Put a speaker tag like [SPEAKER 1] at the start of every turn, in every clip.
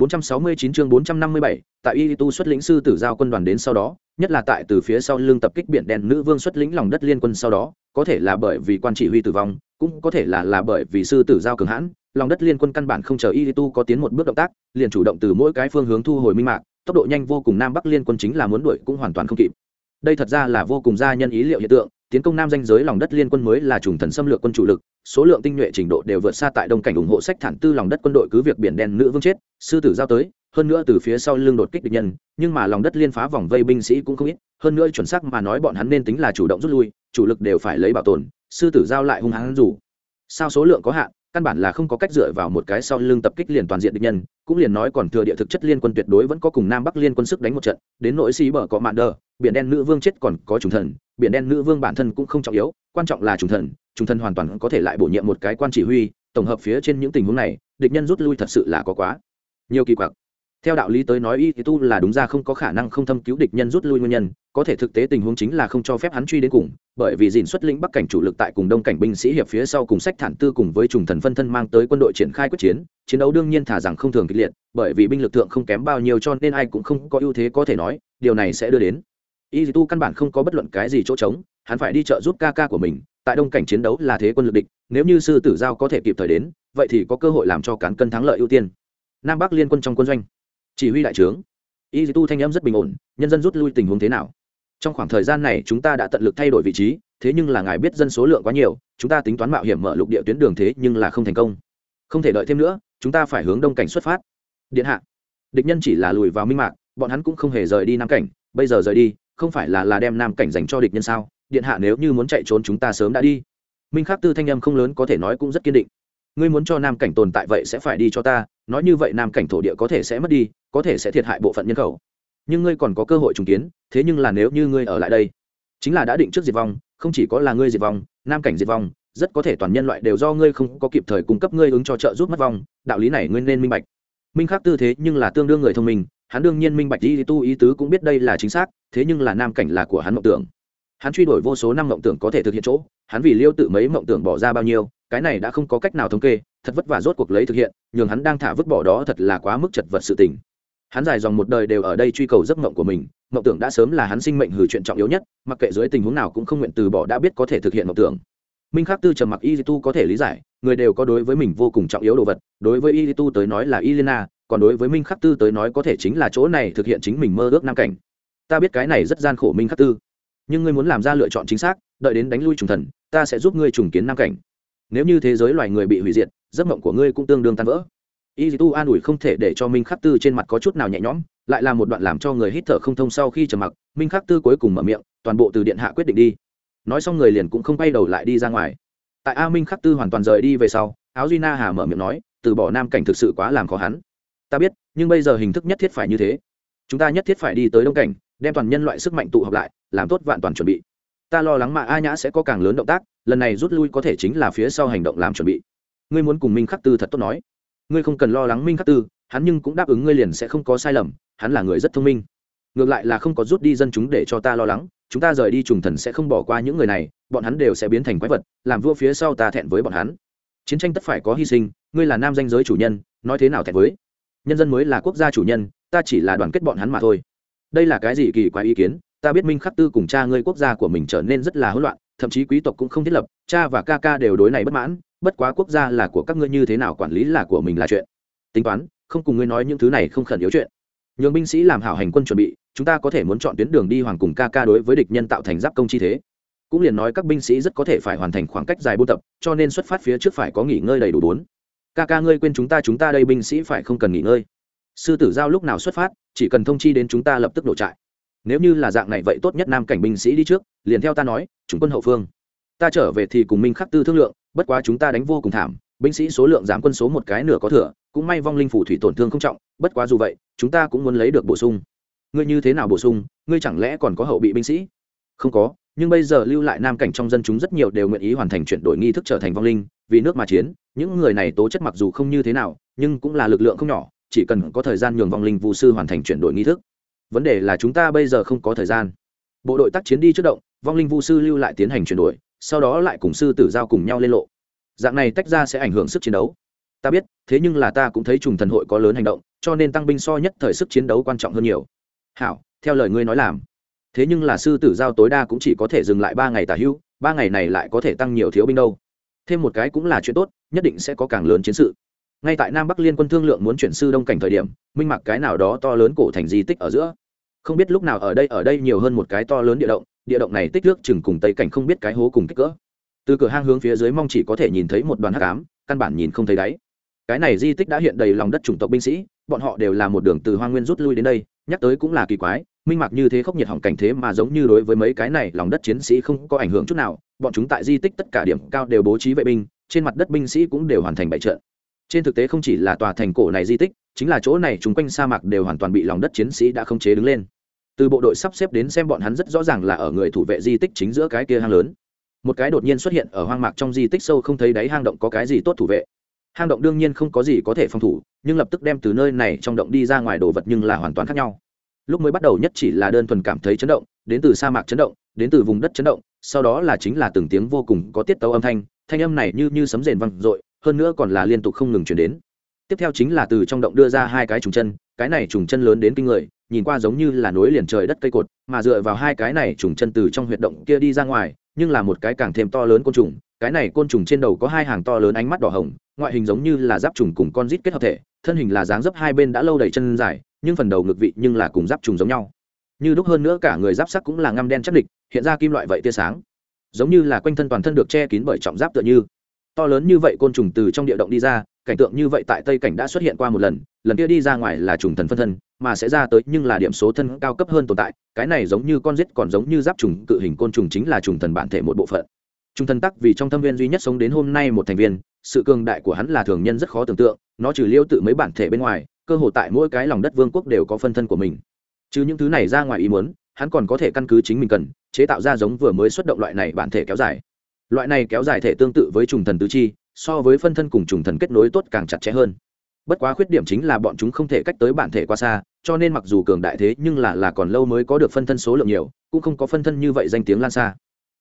[SPEAKER 1] 469 chương 457, tại Y Tu xuất lĩnh sư tử giao quân đoàn đến sau đó, nhất là tại từ phía sau lưng tập kích biển đen nữ vương xuất lĩnh lòng đất liên quân sau đó, có thể là bởi vì quan chỉ huy tử vong, cũng có thể là là bởi vì sư tử giao cường hãn, lòng đất liên quân căn bản không chờ Y Tu có tiến một bước động tác, liền chủ động từ mỗi cái phương hướng thu hồi minh mạc, tốc độ nhanh vô cùng Nam Bắc liên quân chính là muốn đuổi cũng hoàn toàn không kịp. Đây thật ra là vô cùng gia nhân ý liệu hiện tượng, tiến công nam danh giới lòng đất liên quân mới là trùng thần xâm lược quân chủ lực, số lượng tinh nhuệ trình độ đều vượt xa tại đông cảnh ủng hộ sách thản tư lòng đất quân đội cứ việc biển đen nữ vương chết, sư tử giao tới, hơn nữa từ phía sau lưng đột kích địch nhân, nhưng mà lòng đất liên phá vòng vây binh sĩ cũng không ít, hơn nữa chuẩn xác mà nói bọn hắn nên tính là chủ động rút lui, chủ lực đều phải lấy bảo tồn, sư tử giao lại hung hãn dù. Sao số lượng có hạn? Căn bản là không có cách dựa vào một cái sau lưng tập kích liền toàn diện địch nhân, cũng liền nói còn thừa địa thực chất liên quân tuyệt đối vẫn có cùng nam bắc liên quân sức đánh một trận, đến nỗi xí bờ có mạn đờ, biển đen nữ vương chết còn có trùng thần, biển đen nữ vương bản thân cũng không trọng yếu, quan trọng là trùng thần trùng thần hoàn toàn có thể lại bổ nhiệm một cái quan chỉ huy, tổng hợp phía trên những tình huống này, địch nhân rút lui thật sự là có quá nhiều kỳ quặc. Theo đạo lý tới nói, y tu là đúng ra không có khả năng không thâm cứu địch nhân rút lui nguyên nhân có thể thực tế tình huống chính là không cho phép hắn truy đến cùng, bởi vì dìn xuất lĩnh bắc cảnh chủ lực tại cùng đông cảnh binh sĩ hiệp phía sau cùng sách thản tư cùng với trùng thần phân thân mang tới quân đội triển khai quyết chiến chiến đấu đương nhiên thả rằng không thường kịch liệt, bởi vì binh lực thượng không kém bao nhiêu cho nên ai cũng không có ưu thế có thể nói, điều này sẽ đưa đến. Y tu căn bản không có bất luận cái gì chỗ trống, hắn phải đi trợ giúp ca ca của mình, tại đông cảnh chiến đấu là thế quân lực địch, nếu như sư tử giao có thể kịp thời đến, vậy thì có cơ hội làm cho cán cân thắng lợi ưu tiên. Nam bắc liên quân trong quân doanh. Chỉ huy đại trướng. Y tu thanh âm rất bình ổn, nhân dân rút lui tình huống thế nào? Trong khoảng thời gian này chúng ta đã tận lực thay đổi vị trí, thế nhưng là ngài biết dân số lượng quá nhiều, chúng ta tính toán mạo hiểm mở lục địa tuyến đường thế nhưng là không thành công. Không thể đợi thêm nữa, chúng ta phải hướng đông cảnh xuất phát. Điện hạ, địch nhân chỉ là lùi vào minh mạc, bọn hắn cũng không hề rời đi nam cảnh, bây giờ rời đi, không phải là là đem nam cảnh dành cho địch nhân sao? Điện hạ nếu như muốn chạy trốn chúng ta sớm đã đi. Minh khắc tư thanh âm không lớn có thể nói cũng rất kiên định. Ngươi muốn cho nam cảnh tồn tại vậy sẽ phải đi cho ta, nói như vậy nam cảnh thổ địa có thể sẽ mất đi, có thể sẽ thiệt hại bộ phận nhân khẩu nhưng ngươi còn có cơ hội trùng kiến, thế nhưng là nếu như ngươi ở lại đây, chính là đã định trước diệt vong, không chỉ có là ngươi diệt vong, nam cảnh diệt vong, rất có thể toàn nhân loại đều do ngươi không có kịp thời cung cấp ngươi ứng cho trợ giúp mất vong, đạo lý này ngươi nên minh bạch. Minh khắc tư thế nhưng là tương đương người thông minh, hắn đương nhiên minh bạch y tu ý tứ cũng biết đây là chính xác, thế nhưng là nam cảnh là của hắn mộng tưởng. Hắn truy đuổi vô số năm mộng tưởng có thể thực hiện chỗ, hắn vì liêu tự mấy mộng tưởng bỏ ra bao nhiêu, cái này đã không có cách nào thống kê, thật vất vả rốt cuộc lấy thực hiện, nhường hắn đang thả vứt bỏ đó thật là quá mức chật vật sự tình hắn dài dòng một đời đều ở đây truy cầu giấc mộng của mình, mộng tưởng đã sớm là hắn sinh mệnh hử chuyện trọng yếu nhất, mặc kệ dưới tình huống nào cũng không nguyện từ bỏ đã biết có thể thực hiện mộng tưởng. Minh khắc tư trầm mặc y tu có thể lý giải, người đều có đối với mình vô cùng trọng yếu đồ vật, đối với y tu tới nói là y còn đối với minh khắc tư tới nói có thể chính là chỗ này thực hiện chính mình mơ ước nam cảnh. Ta biết cái này rất gian khổ minh khắc tư, nhưng ngươi muốn làm ra lựa chọn chính xác, đợi đến đánh lui trùng thần, ta sẽ giúp ngươi trùng kiến nam cảnh. Nếu như thế giới loài người bị hủy diệt, giấc mộng của ngươi cũng tương đương tan vỡ y tu an ủi không thể để cho minh khắc tư trên mặt có chút nào nhẹ nhõm, lại là một đoạn làm cho người hít thở không thông sau khi trầm mặc, minh khắc tư cuối cùng mở miệng, toàn bộ từ điện hạ quyết định đi. Nói xong người liền cũng không quay đầu lại đi ra ngoài. Tại a minh khắc tư hoàn toàn rời đi về sau, áo duy na hà mở miệng nói, từ bỏ nam cảnh thực sự quá làm khó hắn. Ta biết, nhưng bây giờ hình thức nhất thiết phải như thế. Chúng ta nhất thiết phải đi tới đông cảnh, đem toàn nhân loại sức mạnh tụ họp lại, làm tốt vạn toàn chuẩn bị. Ta lo lắng mà a nhã sẽ có càng lớn động tác, lần này rút lui có thể chính là phía sau hành động làm chuẩn bị. Ngươi muốn cùng minh khắc tư thật tốt nói ngươi không cần lo lắng minh khắc tư, hắn nhưng cũng đáp ứng ngươi liền sẽ không có sai lầm, hắn là người rất thông minh. Ngược lại là không có rút đi dân chúng để cho ta lo lắng, chúng ta rời đi trùng thần sẽ không bỏ qua những người này, bọn hắn đều sẽ biến thành quái vật, làm vua phía sau ta thẹn với bọn hắn. Chiến tranh tất phải có hy sinh, ngươi là nam danh giới chủ nhân, nói thế nào thẹn với? Nhân dân mới là quốc gia chủ nhân, ta chỉ là đoàn kết bọn hắn mà thôi. Đây là cái gì kỳ quái ý kiến? Ta biết minh khắc tư cùng cha ngươi quốc gia của mình trở nên rất là hỗn loạn thậm chí quý tộc cũng không thiết lập, cha và ca ca đều đối này bất mãn, bất quá quốc gia là của các ngươi như thế nào quản lý là của mình là chuyện. Tính toán, không cùng ngươi nói những thứ này không khẩn yếu chuyện. Nhường binh sĩ làm hảo hành quân chuẩn bị, chúng ta có thể muốn chọn tuyến đường đi hoàng cùng ca ca đối với địch nhân tạo thành giáp công chi thế. Cũng liền nói các binh sĩ rất có thể phải hoàn thành khoảng cách dài buôn tập, cho nên xuất phát phía trước phải có nghỉ ngơi đầy đủ bốn. Ca ca ngươi quên chúng ta chúng ta đây binh sĩ phải không cần nghỉ ngơi. Sư tử giao lúc nào xuất phát, chỉ cần thông chi đến chúng ta lập tức nổ trại nếu như là dạng này vậy tốt nhất nam cảnh binh sĩ đi trước, liền theo ta nói, chúng quân hậu phương. Ta trở về thì cùng minh khắc tư thương lượng, bất quá chúng ta đánh vô cùng thảm, binh sĩ số lượng giảm quân số một cái nửa có thừa, cũng may vong linh phủ thủy tổn thương không trọng, bất quá dù vậy, chúng ta cũng muốn lấy được bổ sung. Ngươi như thế nào bổ sung, ngươi chẳng lẽ còn có hậu bị binh sĩ? Không có, nhưng bây giờ lưu lại nam cảnh trong dân chúng rất nhiều đều nguyện ý hoàn thành chuyển đổi nghi thức trở thành vong linh, vì nước mà chiến, những người này tố chất mặc dù không như thế nào, nhưng cũng là lực lượng không nhỏ, chỉ cần có thời gian nhường vong linh vũ sư hoàn thành chuyển đổi nghi thức vấn đề là chúng ta bây giờ không có thời gian. Bộ đội tác chiến đi trước động, vong linh vũ sư lưu lại tiến hành chuyển đổi, sau đó lại cùng sư tử giao cùng nhau lên lộ. Dạng này tách ra sẽ ảnh hưởng sức chiến đấu. Ta biết, thế nhưng là ta cũng thấy trùng thần hội có lớn hành động, cho nên tăng binh so nhất thời sức chiến đấu quan trọng hơn nhiều. Hảo, theo lời ngươi nói làm. Thế nhưng là sư tử giao tối đa cũng chỉ có thể dừng lại ba ngày tả hữu ba ngày này lại có thể tăng nhiều thiếu binh đâu. Thêm một cái cũng là chuyện tốt, nhất định sẽ có càng lớn chiến sự ngay tại nam bắc liên quân thương lượng muốn chuyển sư đông cảnh thời điểm, minh mặc cái nào đó to lớn cổ thành di tích ở giữa. Không biết lúc nào ở đây ở đây nhiều hơn một cái to lớn địa động địa động này tích nước chừng cùng tây cảnh không biết cái hố cùng kích cỡ. Từ cửa hang hướng phía dưới mong chỉ có thể nhìn thấy một đoàn hắc ám, căn bản nhìn không thấy đáy. Cái này di tích đã hiện đầy lòng đất chủng tộc binh sĩ, bọn họ đều là một đường từ hoa nguyên rút lui đến đây, nhắc tới cũng là kỳ quái, minh mặc như thế khốc nhiệt hỏng cảnh thế mà giống như đối với mấy cái này lòng đất chiến sĩ không có ảnh hưởng chút nào, bọn chúng tại di tích tất cả điểm cao đều bố trí vệ binh, trên mặt đất binh sĩ cũng đều hoàn thành bại trận trên thực tế không chỉ là tòa thành cổ này di tích, chính là chỗ này chung quanh sa mạc đều hoàn toàn bị lòng đất chiến sĩ đã khống chế đứng lên. Từ bộ đội sắp xếp đến xem bọn hắn rất rõ ràng là ở người thủ vệ di tích chính giữa cái kia hang lớn. Một cái đột nhiên xuất hiện ở hoang mạc trong di tích sâu không thấy đáy hang động có cái gì tốt thủ vệ. Hang động đương nhiên không có gì có thể phòng thủ, nhưng lập tức đem từ nơi này trong động đi ra ngoài đồ vật nhưng là hoàn toàn khác nhau. Lúc mới bắt đầu nhất chỉ là đơn thuần cảm thấy chấn động, đến từ sa mạc chấn động, đến từ vùng đất chấn động, sau đó là chính là từng tiếng vô cùng có tiết tấu âm thanh thanh âm này như như sấm rền vang i hơn nữa còn là liên tục không ngừng chuyển đến. Tiếp theo chính là từ trong động đưa ra hai cái trùng chân, cái này trùng chân lớn đến kinh người, nhìn qua giống như là nối liền trời đất cây cột, mà dựa vào hai cái này trùng chân từ trong huyệt động kia đi ra ngoài, nhưng là một cái càng thêm to lớn côn trùng, cái này côn trùng trên đầu có hai hàng to lớn ánh mắt đỏ hồng, ngoại hình giống như là giáp trùng cùng con rít kết hợp thể, thân hình là dáng dấp hai bên đã lâu đầy chân dài, nhưng phần đầu ngực vị nhưng là cùng giáp trùng giống nhau. Như đúc hơn nữa cả người giáp sắc cũng là ngăm đen chắc địch, hiện ra kim loại vậy tia sáng. Giống như là quanh thân toàn thân được che kín bởi trọng giáp tựa như to lớn như vậy côn trùng từ trong địa động đi ra, cảnh tượng như vậy tại tây cảnh đã xuất hiện qua một lần lần kia đi ra ngoài là trùng thần phân thân, mà sẽ ra tới nhưng là điểm số thân cao cấp hơn tồn tại, cái này giống như con rết còn giống như giáp trùng, cự hình côn trùng chính là trùng thần bản thể một bộ phận. Trung thần tắc vì trong thâm viên duy nhất sống đến hôm nay một thành viên, sự cường đại của hắn là thường nhân rất khó tưởng tượng, nó trừ liêu tự mấy bản thể bên ngoài, cơ hội tại mỗi cái lòng đất vương quốc đều có phân thân của mình. Chứ những thứ này ra ngoài ý muốn, hắn còn có thể căn cứ chính mình cần, chế tạo ra giống vừa mới xuất động loại này bản thể kéo dài loại này kéo dài thể tương tự với trùng thần tứ chi, so với phân thân cùng trùng thần kết nối tốt càng chặt chẽ hơn. Bất quá khuyết điểm chính là bọn chúng không thể cách tới bản thể quá xa, cho nên mặc dù cường đại thế nhưng là là còn lâu mới có được phân thân số lượng nhiều, cũng không có phân thân như vậy danh tiếng lan xa.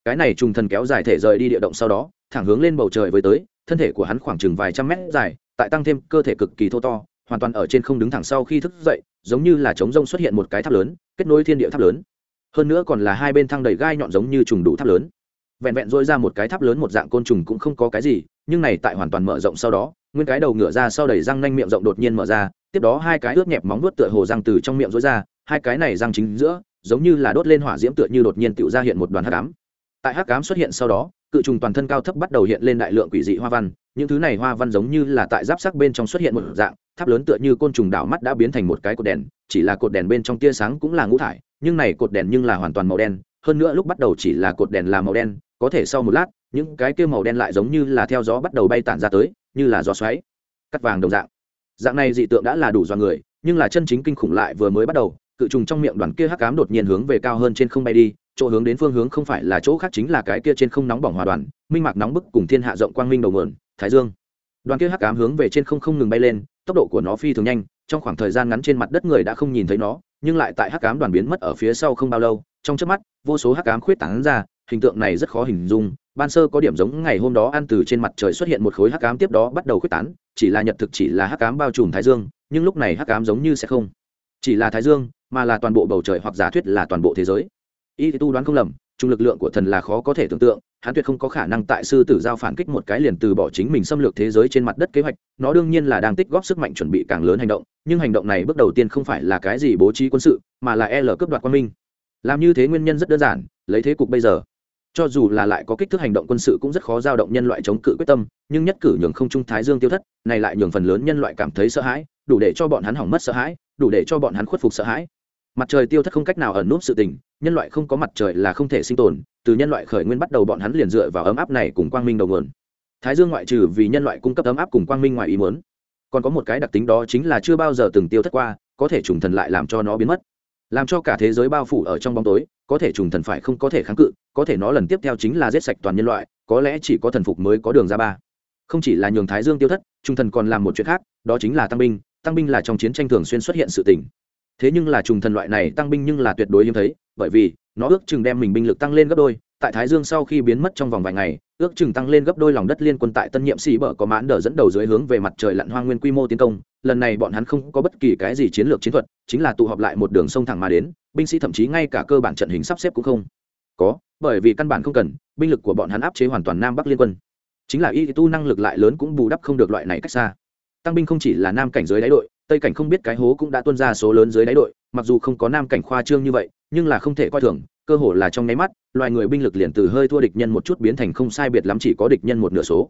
[SPEAKER 1] Cái này trùng thần kéo dài thể rời đi địa động sau đó, thẳng hướng lên bầu trời với tới, thân thể của hắn khoảng chừng vài trăm mét dài, tại tăng thêm cơ thể cực kỳ thô to, hoàn toàn ở trên không đứng thẳng sau khi thức dậy, giống như là trống rông xuất hiện một cái tháp lớn, kết nối thiên địa tháp lớn. Hơn nữa còn là hai bên thăng đầy gai nhọn giống như trùng đủ tháp lớn vẹn vẹn dội ra một cái tháp lớn một dạng côn trùng cũng không có cái gì, nhưng này tại hoàn toàn mở rộng sau đó, nguyên cái đầu ngửa ra sau đẩy răng nanh miệng rộng đột nhiên mở ra, tiếp đó hai cái ướt nhẹp móng nuốt tựa hồ răng từ trong miệng dối ra, hai cái này răng chính giữa, giống như là đốt lên hỏa diễm tựa như đột nhiên tựu ra hiện một đoàn hắc ám. Tại hắc ám xuất hiện sau đó, cự trùng toàn thân cao thấp bắt đầu hiện lên đại lượng quỷ dị hoa văn, những thứ này hoa văn giống như là tại giáp sắc bên trong xuất hiện một dạng, tháp lớn tựa như côn trùng đảo mắt đã biến thành một cái cột đèn, chỉ là cột đèn bên trong tia sáng cũng là ngũ thải, nhưng này cột đèn nhưng là hoàn toàn màu đen, hơn nữa lúc bắt đầu chỉ là cột đèn là màu đen có thể sau một lát, những cái kia màu đen lại giống như là theo gió bắt đầu bay tản ra tới, như là gió xoáy, cắt vàng đồng dạng. Dạng này dị tượng đã là đủ do người, nhưng là chân chính kinh khủng lại vừa mới bắt đầu, cự trùng trong miệng đoàn kia hắc cám đột nhiên hướng về cao hơn trên không bay đi, chỗ hướng đến phương hướng không phải là chỗ khác chính là cái kia trên không nóng bỏng hòa đoàn, minh mạc nóng bức cùng thiên hạ rộng quang minh đầu mượn thái dương. Đoàn kia hắc cám hướng về trên không không ngừng bay lên, tốc độ của nó phi thường nhanh, trong khoảng thời gian ngắn trên mặt đất người đã không nhìn thấy nó, nhưng lại tại hắc cám đoàn biến mất ở phía sau không bao lâu trong chớp mắt, vô số hắc ám khuyết tán ra, hình tượng này rất khó hình dung. Ban sơ có điểm giống ngày hôm đó ăn từ trên mặt trời xuất hiện một khối hắc ám tiếp đó bắt đầu khuyết tán, chỉ là nhật thực chỉ là hắc ám bao trùm thái dương, nhưng lúc này hắc ám giống như sẽ không chỉ là thái dương, mà là toàn bộ bầu trời hoặc giả thuyết là toàn bộ thế giới. Y tu đoán không lầm, chung lực lượng của thần là khó có thể tưởng tượng, hắn tuyệt không có khả năng tại sư tử giao phản kích một cái liền từ bỏ chính mình xâm lược thế giới trên mặt đất kế hoạch, nó đương nhiên là đang tích góp sức mạnh chuẩn bị càng lớn hành động, nhưng hành động này bước đầu tiên không phải là cái gì bố trí quân sự, mà là l cướp đoạt quan minh làm như thế nguyên nhân rất đơn giản, lấy thế cục bây giờ. Cho dù là lại có kích thước hành động quân sự cũng rất khó giao động nhân loại chống cự quyết tâm, nhưng nhất cử nhường không trung thái dương tiêu thất, này lại nhường phần lớn nhân loại cảm thấy sợ hãi, đủ để cho bọn hắn hỏng mất sợ hãi, đủ để cho bọn hắn khuất phục sợ hãi. Mặt trời tiêu thất không cách nào ẩn núp sự tình, nhân loại không có mặt trời là không thể sinh tồn, từ nhân loại khởi nguyên bắt đầu bọn hắn liền dựa vào ấm áp này cùng quang minh đầu nguồn. Thái dương ngoại trừ vì nhân loại cung cấp ấm áp cùng quang minh ngoài ý muốn, còn có một cái đặc tính đó chính là chưa bao giờ từng tiêu thất qua, có thể trùng thần lại làm cho nó biến mất làm cho cả thế giới bao phủ ở trong bóng tối, có thể trùng thần phải không có thể kháng cự, có thể nó lần tiếp theo chính là giết sạch toàn nhân loại, có lẽ chỉ có thần phục mới có đường ra ba. Không chỉ là nhường thái dương tiêu thất, trùng thần còn làm một chuyện khác, đó chính là tăng binh tăng binh là trong chiến tranh thường xuyên xuất hiện sự tình. Thế nhưng là trùng thần loại này tăng binh nhưng là tuyệt đối hiếm thấy, bởi vì nó ước chừng đem mình binh lực tăng lên gấp đôi tại thái dương sau khi biến mất trong vòng vài ngày, ước chừng tăng lên gấp đôi lòng đất liên quân tại tân nhiệm sĩ bở có mãn đờ dẫn đầu dưới hướng về mặt trời lặn hoang nguyên quy mô tiến công. Lần này bọn hắn không có bất kỳ cái gì chiến lược chiến thuật, chính là tụ họp lại một đường sông thẳng mà đến, binh sĩ thậm chí ngay cả cơ bản trận hình sắp xếp cũng không có, bởi vì căn bản không cần, binh lực của bọn hắn áp chế hoàn toàn nam bắc liên quân. Chính là y tu năng lực lại lớn cũng bù đắp không được loại này cách xa. Tăng binh không chỉ là nam cảnh dưới đáy đội, tây cảnh không biết cái hố cũng đã tuân ra số lớn dưới đáy đội, mặc dù không có nam cảnh khoa trương như vậy, nhưng là không thể coi thường, cơ hồ là trong nháy mắt loài người binh lực liền từ hơi thua địch nhân một chút biến thành không sai biệt lắm chỉ có địch nhân một nửa số.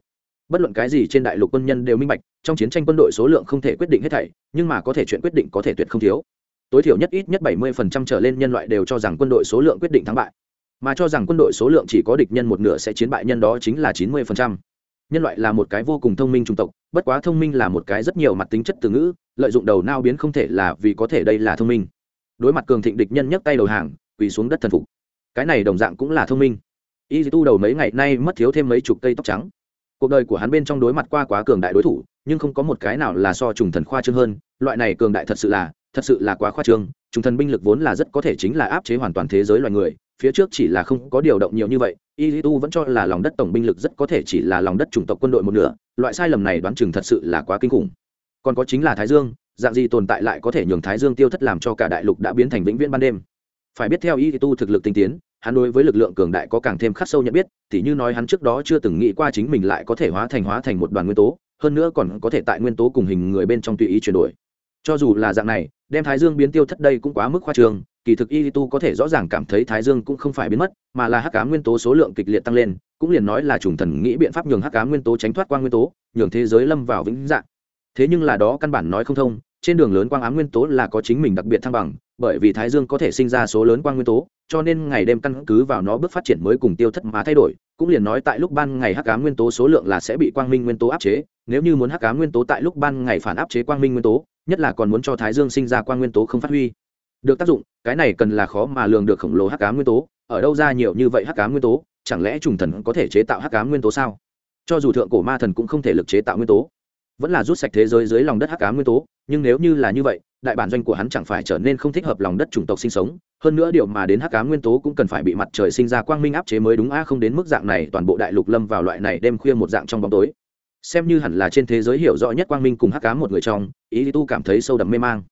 [SPEAKER 1] Bất luận cái gì trên đại lục quân nhân đều minh bạch, trong chiến tranh quân đội số lượng không thể quyết định hết thảy, nhưng mà có thể chuyện quyết định có thể tuyệt không thiếu. Tối thiểu nhất ít nhất bảy mươi phần trăm trở lên nhân loại đều cho rằng quân đội số lượng quyết định thắng bại. Mà cho rằng quân đội số lượng chỉ có địch nhân một nửa sẽ chiến bại nhân đó chính là chín mươi phần trăm. Nhân loại là một cái vô cùng thông minh chủng tộc, bất quá thông minh là một cái rất nhiều mặt tính chất từ ngữ, lợi dụng đầu nao biến không thể là vì có thể đây là thông minh. Đối mặt cường thịnh địch nhân nhấc tay đầu hàng, quỳ xuống đất thần phục cái này đồng dạng cũng là thông minh. Y tu đầu mấy ngày nay mất thiếu thêm mấy chục cây tóc trắng. Cuộc đời của hắn bên trong đối mặt qua quá cường đại đối thủ, nhưng không có một cái nào là so trùng thần khoa trương hơn. Loại này cường đại thật sự là, thật sự là quá khoa trương. Trùng thần binh lực vốn là rất có thể chính là áp chế hoàn toàn thế giới loài người, phía trước chỉ là không có điều động nhiều như vậy. Y tu vẫn cho là lòng đất tổng binh lực rất có thể chỉ là lòng đất chủng tộc quân đội một nửa. Loại sai lầm này đoán chừng thật sự là quá kinh khủng. Còn có chính là thái dương, dạng gì tồn tại lại có thể nhường thái dương tiêu thất làm cho cả đại lục đã biến thành vĩnh viễn ban đêm. Phải biết theo y tu thực lực tinh tiến hắn đối với lực lượng cường đại có càng thêm khắc sâu nhận biết thì như nói hắn trước đó chưa từng nghĩ qua chính mình lại có thể hóa thành hóa thành một đoàn nguyên tố, hơn nữa còn có thể tại nguyên tố cùng hình người bên trong tùy ý chuyển đổi. Cho dù là dạng này, đem thái dương biến tiêu thất đây cũng quá mức khoa trường kỳ thực y tu có thể rõ ràng cảm thấy thái dương cũng không phải biến mất, mà là hắc cá nguyên tố số lượng kịch liệt tăng lên, cũng liền nói là trùng thần nghĩ biện pháp nhường hắc cá nguyên tố tránh thoát quang nguyên tố, nhường thế giới lâm vào vĩnh dạng. Thế nhưng là đó căn bản nói không thông, trên đường lớn quang ám nguyên tố là có chính mình đặc biệt thăng bằng bởi vì thái dương có thể sinh ra số lớn quang nguyên tố, cho nên ngày đêm căn cứ vào nó bước phát triển mới cùng tiêu thất mà thay đổi, cũng liền nói tại lúc ban ngày hắc ám nguyên tố số lượng là sẽ bị quang minh nguyên tố áp chế, nếu như muốn hắc ám nguyên tố tại lúc ban ngày phản áp chế quang minh nguyên tố, nhất là còn muốn cho thái dương sinh ra quang nguyên tố không phát huy. Được tác dụng, cái này cần là khó mà lường được khổng lồ hắc ám nguyên tố, ở đâu ra nhiều như vậy hắc ám nguyên tố, chẳng lẽ trùng thần có thể chế tạo hắc ám nguyên tố sao? Cho dù thượng cổ ma thần cũng không thể lực chế tạo nguyên tố vẫn là rút sạch thế giới dưới lòng đất hắc ám nguyên tố, nhưng nếu như là như vậy, đại bản doanh của hắn chẳng phải trở nên không thích hợp lòng đất chủng tộc sinh sống. Hơn nữa điều mà đến hắc ám nguyên tố cũng cần phải bị mặt trời sinh ra quang minh áp chế mới đúng a, không đến mức dạng này, toàn bộ đại lục lâm vào loại này đêm khuya một dạng trong bóng tối. Xem như hẳn là trên thế giới hiểu rõ nhất quang minh cùng hắc ám một người trong, ý tu cảm thấy sâu đậm mê mang.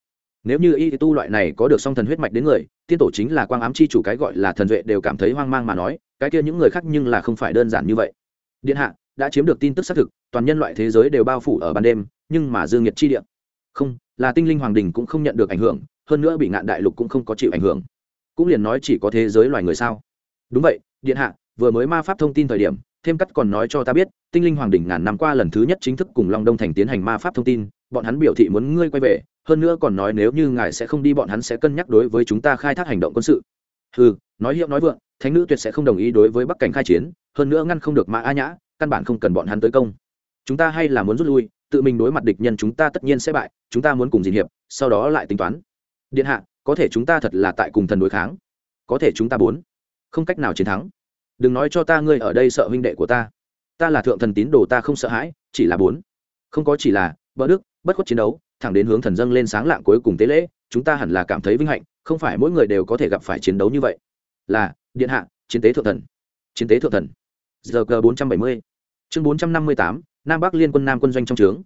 [SPEAKER 1] Nếu như y tu loại này có được song thần huyết mạch đến người, tiên tổ chính là quang ám chi chủ cái gọi là thần duệ đều cảm thấy hoang mang mà nói, cái kia những người khác nhưng là không phải đơn giản như vậy. Điện hạ đã chiếm được tin tức xác thực, toàn nhân loại thế giới đều bao phủ ở ban đêm, nhưng mà dương nhiệt chi điện không, là tinh linh hoàng đình cũng không nhận được ảnh hưởng, hơn nữa bị ngạn đại lục cũng không có chịu ảnh hưởng. Cũng liền nói chỉ có thế giới loài người sao? Đúng vậy, điện hạ, vừa mới ma pháp thông tin thời điểm, thêm cắt còn nói cho ta biết, tinh linh hoàng đình ngàn năm qua lần thứ nhất chính thức cùng long đông thành tiến hành ma pháp thông tin, bọn hắn biểu thị muốn ngươi quay về, hơn nữa còn nói nếu như ngài sẽ không đi bọn hắn sẽ cân nhắc đối với chúng ta khai thác hành động quân sự. Ừ nói hiệu nói vượng, thánh nữ tuyệt sẽ không đồng ý đối với bắc cảnh khai chiến, hơn nữa ngăn không được mã a nhã căn bản không cần bọn hắn tới công. Chúng ta hay là muốn rút lui, tự mình đối mặt địch nhân chúng ta tất nhiên sẽ bại, chúng ta muốn cùng dìn hiệp, sau đó lại tính toán. Điện hạ, có thể chúng ta thật là tại cùng thần đối kháng. Có thể chúng ta bốn. Không cách nào chiến thắng. Đừng nói cho ta ngươi ở đây sợ huynh đệ của ta. Ta là thượng thần tín đồ ta không sợ hãi, chỉ là bốn. Không có chỉ là bỡ đức, bất khuất chiến đấu, thẳng đến hướng thần dâng lên sáng lạng cuối cùng tế lễ, chúng ta hẳn là cảm thấy vinh hạnh, không phải mỗi người đều có thể gặp phải chiến đấu như vậy. Là, điện hạ, chiến tế thượng thần. Chiến tế thượng thần giờ g bốn trăm bảy mươi. Chương bốn trăm năm mươi tám, nam bắc liên quân nam quân doanh trong trướng.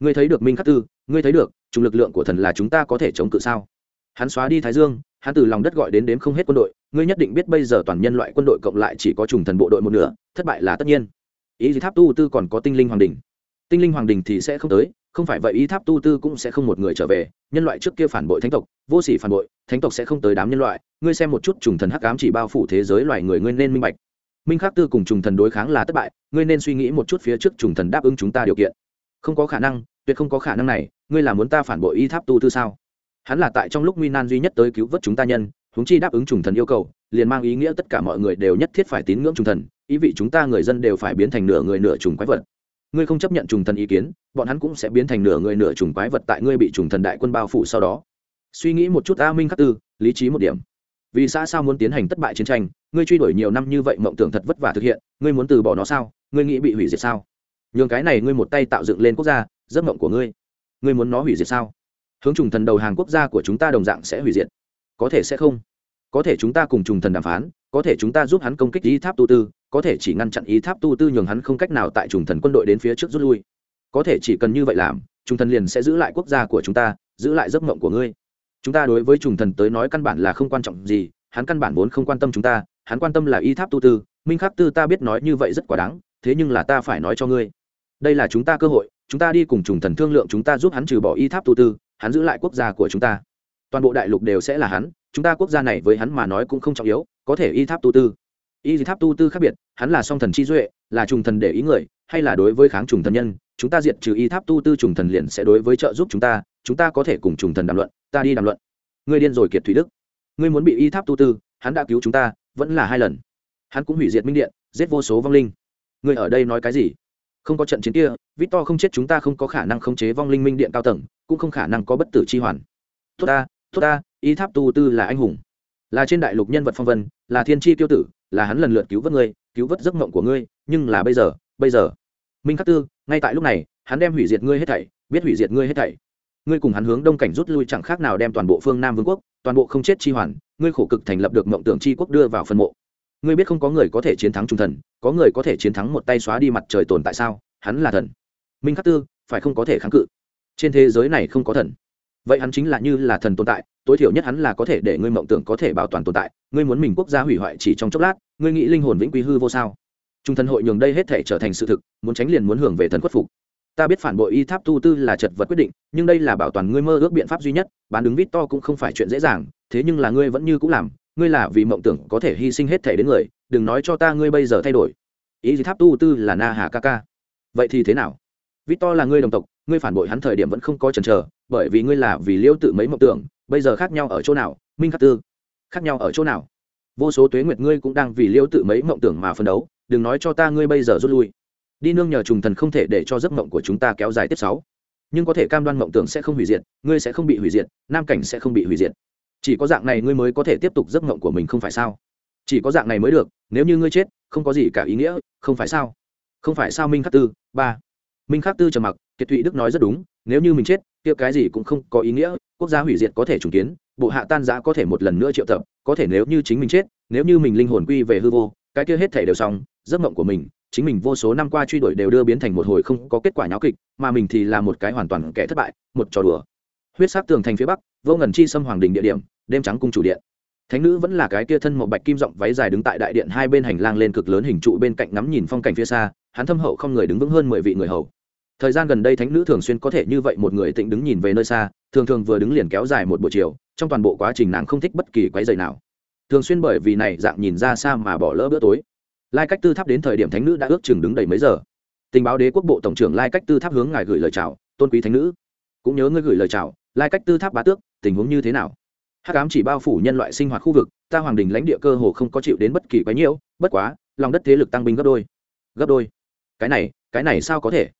[SPEAKER 1] Ngươi thấy được minh khắc tư, ngươi thấy được chúng lực lượng của thần là chúng ta có thể chống cự sao? Hắn xóa đi thái dương, hắn từ lòng đất gọi đến đếm không hết quân đội, ngươi nhất định biết bây giờ toàn nhân loại quân đội cộng lại chỉ có trùng thần bộ đội một nửa, thất bại là tất nhiên. Ý gì tháp tu tư còn có tinh linh hoàng đình? Tinh linh hoàng đình thì sẽ không tới, không phải vậy ý tháp tu tư cũng sẽ không một người trở về, nhân loại trước kia phản bội thánh tộc, vô sỉ phản bội, thánh tộc sẽ không tới đám nhân loại, ngươi xem một chút trùng thần hắc ám chỉ bao phủ thế giới loài người ngươi nên minh bạch minh khắc tư cùng trùng thần đối kháng là thất bại, ngươi nên suy nghĩ một chút phía trước trùng thần đáp ứng chúng ta điều kiện. Không có khả năng, tuyệt không có khả năng này, ngươi là muốn ta phản bội y tháp tu tư sao? Hắn là tại trong lúc nguy nan duy nhất tới cứu vớt chúng ta nhân, huống chi đáp ứng trùng thần yêu cầu, liền mang ý nghĩa tất cả mọi người đều nhất thiết phải tín ngưỡng trùng thần, ý vị chúng ta người dân đều phải biến thành nửa người nửa trùng quái vật. Ngươi không chấp nhận trùng thần ý kiến, bọn hắn cũng sẽ biến thành nửa người nửa trùng quái vật tại ngươi bị trùng thần đại quân bao phủ sau đó. Suy nghĩ một chút a minh khắc tư, lý trí một điểm. Vì xã sao muốn tiến hành thất bại chiến tranh ngươi truy đuổi nhiều năm như vậy mộng tưởng thật vất vả thực hiện, ngươi muốn từ bỏ nó sao? Ngươi nghĩ bị hủy diệt sao? Nhường cái này ngươi một tay tạo dựng lên quốc gia, giấc mộng của ngươi. Ngươi muốn nó hủy diệt sao? Hướng trùng thần đầu hàng quốc gia của chúng ta đồng dạng sẽ hủy diệt. Có thể sẽ không. Có thể chúng ta cùng trùng thần đàm phán, có thể chúng ta giúp hắn công kích ý tháp tu tư, có thể chỉ ngăn chặn ý tháp tu tư nhường hắn không cách nào tại trùng thần quân đội đến phía trước rút lui. Có thể chỉ cần như vậy làm, trùng thần liền sẽ giữ lại quốc gia của chúng ta, giữ lại giấc mộng của ngươi. Chúng ta đối với trùng thần tới nói căn bản là không quan trọng gì, hắn căn bản vốn không quan tâm chúng ta hắn quan tâm là y tháp tu tư, minh khắc tư ta biết nói như vậy rất quá đáng, thế nhưng là ta phải nói cho ngươi. Đây là chúng ta cơ hội, chúng ta đi cùng trùng thần thương lượng chúng ta giúp hắn trừ bỏ y tháp tu tư, hắn giữ lại quốc gia của chúng ta. Toàn bộ đại lục đều sẽ là hắn, chúng ta quốc gia này với hắn mà nói cũng không trọng yếu, có thể y tháp tu tư. Y tháp tu tư khác biệt, hắn là song thần chi duệ, là trùng thần để ý người, hay là đối với kháng trùng thần nhân, chúng ta diệt trừ y tháp tu tư trùng thần liền sẽ đối với trợ giúp chúng ta chúng ta có thể cùng trùng thần đàm luận, ta đi đàm luận. Ngươi điên rồi kiệt thủy đức. Ngươi muốn bị y tháp tu tư, hắn đã cứu chúng ta vẫn là hai lần. Hắn cũng hủy diệt minh điện, giết vô số vong linh. Ngươi ở đây nói cái gì? Không có trận chiến kia, victor không chết chúng ta không có khả năng khống chế vong linh minh điện cao tầng, cũng không khả năng có bất tử chi hoàn. Tốt ta tốt ta, y tháp tu tư là anh hùng. Là trên đại lục nhân vật phong vân, là thiên tri tiêu tử, là hắn lần lượt cứu vớt ngươi, cứu vớt giấc mộng của ngươi, nhưng là bây giờ bây giờ. Minh khắc tư, ngay tại lúc này, hắn đem hủy diệt ngươi hết thảy, biết hủy diệt ngươi hết thảy ngươi cùng hắn hướng đông cảnh rút lui chẳng khác nào đem toàn bộ phương nam vương quốc, toàn bộ không chết chi hoàn, ngươi khổ cực thành lập được mộng tưởng chi quốc đưa vào phân mộ. Ngươi biết không có người có thể chiến thắng trung thần, có người có thể chiến thắng một tay xóa đi mặt trời tồn tại sao? Hắn là thần. Minh khắc tư, phải không có thể kháng cự? Trên thế giới này không có thần. Vậy hắn chính là như là thần tồn tại, tối thiểu nhất hắn là có thể để ngươi mộng tưởng có thể bảo toàn tồn tại, ngươi muốn mình quốc gia hủy hoại chỉ trong chốc lát, ngươi nghĩ linh hồn vĩnh quy hư vô sao? Trung thần hội nhường đây hết thể trở thành sự thực, muốn tránh liền muốn hưởng về thần khuất phục ta biết phản bội y tháp tu tư là chật vật quyết định, nhưng đây là bảo toàn ngươi mơ ước biện pháp duy nhất, bán đứng vít to cũng không phải chuyện dễ dàng, thế nhưng là ngươi vẫn như cũng làm, ngươi là vì mộng tưởng có thể hy sinh hết thể đến người, đừng nói cho ta ngươi bây giờ thay đổi. Ý tháp tu tư là na hà ca ca. Vậy thì thế nào? Vít to là ngươi đồng tộc, ngươi phản bội hắn thời điểm vẫn không có chần chờ, bởi vì ngươi là vì liêu tự mấy mộng tưởng, bây giờ khác nhau ở chỗ nào? Minh khắc tư, khác nhau ở chỗ nào? Vô số tuế nguyệt ngươi cũng đang vì liêu tự mấy mộng tưởng mà phân đấu, đừng nói cho ta ngươi bây giờ rút lui đi nương nhờ trùng thần không thể để cho giấc mộng của chúng ta kéo dài tiếp sáu. Nhưng có thể cam đoan mộng tưởng sẽ không hủy diệt, ngươi sẽ không bị hủy diệt, nam cảnh sẽ không bị hủy diệt. Chỉ có dạng này ngươi mới có thể tiếp tục giấc mộng của mình không phải sao? Chỉ có dạng này mới được, nếu như ngươi chết, không có gì cả ý nghĩa, không phải sao? Không phải sao minh khắc tư? Ba. Minh khắc tư trầm mặc, kiệt thụy đức nói rất đúng, nếu như mình chết, kia cái gì cũng không có ý nghĩa, quốc gia hủy diệt có thể trùng kiến, bộ hạ tan giã có thể một lần nữa triệu tập, có thể nếu như chính mình chết, nếu như mình linh hồn quy về hư vô, cái kia hết thể đều xong, giấc mộng của mình chính mình vô số năm qua truy đuổi đều đưa biến thành một hồi không có kết quả nháo kịch, mà mình thì là một cái hoàn toàn kẻ thất bại, một trò đùa. Huyết sắc tường thành phía bắc, vô ngần chi xâm hoàng đình địa điểm, đêm trắng cung chủ điện. Thánh nữ vẫn là cái kia thân một bạch kim rộng váy dài đứng tại đại điện hai bên hành lang lên cực lớn hình trụ bên cạnh ngắm nhìn phong cảnh phía xa, hắn thâm hậu không người đứng vững hơn mười vị người hầu. Thời gian gần đây thánh nữ thường xuyên có thể như vậy một người tịnh đứng nhìn về nơi xa, thường thường vừa đứng liền kéo dài một buổi chiều, trong toàn bộ quá trình nàng không thích bất kỳ quái dày nào. Thường xuyên bởi vì này dạng nhìn ra xa mà bỏ lỡ bữa tối lai cách tư tháp đến thời điểm thánh nữ đã ước chừng đứng đầy mấy giờ? Tình báo đế quốc bộ tổng trưởng lai cách tư tháp hướng ngài gửi lời chào, tôn quý thánh nữ. Cũng nhớ ngươi gửi lời chào, lai cách tư tháp bá tước, tình huống như thế nào? Hắc ám chỉ bao phủ nhân loại sinh hoạt khu vực, ta hoàng đình lãnh địa cơ hồ không có chịu đến bất kỳ quái nhiễu, bất quá, lòng đất thế lực tăng binh gấp đôi. Gấp đôi? Cái này cái này sao có thể?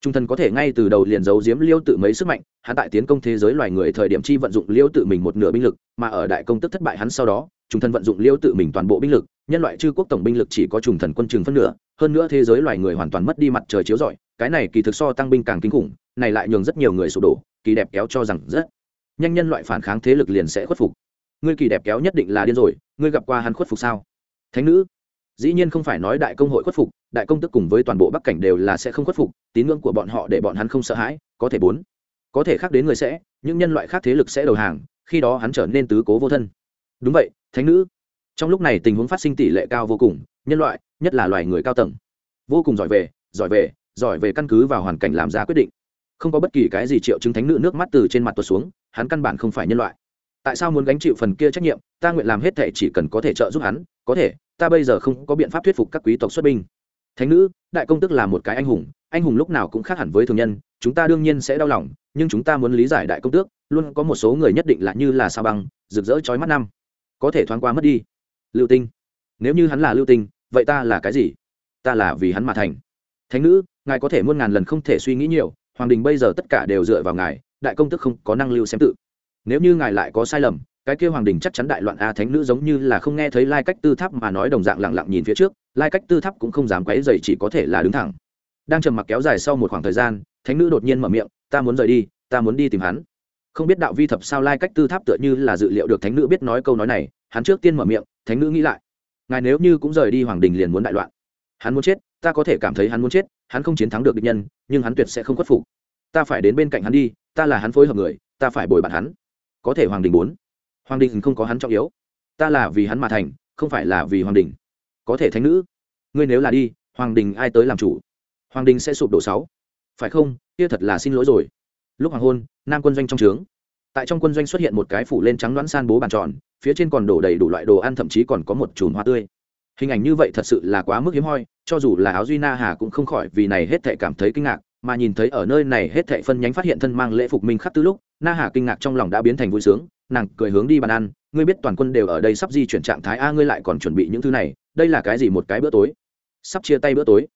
[SPEAKER 1] Trung thần có thể ngay từ đầu liền giấu giếm liêu tự mấy sức mạnh, hắn tại tiến công thế giới loài người thời điểm chi vận dụng liêu tự mình một nửa binh lực, mà ở đại công tức thất bại hắn sau đó Trùng thần vận dụng liêu tự mình toàn bộ binh lực, nhân loại chư quốc tổng binh lực chỉ có trùng thần quân chừng phân nửa, hơn nữa thế giới loài người hoàn toàn mất đi mặt trời chiếu rọi, cái này kỳ thực so tăng binh càng kinh khủng, này lại nhường rất nhiều người sụp đổ, kỳ đẹp kéo cho rằng rất nhanh nhân loại phản kháng thế lực liền sẽ khuất phục. Ngươi kỳ đẹp kéo nhất định là điên rồi, ngươi gặp qua hắn khuất phục sao? Thánh nữ, dĩ nhiên không phải nói đại công hội khuất phục, đại công tức cùng với toàn bộ bắc cảnh đều là sẽ không khuất phục, tín ngưỡng của bọn họ để bọn hắn không sợ hãi, có thể bốn. Có thể khác đến người sẽ, những nhân loại khác thế lực sẽ đầu hàng, khi đó hắn trở nên tứ cố vô thân đúng vậy, thánh nữ. Trong lúc này tình huống phát sinh tỷ lệ cao vô cùng, nhân loại, nhất là loài người cao tầng, vô cùng giỏi về giỏi về giỏi về căn cứ vào hoàn cảnh làm ra quyết định. Không có bất kỳ cái gì triệu chứng thánh nữ nước mắt từ trên mặt tuột xuống, hắn căn bản không phải nhân loại. Tại sao muốn gánh chịu phần kia trách nhiệm, ta nguyện làm hết thể chỉ cần có thể trợ giúp hắn, có thể, ta bây giờ không có biện pháp thuyết phục các quý tộc xuất binh. Thánh nữ, đại công tức là một cái anh hùng anh hùng lúc nào cũng khác hẳn với thường nhân, chúng ta đương nhiên sẽ đau lòng, nhưng chúng ta muốn lý giải đại công tước, luôn có một số người nhất định là như là sao băng, rực rỡ chói mắt năm có thể thoáng qua mất đi. Lưu tinh, nếu như hắn là lưu tinh, vậy ta là cái gì? Ta là vì hắn mà thành. Thánh nữ, ngài có thể muôn ngàn lần không thể suy nghĩ nhiều, hoàng đình bây giờ tất cả đều dựa vào ngài, đại công tức không có năng lưu xem tự. Nếu như ngài lại có sai lầm, cái kia hoàng đình chắc chắn đại loạn a thánh nữ giống như là không nghe thấy lai cách tư tháp mà nói đồng dạng lặng lặng nhìn phía trước, lai cách tư tháp cũng không dám quấy dày chỉ có thể là đứng thẳng. Đang trầm mặc kéo dài sau một khoảng thời gian, thánh nữ đột nhiên mở miệng, ta muốn rời đi, ta muốn đi tìm hắn không biết đạo vi thập sao lai cách tư tháp tựa như là dự liệu được thánh nữ biết nói câu nói này, hắn trước tiên mở miệng, thánh nữ nghĩ lại, ngài nếu như cũng rời đi hoàng đình liền muốn đại loạn. Hắn muốn chết, ta có thể cảm thấy hắn muốn chết, hắn không chiến thắng được địch nhân, nhưng hắn tuyệt sẽ không khuất phục. Ta phải đến bên cạnh hắn đi, ta là hắn phối hợp người, ta phải bồi bạn hắn. Có thể hoàng đình muốn. Hoàng đình không có hắn trọng yếu. Ta là vì hắn mà thành, không phải là vì hoàng đình. Có thể thánh nữ, ngươi nếu là đi, hoàng đình ai tới làm chủ? Hoàng đình sẽ sụp đổ sáu. Phải không? Kia thật là xin lỗi rồi lúc hoàng hôn, nam quân doanh trong trướng. Tại trong quân doanh xuất hiện một cái phủ lên trắng đoán san bố bàn tròn, phía trên còn đổ đầy đủ loại đồ ăn, thậm chí còn có một chùm hoa tươi. Hình ảnh như vậy thật sự là quá mức hiếm hoi, cho dù là áo duy na hà cũng không khỏi vì này hết thệ cảm thấy kinh ngạc, mà nhìn thấy ở nơi này hết thệ phân nhánh phát hiện thân mang lễ phục minh khắc tư lúc, na hà kinh ngạc trong lòng đã biến thành vui sướng, nàng cười hướng đi bàn ăn, ngươi biết toàn quân đều ở đây sắp di chuyển trạng thái a, ngươi lại còn chuẩn bị những thứ này, đây là cái gì một cái bữa tối? Sắp chia tay bữa tối.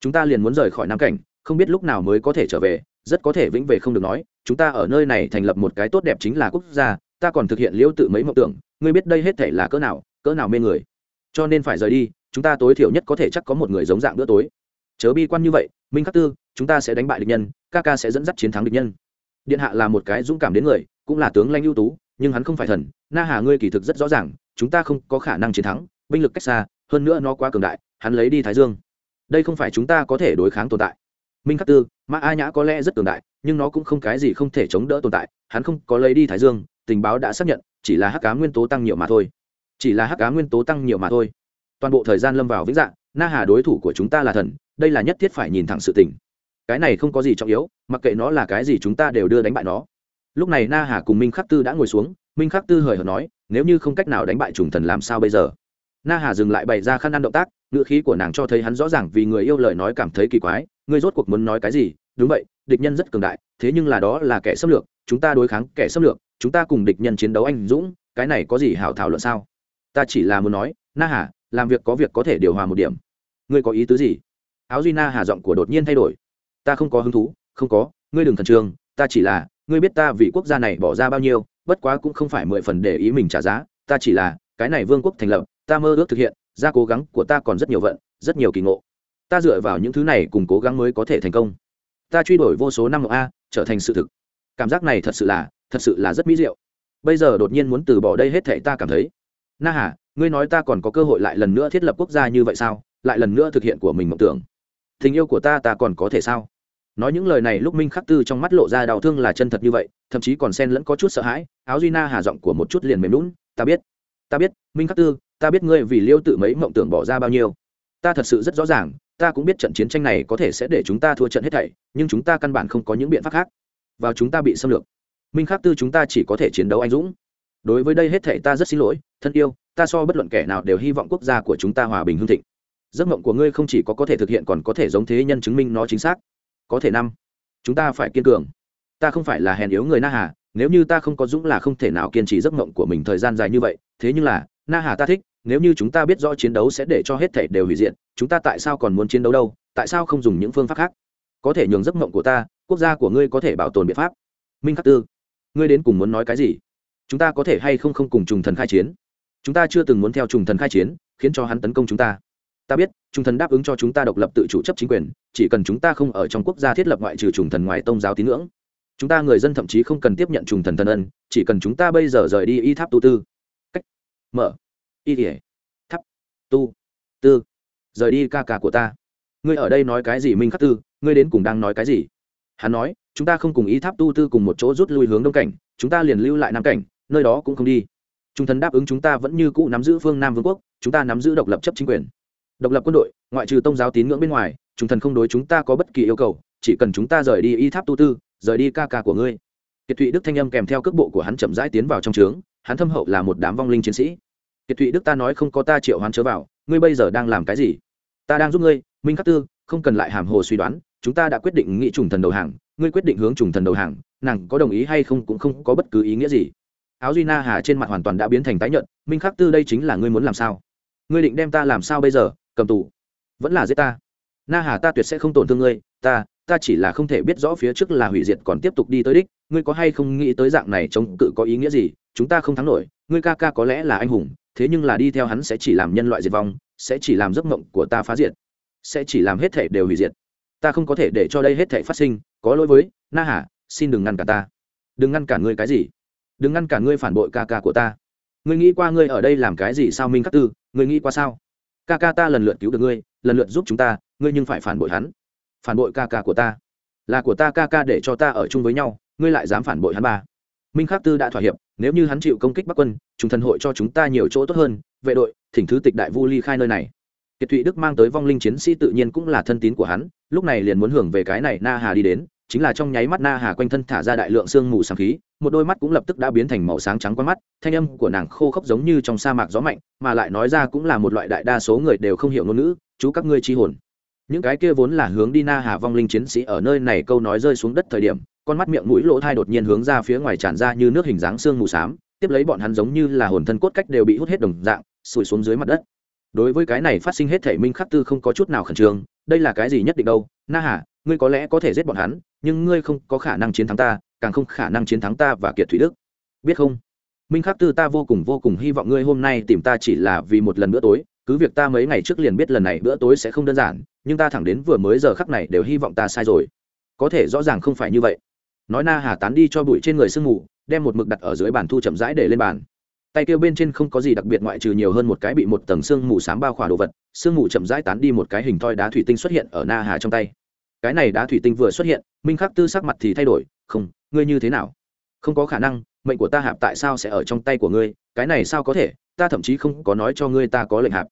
[SPEAKER 1] Chúng ta liền muốn rời khỏi nam cảnh, không biết lúc nào mới có thể trở về rất có thể vĩnh về không được nói, chúng ta ở nơi này thành lập một cái tốt đẹp chính là quốc gia, ta còn thực hiện liễu tự mấy mộng tưởng, ngươi biết đây hết thể là cỡ nào cỡ nào mê người. Cho nên phải rời đi, chúng ta tối thiểu nhất có thể chắc có một người giống dạng bữa tối. Chớ bi quan như vậy, minh khắc tư, chúng ta sẽ đánh bại địch nhân, ca ca sẽ dẫn dắt chiến thắng địch nhân. Điện hạ là một cái dũng cảm đến người, cũng là tướng lanh ưu tú, nhưng hắn không phải thần, na hà ngươi kỳ thực rất rõ ràng, chúng ta không có khả năng chiến thắng, binh lực cách xa, hơn nữa nó quá cường đại, hắn lấy đi thái dương. Đây không phải chúng ta có thể đối kháng tồn tại minh khắc tư mã a nhã có lẽ rất cường đại, nhưng nó cũng không cái gì không thể chống đỡ tồn tại, hắn không có lấy đi thái dương, tình báo đã xác nhận, chỉ là hắc cá nguyên tố tăng nhiều mà thôi. Chỉ là hắc cá nguyên tố tăng nhiều mà thôi. Toàn bộ thời gian lâm vào vĩnh dạng, na hà đối thủ của chúng ta là thần, đây là nhất thiết phải nhìn thẳng sự tình. Cái này không có gì trọng yếu, mặc kệ nó là cái gì chúng ta đều đưa đánh bại nó. Lúc này na hà cùng minh khắc tư đã ngồi xuống, minh khắc tư hời hợt nói, nếu như không cách nào đánh bại trùng thần làm sao bây giờ? Na hà dừng lại bày ra khăn ăn động tác, ngữ khí của nàng cho thấy hắn rõ ràng vì người yêu lời nói cảm thấy kỳ quái ngươi rốt cuộc muốn nói cái gì? Đúng vậy, địch nhân rất cường đại, thế nhưng là đó là kẻ xâm lược, chúng ta đối kháng kẻ xâm lược, chúng ta cùng địch nhân chiến đấu anh dũng, cái này có gì hảo thảo luận sao? Ta chỉ là muốn nói, na hà, làm việc có việc có thể điều hòa một điểm. Ngươi có ý tứ gì? Áo duy na hà giọng của đột nhiên thay đổi. Ta không có hứng thú, không có, ngươi đừng thần trương. ta chỉ là, ngươi biết ta vì quốc gia này bỏ ra bao nhiêu, bất quá cũng không phải mười phần để ý mình trả giá, ta chỉ là, cái này vương quốc thành lập, ta mơ ước thực hiện ra cố gắng của ta còn rất nhiều vận, rất nhiều kỳ ngộ ta dựa vào những thứ này cùng cố gắng mới có thể thành công. Ta truy đuổi vô số năm độ a, trở thành sự thực. Cảm giác này thật sự là, thật sự là rất mỹ diệu. Bây giờ đột nhiên muốn từ bỏ đây hết thể ta cảm thấy. Na hà, ngươi nói ta còn có cơ hội lại lần nữa thiết lập quốc gia như vậy sao? Lại lần nữa thực hiện của mình mộng tưởng. Tình yêu của ta ta còn có thể sao? Nói những lời này lúc minh khắc tư trong mắt lộ ra đau thương là chân thật như vậy, thậm chí còn xen lẫn có chút sợ hãi, áo duy na hà giọng của một chút liền mềm lún ta biết ta biết, minh khắc tư, ta biết ngươi vì liêu tự mấy mộng tưởng bỏ ra bao nhiêu. Ta thật sự rất rõ ràng ta cũng biết trận chiến tranh này có thể sẽ để chúng ta thua trận hết thảy, nhưng chúng ta căn bản không có những biện pháp khác. Vào chúng ta bị xâm lược. Minh khắc tư chúng ta chỉ có thể chiến đấu anh dũng. Đối với đây hết thảy ta rất xin lỗi, thân yêu, ta so bất luận kẻ nào đều hy vọng quốc gia của chúng ta hòa bình hương thịnh. Giấc mộng của ngươi không chỉ có có thể thực hiện còn có thể giống thế nhân chứng minh nó chính xác. Có thể năm, chúng ta phải kiên cường. Ta không phải là hèn yếu người na hà, nếu như ta không có dũng là không thể nào kiên trì giấc mộng của mình thời gian dài như vậy. Thế nhưng là, na hà ta thích nếu như chúng ta biết rõ chiến đấu sẽ để cho hết thể đều hủy diện chúng ta tại sao còn muốn chiến đấu đâu? Tại sao không dùng những phương pháp khác? Có thể nhường giấc mộng của ta, quốc gia của ngươi có thể bảo tồn biện pháp. Minh khắc tư, ngươi đến cùng muốn nói cái gì? Chúng ta có thể hay không không cùng trùng thần khai chiến? Chúng ta chưa từng muốn theo trùng thần khai chiến, khiến cho hắn tấn công chúng ta. Ta biết, trùng thần đáp ứng cho chúng ta độc lập tự chủ chấp chính quyền, chỉ cần chúng ta không ở trong quốc gia thiết lập ngoại trừ trùng thần ngoài tôn giáo tín ngưỡng. Chúng ta người dân thậm chí không cần tiếp nhận trùng thần thần ân, chỉ cần chúng ta bây giờ rời đi y tháp tu tư. Cách mở y thể tháp tu. Tư. Rời đi ca ca của ta. Ngươi ở đây nói cái gì minh khắc tư? Ngươi đến cùng đang nói cái gì? Hắn nói, chúng ta không cùng ý tháp tu tư cùng một chỗ rút lui hướng đông cảnh, chúng ta liền lưu lại nam cảnh, nơi đó cũng không đi. Trung thần đáp ứng chúng ta vẫn như cũ nắm giữ phương nam vương quốc, chúng ta nắm giữ độc lập chấp chính quyền. Độc lập quân đội, ngoại trừ tôn giáo tín ngưỡng bên ngoài, trung thần không đối chúng ta có bất kỳ yêu cầu, chỉ cần chúng ta rời đi y tháp tu tư, rời đi ca ca của ngươi. Kiệt thụy đức thanh âm kèm theo cước bộ của hắn chậm rãi tiến vào trong trướng, hắn thâm hậu là một đám vong linh chiến sĩ kiệt thụy đức ta nói không có ta triệu hoán chớ vào, ngươi bây giờ đang làm cái gì? Ta đang giúp ngươi, minh khắc tư, không cần lại hàm hồ suy đoán, chúng ta đã quyết định nghị trùng thần đầu hàng, ngươi quyết định hướng trùng thần đầu hàng, nàng có đồng ý hay không cũng không có bất cứ ý nghĩa gì. Áo duy na hà trên mặt hoàn toàn đã biến thành tái nhợt, minh khắc tư đây chính là ngươi muốn làm sao? Ngươi định đem ta làm sao bây giờ, cầm tù? Vẫn là giết ta? Na hà ta tuyệt sẽ không tổn thương ngươi, ta ta chỉ là không thể biết rõ phía trước là hủy diệt còn tiếp tục đi tới đích, ngươi có hay không nghĩ tới dạng này chống cự có ý nghĩa gì, chúng ta không thắng nổi, ngươi ca ca có lẽ là anh hùng thế nhưng là đi theo hắn sẽ chỉ làm nhân loại diệt vong, sẽ chỉ làm giấc mộng của ta phá diệt, sẽ chỉ làm hết thể đều hủy diệt. Ta không có thể để cho đây hết thể phát sinh, có lỗi với, na hà, xin đừng ngăn cả ta. Đừng ngăn cả ngươi cái gì? Đừng ngăn cả ngươi phản bội ca ca của ta. Ngươi nghĩ qua ngươi ở đây làm cái gì sao, minh khắc tư? Ngươi nghĩ qua sao? Ca ca ta lần lượt cứu được ngươi, lần lượt giúp chúng ta, ngươi nhưng phải phản bội hắn. Phản bội ca ca của ta. Là của ta ca ca để cho ta ở chung với nhau, ngươi lại dám phản bội hắn ba minh khắc tư đã thỏa hiệp, nếu như hắn chịu công kích bắc quân chúng thần hội cho chúng ta nhiều chỗ tốt hơn, vệ đội, thỉnh thứ tịch đại vu ly khai nơi này. Kiệt thụy đức mang tới vong linh chiến sĩ tự nhiên cũng là thân tín của hắn, lúc này liền muốn hưởng về cái này na hà đi đến, chính là trong nháy mắt na hà quanh thân thả ra đại lượng sương mù sáng khí, một đôi mắt cũng lập tức đã biến thành màu sáng trắng qua mắt, thanh âm của nàng khô khốc giống như trong sa mạc gió mạnh, mà lại nói ra cũng là một loại đại đa số người đều không hiểu ngôn ngữ, chú các ngươi chi hồn. Những cái kia vốn là hướng đi na hà vong linh chiến sĩ ở nơi này câu nói rơi xuống đất thời điểm con mắt miệng mũi lỗ thai đột nhiên hướng ra phía ngoài tràn ra như nước hình dáng xương mù xám, tiếp lấy bọn hắn giống như là hồn thân cốt cách đều bị hút hết đồng dạng, sủi xuống dưới mặt đất. Đối với cái này phát sinh hết thể minh khắc tư không có chút nào khẩn trương, đây là cái gì nhất định đâu? Na hà, ngươi có lẽ có thể giết bọn hắn, nhưng ngươi không có khả năng chiến thắng ta, càng không khả năng chiến thắng ta và kiệt thủy đức. Biết không? Minh khắc tư ta vô cùng vô cùng hy vọng ngươi hôm nay tìm ta chỉ là vì một lần bữa tối, cứ việc ta mấy ngày trước liền biết lần này bữa tối sẽ không đơn giản, nhưng ta thẳng đến vừa mới giờ khắc này đều hy vọng ta sai rồi. Có thể rõ ràng không phải như vậy nói na hà tán đi cho bụi trên người sương mù, đem một mực đặt ở dưới bàn thu chậm rãi để lên bàn. Tay kêu bên trên không có gì đặc biệt ngoại trừ nhiều hơn một cái bị một tầng sương mù sám bao khỏa đồ vật, sương mù chậm rãi tán đi một cái hình thoi đá thủy tinh xuất hiện ở na hà trong tay. Cái này đá thủy tinh vừa xuất hiện, minh khắc tư sắc mặt thì thay đổi, không, ngươi như thế nào? Không có khả năng, mệnh của ta hạp tại sao sẽ ở trong tay của ngươi, cái này sao có thể, ta thậm chí không có nói cho ngươi ta có lệnh hạp.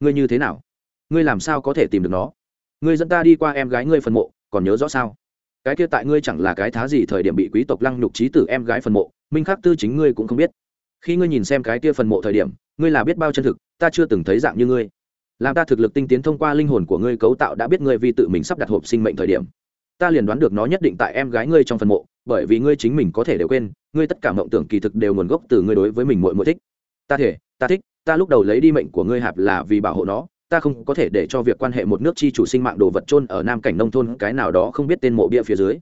[SPEAKER 1] Ngươi như thế nào? Ngươi làm sao có thể tìm được nó? Ngươi dẫn ta đi qua em gái ngươi phần mộ, còn nhớ rõ sao? Cái kia tại ngươi chẳng là cái thá gì thời điểm bị quý tộc lăng nhục trí tử em gái phần mộ, minh khắc tư chính ngươi cũng không biết. Khi ngươi nhìn xem cái kia phần mộ thời điểm, ngươi là biết bao chân thực, ta chưa từng thấy dạng như ngươi. Làm ta thực lực tinh tiến thông qua linh hồn của ngươi cấu tạo đã biết ngươi vì tự mình sắp đặt hộp sinh mệnh thời điểm. Ta liền đoán được nó nhất định tại em gái ngươi trong phần mộ, bởi vì ngươi chính mình có thể đều quên, ngươi tất cả mộng tưởng kỳ thực đều nguồn gốc từ ngươi đối với mình muội muội thích. Ta thể, ta thích, ta lúc đầu lấy đi mệnh của ngươi hạp là vì bảo hộ nó ta không có thể để cho việc quan hệ một nước chi chủ sinh mạng đồ vật chôn ở nam cảnh nông thôn, cái nào đó không biết tên mộ bia phía dưới.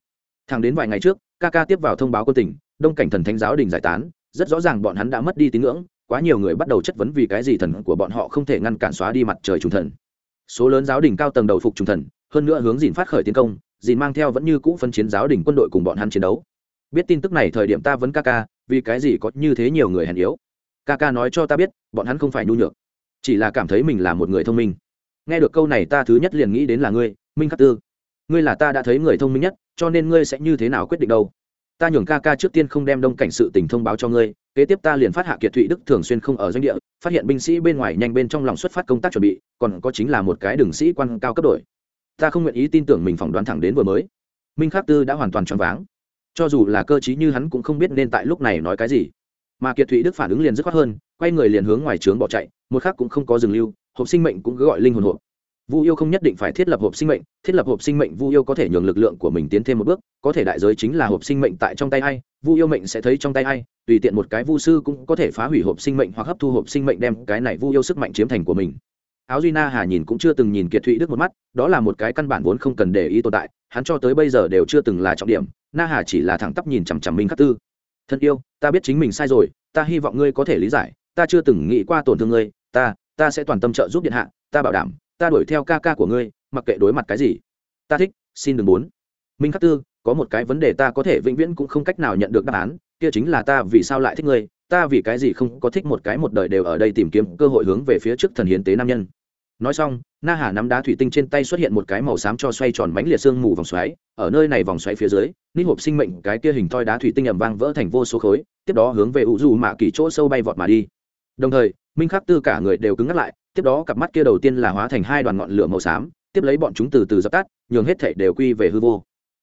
[SPEAKER 1] Thẳng đến vài ngày trước, ca ca tiếp vào thông báo quân tỉnh đông cảnh thần thánh giáo đình giải tán, rất rõ ràng bọn hắn đã mất đi tín ngưỡng, quá nhiều người bắt đầu chất vấn vì cái gì thần của bọn họ không thể ngăn cản xóa đi mặt trời trùng thần. Số lớn giáo đình cao tầng đầu phục trùng thần, hơn nữa hướng dìn phát khởi tiến công, dìn mang theo vẫn như cũ phân chiến giáo đình quân đội cùng bọn hắn chiến đấu. Biết tin tức này thời điểm ta vẫn ca ca, vì cái gì có như thế nhiều người hèn yếu? Ca ca nói cho ta biết, bọn hắn không phải nhu nhược chỉ là cảm thấy mình là một người thông minh. Nghe được câu này ta thứ nhất liền nghĩ đến là ngươi, minh khắc tư. Ngươi là ta đã thấy người thông minh nhất, cho nên ngươi sẽ như thế nào quyết định đâu? Ta nhường ca ca trước tiên không đem đông cảnh sự tình thông báo cho ngươi, kế tiếp ta liền phát hạ kiệt thụy đức thường xuyên không ở doanh địa, phát hiện binh sĩ bên ngoài nhanh bên trong lòng xuất phát công tác chuẩn bị, còn có chính là một cái đường sĩ quan cao cấp đội. Ta không nguyện ý tin tưởng mình phỏng đoán thẳng đến vừa mới. Minh khắc tư đã hoàn toàn choáng váng. Cho dù là cơ chí như hắn cũng không biết nên tại lúc này nói cái gì. Mà kiệt thụy đức phản ứng liền dứt khoát hơn, quay người liền hướng ngoài trướng bỏ chạy một khác cũng không có dừng lưu, hộp sinh mệnh cũng cứ gọi linh hồn hộp. Vu yêu không nhất định phải thiết lập hộp sinh mệnh, thiết lập hộp sinh mệnh vu yêu có thể nhường lực lượng của mình tiến thêm một bước, có thể đại giới chính là hộp sinh mệnh tại trong tay ai, vu yêu mệnh sẽ thấy trong tay ai, tùy tiện một cái vu sư cũng có thể phá hủy hộp sinh mệnh hoặc hấp thu hộp sinh mệnh đem cái này vu yêu sức mạnh chiếm thành của mình. Áo duy na hà nhìn cũng chưa từng nhìn kiệt thụy đức một mắt, đó là một cái căn bản vốn không cần để ý tồn tại, hắn cho tới bây giờ đều chưa từng là trọng điểm, na hà chỉ là thẳng tắp nhìn chằm chằm minh khắc tư. Thân yêu, ta biết chính mình sai rồi, ta hy vọng ngươi có thể lý giải, ta chưa từng nghĩ qua tổn thương ngươi ta ta sẽ toàn tâm trợ giúp điện hạ, ta bảo đảm, ta đuổi theo ca ca của ngươi, mặc kệ đối mặt cái gì. Ta thích, xin đừng muốn. Minh khắc tư, có một cái vấn đề ta có thể vĩnh viễn cũng không cách nào nhận được đáp án, kia chính là ta vì sao lại thích ngươi, ta vì cái gì không có thích một cái một đời đều ở đây tìm kiếm cơ hội hướng về phía trước thần hiến tế nam nhân. Nói xong, na hà nắm đá thủy tinh trên tay xuất hiện một cái màu xám cho xoay tròn mánh liệt sương mù vòng xoáy, ở nơi này vòng xoáy phía dưới nít hộp sinh mệnh cái kia hình thoi đá thủy tinh ẩm vang vỡ thành vô số khối, tiếp đó hướng về ủ dù mạ kỳ chỗ sâu bay vọt mà đi. Đồng thời minh khắc tư cả người đều cứng ngắt lại, tiếp đó cặp mắt kia đầu tiên là hóa thành hai đoàn ngọn lửa màu xám, tiếp lấy bọn chúng từ từ dập tắt, nhường hết thảy đều quy về hư vô.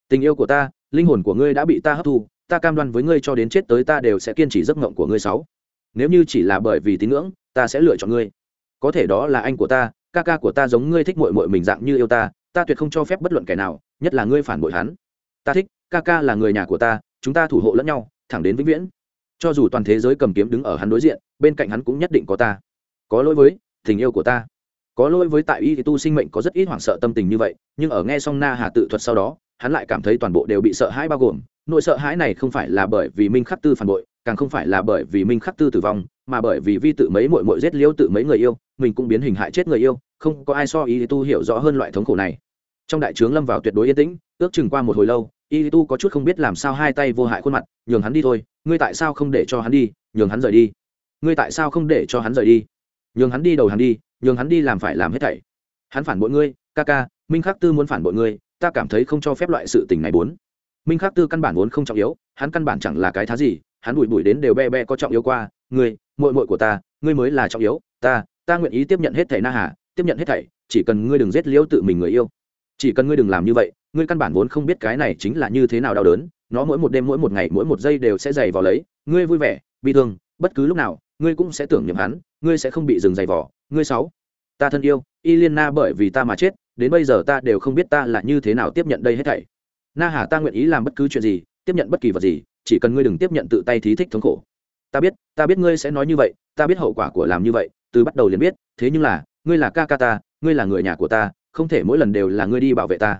[SPEAKER 1] Tình yêu của ta, linh hồn của ngươi đã bị ta hấp thu, ta cam đoan với ngươi cho đến chết tới ta đều sẽ kiên trì giấc ngộng của ngươi sáu. Nếu như chỉ là bởi vì tín ngưỡng, ta sẽ lựa chọn ngươi. Có thể đó là anh của ta, ca ca của ta giống ngươi thích muội muội mình dạng như yêu ta ta tuyệt không cho phép bất luận kẻ nào, nhất là ngươi phản bội hắn. Ta thích, ca ca là người nhà của ta, chúng ta thủ hộ lẫn nhau, thẳng đến vĩnh viễn cho dù toàn thế giới cầm kiếm đứng ở hắn đối diện, bên cạnh hắn cũng nhất định có ta. Có lỗi với tình yêu của ta. Có lỗi với tại y tu sinh mệnh có rất ít hoảng sợ tâm tình như vậy, nhưng ở nghe xong na hà tự thuật sau đó, hắn lại cảm thấy toàn bộ đều bị sợ hãi bao gồm. Nỗi sợ hãi này không phải là bởi vì minh khắc tư phản bội, càng không phải là bởi vì minh khắc tư tử vong, mà bởi vì vi tự mấy mội mội giết liêu tự mấy người yêu, mình cũng biến hình hại chết người yêu, không có ai so y tu hiểu rõ hơn loại thống khổ này. Trong đại trướng lâm vào tuyệt đối yên tĩnh, ước chừng qua một hồi lâu y tu có chút không biết làm sao hai tay vô hại khuôn mặt, nhường hắn đi thôi, ngươi tại sao không để cho hắn đi, nhường hắn rời đi? Ngươi tại sao không để cho hắn rời đi? Nhường hắn đi đầu hắn đi, nhường hắn đi làm phải làm hết thảy. Hắn phản bội ngươi, ca ca, minh khắc tư muốn phản bội ngươi, ta cảm thấy không cho phép loại sự tình này bốn. Minh khắc tư căn bản vốn không trọng yếu, hắn căn bản chẳng là cái thá gì, hắn bụi bụi đến đều be be có trọng yếu qua, ngươi, muội muội của ta, ngươi mới là trọng yếu, ta ta nguyện ý tiếp nhận hết thảy na hà, tiếp nhận hết thảy, chỉ cần ngươi đừng giết liễu tự mình người yêu chỉ cần ngươi đừng làm như vậy, ngươi căn bản vốn không biết cái này chính là như thế nào đau đớn. Nó mỗi một đêm, mỗi một ngày, mỗi một giây đều sẽ dày vào lấy. Ngươi vui vẻ bị thương, bất cứ lúc nào, ngươi cũng sẽ tưởng niệm hắn, ngươi sẽ không bị dừng dày vỏ ngươi sáu, ta thân yêu y liên na bởi vì ta mà chết, đến bây giờ ta đều không biết ta là như thế nào tiếp nhận đây hết thảy. Na hà, ta nguyện ý làm bất cứ chuyện gì, tiếp nhận bất kỳ vật gì, chỉ cần ngươi đừng tiếp nhận tự tay thí thích thống khổ. Ta biết ta biết ngươi sẽ nói như vậy, ta biết hậu quả của làm như vậy, từ bắt đầu liền biết, thế nhưng là, ngươi là ca ca ta, ngươi là người nhà của ta không thể mỗi lần đều là ngươi đi bảo vệ ta.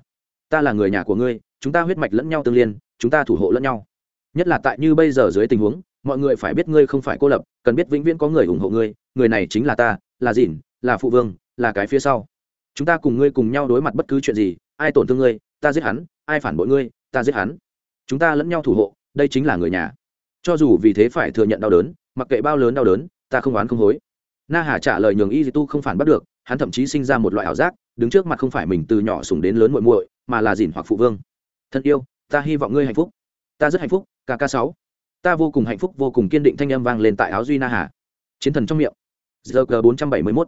[SPEAKER 1] Ta là người nhà của ngươi, chúng ta huyết mạch lẫn nhau tương liên, chúng ta thủ hộ lẫn nhau. Nhất là tại như bây giờ dưới tình huống, mọi người phải biết ngươi không phải cô lập, cần biết vĩnh viễn có người ủng hộ ngươi, người này chính là ta, là dìn là phụ vương, là cái phía sau. Chúng ta cùng ngươi cùng nhau đối mặt bất cứ chuyện gì, ai tổn thương ngươi, ta giết hắn, ai phản bội ngươi, ta giết hắn. Chúng ta lẫn nhau thủ hộ, đây chính là người nhà. Cho dù vì thế phải thừa nhận đau đớn, mặc kệ bao lớn đau đớn, ta không oán không hối. Na hà trả lời nhường y tu không phản bắt được, hắn thậm chí sinh ra một loại ảo giác đứng trước mặt không phải mình từ nhỏ sùng đến lớn muội muội, mà là dìn hoặc phụ vương. Thân yêu, ta hy vọng ngươi hạnh phúc. Ta rất hạnh phúc, ca ca sáu. Ta vô cùng hạnh phúc, vô cùng kiên định thanh âm vang lên tại áo duy na hà. Chiến thần trong miệng. Gg bốn trăm bảy mươi mốt.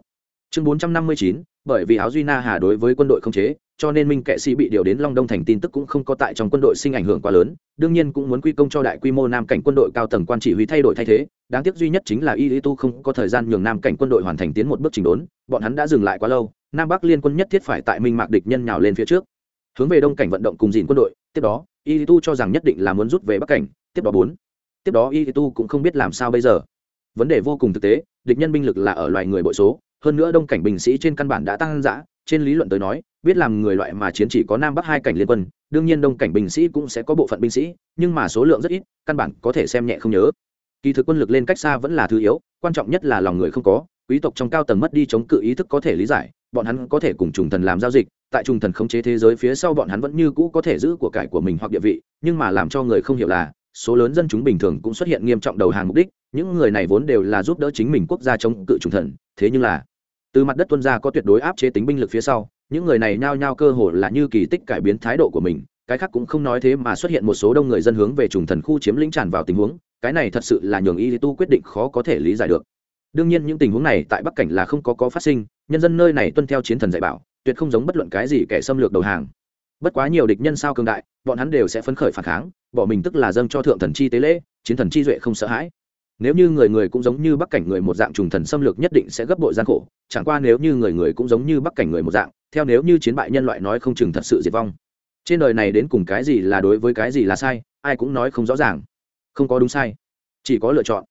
[SPEAKER 1] Chương bốn trăm năm mươi chín, bởi vì áo duy na hà đối với quân đội không chế cho nên minh kệ sĩ bị điều đến long đông thành tin tức cũng không có tại trong quân đội sinh ảnh hưởng quá lớn, đương nhiên cũng muốn quy công cho đại quy mô nam cảnh quân đội cao tầng quan chỉ huy thay đổi thay thế, đáng tiếc duy nhất chính là y lý tu không có thời gian nhường nam cảnh quân đội hoàn thành tiến một bước trình đốn, bọn hắn đã dừng lại quá lâu, nam bắc liên quân nhất thiết phải tại minh mạc địch nhân nhào lên phía trước. Hướng về đông cảnh vận động cùng dìn quân đội, tiếp đó, y lý tu cho rằng nhất định là muốn rút về bắc cảnh, tiếp đó bốn. Tiếp đó y lý tu cũng không biết làm sao bây giờ. Vấn đề vô cùng thực tế, địch nhân binh lực là ở loài người bội số, hơn nữa đông cảnh binh sĩ trên căn bản đã tăng giã trên lý luận tới nói, biết làm người loại mà chiến chỉ có nam bắc hai cảnh liên quân, đương nhiên đông cảnh binh sĩ cũng sẽ có bộ phận binh sĩ, nhưng mà số lượng rất ít, căn bản có thể xem nhẹ không nhớ. Kỳ thực quân lực lên cách xa vẫn là thứ yếu, quan trọng nhất là lòng người không có, quý tộc trong cao tầng mất đi chống cự ý thức có thể lý giải, bọn hắn có thể cùng trùng thần làm giao dịch, tại trùng thần khống chế thế giới phía sau bọn hắn vẫn như cũ có thể giữ của cải của mình hoặc địa vị, nhưng mà làm cho người không hiểu là, số lớn dân chúng bình thường cũng xuất hiện nghiêm trọng đầu hàng mục đích, những người này vốn đều là giúp đỡ chính mình quốc gia chống cự trùng thần, thế nhưng là từ mặt đất tuân ra có tuyệt đối áp chế tính binh lực phía sau, những người này nhao nhao cơ hồ là như kỳ tích cải biến thái độ của mình, cái khác cũng không nói thế mà xuất hiện một số đông người dân hướng về trùng thần khu chiếm lĩnh tràn vào tình huống, cái này thật sự là nhường y tu quyết định khó có thể lý giải được. Đương nhiên những tình huống này tại bắc cảnh là không có có phát sinh, nhân dân nơi này tuân theo chiến thần dạy bảo, tuyệt không giống bất luận cái gì kẻ xâm lược đầu hàng. Bất quá nhiều địch nhân sao cường đại, bọn hắn đều sẽ phấn khởi phản kháng, bỏ mình tức là dâng cho thượng thần chi tế lễ, chiến thần chi duệ không sợ hãi nếu như người người cũng giống như bắc cảnh người một dạng trùng thần xâm lược nhất định sẽ gấp bội gian khổ, chẳng qua nếu như người người cũng giống như bắc cảnh người một dạng, theo nếu như chiến bại nhân loại nói không chừng thật sự diệt vong. Trên đời này đến cùng cái gì là đối với cái gì là sai, ai cũng nói không rõ ràng. Không có đúng sai, chỉ có lựa chọn.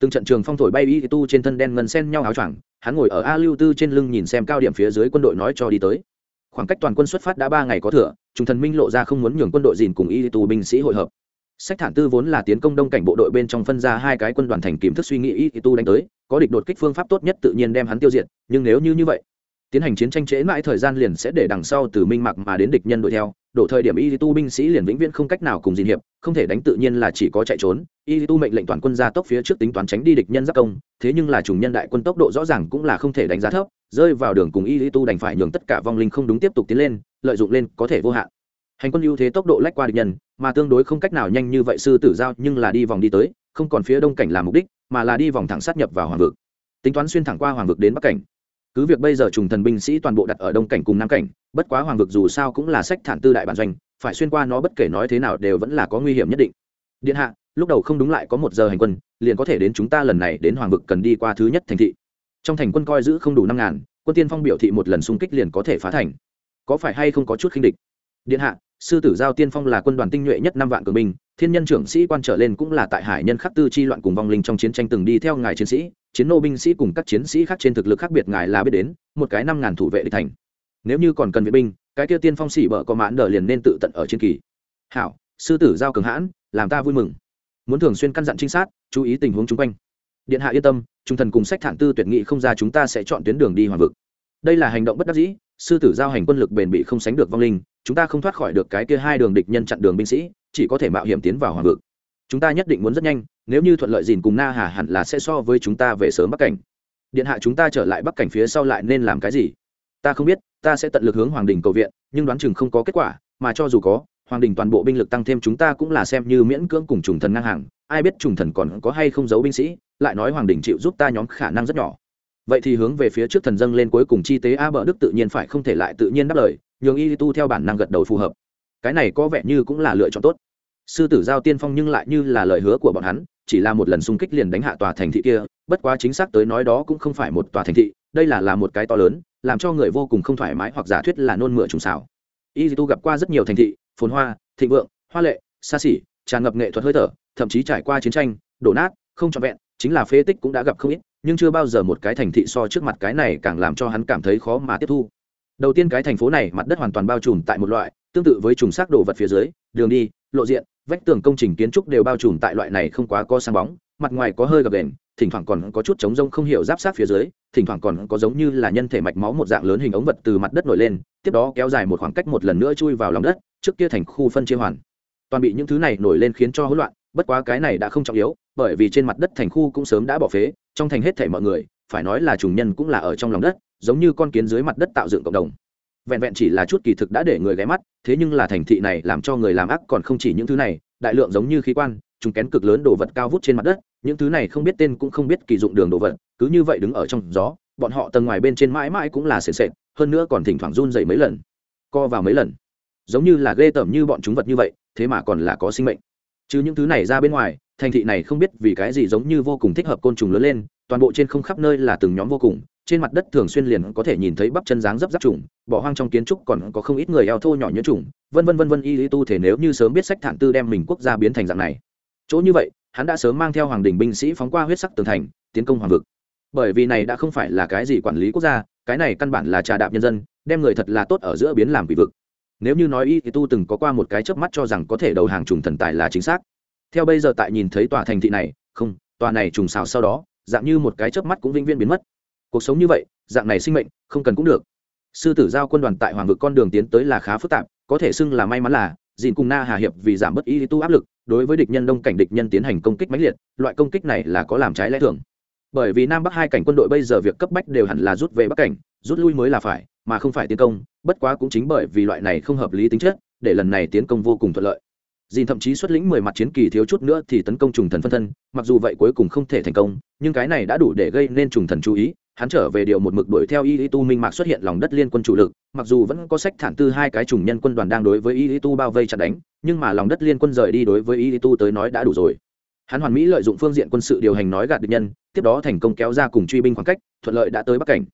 [SPEAKER 1] Từng trận trường phong thổi bay y tu trên thân đen ngân sen nhau áo choàng, hắn ngồi ở a lưu tư trên lưng nhìn xem cao điểm phía dưới quân đội nói cho đi tới. Khoảng cách toàn quân xuất phát đã ba ngày có thừa, trùng thần minh lộ ra không muốn nhường quân đội dìn cùng y tu binh sĩ hội hợp sách thản tư vốn là tiến công đông cảnh bộ đội bên trong phân ra hai cái quân đoàn thành kiểm thức suy nghĩ y tu đánh tới, có địch đột kích phương pháp tốt nhất tự nhiên đem hắn tiêu diệt, nhưng nếu như như vậy, tiến hành chiến tranh trễ mãi thời gian liền sẽ để đằng sau từ minh mặc mà đến địch nhân đuổi theo, đổ thời điểm y tu binh sĩ liền vĩnh viễn không cách nào cùng dìn hiệp, không thể đánh tự nhiên là chỉ có chạy trốn, y tu mệnh lệnh toàn quân ra tốc phía trước tính toán tránh đi địch nhân giáp công, thế nhưng là trùng nhân đại quân tốc độ rõ ràng cũng là không thể đánh giá thấp, rơi vào đường cùng y tu đành phải nhường tất cả vong linh không đúng tiếp tục tiến lên, lợi dụng lên có thể vô hạn hành quân ưu thế tốc độ lách qua địch nhân, mà tương đối không cách nào nhanh như vậy sư tử giao, nhưng là đi vòng đi tới, không còn phía đông cảnh làm mục đích, mà là đi vòng thẳng sát nhập vào hoàng vực. Tính toán xuyên thẳng qua hoàng vực đến bắc cảnh. Cứ việc bây giờ trùng thần binh sĩ toàn bộ đặt ở đông cảnh cùng nam cảnh, bất quá hoàng vực dù sao cũng là sách thản tư đại bản doanh, phải xuyên qua nó bất kể nói thế nào đều vẫn là có nguy hiểm nhất định. Điện hạ, lúc đầu không đúng lại có một giờ hành quân, liền có thể đến chúng ta lần này đến hoàng vực cần đi qua thứ nhất thành thị. Trong thành quân coi giữ không đủ năm ngàn, quân tiên phong biểu thị một lần xung kích liền có thể phá thành. Có phải hay không có chút khinh địch? Điện hạ, sư tử giao tiên phong là quân đoàn tinh nhuệ nhất năm vạn cường binh, thiên nhân trưởng sĩ quan trở lên cũng là tại hải nhân khắc tư chi loạn cùng vong linh trong chiến tranh từng đi theo ngài chiến sĩ, chiến nô binh sĩ cùng các chiến sĩ khác trên thực lực khác biệt ngài là biết đến, một cái năm ngàn thủ vệ địch thành. Nếu như còn cần vệ binh, cái kia tiên phong sĩ bợ có mãn đờ liền nên tự tận ở chiến kỳ. Hảo, sư tử giao cường hãn, làm ta vui mừng. Muốn thường xuyên căn dặn trinh sát, chú ý tình huống chung quanh. Điện hạ yên tâm trung thần cùng sách thản tư tuyệt nghị không ra chúng ta sẽ chọn tuyến đường đi hoàng vực. Đây là hành động bất đắc dĩ, sư tử giao hành quân lực bền bị không sánh được vong linh chúng ta không thoát khỏi được cái kia hai đường địch nhân chặn đường binh sĩ, chỉ có thể mạo hiểm tiến vào hoàng vực. Chúng ta nhất định muốn rất nhanh, nếu như thuận lợi dìn cùng na hà hẳn là sẽ so với chúng ta về sớm bắc cảnh. Điện hạ chúng ta trở lại bắc cảnh phía sau lại nên làm cái gì? Ta không biết, ta sẽ tận lực hướng hoàng đình cầu viện, nhưng đoán chừng không có kết quả, mà cho dù có, hoàng đình toàn bộ binh lực tăng thêm chúng ta cũng là xem như miễn cưỡng cùng trùng thần ngang hàng, ai biết trùng thần còn có hay không giấu binh sĩ, lại nói hoàng đình chịu giúp ta nhóm khả năng rất nhỏ. Vậy thì hướng về phía trước thần dâng lên cuối cùng chi tế a bờ đức tự nhiên phải không thể lại tự nhiên đáp lời nhường y tu theo bản năng gật đầu phù hợp. Cái này có vẻ như cũng là lựa chọn tốt. Sư tử giao tiên phong nhưng lại như là lời hứa của bọn hắn, chỉ là một lần xung kích liền đánh hạ tòa thành thị kia, bất quá chính xác tới nói đó cũng không phải một tòa thành thị, đây là là một cái to lớn, làm cho người vô cùng không thoải mái hoặc giả thuyết là nôn mửa trùng xảo y tu gặp qua rất nhiều thành thị, phồn hoa, thịnh vượng, hoa lệ, xa xỉ, tràn ngập nghệ thuật hơi thở, thậm chí trải qua chiến tranh, đổ nát, không trọn vẹn, chính là phế tích cũng đã gặp không ít, nhưng chưa bao giờ một cái thành thị so trước mặt cái này càng làm cho hắn cảm thấy khó mà tiếp thu đầu tiên cái thành phố này mặt đất hoàn toàn bao trùm tại một loại, tương tự với trùng xác đồ vật phía dưới, đường đi, lộ diện, vách tường công trình kiến trúc đều bao trùm tại loại này không quá có sáng bóng, mặt ngoài có hơi gập đền thỉnh thoảng còn có chút trống rông không hiểu giáp sát phía dưới, thỉnh thoảng còn có giống như là nhân thể mạch máu một dạng lớn hình ống vật từ mặt đất nổi lên, tiếp đó kéo dài một khoảng cách một lần nữa chui vào lòng đất, trước kia thành khu phân chia hoàn. Toàn bị những thứ này nổi lên khiến cho hỗn loạn, bất quá cái này đã không trọng yếu, bởi vì trên mặt đất thành khu cũng sớm đã bỏ phế, trong thành hết thể mọi người, phải nói là trùng nhân cũng là ở trong lòng đất giống như con kiến dưới mặt đất tạo dựng cộng đồng. Vẹn vẹn chỉ là chút kỳ thực đã để người ghé mắt, thế nhưng là thành thị này làm cho người làm ác còn không chỉ những thứ này, đại lượng giống như khí quan chúng kén cực lớn đồ vật cao vút trên mặt đất, những thứ này không biết tên cũng không biết kỳ dụng đường đồ vật, cứ như vậy đứng ở trong gió, bọn họ tầng ngoài bên trên mãi mãi cũng là sền sệt, hơn nữa còn thỉnh thoảng run dậy mấy lần, co vào mấy lần. Giống như là ghê tởm như bọn chúng vật như vậy, thế mà còn là có sinh mệnh. Chứ những thứ này ra bên ngoài, thành thị này không biết vì cái gì giống như vô cùng thích hợp côn trùng lớn lên, toàn bộ trên không khắp nơi là từng nhóm vô cùng trên mặt đất thường xuyên liền có thể nhìn thấy bắp chân dáng dấp giáp trùng, bỏ hoang trong kiến trúc còn có không ít người eo thô nhỏ nhớ trùng, vân vân vân vân y lý tu thể nếu như sớm biết sách thản tư đem mình quốc gia biến thành dạng này. Chỗ như vậy, hắn đã sớm mang theo hoàng đình binh sĩ phóng qua huyết sắc tường thành, tiến công hoàng vực. Bởi vì này đã không phải là cái gì quản lý quốc gia, cái này căn bản là trà đạp nhân dân, đem người thật là tốt ở giữa biến làm quỷ vực. Nếu như nói y thì tu từng có qua một cái chớp mắt cho rằng có thể đầu hàng trùng thần tài là chính xác. Theo bây giờ tại nhìn thấy tòa thành thị này, không, tòa này trùng xào sau đó, dạng như một cái chớp mắt cũng vĩnh viễn biến mất cuộc sống như vậy, dạng này sinh mệnh, không cần cũng được. Sư tử giao quân đoàn tại hoàng vực con đường tiến tới là khá phức tạp, có thể xưng là may mắn là dìn cùng na hà hiệp vì giảm bớt y tu áp lực, đối với địch nhân đông cảnh địch nhân tiến hành công kích mãnh liệt, loại công kích này là có làm trái lẽ thường. Bởi vì nam bắc hai cảnh quân đội bây giờ việc cấp bách đều hẳn là rút về bắc cảnh, rút lui mới là phải, mà không phải tiến công, bất quá cũng chính bởi vì loại này không hợp lý tính chất, để lần này tiến công vô cùng thuận lợi. Dìn thậm chí xuất lĩnh mười mặt chiến kỳ thiếu chút nữa thì tấn công trùng thần phân thân, mặc dù vậy cuối cùng không thể thành công, nhưng cái này đã đủ để gây nên trùng thần chú ý hắn trở về điều một mực đuổi theo y tu minh mạc xuất hiện lòng đất liên quân chủ lực, mặc dù vẫn có sách thản tư hai cái trùng nhân quân đoàn đang đối với y tu bao vây chặt đánh, nhưng mà lòng đất liên quân rời đi đối với y tu tới nói đã đủ rồi. Hắn hoàn mỹ lợi dụng phương diện quân sự điều hành nói gạt địch nhân, tiếp đó thành công kéo ra cùng truy binh khoảng cách, thuận lợi đã tới bắc cảnh.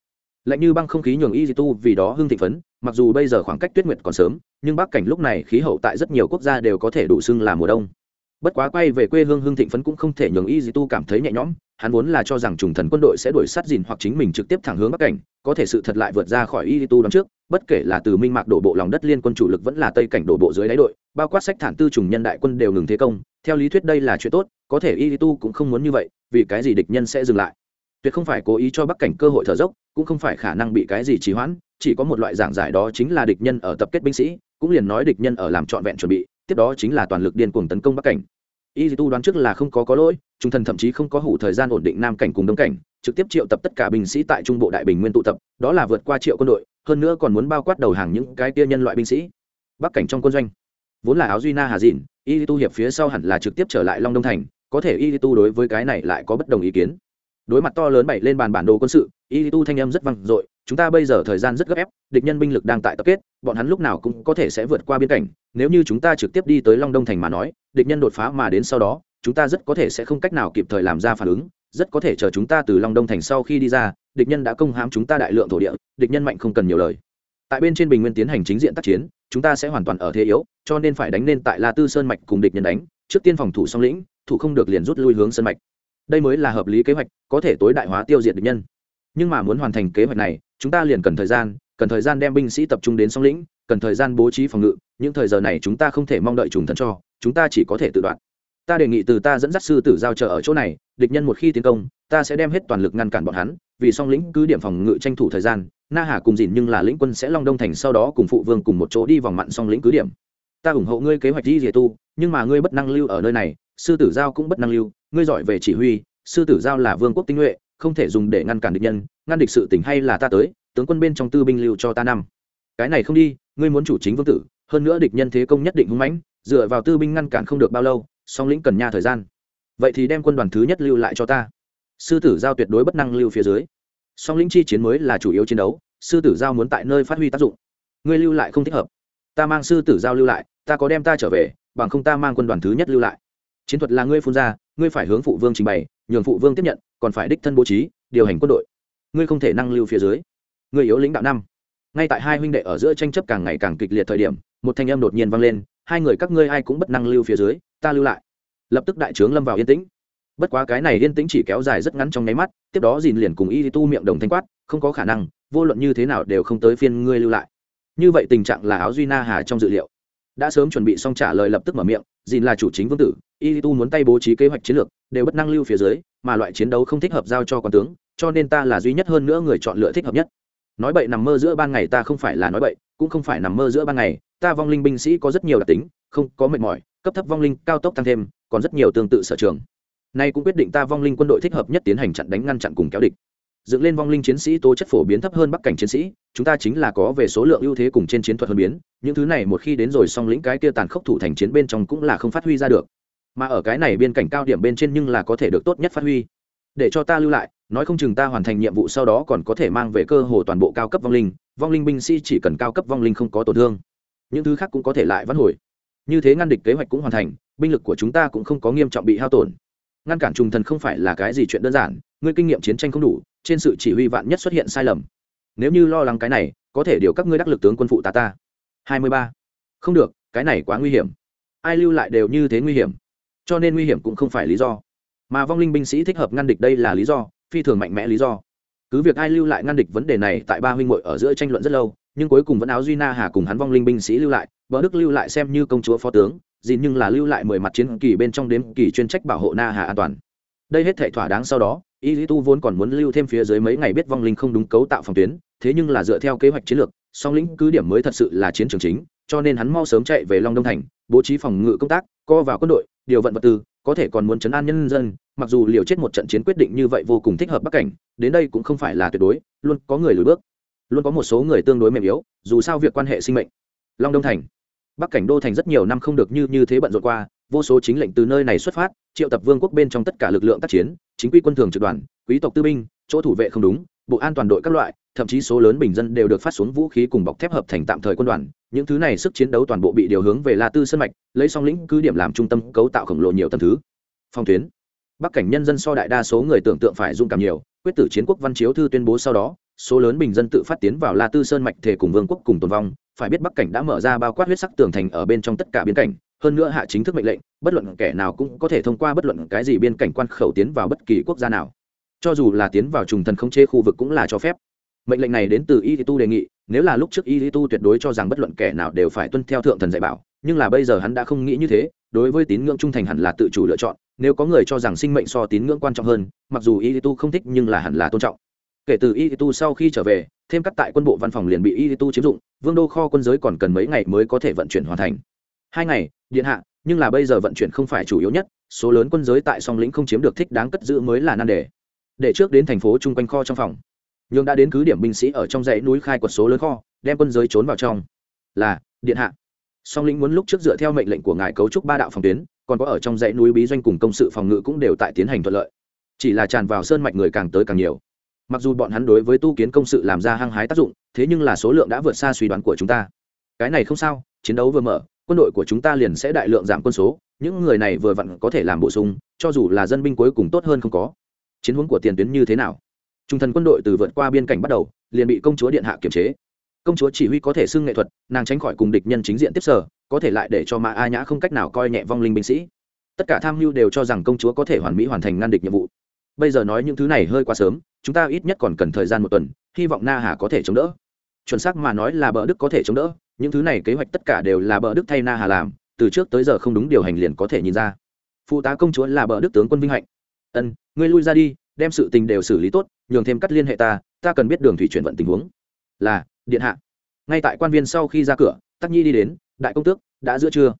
[SPEAKER 1] Lạnh như băng không khí nhường y tu vì đó hưng thịnh phấn, mặc dù bây giờ khoảng cách tuyết nguyệt còn sớm, nhưng bắc cảnh lúc này khí hậu tại rất nhiều quốc gia đều có thể đủ xưng là mùa đông. Bất quá quay về quê hương hưng thịnh phấn cũng không thể nhường y tu cảm thấy nhẹ nhõm hắn vốn là cho rằng trùng thần quân đội sẽ đuổi sát dìn hoặc chính mình trực tiếp thẳng hướng bắc cảnh, có thể sự thật lại vượt ra khỏi y tu đón trước, bất kể là từ minh mạc đổ bộ lòng đất liên quân chủ lực vẫn là tây cảnh đổ bộ dưới đáy đội, bao quát sách thản tư trùng nhân đại quân đều ngừng thế công, theo lý thuyết đây là chuyện tốt, có thể y tu cũng không muốn như vậy, vì cái gì địch nhân sẽ dừng lại? Tuyệt không phải cố ý cho bắc cảnh cơ hội thở dốc, cũng không phải khả năng bị cái gì trì hoãn, chỉ có một loại giảng giải đó chính là địch nhân ở tập kết binh sĩ, cũng liền nói địch nhân ở làm trọn vẹn chuẩn bị, tiếp đó chính là toàn lực điên cuồng tấn công bắc cảnh. Y tu đoán trước là không có có lỗi trung thần thậm chí không có hủ thời gian ổn định nam cảnh cùng đông cảnh trực tiếp triệu tập tất cả binh sĩ tại trung bộ đại bình nguyên tụ tập đó là vượt qua triệu quân đội hơn nữa còn muốn bao quát đầu hàng những cái tia nhân loại binh sĩ. Bắc cảnh trong quân doanh vốn là áo duy na hà dìn, y tu hiệp phía sau hẳn là trực tiếp trở lại long đông thành có thể y tu đối với cái này lại có bất đồng ý kiến. Đối mặt to lớn bày lên bàn bản đồ quân sự y tu thanh âm rất vang dội chúng ta bây giờ thời gian rất gấp ép địch nhân binh lực đang tại tập kết bọn hắn lúc nào cũng có thể sẽ vượt qua biên cảnh nếu như chúng ta trực tiếp đi tới long đông thành mà nói địch nhân đột phá mà đến sau đó chúng ta rất có thể sẽ không cách nào kịp thời làm ra phản ứng, rất có thể chờ chúng ta từ long đông thành sau khi đi ra, địch nhân đã công hãm chúng ta đại lượng thổ địa, địch nhân mạnh không cần nhiều lời. Tại bên trên bình nguyên tiến hành chính diện tác chiến, chúng ta sẽ hoàn toàn ở thế yếu, cho nên phải đánh nên tại la tư sơn mạch cùng địch nhân đánh, trước tiên phòng thủ song lĩnh, thủ không được liền rút lui hướng sơn mạch. Đây mới là hợp lý kế hoạch, có thể tối đại hóa tiêu diệt địch nhân. Nhưng mà muốn hoàn thành kế hoạch này, chúng ta liền cần thời gian, cần thời gian đem binh sĩ tập trung đến song lĩnh, cần thời gian bố trí phòng ngự, những thời giờ này chúng ta không thể mong đợi trùng thần cho, chúng ta chỉ có thể tự đoạn ta đề nghị từ ta dẫn dắt sư tử giao trợ ở chỗ này, địch nhân một khi tiến công, ta sẽ đem hết toàn lực ngăn cản bọn hắn, vì song lĩnh cứ điểm phòng ngự tranh thủ thời gian, na hà cùng dìn nhưng là lĩnh quân sẽ long đông thành sau đó cùng phụ vương cùng một chỗ đi vòng mặn song lĩnh cứ điểm. Ta ủng hộ ngươi kế hoạch đi dìa tu, nhưng mà ngươi bất năng lưu ở nơi này, sư tử giao cũng bất năng lưu, ngươi giỏi về chỉ huy, sư tử giao là vương quốc tinh nhuệ, không thể dùng để ngăn cản địch nhân, ngăn địch sự tỉnh hay là ta tới, tướng quân bên trong tư binh lưu cho ta năm. Cái này không đi, ngươi muốn chủ chính vương tử, hơn nữa địch nhân thế công nhất định hung mãnh, dựa vào tư binh ngăn cản không được bao lâu song lĩnh cần nha thời gian. Vậy thì đem quân đoàn thứ nhất lưu lại cho ta. Sư tử giao tuyệt đối bất năng lưu phía dưới. Song lĩnh chi chiến mới là chủ yếu chiến đấu, sư tử giao muốn tại nơi phát huy tác dụng. Ngươi lưu lại không thích hợp. Ta mang sư tử giao lưu lại, ta có đem ta trở về, bằng không ta mang quân đoàn thứ nhất lưu lại. Chiến thuật là ngươi phun ra, ngươi phải hướng phụ vương trình bày, nhường phụ vương tiếp nhận, còn phải đích thân bố trí, điều hành quân đội. Ngươi không thể năng lưu phía dưới. Ngươi yếu lĩnh đạo năm. Ngay tại hai huynh đệ ở giữa tranh chấp càng ngày càng kịch liệt thời điểm, một thanh âm đột nhiên vang lên hai người các ngươi ai cũng bất năng lưu phía dưới, ta lưu lại. Lập tức đại trướng lâm vào yên tĩnh. Bất quá cái này yên tĩnh chỉ kéo dài rất ngắn trong nháy mắt, tiếp đó dìn liền cùng y tu miệng đồng thanh quát, không có khả năng, vô luận như thế nào đều không tới phiên ngươi lưu lại. Như vậy tình trạng là áo duy na hà trong dự liệu. Đã sớm chuẩn bị xong trả lời lập tức mở miệng, dìn là chủ chính vương tử, y tu muốn tay bố trí kế hoạch chiến lược, đều bất năng lưu phía dưới, mà loại chiến đấu không thích hợp giao cho quan tướng, cho nên ta là duy nhất hơn nữa người chọn lựa thích hợp nhất. Nói bậy nằm mơ giữa ban ngày ta không phải là nói bậy, cũng không phải nằm mơ giữa ban ngày ta vong linh binh sĩ có rất nhiều đặc tính, không có mệt mỏi, cấp thấp vong linh cao tốc tăng thêm, còn rất nhiều tương tự sở trường. Nay cũng quyết định ta vong linh quân đội thích hợp nhất tiến hành chặn đánh ngăn chặn cùng kéo địch. Dựng lên vong linh chiến sĩ tố chất phổ biến thấp hơn bắc cảnh chiến sĩ, chúng ta chính là có về số lượng ưu thế cùng trên chiến thuật hơn biến, những thứ này một khi đến rồi song lĩnh cái kia tàn khốc thủ thành chiến bên trong cũng là không phát huy ra được. Mà ở cái này biên cảnh cao điểm bên trên nhưng là có thể được tốt nhất phát huy. Để cho ta lưu lại, nói không chừng ta hoàn thành nhiệm vụ sau đó còn có thể mang về cơ hồ toàn bộ cao cấp vong linh vong linh binh sĩ chỉ cần cao cấp vong linh không có tổn thương những thứ khác cũng có thể lại vãn hồi. Như thế ngăn địch kế hoạch cũng hoàn thành, binh lực của chúng ta cũng không có nghiêm trọng bị hao tổn. Ngăn cản trùng thần không phải là cái gì chuyện đơn giản, ngươi kinh nghiệm chiến tranh không đủ, trên sự chỉ huy vạn nhất xuất hiện sai lầm. Nếu như lo lắng cái này, có thể điều các ngươi đắc lực tướng quân phụ ta ta. Hai mươi ba. Không được, cái này quá nguy hiểm. Ai lưu lại đều như thế nguy hiểm. Cho nên nguy hiểm cũng không phải lý do. Mà vong linh binh sĩ thích hợp ngăn địch đây là lý do, phi thường mạnh mẽ lý do. Cứ việc ai lưu lại ngăn địch vấn đề này tại ba huynh muội ở giữa tranh luận rất lâu nhưng cuối cùng vẫn áo duy na hà cùng hắn vong linh binh sĩ lưu lại vợ đức lưu lại xem như công chúa phó tướng dìn nhưng là lưu lại mười mặt chiến kỳ bên trong đếm kỳ chuyên trách bảo hộ na hà an toàn. Đây hết thể thỏa đáng sau đó, y lý tu vốn còn muốn lưu thêm phía dưới mấy ngày biết vong linh không đúng cấu tạo phòng tuyến, thế nhưng là dựa theo kế hoạch chiến lược, song lĩnh cứ điểm mới thật sự là chiến trường chính, cho nên hắn mau sớm chạy về long đông thành, bố trí phòng ngự công tác, co vào quân đội, điều vận vật tư, có thể còn muốn chấn an nhân dân, mặc dù liều chết một trận chiến quyết định như vậy vô cùng thích hợp bắc cảnh, đến đây cũng không phải là tuyệt đối, luôn có người lùi bước luôn có một số người tương đối mềm yếu, dù sao việc quan hệ sinh mệnh. Long đông thành. Bắc cảnh đô thành rất nhiều năm không được như như thế bận rộn qua, vô số chính lệnh từ nơi này xuất phát, triệu tập vương quốc bên trong tất cả lực lượng tác chiến, chính quy quân thường trực đoàn, quý tộc tư binh, chỗ thủ vệ không đúng, bộ an toàn đội các loại, thậm chí số lớn bình dân đều được phát xuống vũ khí cùng bọc thép hợp thành tạm thời quân đoàn. Những thứ này sức chiến đấu toàn bộ bị điều hướng về la tư sân mạch, lấy song lĩnh cứ điểm làm trung tâm cấu tạo khổng lồ nhiều tầm thứ. Phong tuyến. Bắc cảnh nhân dân so đại đa số người tưởng tượng phải dung cảm nhiều, quyết tử chiến quốc văn chiếu thư tuyên bố sau đó số lớn bình dân tự phát tiến vào la tư sơn mạch thể cùng vương quốc cùng tồn vong, phải biết bắc cảnh đã mở ra bao quát huyết sắc tường thành ở bên trong tất cả biên cảnh, hơn nữa hạ chính thức mệnh lệnh, bất luận kẻ nào cũng có thể thông qua bất luận cái gì biên cảnh quan khẩu tiến vào bất kỳ quốc gia nào. Cho dù là tiến vào trùng thần không chế khu vực cũng là cho phép. Mệnh lệnh này đến từ y tu đề nghị, nếu là lúc trước y tu tuyệt đối cho rằng bất luận kẻ nào đều phải tuân theo thượng thần dạy bảo, nhưng là bây giờ hắn đã không nghĩ như thế, đối với tín ngưỡng trung thành hẳn là tự chủ lựa chọn, nếu có người cho rằng sinh mệnh so tín ngưỡng quan trọng hơn, mặc dù y tu không thích nhưng là hẳn là tôn trọng kể từ y tu sau khi trở về, thêm cắt tại quân bộ văn phòng liền bị y tu chiếm dụng, vương đô kho quân giới còn cần mấy ngày mới có thể vận chuyển hoàn thành. Hai ngày, điện hạ, nhưng là bây giờ vận chuyển không phải chủ yếu nhất, số lớn quân giới tại song lĩnh không chiếm được thích đáng cất giữ mới là nan đề. Để trước đến thành phố chung quanh kho trong phòng. Nhưng đã đến cứ điểm binh sĩ ở trong dãy núi khai quật số lớn kho, đem quân giới trốn vào trong. Là, điện hạ. Song lĩnh muốn lúc trước dựa theo mệnh lệnh của ngài cấu trúc ba đạo phòng tuyến, còn có ở trong dãy núi bí doanh cùng công sự phòng ngự cũng đều tại tiến hành thuận lợi. Chỉ là tràn vào sơn mạch người càng tới càng nhiều mặc dù bọn hắn đối với tu kiến công sự làm ra hăng hái tác dụng, thế nhưng là số lượng đã vượt xa suy đoán của chúng ta. Cái này không sao, chiến đấu vừa mở, quân đội của chúng ta liền sẽ đại lượng giảm quân số, những người này vừa vặn có thể làm bổ sung, cho dù là dân binh cuối cùng tốt hơn không có. Chiến hướng của tiền tuyến như thế nào? Trung thần quân đội từ vượt qua biên cảnh bắt đầu, liền bị công chúa điện hạ kiểm chế. Công chúa chỉ huy có thể xưng nghệ thuật, nàng tránh khỏi cùng địch nhân chính diện tiếp sở, có thể lại để cho mã a nhã không cách nào coi nhẹ vong linh binh sĩ. Tất cả tham mưu đều cho rằng công chúa có thể hoàn mỹ hoàn thành ngăn địch nhiệm vụ bây giờ nói những thứ này hơi quá sớm, chúng ta ít nhất còn cần thời gian một tuần, hy vọng na hà có thể chống đỡ. Chuẩn xác mà nói là bờ đức có thể chống đỡ, những thứ này kế hoạch tất cả đều là bờ đức thay na hà làm, từ trước tới giờ không đúng điều hành liền có thể nhìn ra. Phụ tá công chúa là bờ đức tướng quân vinh hạnh. Ân, ngươi lui ra đi, đem sự tình đều xử lý tốt, nhường thêm cắt liên hệ ta ta cần biết đường thủy chuyển vận tình huống. Là, điện hạ. Ngay tại quan viên sau khi ra cửa, tắc nhi đi đến, đại công tước, đã giữa trưa.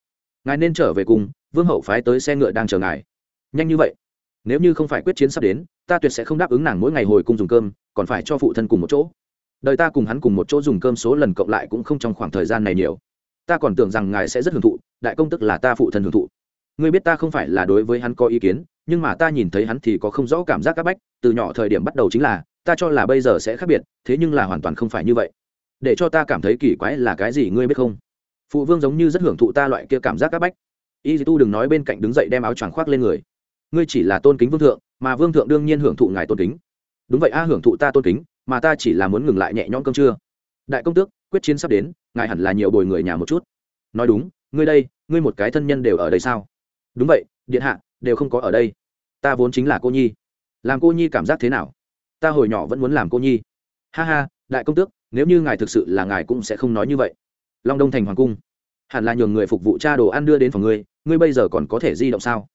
[SPEAKER 1] Ngài nên trở về cùng, vương hậu phái tới xe ngựa đang chờ ngài. Nhanh như vậy nếu như không phải quyết chiến sắp đến, ta tuyệt sẽ không đáp ứng nàng mỗi ngày hồi cung dùng cơm, còn phải cho phụ thân cùng một chỗ. Đời ta cùng hắn cùng một chỗ dùng cơm số lần cộng lại cũng không trong khoảng thời gian này nhiều. Ta còn tưởng rằng ngài sẽ rất hưởng thụ, đại công tức là ta phụ thân hưởng thụ. Ngươi biết ta không phải là đối với hắn có ý kiến, nhưng mà ta nhìn thấy hắn thì có không rõ cảm giác c áp bách, từ nhỏ thời điểm bắt đầu chính là, ta cho là bây giờ sẽ khác biệt, thế nhưng là hoàn toàn không phải như vậy. Để cho ta cảm thấy kỳ quái là cái gì ngươi biết không? Phụ vương giống như rất hưởng thụ ta loại kia cảm giác c áp bách. Y tu đừng nói bên cạnh đứng dậy đem áo choàng khoác lên người ngươi chỉ là tôn kính vương thượng, mà vương thượng đương nhiên hưởng thụ ngài tôn kính. Đúng vậy a, hưởng thụ ta tôn kính, mà ta chỉ là muốn ngừng lại nhẹ nhõm cơm trưa. Đại công tước, quyết chiến sắp đến, ngài hẳn là nhiều bồi người nhà một chút. Nói đúng, ngươi đây, ngươi một cái thân nhân đều ở đây sao? Đúng vậy, điện hạ, đều không có ở đây. Ta vốn chính là cô nhi. Làm cô nhi cảm giác thế nào? Ta hồi nhỏ vẫn muốn làm cô nhi. Ha ha, đại công tước, nếu như ngài thực sự là ngài cũng sẽ không nói như vậy. Long đông thành hoàng cung. Hẳn là nhường người phục vụ cha đồ ăn đưa đến phòng ngươi ngươi bây giờ còn có thể di động sao?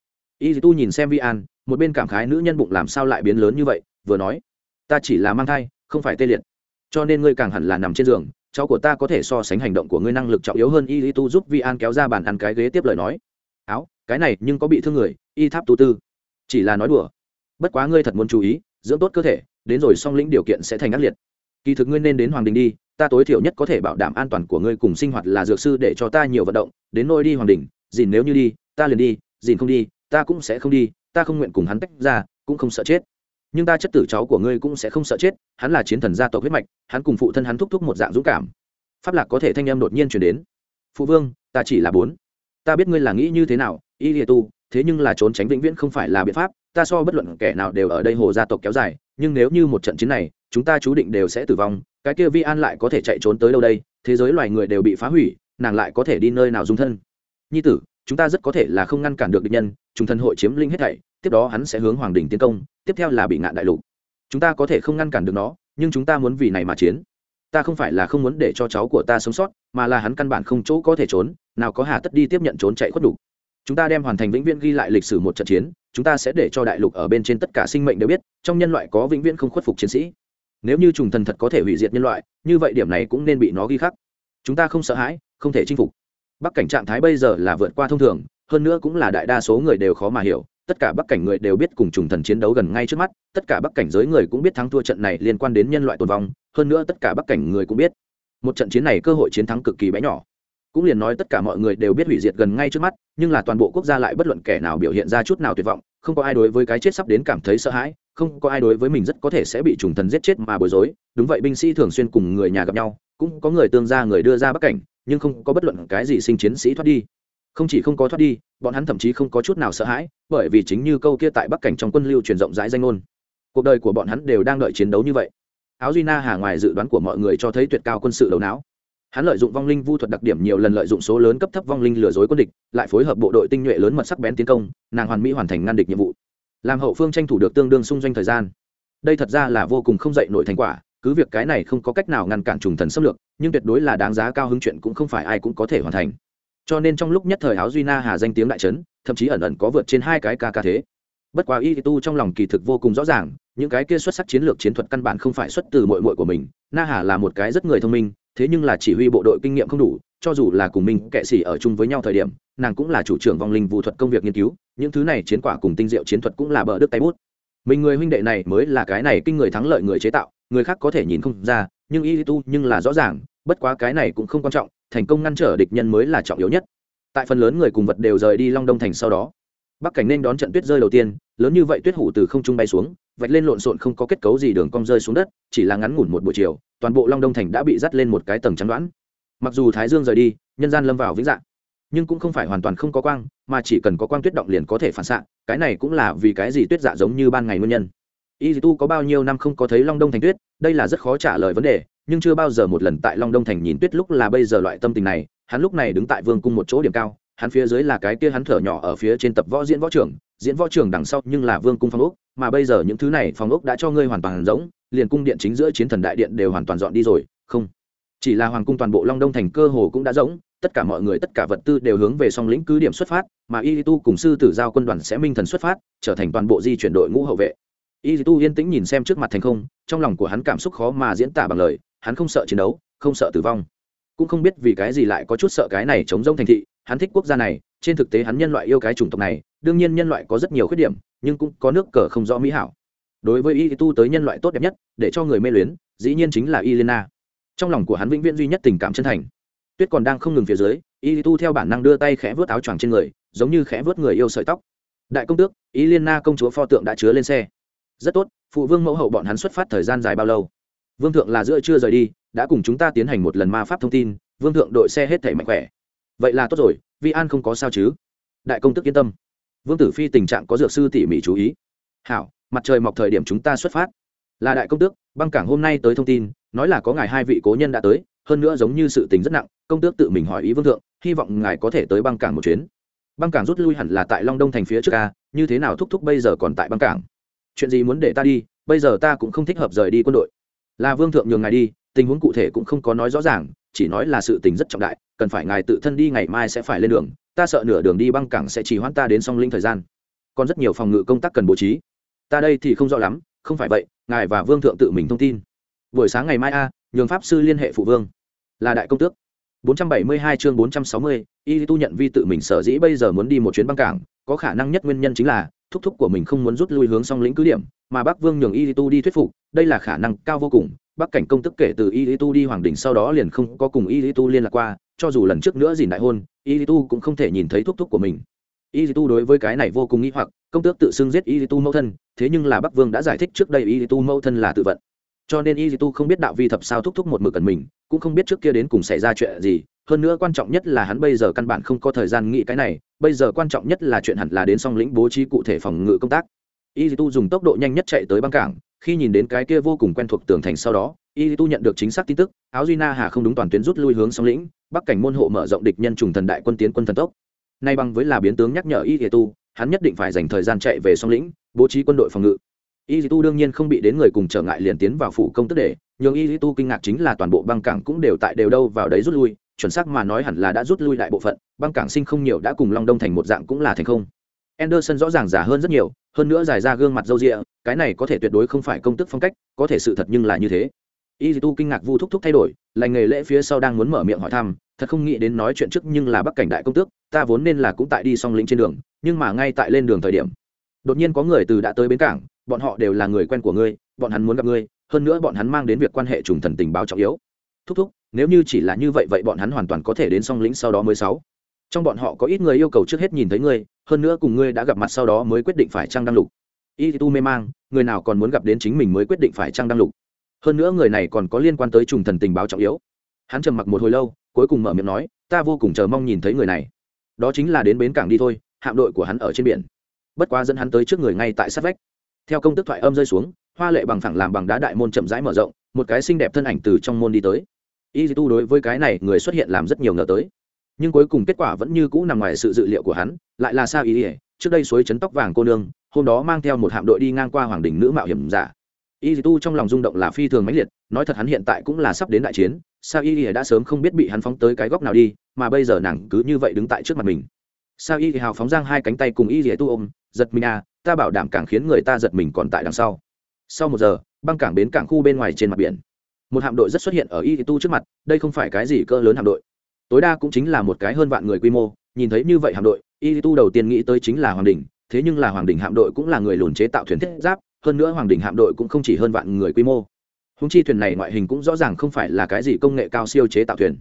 [SPEAKER 1] Y tu nhìn xem vi an, một bên cảm khái nữ nhân bụng làm sao lại biến lớn như vậy, vừa nói, ta chỉ là mang thai, không phải tê liệt. Cho nên ngươi càng hẳn là nằm trên giường, cháu của ta có thể so sánh hành động của ngươi năng lực trọng yếu hơn. Y tu giúp vi an kéo ra bàn ăn cái ghế tiếp lời nói, áo, cái này nhưng có bị thương người, y tháp tu tư. Chỉ là nói đùa. Bất quá ngươi thật muốn chú ý, dưỡng tốt cơ thể, đến rồi song lĩnh điều kiện sẽ thành ác liệt. Kỳ thực ngươi nên đến hoàng đình đi, ta tối thiểu nhất có thể bảo đảm an toàn của ngươi cùng sinh hoạt là dược sư để cho ta nhiều vận động, đến nôi đi hoàng đình, dìn nếu như đi, ta liền đi, dìn không đi ta cũng sẽ không đi, ta không nguyện cùng hắn tách ra, cũng không sợ chết. Nhưng ta chất tử cháu của ngươi cũng sẽ không sợ chết, hắn là chiến thần gia tộc huyết mạch, hắn cùng phụ thân hắn thúc thúc một dạng dũng cảm. Pháp lạc có thể thanh em đột nhiên chuyển đến. Phụ vương, ta chỉ là bốn. Ta biết ngươi là nghĩ như thế nào, y lìa tu, thế nhưng là trốn tránh vĩnh viễn không phải là biện pháp, ta so bất luận kẻ nào đều ở đây hồ gia tộc kéo dài, nhưng nếu như một trận chiến này, chúng ta chú định đều sẽ tử vong, cái kia vi an lại có thể chạy trốn tới đâu đây, thế giới loài người đều bị phá hủy, nàng lại có thể đi nơi nào dung thân. Nhi tử, chúng ta rất có thể là không ngăn cản được địch nhân chúng thần hội chiếm linh hết thảy, tiếp đó hắn sẽ hướng hoàng đình tiến công, tiếp theo là bị ngạn đại lục. Chúng ta có thể không ngăn cản được nó, nhưng chúng ta muốn vì này mà chiến. Ta không phải là không muốn để cho cháu của ta sống sót, mà là hắn căn bản không chỗ có thể trốn, nào có hà tất đi tiếp nhận trốn chạy khuất đủ chúng ta đem hoàn thành vĩnh viễn ghi lại lịch sử một trận chiến, chúng ta sẽ để cho đại lục ở bên trên tất cả sinh mệnh đều biết, trong nhân loại có vĩnh viễn không khuất phục chiến sĩ. Nếu như trùng thần thật có thể hủy diệt nhân loại, như vậy điểm này cũng nên bị nó ghi khắc. Chúng ta không sợ hãi, không thể chinh phục. Bắc cảnh trạng thái bây giờ là vượt qua thông thường hơn nữa cũng là đại đa số người đều khó mà hiểu, tất cả bắc cảnh người đều biết cùng trùng thần chiến đấu gần ngay trước mắt, tất cả bắc cảnh giới người cũng biết thắng thua trận này liên quan đến nhân loại tồn vong, hơn nữa tất cả bắc cảnh người cũng biết. Một trận chiến này cơ hội chiến thắng cực kỳ bé nhỏ. Cũng liền nói tất cả mọi người đều biết hủy diệt gần ngay trước mắt, nhưng là toàn bộ quốc gia lại bất luận kẻ nào biểu hiện ra chút nào tuyệt vọng, không có ai đối với cái chết sắp đến cảm thấy sợ hãi, không có ai đối với mình rất có thể sẽ bị trùng thần giết chết mà bối rối. Đúng vậy, binh sĩ thường xuyên cùng người nhà gặp nhau, cũng có người tương gia người đưa ra bắc cảnh, nhưng không có bất luận cái gì sinh chiến sĩ thoát đi không chỉ không có thoát đi, bọn hắn thậm chí không có chút nào sợ hãi, bởi vì chính như câu kia tại bắc cảnh trong quân lưu truyền rộng rãi danh ngôn. Cuộc đời của bọn hắn đều đang đợi chiến đấu như vậy. Áo duy na hà ngoài dự đoán của mọi người cho thấy tuyệt cao quân sự đầu não. Hắn lợi dụng vong linh vu thuật đặc điểm nhiều lần lợi dụng số lớn cấp thấp vong linh lừa dối quân địch, lại phối hợp bộ đội tinh nhuệ lớn mật sắc bén tiến công, nàng hoàn mỹ hoàn thành ngăn địch nhiệm vụ. Làm hậu phương tranh thủ được tương đương xung doanh thời gian. Đây thật ra là vô cùng không dậy nổi thành quả, cứ việc cái này không có cách nào ngăn cản trùng thần xâm lược, nhưng tuyệt đối là đáng giá cao hứng chuyện cũng không phải ai cũng có thể hoàn thành cho nên trong lúc nhất thời áo duy na hà danh tiếng đại trấn thậm chí ẩn ẩn có vượt trên hai cái ca ca thế. Bất quá y tu trong lòng kỳ thực vô cùng rõ ràng, những cái kia xuất sắc chiến lược chiến thuật căn bản không phải xuất từ mội mội của mình, na hà là một cái rất người thông minh, thế nhưng là chỉ huy bộ đội kinh nghiệm không đủ, cho dù là cùng mình kệ sĩ ở chung với nhau thời điểm, nàng cũng là chủ trưởng vong linh vụ thuật công việc nghiên cứu, những thứ này chiến quả cùng tinh diệu chiến thuật cũng là bờ đức tay bút. Mình người huynh đệ này mới là cái này kinh người thắng lợi người chế tạo, người khác có thể nhìn không ra, nhưng y tu nhưng là rõ ràng bất quá cái này cũng không quan trọng, thành công ngăn trở địch nhân mới là trọng yếu nhất. Tại phần lớn người cùng vật đều rời đi long đông thành sau đó, bắc cảnh nên đón trận tuyết rơi đầu tiên, lớn như vậy tuyết hủ từ không trung bay xuống, vạch lên lộn xộn không có kết cấu gì đường cong rơi xuống đất, chỉ là ngắn ngủn một buổi chiều, toàn bộ long đông thành đã bị dắt lên một cái tầng trắng đoán. Mặc dù thái dương rời đi, nhân gian lâm vào vĩnh dạng, nhưng cũng không phải hoàn toàn không có quang, mà chỉ cần có quang tuyết động liền có thể phản xạ, cái này cũng là vì cái gì tuyết dạ giống như ban ngày nguyên nhân. Y tu có bao nhiêu năm không có thấy long đông thành tuyết, đây là rất khó trả lời vấn đề nhưng chưa bao giờ một lần tại long đông thành nhìn tuyết lúc là bây giờ loại tâm tình này. Hắn lúc này đứng tại vương cung một chỗ điểm cao, hắn phía dưới là cái kia hắn thở nhỏ ở phía trên tập võ diễn võ trường diễn võ trường đằng sau nhưng là vương cung phong ốc, mà bây giờ những thứ này phong ốc đã cho ngươi hoàn toàn rỗng liền cung điện chính giữa chiến thần đại điện đều hoàn toàn dọn đi rồi, không. Chỉ là hoàng cung toàn bộ long đông thành cơ hồ cũng đã rỗng tất cả mọi người, tất cả vật tư đều hướng về song lĩnh cứ điểm xuất phát, mà y tu cùng sư tử giao quân đoàn sẽ minh thần xuất phát, trở thành toàn bộ di chuyển đội ngũ hậu vệ. Y tu yên tĩnh nhìn xem trước mặt thành không, trong lòng của hắn cảm xúc khó mà diễn tả bằng lời hắn không sợ chiến đấu không sợ tử vong cũng không biết vì cái gì lại có chút sợ cái này chống rông thành thị hắn thích quốc gia này trên thực tế hắn nhân loại yêu cái chủng tộc này đương nhiên nhân loại có rất nhiều khuyết điểm nhưng cũng có nước cờ không rõ mỹ hảo đối với y tu tới nhân loại tốt đẹp nhất để cho người mê luyến dĩ nhiên chính là Elena. Trong lòng của hắn vĩnh viễn duy nhất tình cảm chân thành. Tuyết còn đang không ngừng phía dưới, Y Tu theo bản năng đưa tay khẽ vớt áo choàng trên người, giống như khẽ vớt người yêu sợi tóc. Đại công tước, Elena công chúa pho tượng đã chứa lên xe. Rất tốt, phụ vương mẫu hậu bọn hắn xuất phát thời gian dài bao lâu? Vương thượng là giữa chưa rời đi, đã cùng chúng ta tiến hành một lần ma pháp thông tin, vương thượng đội xe hết thảy mạnh khỏe. Vậy là tốt rồi, Vi An không có sao chứ? Đại công tước yên tâm. Vương tử phi tình trạng có dược sư tỉ mỉ chú ý. Hảo, mặt trời mọc thời điểm chúng ta xuất phát là đại công tước băng cảng hôm nay tới thông tin nói là có ngài hai vị cố nhân đã tới hơn nữa giống như sự tình rất nặng công tước tự mình hỏi ý vương thượng hy vọng ngài có thể tới băng cảng một chuyến băng cảng rút lui hẳn là tại long đông thành phía trước ca như thế nào thúc thúc bây giờ còn tại băng cảng chuyện gì muốn để ta đi bây giờ ta cũng không thích hợp rời đi quân đội là vương thượng nhường ngài đi tình huống cụ thể cũng không có nói rõ ràng chỉ nói là sự tình rất trọng đại cần phải ngài tự thân đi ngày mai sẽ phải lên đường ta sợ nửa đường đi băng cảng sẽ chỉ hoãn ta đến song linh thời gian. Còn rất nhiều phòng ngự công tác cần bố trí. Ta đây thì không rõ lắm không phải vậy ngài và vương thượng tự mình thông tin. Buổi sáng ngày mai a nhường pháp sư liên hệ phụ vương. Là đại công tước. 472 chương 460, y tu nhận vi tự mình sở dĩ bây giờ muốn đi một chuyến băng cảng có khả năng nhất nguyên nhân chính là thúc thúc của mình không muốn rút lui hướng song lĩnh cứ điểm mà bắc vương nhường y tu đi thuyết phục, đây là khả năng cao vô cùng. Bắc cảnh công tức kể từ y tu đi hoàng đỉnh sau đó liền không có cùng y tu liên lạc qua, cho dù lần trước nữa dìn đại hôn, y tu cũng không thể nhìn thấy thúc thúc của mình. Y tu đối với cái này vô cùng nghĩ hoặc, công tước tự xưng giết y tu mẫu thân, thế nhưng là bắc vương đã giải thích trước đây y tu mẫu thân là tự vận. Cho nên y tu không biết đạo vi thập sao thúc thúc một mực cần mình, cũng không biết trước kia đến cùng xảy ra chuyện gì. Hơn nữa quan trọng nhất là hắn bây giờ căn bản không có thời gian nghĩ cái này, bây giờ quan trọng nhất là chuyện hẳn là đến song lĩnh bố trí cụ thể phòng ngự công tác y tu dùng tốc độ nhanh nhất chạy tới băng cảng, khi nhìn đến cái kia vô cùng quen thuộc tường thành sau đó y tu nhận được chính xác tin tức, áo duy na hà không đúng toàn tuyến rút lui hướng song lĩnh, bắc cảnh môn hộ mở rộng địch nhân trùng thần đại quân tiến quân thần tốc. Nay bằng với là biến tướng nhắc nhở y tu hắn nhất định phải dành thời gian chạy về song lĩnh, bố trí quân đội phòng ngự. Y tu đương nhiên không bị đến người cùng trở ngại liền tiến vào phủ công tức để, nhưng y tu kinh ngạc chính là toàn bộ băng cảng cũng đều tại đều đâu vào đấy rút lui, chuẩn xác mà nói hẳn là đã rút lui đại bộ phận, băng cảng sinh không nhiều đã cùng long đông thành một dạng cũng là thành không. Anderson rõ ràng già hơn rất nhiều hơn nữa giải ra gương mặt râu rịa, cái này có thể tuyệt đối không phải công tức phong cách, có thể sự thật nhưng là như thế. Y tu kinh ngạc vu thúc thúc thay đổi, lành nghề lễ phía sau đang muốn mở miệng hỏi thăm, thật không nghĩ đến nói chuyện trước nhưng là bắc cảnh đại công tước, ta vốn nên là cũng tại đi song lĩnh trên đường, nhưng mà ngay tại lên đường thời điểm, đột nhiên có người từ đã tới bến cảng, bọn họ đều là người quen của ngươi, bọn hắn muốn gặp ngươi, hơn nữa bọn hắn mang đến việc quan hệ trùng thần tình báo trọng yếu. Thúc thúc, nếu như chỉ là như vậy vậy bọn hắn hoàn toàn có thể đến song lĩnh sau đó mới sáu trong bọn họ có ít người yêu cầu trước hết nhìn thấy ngươi, hơn nữa cùng ngươi đã gặp mặt sau đó mới quyết định phải trăng đăng lục. Y tu mê mang, người nào còn muốn gặp đến chính mình mới quyết định phải trăng đăng lục. Hơn nữa người này còn có liên quan tới trùng thần tình báo trọng yếu. Hắn trầm mặc một hồi lâu, cuối cùng mở miệng nói, ta vô cùng chờ mong nhìn thấy người này. Đó chính là đến bến cảng đi thôi, hạm đội của hắn ở trên biển. Bất quá dẫn hắn tới trước người ngay tại sát vách. Theo công tức thoại âm rơi xuống, hoa lệ bằng phẳng làm bằng đá đại môn chậm rãi mở rộng, một cái xinh đẹp thân ảnh từ trong môn đi tới. Y tu đối với cái này người xuất hiện làm rất nhiều ngờ tới nhưng cuối cùng kết quả vẫn như cũ nằm ngoài sự dự liệu của hắn, lại là sao ý ỉa trước đây suối chấn tóc vàng cô nương, hôm đó mang theo một hạm đội đi ngang qua hoàng đình nữ mạo hiểm giả. Y tu trong lòng rung động là phi thường mãnh liệt, nói thật hắn hiện tại cũng là sắp đến đại chiến, sao y ỉa đã sớm không biết bị hắn phóng tới cái góc nào đi, mà bây giờ nàng cứ như vậy đứng tại trước mặt mình. Sao y hào phóng giang hai cánh tay cùng y ỉa tu ôm, giật mình à ta bảo đảm càng khiến người ta giật mình còn tại đằng sau. Sau một giờ, băng cảng bến cảng khu bên ngoài trên mặt biển. Một hạm đội rất xuất hiện ở y tu trước mặt, đây không phải cái gì cỡ lớn hạm đội tối đa cũng chính là một cái hơn vạn người quy mô, nhìn thấy như vậy hạm đội y tu đầu tiên nghĩ tới chính là hoàng đình, thế nhưng là hoàng đình hạm đội cũng là người lùn chế tạo thuyền thiết giáp, hơn nữa hoàng đình hạm đội cũng không chỉ hơn vạn người quy mô. Húng chi thuyền này ngoại hình cũng rõ ràng không phải là cái gì công nghệ cao siêu chế tạo thuyền.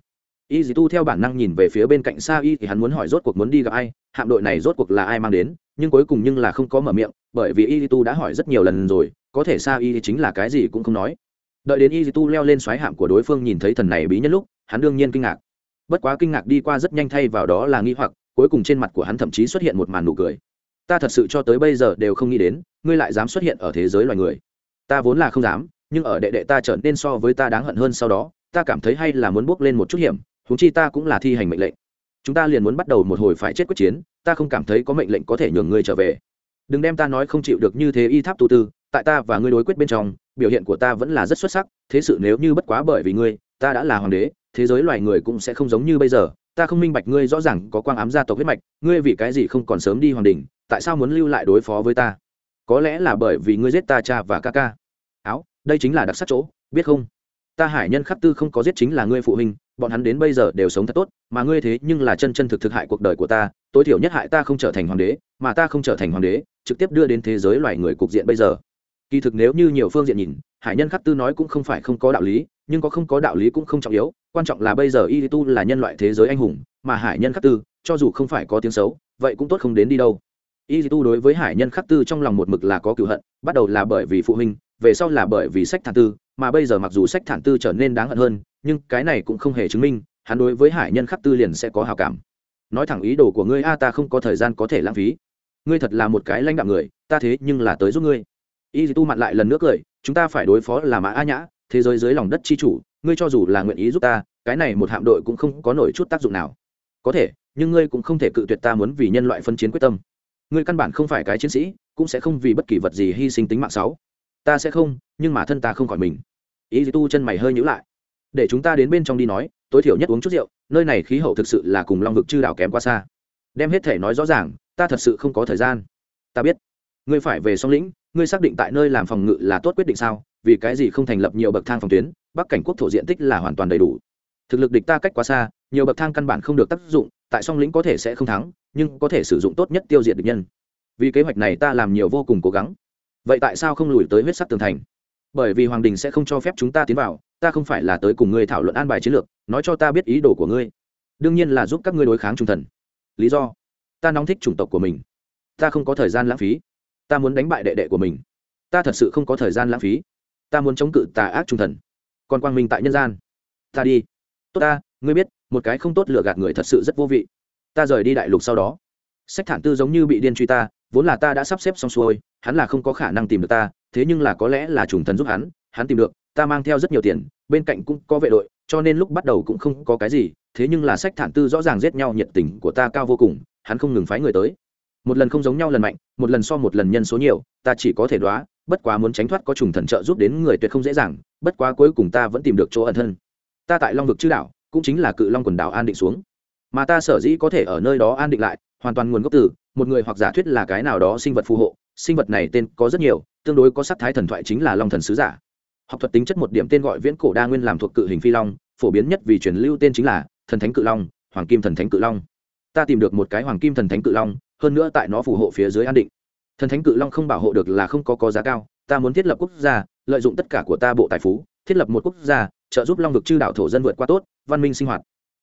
[SPEAKER 1] Y dì tu theo bản năng nhìn về phía bên cạnh xa y thì hắn muốn hỏi rốt cuộc muốn đi gặp ai, hạm đội này rốt cuộc là ai mang đến, nhưng cuối cùng nhưng là không có mở miệng, bởi vì y tu đã hỏi rất nhiều lần rồi, có thể xa y chính là cái gì cũng không nói. Đợi đến y tu leo lên xoáy hạm của đối phương nhìn thấy thần này bí nhân lúc, hắn đương nhiên kinh ngạc bất quá kinh ngạc đi qua rất nhanh thay vào đó là nghi hoặc, cuối cùng trên mặt của hắn thậm chí xuất hiện một màn nụ cười. Ta thật sự cho tới bây giờ đều không nghĩ đến, ngươi lại dám xuất hiện ở thế giới loài người. Ta vốn là không dám, nhưng ở đệ đệ ta trở nên so với ta đáng hận hơn sau đó, ta cảm thấy hay là muốn bước lên một chút hiểm, huống chi ta cũng là thi hành mệnh lệnh. Chúng ta liền muốn bắt đầu một hồi phải chết quyết chiến, ta không cảm thấy có mệnh lệnh có thể nhường ngươi trở về. Đừng đem ta nói không chịu được như thế y tháp tu tư, tại ta và ngươi đối quyết bên trong, biểu hiện của ta vẫn là rất xuất sắc, thế sự nếu như bất quá bởi vì ngươi, ta đã là hoàng đế thế giới loài người cũng sẽ không giống như bây giờ. Ta không minh bạch ngươi rõ ràng có quang ám gia tộc huyết mạch, ngươi vì cái gì không còn sớm đi hoàng đình tại sao muốn lưu lại đối phó với ta? Có lẽ là bởi vì ngươi giết ta cha và ca ca. Áo, đây chính là đặc sắc chỗ, biết không? Ta hải nhân khắc tư không có giết chính là ngươi phụ huynh, bọn hắn đến bây giờ đều sống thật tốt, mà ngươi thế nhưng là chân chân thực thực hại cuộc đời của ta. Tối thiểu nhất hại ta không trở thành hoàng đế, mà ta không trở thành hoàng đế, trực tiếp đưa đến thế giới loài người cục diện bây giờ kỳ thực nếu như nhiều phương diện nhìn, hải nhân khắc tư nói cũng không phải không có đạo lý, nhưng có không có đạo lý cũng không trọng yếu, quan trọng là bây giờ y tu là nhân loại thế giới anh hùng, mà hải nhân khắc tư, cho dù không phải có tiếng xấu, vậy cũng tốt không đến đi đâu. Y tu đối với hải nhân khắc tư trong lòng một mực là có cựu hận, bắt đầu là bởi vì phụ huynh, về sau là bởi vì sách thản tư, mà bây giờ mặc dù sách thản tư trở nên đáng hận hơn, nhưng cái này cũng không hề chứng minh, hắn đối với hải nhân khắc tư liền sẽ có hào cảm. Nói thẳng ý đồ của ngươi, a, ta không có thời gian có thể lãng phí. Ngươi thật là một cái lãnh đạo người, ta thế nhưng là tới giúp ngươi y tu mặt lại lần nữa cười, chúng ta phải đối phó là mã a nhã, thế giới dưới lòng đất chi chủ, ngươi cho dù là nguyện ý giúp ta, cái này một hạm đội cũng không có nổi chút tác dụng nào. Có thể, nhưng ngươi cũng không thể cự tuyệt ta muốn vì nhân loại phân chiến quyết tâm. Ngươi căn bản không phải cái chiến sĩ, cũng sẽ không vì bất kỳ vật gì hy sinh tính mạng sáu ta sẽ không, nhưng mà thân ta không khỏi mình. Ý tu chân mày hơi nhữ lại. Để chúng ta đến bên trong đi nói, tối thiểu nhất uống chút rượu, nơi này khí hậu thực sự là cùng long vực chư đảo kém quá xa. Đem hết thể nói rõ ràng, ta thật sự không có thời gian. Ta biết. Ngươi phải về song lĩnh ngươi xác định tại nơi làm phòng ngự là tốt quyết định sao? Vì cái gì không thành lập nhiều bậc thang phòng tuyến? Bắc cảnh quốc thổ diện tích là hoàn toàn đầy đủ. Thực lực địch ta cách quá xa, nhiều bậc thang căn bản không được tác dụng, tại song lĩnh có thể sẽ không thắng, nhưng có thể sử dụng tốt nhất tiêu diệt địch nhân. Vì kế hoạch này ta làm nhiều vô cùng cố gắng. Vậy tại sao không lùi tới huyết sắc tường thành? Bởi vì hoàng đình sẽ không cho phép chúng ta tiến vào, ta không phải là tới cùng ngươi thảo luận an bài chiến lược, nói cho ta biết ý đồ của ngươi. Đương nhiên là giúp các ngươi đối kháng trung thần. Lý do, ta nóng thích chủng tộc của mình. Ta không có thời gian lãng phí ta muốn đánh bại đệ đệ của mình. Ta thật sự không có thời gian lãng phí. Ta muốn chống cự tà ác trung thần. Còn quang minh tại nhân gian. Ta đi. Tốt ta, ngươi biết, một cái không tốt lựa gạt người thật sự rất vô vị. Ta rời đi đại lục sau đó. Sách thản tư giống như bị điên truy ta, vốn là ta đã sắp xếp xong xuôi, hắn là không có khả năng tìm được ta, thế nhưng là có lẽ là trùng thần giúp hắn hắn tìm được, ta mang theo rất nhiều tiền, bên cạnh cũng có vệ đội, cho nên lúc bắt đầu cũng không có cái gì, thế nhưng là sách thản tư rõ ràng giết nhau nhiệt tình của ta cao vô cùng, hắn không ngừng phái người tới một lần không giống nhau lần mạnh, một lần so một lần nhân số nhiều, ta chỉ có thể đoá, bất quá muốn tránh thoát có trùng thần trợ giúp đến người tuyệt không dễ dàng, bất quá cuối cùng ta vẫn tìm được chỗ ẩn thân. Ta tại long vực chư đảo, cũng chính là cự long quần đảo an định xuống. Mà ta sở dĩ có thể ở nơi đó an định lại, hoàn toàn nguồn gốc từ, một người hoặc giả thuyết là cái nào đó sinh vật phù hộ, sinh vật này tên có rất nhiều, tương đối có sắc thái thần thoại chính là long thần sứ giả. Học thuật tính chất một điểm tên gọi viễn cổ đa nguyên làm thuộc cự hình phi long, phổ biến nhất vì truyền lưu tên chính là thần thánh cự long, hoàng kim thần thánh cự long. Ta tìm được một cái hoàng kim thần thánh cự long hơn nữa tại nó phù hộ phía dưới an định. Thần thánh cự long không bảo hộ được là không có có giá cao, ta muốn thiết lập quốc gia, lợi dụng tất cả của ta bộ tài phú, thiết lập một quốc gia, trợ giúp long vực chư đạo thổ dân vượt qua tốt, văn minh sinh hoạt.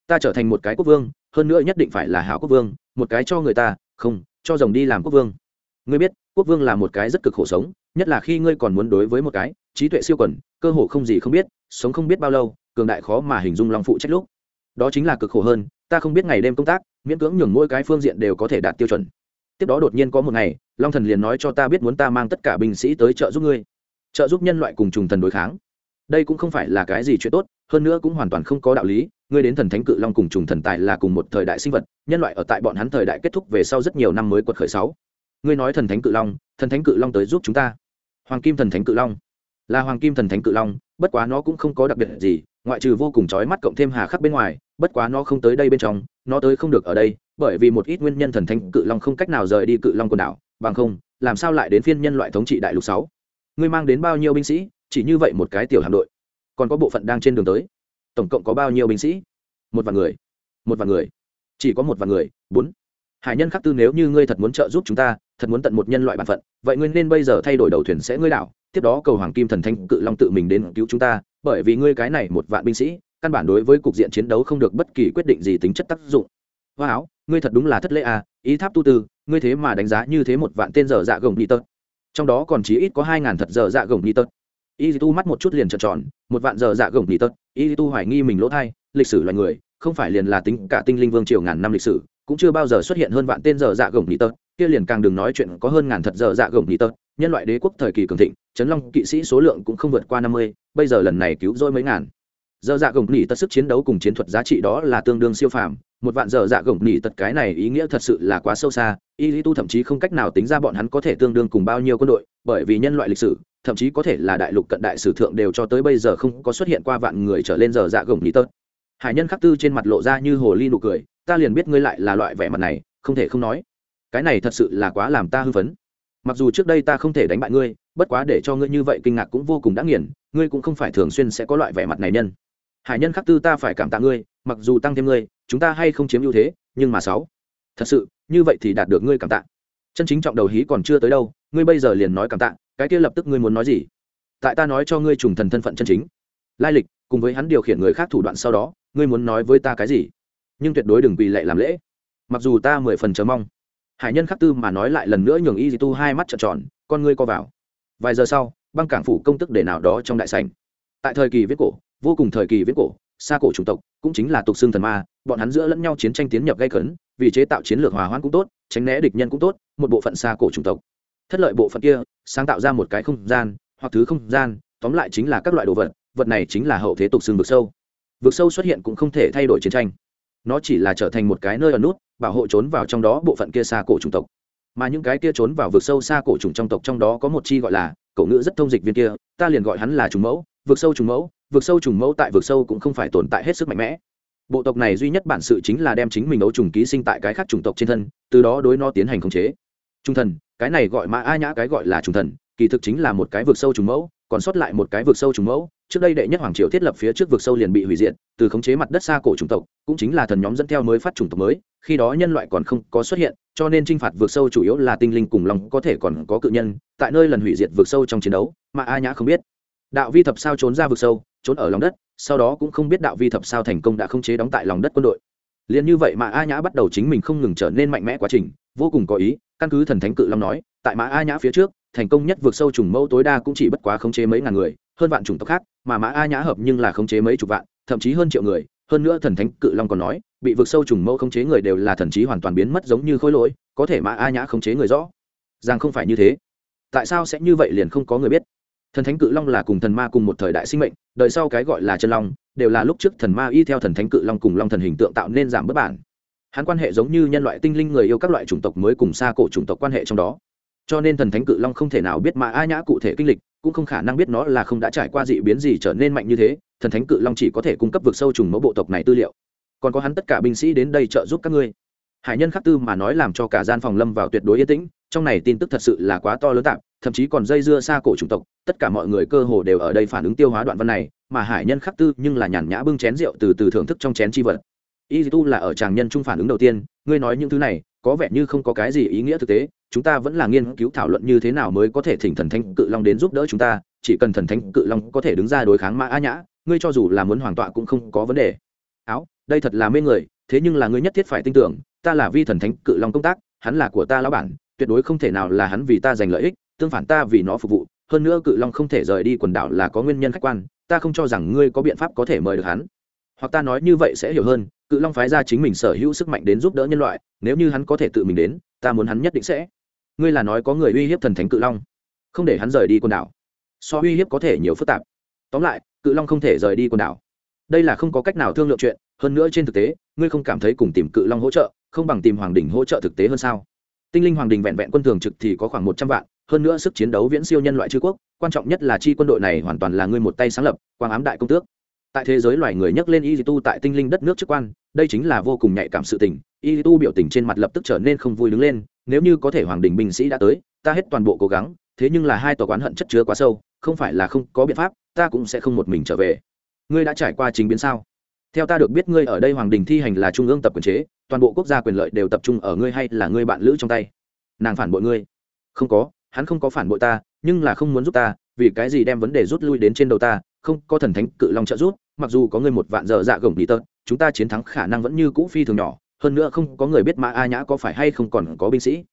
[SPEAKER 1] Ta trở thành một cái quốc vương, hơn nữa nhất định phải là hảo quốc vương, một cái cho người ta, không, cho rồng đi làm quốc vương. Ngươi biết, quốc vương là một cái rất cực khổ sống, nhất là khi ngươi còn muốn đối với một cái, trí tuệ siêu quần, cơ hồ không gì không biết, sống không biết bao lâu, cường đại khó mà hình dung long phụ trách lúc. Đó chính là cực khổ hơn ta không biết ngày đêm công tác, miễn cưỡng nhường mỗi cái phương diện đều có thể đạt tiêu chuẩn. Tiếp đó đột nhiên có một ngày, long thần liền nói cho ta biết muốn ta mang tất cả binh sĩ tới trợ giúp ngươi. Trợ giúp nhân loại cùng trùng thần đối kháng. Đây cũng không phải là cái gì chuyện tốt, hơn nữa cũng hoàn toàn không có đạo lý, ngươi đến thần thánh cự long cùng trùng thần tài là cùng một thời đại sinh vật, nhân loại ở tại bọn hắn thời đại kết thúc về sau rất nhiều năm mới quật khởi sáu. Ngươi nói thần thánh cự long, thần thánh cự long tới giúp chúng ta. Hoàng kim thần thánh cự long. Là hoàng kim thần thánh cự long bất quá nó cũng không có đặc biệt gì, ngoại trừ vô cùng chói mắt cộng thêm hà khắc bên ngoài, bất quá nó không tới đây bên trong, nó tới không được ở đây, bởi vì một ít nguyên nhân thần thánh cự long không cách nào rời đi cự long quần đảo, bằng không, làm sao lại đến phiên nhân loại thống trị đại lục sáu? Ngươi mang đến bao nhiêu binh sĩ, chỉ như vậy một cái tiểu hạm đội, còn có bộ phận đang trên đường tới, tổng cộng có bao nhiêu binh sĩ? Một vạn người, một vạn người, chỉ có một vạn người, bốn. Hải nhân khắc tư nếu như ngươi thật muốn trợ giúp chúng ta, thật muốn tận một nhân loại bản phận, vậy ngươi nên bây giờ thay đổi đầu thuyền sẽ ngươi đảo tiếp đó cầu hoàng kim thần thanh cự long tự mình đến cứu chúng ta, bởi vì ngươi cái này một vạn binh sĩ, căn bản đối với cục diện chiến đấu không được bất kỳ quyết định gì tính chất tác dụng. Hoa áo, ngươi thật đúng là thất lễ à ý tháp tu tư, ngươi thế mà đánh giá như thế một vạn tên dở dạ gồng đi tớt trong đó còn chí ít có hai ngàn thật dở dạ gồng đi tớt y tu mắt một chút liền trợn tròn, một vạn dở dạ gồng đi tớt y tu hoài nghi mình lỗ thai, lịch sử loài người, không phải liền là tính cả tinh linh vương triều ngàn năm lịch sử, cũng chưa bao giờ xuất hiện hơn vạn tên dở dạ gồng đi tớt kia liền càng đừng nói chuyện có hơn ngàn thật dở dạ gồng đi tớt nhân loại đế quốc thời kỳ cường thịnh, chấn long kỵ sĩ số lượng cũng không vượt qua năm mươi, bây giờ lần này cứu rỗi mấy ngàn. Dở dạ gồng nỉ tật sức chiến đấu cùng chiến thuật giá trị đó là tương đương siêu phàm, một vạn dở dạ gồng nỉ tật cái này ý nghĩa thật sự là quá sâu xa, y lý tu thậm chí không cách nào tính ra bọn hắn có thể tương đương cùng bao nhiêu quân đội, bởi vì nhân loại lịch sử, thậm chí có thể là đại lục cận đại sử thượng đều cho tới bây giờ không có xuất hiện qua vạn người trở lên dở dạ gồng nỉ tật. Hải nhân khắc tư trên mặt lộ ra như hồ ly nụ cười, ta liền biết ngươi lại là loại vẻ mặt này, không thể không nói. Cái này thật sự là quá làm ta hư vấn mặc dù trước đây ta không thể đánh bại ngươi, bất quá để cho ngươi như vậy kinh ngạc cũng vô cùng đã nghiền, ngươi cũng không phải thường xuyên sẽ có loại vẻ mặt này nhân. Hải nhân khắc tư ta phải cảm tạ ngươi, mặc dù tăng thêm ngươi, chúng ta hay không chiếm ưu thế, nhưng mà sáu. Thật sự, như vậy thì đạt được ngươi cảm tạ. Chân chính trọng đầu hí còn chưa tới đâu, ngươi bây giờ liền nói cảm tạ, cái kia lập tức ngươi muốn nói gì? Tại ta nói cho ngươi trùng thần thân phận chân chính. Lai lịch, cùng với hắn điều khiển người khác thủ đoạn sau đó, ngươi muốn nói với ta cái gì? Nhưng tuyệt đối đừng quỳ lệ làm lễ. Mặc dù ta mười phần chờ mong hải nhân khắc tư mà nói lại lần nữa nhường y di tu hai mắt trợn tròn, con ngươi co vào. Vài giờ sau, băng cảng phủ công tức để nào đó trong đại sảnh. Tại thời kỳ viết cổ, vô cùng thời kỳ viết cổ, xa cổ chủng tộc cũng chính là tục xương thần ma, bọn hắn giữa lẫn nhau chiến tranh tiến nhập gây cấn vì chế tạo chiến lược hòa hoãn cũng tốt, tránh né địch nhân cũng tốt, một bộ phận xa cổ chủng tộc. Thất lợi bộ phận kia, sáng tạo ra một cái không gian, hoặc thứ không gian, tóm lại chính là các loại đồ vật vật này chính là hậu thế tục xương vực sâu. Vực sâu xuất hiện cũng không thể thay đổi chiến tranh nó chỉ là trở thành một cái nơi ở nút, bảo hộ trốn vào trong đó bộ phận kia xa cổ chủng tộc. Mà những cái kia trốn vào vực sâu xa cổ trùng trong tộc trong đó có một chi gọi là cậu ngữ rất thông dịch viên kia, ta liền gọi hắn là trùng mẫu, vực sâu trùng mẫu, vực sâu trùng mẫu tại vực sâu cũng không phải tồn tại hết sức mạnh mẽ. Bộ tộc này duy nhất bản sự chính là đem chính mình ấu trùng ký sinh tại cái khác chủng tộc trên thân, từ đó đối nó tiến hành khống chế. Trung thần, cái này gọi mà a nhã cái gọi là trung thần, kỳ thực chính là một cái vực sâu trùng mẫu, còn sót lại một cái vực sâu trùng mẫu trước đây đệ nhất hoàng triều thiết lập phía trước vực sâu liền bị hủy diệt, từ khống chế mặt đất xa cổ chủng tộc, cũng chính là thần nhóm dẫn theo mới phát chủng tộc mới, khi đó nhân loại còn không có xuất hiện, cho nên t r i n h phạt vực sâu chủ yếu là tinh linh cùng lòng có thể còn có cự nhân, tại nơi lần hủy diệt vực sâu trong chiến đấu, mà a nhã không biết. Đạo vi thập sao trốn ra vực sâu, trốn ở lòng đất, sau đó cũng không biết đạo vi thập sao thành công đã khống chế đóng tại lòng đất quân đội. Liền như vậy mà a nhã bắt đầu chính mình không ngừng trở nên mạnh mẽ quá trình, vô cùng có ý, căn cứ thần thánh cự long nói, tại mã a nhã phía trước, thành công nhất vượt sâu trùng mẫu tối đa cũng chỉ bất quá khống chế mấy ngàn người hơn vạn chủng tộc khác, mà mã a nhã hợp nhưng là khống chế mấy chục vạn, thậm chí hơn triệu người, hơn nữa thần thánh cự long còn nói, bị vực sâu trùng mẫu khống chế người đều là thần trí hoàn toàn biến mất giống như khối lỗi, có thể mã a nhã khống chế người rõ. Rằng không phải như thế. Tại sao sẽ như vậy liền không có người biết. Thần thánh cự long là cùng thần ma cùng một thời đại sinh mệnh, đời sau cái gọi là chân long, đều là lúc trước thần ma y theo thần thánh cự long cùng long thần hình tượng tạo nên giảm bất bản. Hắn quan hệ giống như nhân loại tinh linh người yêu các loại chủng tộc mới cùng xa cổ chủng tộc quan hệ trong đó cho nên thần thánh cự long không thể nào biết mà a nhã cụ thể kinh lịch, cũng không khả năng biết nó là không đã trải qua dị biến gì trở nên mạnh như thế, thần thánh cự long chỉ có thể cung cấp vực sâu trùng mẫu bộ tộc này tư liệu. Còn có hắn tất cả binh sĩ đến đây trợ giúp các ngươi. Hải nhân khắc tư mà nói làm cho cả gian phòng lâm vào tuyệt đối yên tĩnh, trong này tin tức thật sự là quá to lớn tạp thậm chí còn dây dưa xa cổ chủng tộc, tất cả mọi người cơ hồ đều ở đây phản ứng tiêu hóa đoạn văn này, mà hải nhân khắc tư nhưng là nhàn nhã bưng chén rượu từ từ thưởng thức trong chén chi vật. Y tu là ở tràng nhân trung phản ứng đầu tiên, ngươi nói những thứ này có vẻ như không có cái gì ý nghĩa thực tế, chúng ta vẫn là nghiên cứu thảo luận như thế nào mới có thể thỉnh thần thánh cự long đến giúp đỡ chúng ta, chỉ cần thần thánh cự long có thể đứng ra đối kháng mã a nhã, ngươi cho dù là muốn hoàng tọa cũng không có vấn đề. Áo, đây thật là mê người, thế nhưng là ngươi nhất thiết phải tin tưởng, ta là vi thần thánh cự long công tác, hắn là của ta lão bản, tuyệt đối không thể nào là hắn vì ta giành lợi ích, tương phản ta vì nó phục vụ, hơn nữa cự long không thể rời đi quần đảo là có nguyên nhân khách quan, ta không cho rằng ngươi có biện pháp có thể mời được hắn. Hoặc ta nói như vậy sẽ hiểu hơn cự long phái ra chính mình sở hữu sức mạnh đến giúp đỡ nhân loại, nếu như hắn có thể tự mình đến, ta muốn hắn nhất định sẽ. Ngươi là nói có người uy hiếp thần thánh cự long, không để hắn rời đi quần đảo. So uy hiếp có thể nhiều phức tạp. Tóm lại, cự long không thể rời đi quần đảo. Đây là không có cách nào thương lượng chuyện, hơn nữa trên thực tế, ngươi không cảm thấy cùng tìm cự long hỗ trợ, không bằng tìm hoàng đình hỗ trợ thực tế hơn sao? Tinh linh hoàng đình vẹn vẹn quân thường trực thì có khoảng một trăm vạn, hơn nữa sức chiến đấu viễn siêu nhân loại chư quốc, quan trọng nhất là chi quân đội này hoàn toàn là ngươi một tay sáng lập, quang ám đại công tước. Tại thế giới loài người nhắc lên y tu tại tinh linh đất nước chức quan đây chính là vô cùng nhạy cảm sự tình, y tu biểu tình trên mặt lập tức trở nên không vui đứng lên, nếu như có thể hoàng đình binh sĩ đã tới, ta hết toàn bộ cố gắng, thế nhưng là hai tòa quán hận chất chứa quá sâu, không phải là không có biện pháp, ta cũng sẽ không một mình trở về. Ngươi đã trải qua chính biến sao? Theo ta được biết ngươi ở đây hoàng đình thi hành là trung ương tập quyền chế, toàn bộ quốc gia quyền lợi đều tập trung ở ngươi hay là ngươi bạn lữ trong tay? Nàng phản bội ngươi. Không có, hắn không có phản bội ta, nhưng là không muốn giúp ta, vì cái gì đem vấn đề rút lui đến trên đầu ta, không có thần thánh cự long trợ giúp, mặc dù có ngươi một vạn giờ dạ gồng đi tớt chúng ta chiến thắng khả năng vẫn như cũ phi thường nhỏ, hơn nữa không có người biết mã a nhã có phải hay không còn có binh sĩ.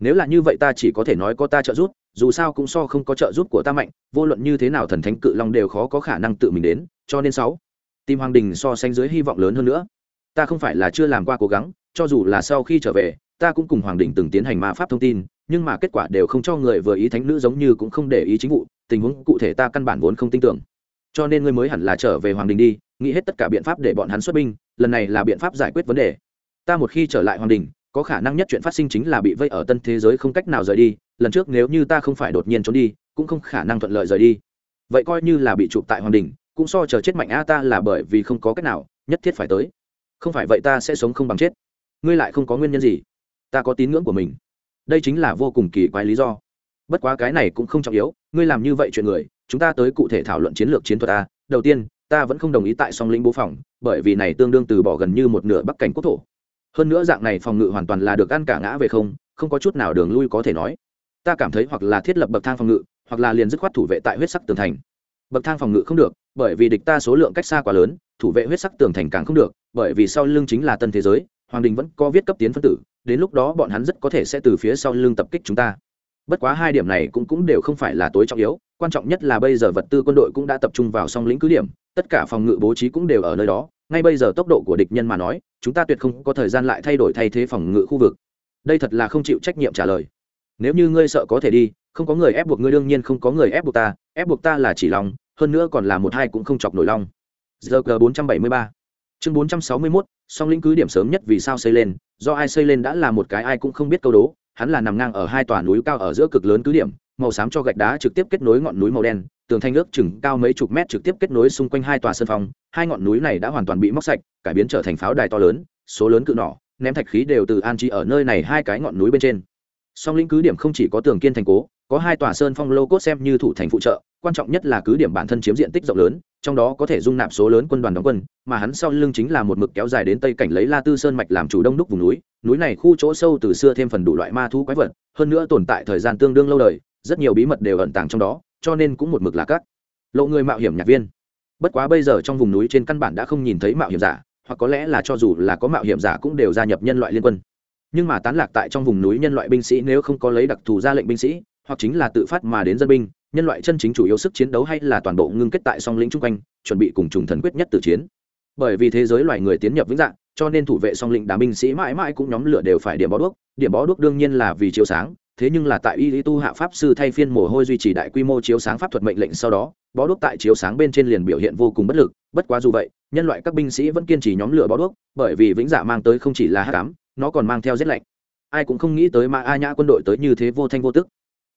[SPEAKER 1] Nếu là như vậy ta chỉ có thể nói có ta trợ giúp, dù sao cũng so không có trợ giúp của ta mạnh, vô luận như thế nào thần thánh cự long đều khó có khả năng tự mình đến, cho nên sáu, tim hoàng đình so sánh dưới hy vọng lớn hơn nữa. Ta không phải là chưa làm qua cố gắng, cho dù là sau khi trở về, ta cũng cùng hoàng đình từng tiến hành ma pháp thông tin, nhưng mà kết quả đều không cho người vừa ý thánh nữ giống như cũng không để ý chính vụ, tình huống cụ thể ta căn bản vốn không tin tưởng cho nên ngươi mới hẳn là trở về hoàng đình đi, nghĩ hết tất cả biện pháp để bọn hắn xuất binh, lần này là biện pháp giải quyết vấn đề. Ta một khi trở lại hoàng đình, có khả năng nhất chuyện phát sinh chính là bị vây ở tân thế giới không cách nào rời đi, lần trước nếu như ta không phải đột nhiên trốn đi, cũng không khả năng thuận lợi rời đi. Vậy coi như là bị chụp tại hoàng đình, cũng so chờ chết mạnh a ta là bởi vì không có cách nào, nhất thiết phải tới. Không phải vậy ta sẽ sống không bằng chết. Ngươi lại không có nguyên nhân gì. Ta có tín ngưỡng của mình. Đây chính là vô cùng kỳ quái lý do. Bất quá cái này cũng không trọng yếu, ngươi làm như vậy chuyện người chúng ta tới cụ thể thảo luận chiến lược chiến thuật a. Đầu tiên, ta vẫn không đồng ý tại song lĩnh bố phòng, bởi vì này tương đương từ bỏ gần như một nửa bắc cảnh quốc thổ. Hơn nữa dạng này phòng ngự hoàn toàn là được ăn cả ngã về không không có chút nào đường lui có thể nói. Ta cảm thấy hoặc là thiết lập bậc thang phòng ngự, hoặc là liền dứt khoát thủ vệ tại huyết sắc tường thành. Bậc thang phòng ngự không được, bởi vì địch ta số lượng cách xa quá lớn, thủ vệ huyết sắc tường thành càng không được, bởi vì sau lưng chính là tân thế giới, hoàng đình vẫn có viết cấp tiến phân tử, đến lúc đó bọn hắn rất có thể sẽ từ phía sau lưng tập kích chúng ta. Bất quá hai điểm này cũng cũng đều không phải là tối trọng yếu quan trọng nhất là bây giờ vật tư quân đội cũng đã tập trung vào song lĩnh cứ điểm, tất cả phòng ngự bố trí cũng đều ở nơi đó, ngay bây giờ tốc độ của địch nhân mà nói, chúng ta tuyệt không có thời gian lại thay đổi thay thế phòng ngự khu vực. Đây thật là không chịu trách nhiệm trả lời. Nếu như ngươi sợ có thể đi, không có người ép buộc ngươi đương nhiên không có người ép buộc ta, ép buộc ta là chỉ lòng hơn nữa còn là một hai cũng không chọc nổi lòng. giờ g bốn trăm bảy mươi ba. Chương bốn trăm sáu mươi mốt, song lĩnh cứ điểm sớm nhất vì sao xây lên, do ai xây lên đã là một cái ai cũng không biết câu đố, hắn là nằm ngang ở hai tòa núi cao ở giữa cực lớn cứ điểm màu xám cho gạch đá trực tiếp kết nối ngọn núi màu đen, tường thanh ước chừng cao mấy chục mét trực tiếp kết nối xung quanh hai tòa sân phong hai ngọn núi này đã hoàn toàn bị móc sạch, cải biến trở thành pháo đài to lớn, số lớn cự nỏ, ném thạch khí đều từ an trí ở nơi này hai cái ngọn núi bên trên. Song lĩnh cứ điểm không chỉ có tường kiên thành cố, có hai tòa sơn phong lô cốt xem như thủ thành phụ trợ, quan trọng nhất là cứ điểm bản thân chiếm diện tích rộng lớn, trong đó có thể dung nạp số lớn quân đoàn đóng quân, mà hắn sau lưng chính là một mực kéo dài đến tây cảnh lấy la tư sơn mạch làm chủ đông đúc vùng núi. Núi này khu chỗ sâu từ xưa thêm phần đủ loại ma thú quái vật, hơn nữa tồn tại thời gian tương đương lâu đời rất nhiều bí mật đều ẩn tàng trong đó, cho nên cũng một mực là các lộ người mạo hiểm nhạc viên. Bất quá bây giờ trong vùng núi trên căn bản đã không nhìn thấy mạo hiểm giả, hoặc có lẽ là cho dù là có mạo hiểm giả cũng đều gia nhập nhân loại liên quân. Nhưng mà tán lạc tại trong vùng núi nhân loại binh sĩ nếu không có lấy đặc thù ra lệnh binh sĩ, hoặc chính là tự phát mà đến dân binh, nhân loại chân chính chủ yếu sức chiến đấu hay là toàn bộ ngưng kết tại song lĩnh chung quanh, chuẩn bị cùng trùng thần quyết nhất tử chiến. Bởi vì thế giới loài người tiến nhập vĩnh dạng, cho nên thủ vệ song lĩnh đám binh sĩ mãi mãi cũng nhóm lửa đều phải điểm bó đuốc, điểm bó đuốc đương nhiên là vì chiếu sáng thế nhưng là tại y lý tu hạ pháp sư thay phiên mồ hôi duy trì đại quy mô chiếu sáng pháp thuật mệnh lệnh sau đó, bó đuốc tại chiếu sáng bên trên liền biểu hiện vô cùng bất lực. Bất quá dù vậy, nhân loại các binh sĩ vẫn kiên trì nhóm lửa bó đuốc, bởi vì vĩnh giả mang tới không chỉ là hát cám nó còn mang theo rét lạnh. Ai cũng không nghĩ tới mà a nhã quân đội tới như thế vô thanh vô tức.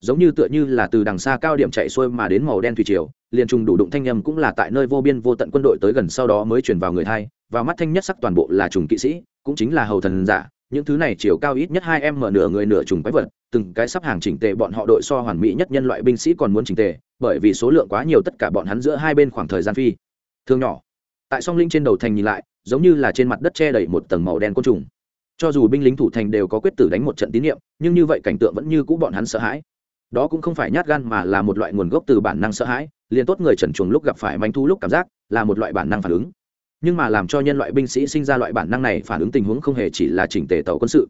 [SPEAKER 1] Giống như tựa như là từ đằng xa cao điểm chạy xuôi mà đến màu đen thủy triều, liền trùng đủ đụng thanh nhầm cũng là tại nơi vô biên vô tận quân đội tới gần sau đó mới chuyển vào người thai và mắt thanh nhất sắc toàn bộ là trùng kỵ sĩ, cũng chính là hầu thần giả những thứ này chiều cao ít nhất hai em mở nửa người nửa trùng quái vật, từng cái sắp hàng chỉnh tề bọn họ đội so hoàn mỹ nhất nhân loại binh sĩ còn muốn chỉnh tề, bởi vì số lượng quá nhiều tất cả bọn hắn giữa hai bên khoảng thời gian phi thương nhỏ. Tại song linh trên đầu thành nhìn lại, giống như là trên mặt đất che đầy một tầng màu đen côn trùng. Cho dù binh lính thủ thành đều có quyết tử đánh một trận tín nhiệm nhưng như vậy cảnh tượng vẫn như cũ bọn hắn sợ hãi. Đó cũng không phải nhát gan mà là một loại nguồn gốc từ bản năng sợ hãi, liền tốt người trần chuồng lúc gặp phải manh thu lúc cảm giác, là một loại bản năng phản ứng nhưng mà làm cho nhân loại binh sĩ sinh ra loại bản năng này phản ứng tình huống không hề chỉ là chỉnh tề tàu quân sự.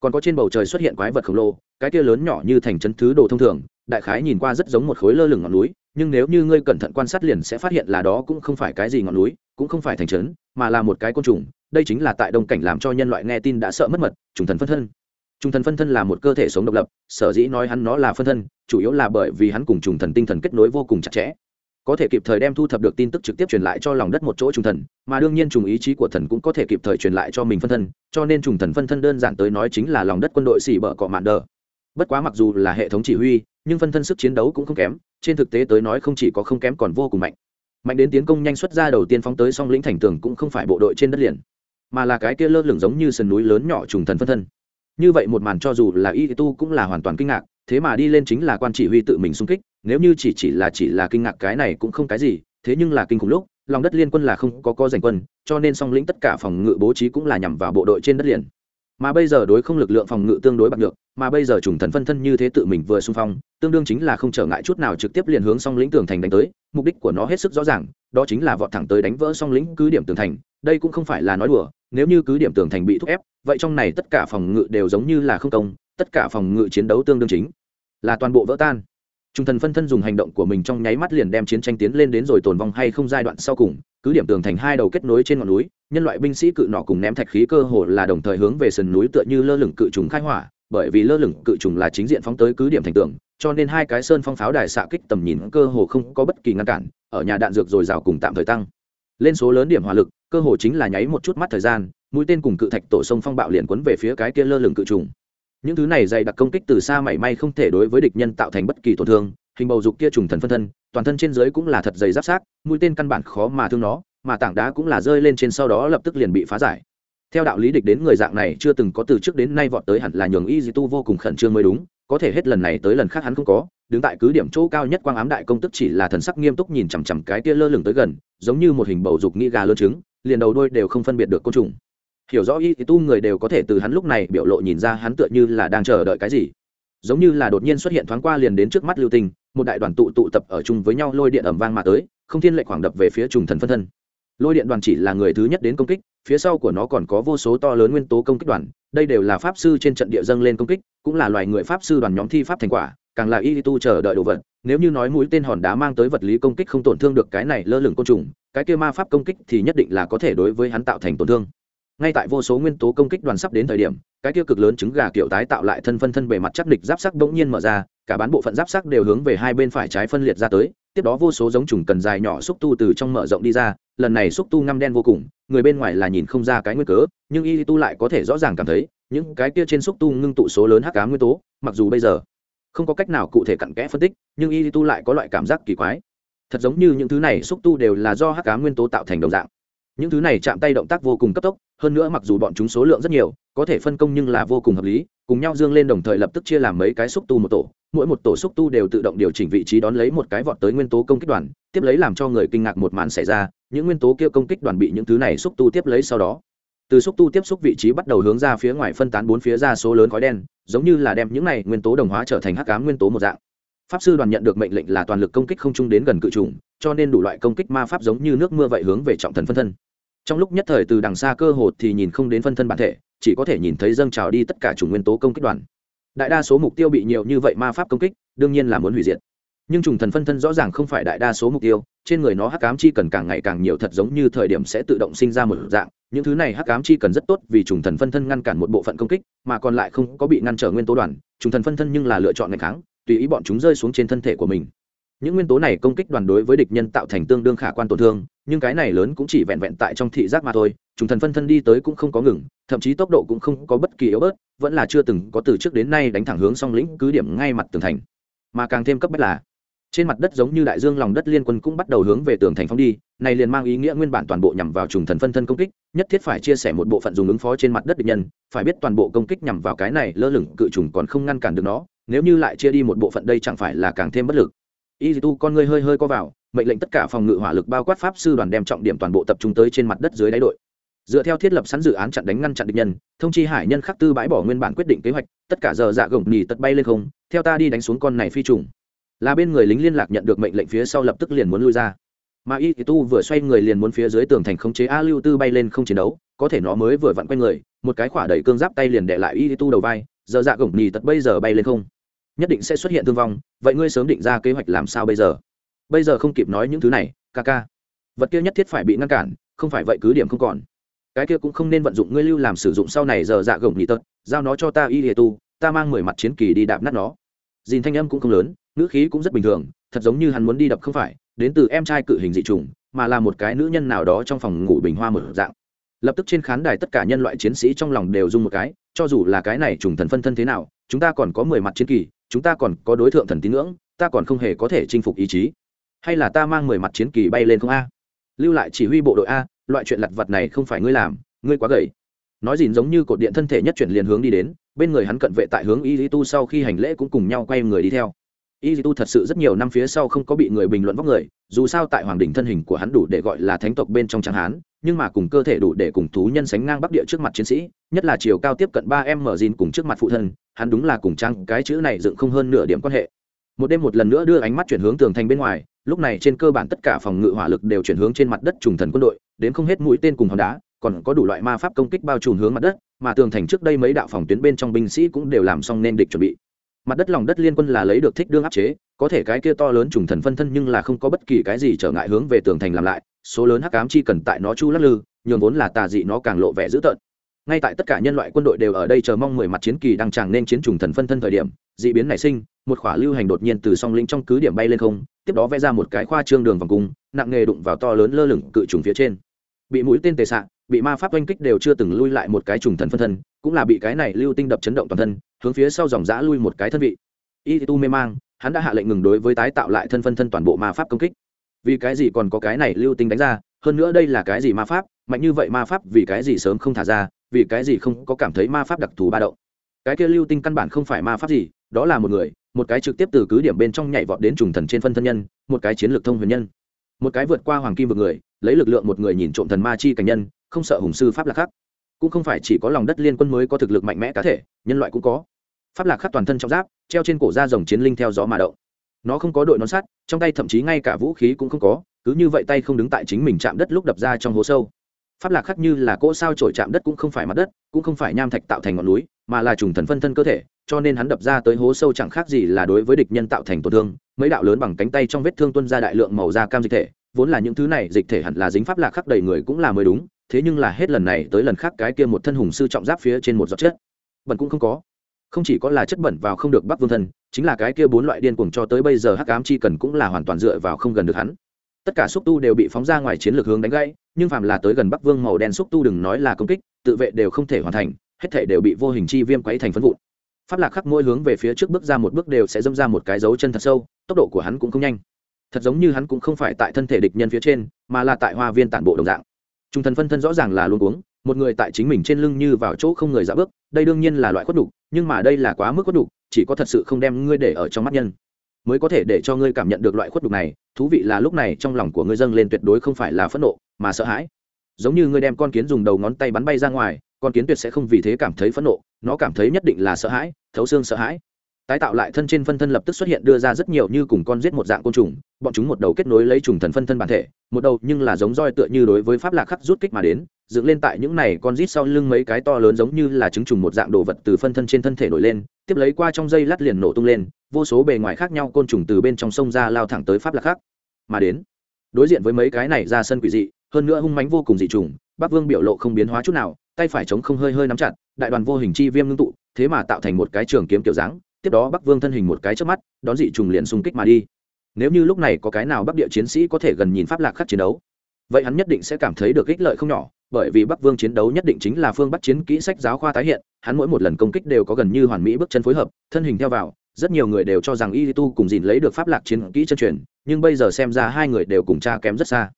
[SPEAKER 1] Còn có trên bầu trời xuất hiện quái vật khổng lồ, cái kia lớn nhỏ như thành chân thứ đồ thông thường, đại khái nhìn qua rất giống một khối lơ lửng ngọn núi, nhưng nếu như ngươi cẩn thận quan sát liền sẽ phát hiện là đó cũng không phải cái gì ngọn núi, cũng không phải thành trấn, mà là một cái côn trùng, đây chính là tại đông cảnh làm cho nhân loại nghe tin đã sợ mất mật, trùng thần phân thân. Trùng thần phân thân là một cơ thể sống độc lập, sở dĩ nói hắn nó là phân thân, chủ yếu là bởi vì hắn cùng trùng thần tinh thần kết nối vô cùng chặt chẽ có thể kịp thời đem thu thập được tin tức trực tiếp truyền lại cho lòng đất một chỗ trùng thần, mà đương nhiên trùng ý chí của thần cũng có thể kịp thời truyền lại cho mình phân thân, cho nên trùng thần phân thân đơn giản tới nói chính là lòng đất quân đội xỉ bở cọ mạn đờ. Bất quá mặc dù là hệ thống chỉ huy, nhưng phân thân sức chiến đấu cũng không kém, trên thực tế tới nói không chỉ có không kém còn vô cùng mạnh. Mạnh đến tiến công nhanh xuất ra đầu tiên phóng tới song lĩnh thành tường cũng không phải bộ đội trên đất liền, mà là cái kia lơ lửng giống như sườn núi lớn nhỏ trùng thần phân thân. Như vậy một màn cho dù là y tu cũng là hoàn toàn kinh ngạc, thế mà đi lên chính là quan chỉ huy tự mình xung kích nếu như chỉ chỉ là chỉ là kinh ngạc cái này cũng không cái gì, thế nhưng là kinh khủng lúc, lòng đất liên quân là không có có giành quân, cho nên song lĩnh tất cả phòng ngự bố trí cũng là nhằm vào bộ đội trên đất liền. Mà bây giờ đối không lực lượng phòng ngự tương đối bạc được mà bây giờ trùng thần phân thân như thế tự mình vừa xung phong, tương đương chính là không trở ngại chút nào trực tiếp liền hướng song lĩnh tường thành đánh tới, mục đích của nó hết sức rõ ràng, đó chính là vọt thẳng tới đánh vỡ song lĩnh cứ điểm tường thành, đây cũng không phải là nói đùa, nếu như cứ điểm tường thành bị thúc ép, vậy trong này tất cả phòng ngự đều giống như là không công, tất cả phòng ngự chiến đấu tương đương chính là toàn bộ vỡ tan trung thần phân thân dùng hành động của mình trong nháy mắt liền đem chiến tranh tiến lên đến rồi tồn vong hay không giai đoạn sau cùng, cứ điểm tường thành hai đầu kết nối trên ngọn núi, nhân loại binh sĩ cự nọ cùng ném thạch khí cơ hồ là đồng thời hướng về sườn núi tựa như lơ lửng cự trùng khai hỏa, bởi vì lơ lửng cự trùng là chính diện phóng tới cứ điểm thành tường, cho nên hai cái sơn phong pháo đài xạ kích tầm nhìn cơ hồ không có bất kỳ ngăn cản, ở nhà đạn dược dồi dào cùng tạm thời tăng. Lên số lớn điểm hỏa lực, cơ hồ chính là nháy một chút mắt thời gian, mũi tên cùng cự thạch tổ sông phong bạo liền quấn về phía cái kia lơ lửng cự trùng những thứ này dày đặc công kích từ xa mảy may không thể đối với địch nhân tạo thành bất kỳ tổn thương, hình bầu dục kia trùng thần phân thân, toàn thân trên dưới cũng là thật dày giáp sát mũi tên căn bản khó mà thương nó, mà tảng đá cũng là rơi lên trên sau đó lập tức liền bị phá giải. Theo đạo lý địch đến người dạng này chưa từng có từ trước đến nay vọt tới hẳn là nhường y di tu vô cùng khẩn trương mới đúng, có thể hết lần này tới lần khác hắn không có, đứng tại cứ điểm chỗ cao nhất quang ám đại công tức chỉ là thần sắc nghiêm túc nhìn chằm chằm cái tia lơ lửng tới gần, giống như một hình bầu dục nghĩ gà lơ trứng, liền đầu đôi đều không phân biệt được côn trùng hiểu rõ y tu người đều có thể từ hắn lúc này biểu lộ nhìn ra hắn tựa như là đang chờ đợi cái gì. Giống như là đột nhiên xuất hiện thoáng qua liền đến trước mắt lưu tình một đại đoàn tụ tụ tập ở chung với nhau lôi điện ẩm vang mà tới, không thiên lệ khoảng đập về phía trùng thần phân thân. Lôi điện đoàn chỉ là người thứ nhất đến công kích, phía sau của nó còn có vô số to lớn nguyên tố công kích đoàn, đây đều là pháp sư trên trận địa dâng lên công kích, cũng là loài người pháp sư đoàn nhóm thi pháp thành quả, càng là y tu chờ đợi đồ vật. Nếu như nói mũi tên hòn đá mang tới vật lý công kích không tổn thương được cái này lơ lửng côn trùng, cái kia ma pháp công kích thì nhất định là có thể đối với hắn tạo thành tổn thương ngay tại vô số nguyên tố công kích đoàn sắp đến thời điểm, cái kia cực lớn trứng gà kiểu tái tạo lại thân phân thân bề mặt chắc địch giáp sắc bỗng nhiên mở ra, cả bán bộ phận giáp sắc đều hướng về hai bên phải trái phân liệt ra tới, tiếp đó vô số giống trùng cần dài nhỏ xúc tu từ trong mở rộng đi ra, lần này xúc tu ngăm đen vô cùng, người bên ngoài là nhìn không ra cái nguyên cớ, nhưng y tu lại có thể rõ ràng cảm thấy, những cái kia trên xúc tu ngưng tụ số lớn hắc cá nguyên tố, mặc dù bây giờ không có cách nào cụ thể cặn kẽ phân tích, nhưng y tu lại có loại cảm giác kỳ quái. Thật giống như những thứ này xúc tu đều là do hắc cá nguyên tố tạo thành đồng dạng những thứ này chạm tay động tác vô cùng cấp tốc, hơn nữa mặc dù bọn chúng số lượng rất nhiều, có thể phân công nhưng là vô cùng hợp lý, cùng nhau dương lên đồng thời lập tức chia làm mấy cái xúc tu một tổ, mỗi một tổ xúc tu đều tự động điều chỉnh vị trí đón lấy một cái vọt tới nguyên tố công kích đoàn, tiếp lấy làm cho người kinh ngạc một màn xảy ra, những nguyên tố kia công kích đoàn bị những thứ này xúc tu tiếp lấy sau đó. Từ xúc tu tiếp xúc vị trí bắt đầu hướng ra phía ngoài phân tán bốn phía ra số lớn khói đen, giống như là đem những này nguyên tố đồng hóa trở thành hắc ám nguyên tố một dạng. Pháp sư đoàn nhận được mệnh lệnh là toàn lực công kích không trung đến gần cự trùng cho nên đủ loại công kích ma pháp giống như nước mưa vậy hướng về trọng thần phân thân. Trong lúc nhất thời từ đằng xa cơ hồ thì nhìn không đến phân thân bản thể, chỉ có thể nhìn thấy dâng trào đi tất cả chủng nguyên tố công kích đoàn. Đại đa số mục tiêu bị nhiều như vậy ma pháp công kích, đương nhiên là muốn hủy diệt. Nhưng trùng thần phân thân rõ ràng không phải đại đa số mục tiêu, trên người nó hắc ám chi cần càng ngày càng nhiều thật giống như thời điểm sẽ tự động sinh ra một dạng, những thứ này hắc ám chi cần rất tốt vì trùng thần phân thân ngăn cản một bộ phận công kích, mà còn lại không có bị ngăn trở nguyên tố đoàn trùng thần phân thân nhưng là lựa chọn ngày kháng, tùy ý bọn chúng rơi xuống trên thân thể của mình những nguyên tố này công kích đoàn đối với địch nhân tạo thành tương đương khả quan tổn thương, nhưng cái này lớn cũng chỉ vẹn vẹn tại trong thị giác mà thôi, chúng thần phân thân đi tới cũng không có ngừng, thậm chí tốc độ cũng không có bất kỳ yếu bớt, vẫn là chưa từng có từ trước đến nay đánh thẳng hướng song lĩnh cứ điểm ngay mặt tường thành. Mà càng thêm cấp bách là, trên mặt đất giống như đại dương lòng đất liên quân cũng bắt đầu hướng về tường thành phóng đi, này liền mang ý nghĩa nguyên bản toàn bộ nhằm vào trùng thần phân thân công kích, nhất thiết phải chia sẻ một bộ phận dùng ứng phó trên mặt đất địch nhân, phải biết toàn bộ công kích nhằm vào cái này lơ lửng cự trùng còn không ngăn cản được nó, nếu như lại chia đi một bộ phận đây chẳng phải là càng thêm bất lực y tu con ngươi hơi hơi co vào, mệnh lệnh tất cả phòng ngự hỏa lực bao quát pháp sư đoàn đem trọng điểm toàn bộ tập trung tới trên mặt đất dưới đáy đội. Dựa theo thiết lập sẵn dự án chặn đánh ngăn chặn địch nhân, thông chi hải nhân khắc tư bãi bỏ nguyên bản quyết định kế hoạch, tất cả giờ dạ gồng nhì tật bay lên không, theo ta đi đánh xuống con này phi trùng. Là bên người lính liên lạc nhận được mệnh lệnh phía sau lập tức liền muốn lui ra. Mà y tu vừa xoay người liền muốn phía dưới tường thành khống chế a lưu tư bay lên không chiến đấu, có thể nó mới vừa vặn quay người, một cái khỏa đẩy cương giáp tay liền để lại y tu đầu vai, giờ dạ gồng nhì tật bây giờ bay lên không. Nhất định sẽ xuất hiện thương vong vậy ngươi sớm định ra kế hoạch làm sao bây giờ? Bây giờ không kịp nói những thứ này, ca ca. Vật kia nhất thiết phải bị ngăn cản, không phải vậy cứ điểm không còn. Cái kia cũng không nên vận dụng ngươi lưu làm sử dụng sau này giờ dạ gồng nhị tật, giao nó cho ta y hệ tu, ta mang mười mặt chiến kỳ đi đạp nát nó. Dìn thanh âm cũng không lớn, ngữ khí cũng rất bình thường, thật giống như hắn muốn đi đập không phải, đến từ em trai cự hình dị trùng, mà là một cái nữ nhân nào đó trong phòng ngủ bình hoa mở dạng. Lập tức trên khán đài tất cả nhân loại chiến sĩ trong lòng đều dung một cái, cho dù là cái này trùng thần phân thân thế nào, chúng ta còn có mười mặt chiến kỳ chúng ta còn có đối tượng thần tín ngưỡng, ta còn không hề có thể chinh phục ý chí. Hay là ta mang mười mặt chiến kỳ bay lên không a? Lưu lại chỉ huy bộ đội a, loại chuyện lặt vặt này không phải ngươi làm, ngươi quá gầy. Nói dìn giống như cột điện thân thể nhất chuyển liền hướng đi đến, bên người hắn cận vệ tại hướng y lý tu sau khi hành lễ cũng cùng nhau quay người đi theo y lý tu thật sự rất nhiều năm phía sau không có bị người bình luận vóc người, dù sao tại hoàng đình thân hình của hắn đủ để gọi là thánh tộc bên trong tráng hán, nhưng mà cùng cơ thể đủ để cùng thú nhân sánh ngang bắc địa trước mặt chiến sĩ, nhất là chiều cao tiếp cận ba em mở dìn cùng trước mặt phụ thân, hắn đúng là cùng trang cái chữ này dựng không hơn nửa điểm quan hệ. Một đêm một lần nữa đưa ánh mắt chuyển hướng tường thành bên ngoài, lúc này trên cơ bản tất cả phòng ngự hỏa lực đều chuyển hướng trên mặt đất trùng thần quân đội, đến không hết mũi tên cùng hòn đá, còn có đủ loại ma pháp công kích bao trùm hướng mặt đất, mà tường thành trước đây mấy đạo phòng tuyến bên trong binh sĩ cũng đều làm xong nên địch chuẩn bị mặt đất lòng đất liên quân là lấy được thích đương áp chế, có thể cái kia to lớn trùng thần phân thân nhưng là không có bất kỳ cái gì trở ngại hướng về tường thành làm lại, số lớn hắc ám chi cần tại nó chu lắc lư, nhường vốn là tà dị nó càng lộ vẻ dữ tợn. Ngay tại tất cả nhân loại quân đội đều ở đây chờ mong mười mặt chiến kỳ đang tràng nên chiến trùng thần phân thân thời điểm d ị biến nảy sinh, một khỏa lưu hành đột nhiên từ song linh trong cứ điểm bay lên không, tiếp đó vẽ ra một cái khoa trương đường vòng cung, nặng nghề đụng vào to lớn lơ lửng cự trùng phía trên. Bị mũi tên tề xạ, bị ma pháp oanh kích đều chưa từng lui lại một cái trùng thần phân thân, cũng là bị cái này lưu tinh đập chấn động toàn thân hướng phía sau dòng giã lui một cái thân vị. Y tu mê mang, hắn đã hạ lệnh ngừng đối với tái tạo lại thân phân thân toàn bộ ma pháp công kích. Vì cái gì còn có cái này lưu tinh đánh ra, hơn nữa đây là cái gì ma pháp, mạnh như vậy ma pháp vì cái gì sớm không thả ra, vì cái gì không có cảm thấy ma pháp đặc thù ba động. Cái kia lưu tinh căn bản không phải ma pháp gì, đó là một người, một cái trực tiếp từ cứ điểm bên trong nhảy vọt đến trùng thần trên phân thân nhân, một cái chiến lược thông huyền nhân. Một cái vượt qua hoàng kim vực người, lấy lực lượng một người nhìn trộm thần ma chi cảnh nhân, không sợ hùng sư pháp lạc khắc cũng không phải chỉ có lòng đất liên quân mới có thực lực mạnh mẽ cá thể, nhân loại cũng có pháp lạc khắc toàn thân trong giáp treo trên cổ da rồng chiến linh theo gió mà động. Nó không có đội nón sắt trong tay thậm chí ngay cả vũ khí cũng không có cứ như vậy tay không đứng tại chính mình chạm đất lúc đập ra trong hố sâu. Pháp lạc khắc như là cỗ sao trổi chạm đất cũng không phải mặt đất cũng không phải nham thạch tạo thành ngọn núi mà là trùng thần phân thân cơ thể cho nên hắn đập ra tới hố sâu chẳng khác gì là đối với địch nhân tạo thành tổn thương. Mấy đạo lớn bằng cánh tay trong vết thương tuân ra đại lượng màu da cam dịch thể vốn là những thứ này dịch thể hẳn là dính pháp lạc khắc đầy người cũng là mới đúng thế nhưng là hết lần này tới lần khác cái kia một thân hùng sư trọng giáp phía trên một giọt chết, bẩn cũng không có không chỉ có là chất bẩn vào không được bắc vương thân, chính là cái kia bốn loại điên cuồng cho tới bây giờ hắc ám chi cần cũng là hoàn toàn dựa vào không gần được hắn. Tất cả xúc tu đều bị phóng ra ngoài chiến lược hướng đánh gãy, nhưng phàm là tới gần bắc vương màu đen xúc tu đừng nói là công kích, tự vệ đều không thể hoàn thành, hết thể đều bị vô hình chi viêm quấy thành phân vụn. Pháp lạc khắc mỗi hướng về phía trước bước ra một bước đều sẽ dâm ra một cái dấu chân thật sâu, tốc độ của hắn cũng không nhanh. Thật giống như hắn cũng không phải tại thân thể địch nhân phía trên, mà là tại hoa viên tản bộ đồng dạng. Trung thần phân thân rõ ràng là luôn uống một người tại chính mình trên lưng như vào chỗ không người dạ bước, đây đương nhiên là loại khuất đục nhưng mà đây là quá mức khuất đục chỉ có thật sự không đem ngươi để ở trong mắt nhân mới có thể để cho ngươi cảm nhận được loại khuất đục này. Thú vị là lúc này trong lòng của ngươi dâng lên tuyệt đối không phải là phẫn nộ, mà sợ hãi. Giống như ngươi đem con kiến dùng đầu ngón tay bắn bay ra ngoài, con kiến tuyệt sẽ không vì thế cảm thấy phẫn nộ, nó cảm thấy nhất định là sợ hãi, thấu xương sợ hãi tái tạo lại thân trên phân thân lập tức xuất hiện đưa ra rất nhiều như cùng con giết một dạng côn trùng, bọn chúng một đầu kết nối lấy trùng thần phân thân bản thể, một đầu nhưng là giống roi tựa như đối với pháp lạc khắc rút kích mà đến, dựng lên tại những này con rít sau lưng mấy cái to lớn giống như là trứng trùng một dạng đồ vật từ phân thân trên thân thể nổi lên, tiếp lấy qua trong dây lát liền nổ tung lên, vô số bề ngoài khác nhau côn trùng từ bên trong sông ra lao thẳng tới pháp lạc khắc. Mà đến, đối diện với mấy cái này ra sân quỷ dị, hơn nữa hung mánh vô cùng dị trùng, bắc vương biểu lộ không biến hóa chút nào, tay phải chống không hơi hơi nắm chặt, đại đoàn vô hình chi viêm ngưng tụ, thế mà tạo thành một cái trường kiếm kiểu dáng tiếp đó bắc vương thân hình một cái trước mắt đón dị trùng liền xung kích mà đi nếu như lúc này có cái nào bắc địa chiến sĩ có thể gần nhìn pháp lạc khắc chiến đấu vậy hắn nhất định sẽ cảm thấy được ích lợi không nhỏ bởi vì bắc vương chiến đấu nhất định chính là phương bắc chiến kỹ sách giáo khoa tái hiện hắn mỗi một lần công kích đều có gần như hoàn mỹ bước chân phối hợp thân hình theo vào rất nhiều người đều cho rằng y tu cùng dìn lấy được pháp lạc chiến kỹ chân truyền nhưng bây giờ xem ra hai người đều cùng cha kém rất xa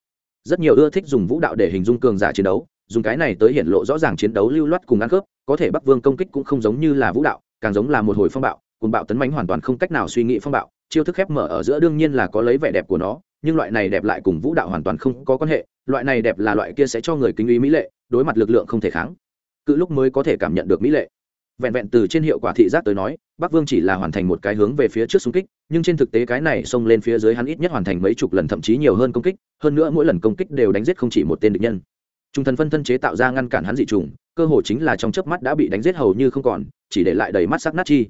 [SPEAKER 1] rất nhiều ưa thích dùng vũ đạo để hình dung cường giả chiến đấu dùng cái này tới hiện lộ rõ ràng chiến đấu lưu loát cùng ăn khớp có thể bắc vương công kích cũng không giống như là vũ đạo càng giống là một hồi phong bạo cùng bạo tấn mánh hoàn toàn không cách nào suy nghĩ phong bạo, chiêu thức khép mở ở giữa đương nhiên là có lấy vẻ đẹp của nó, nhưng loại này đẹp lại cùng vũ đạo hoàn toàn không có quan hệ, loại này đẹp là loại kia sẽ cho người kính ý mỹ lệ, đối mặt lực lượng không thể kháng. Cự lúc mới có thể cảm nhận được mỹ lệ. Vẹn vẹn từ trên hiệu quả thị giác tới nói, bắc vương chỉ là hoàn thành một cái hướng về phía trước xung kích, nhưng trên thực tế cái này xông lên phía dưới hắn ít nhất hoàn thành mấy chục lần thậm chí nhiều hơn công kích, hơn nữa mỗi lần công kích đều đánh giết không chỉ một tên địch nhân. Trung thần phân thân chế tạo ra ngăn cản hắn dị trùng, cơ hội chính là trong chớp mắt đã bị đánh giết hầu như không còn, chỉ để lại đầy mắt sắc nát chi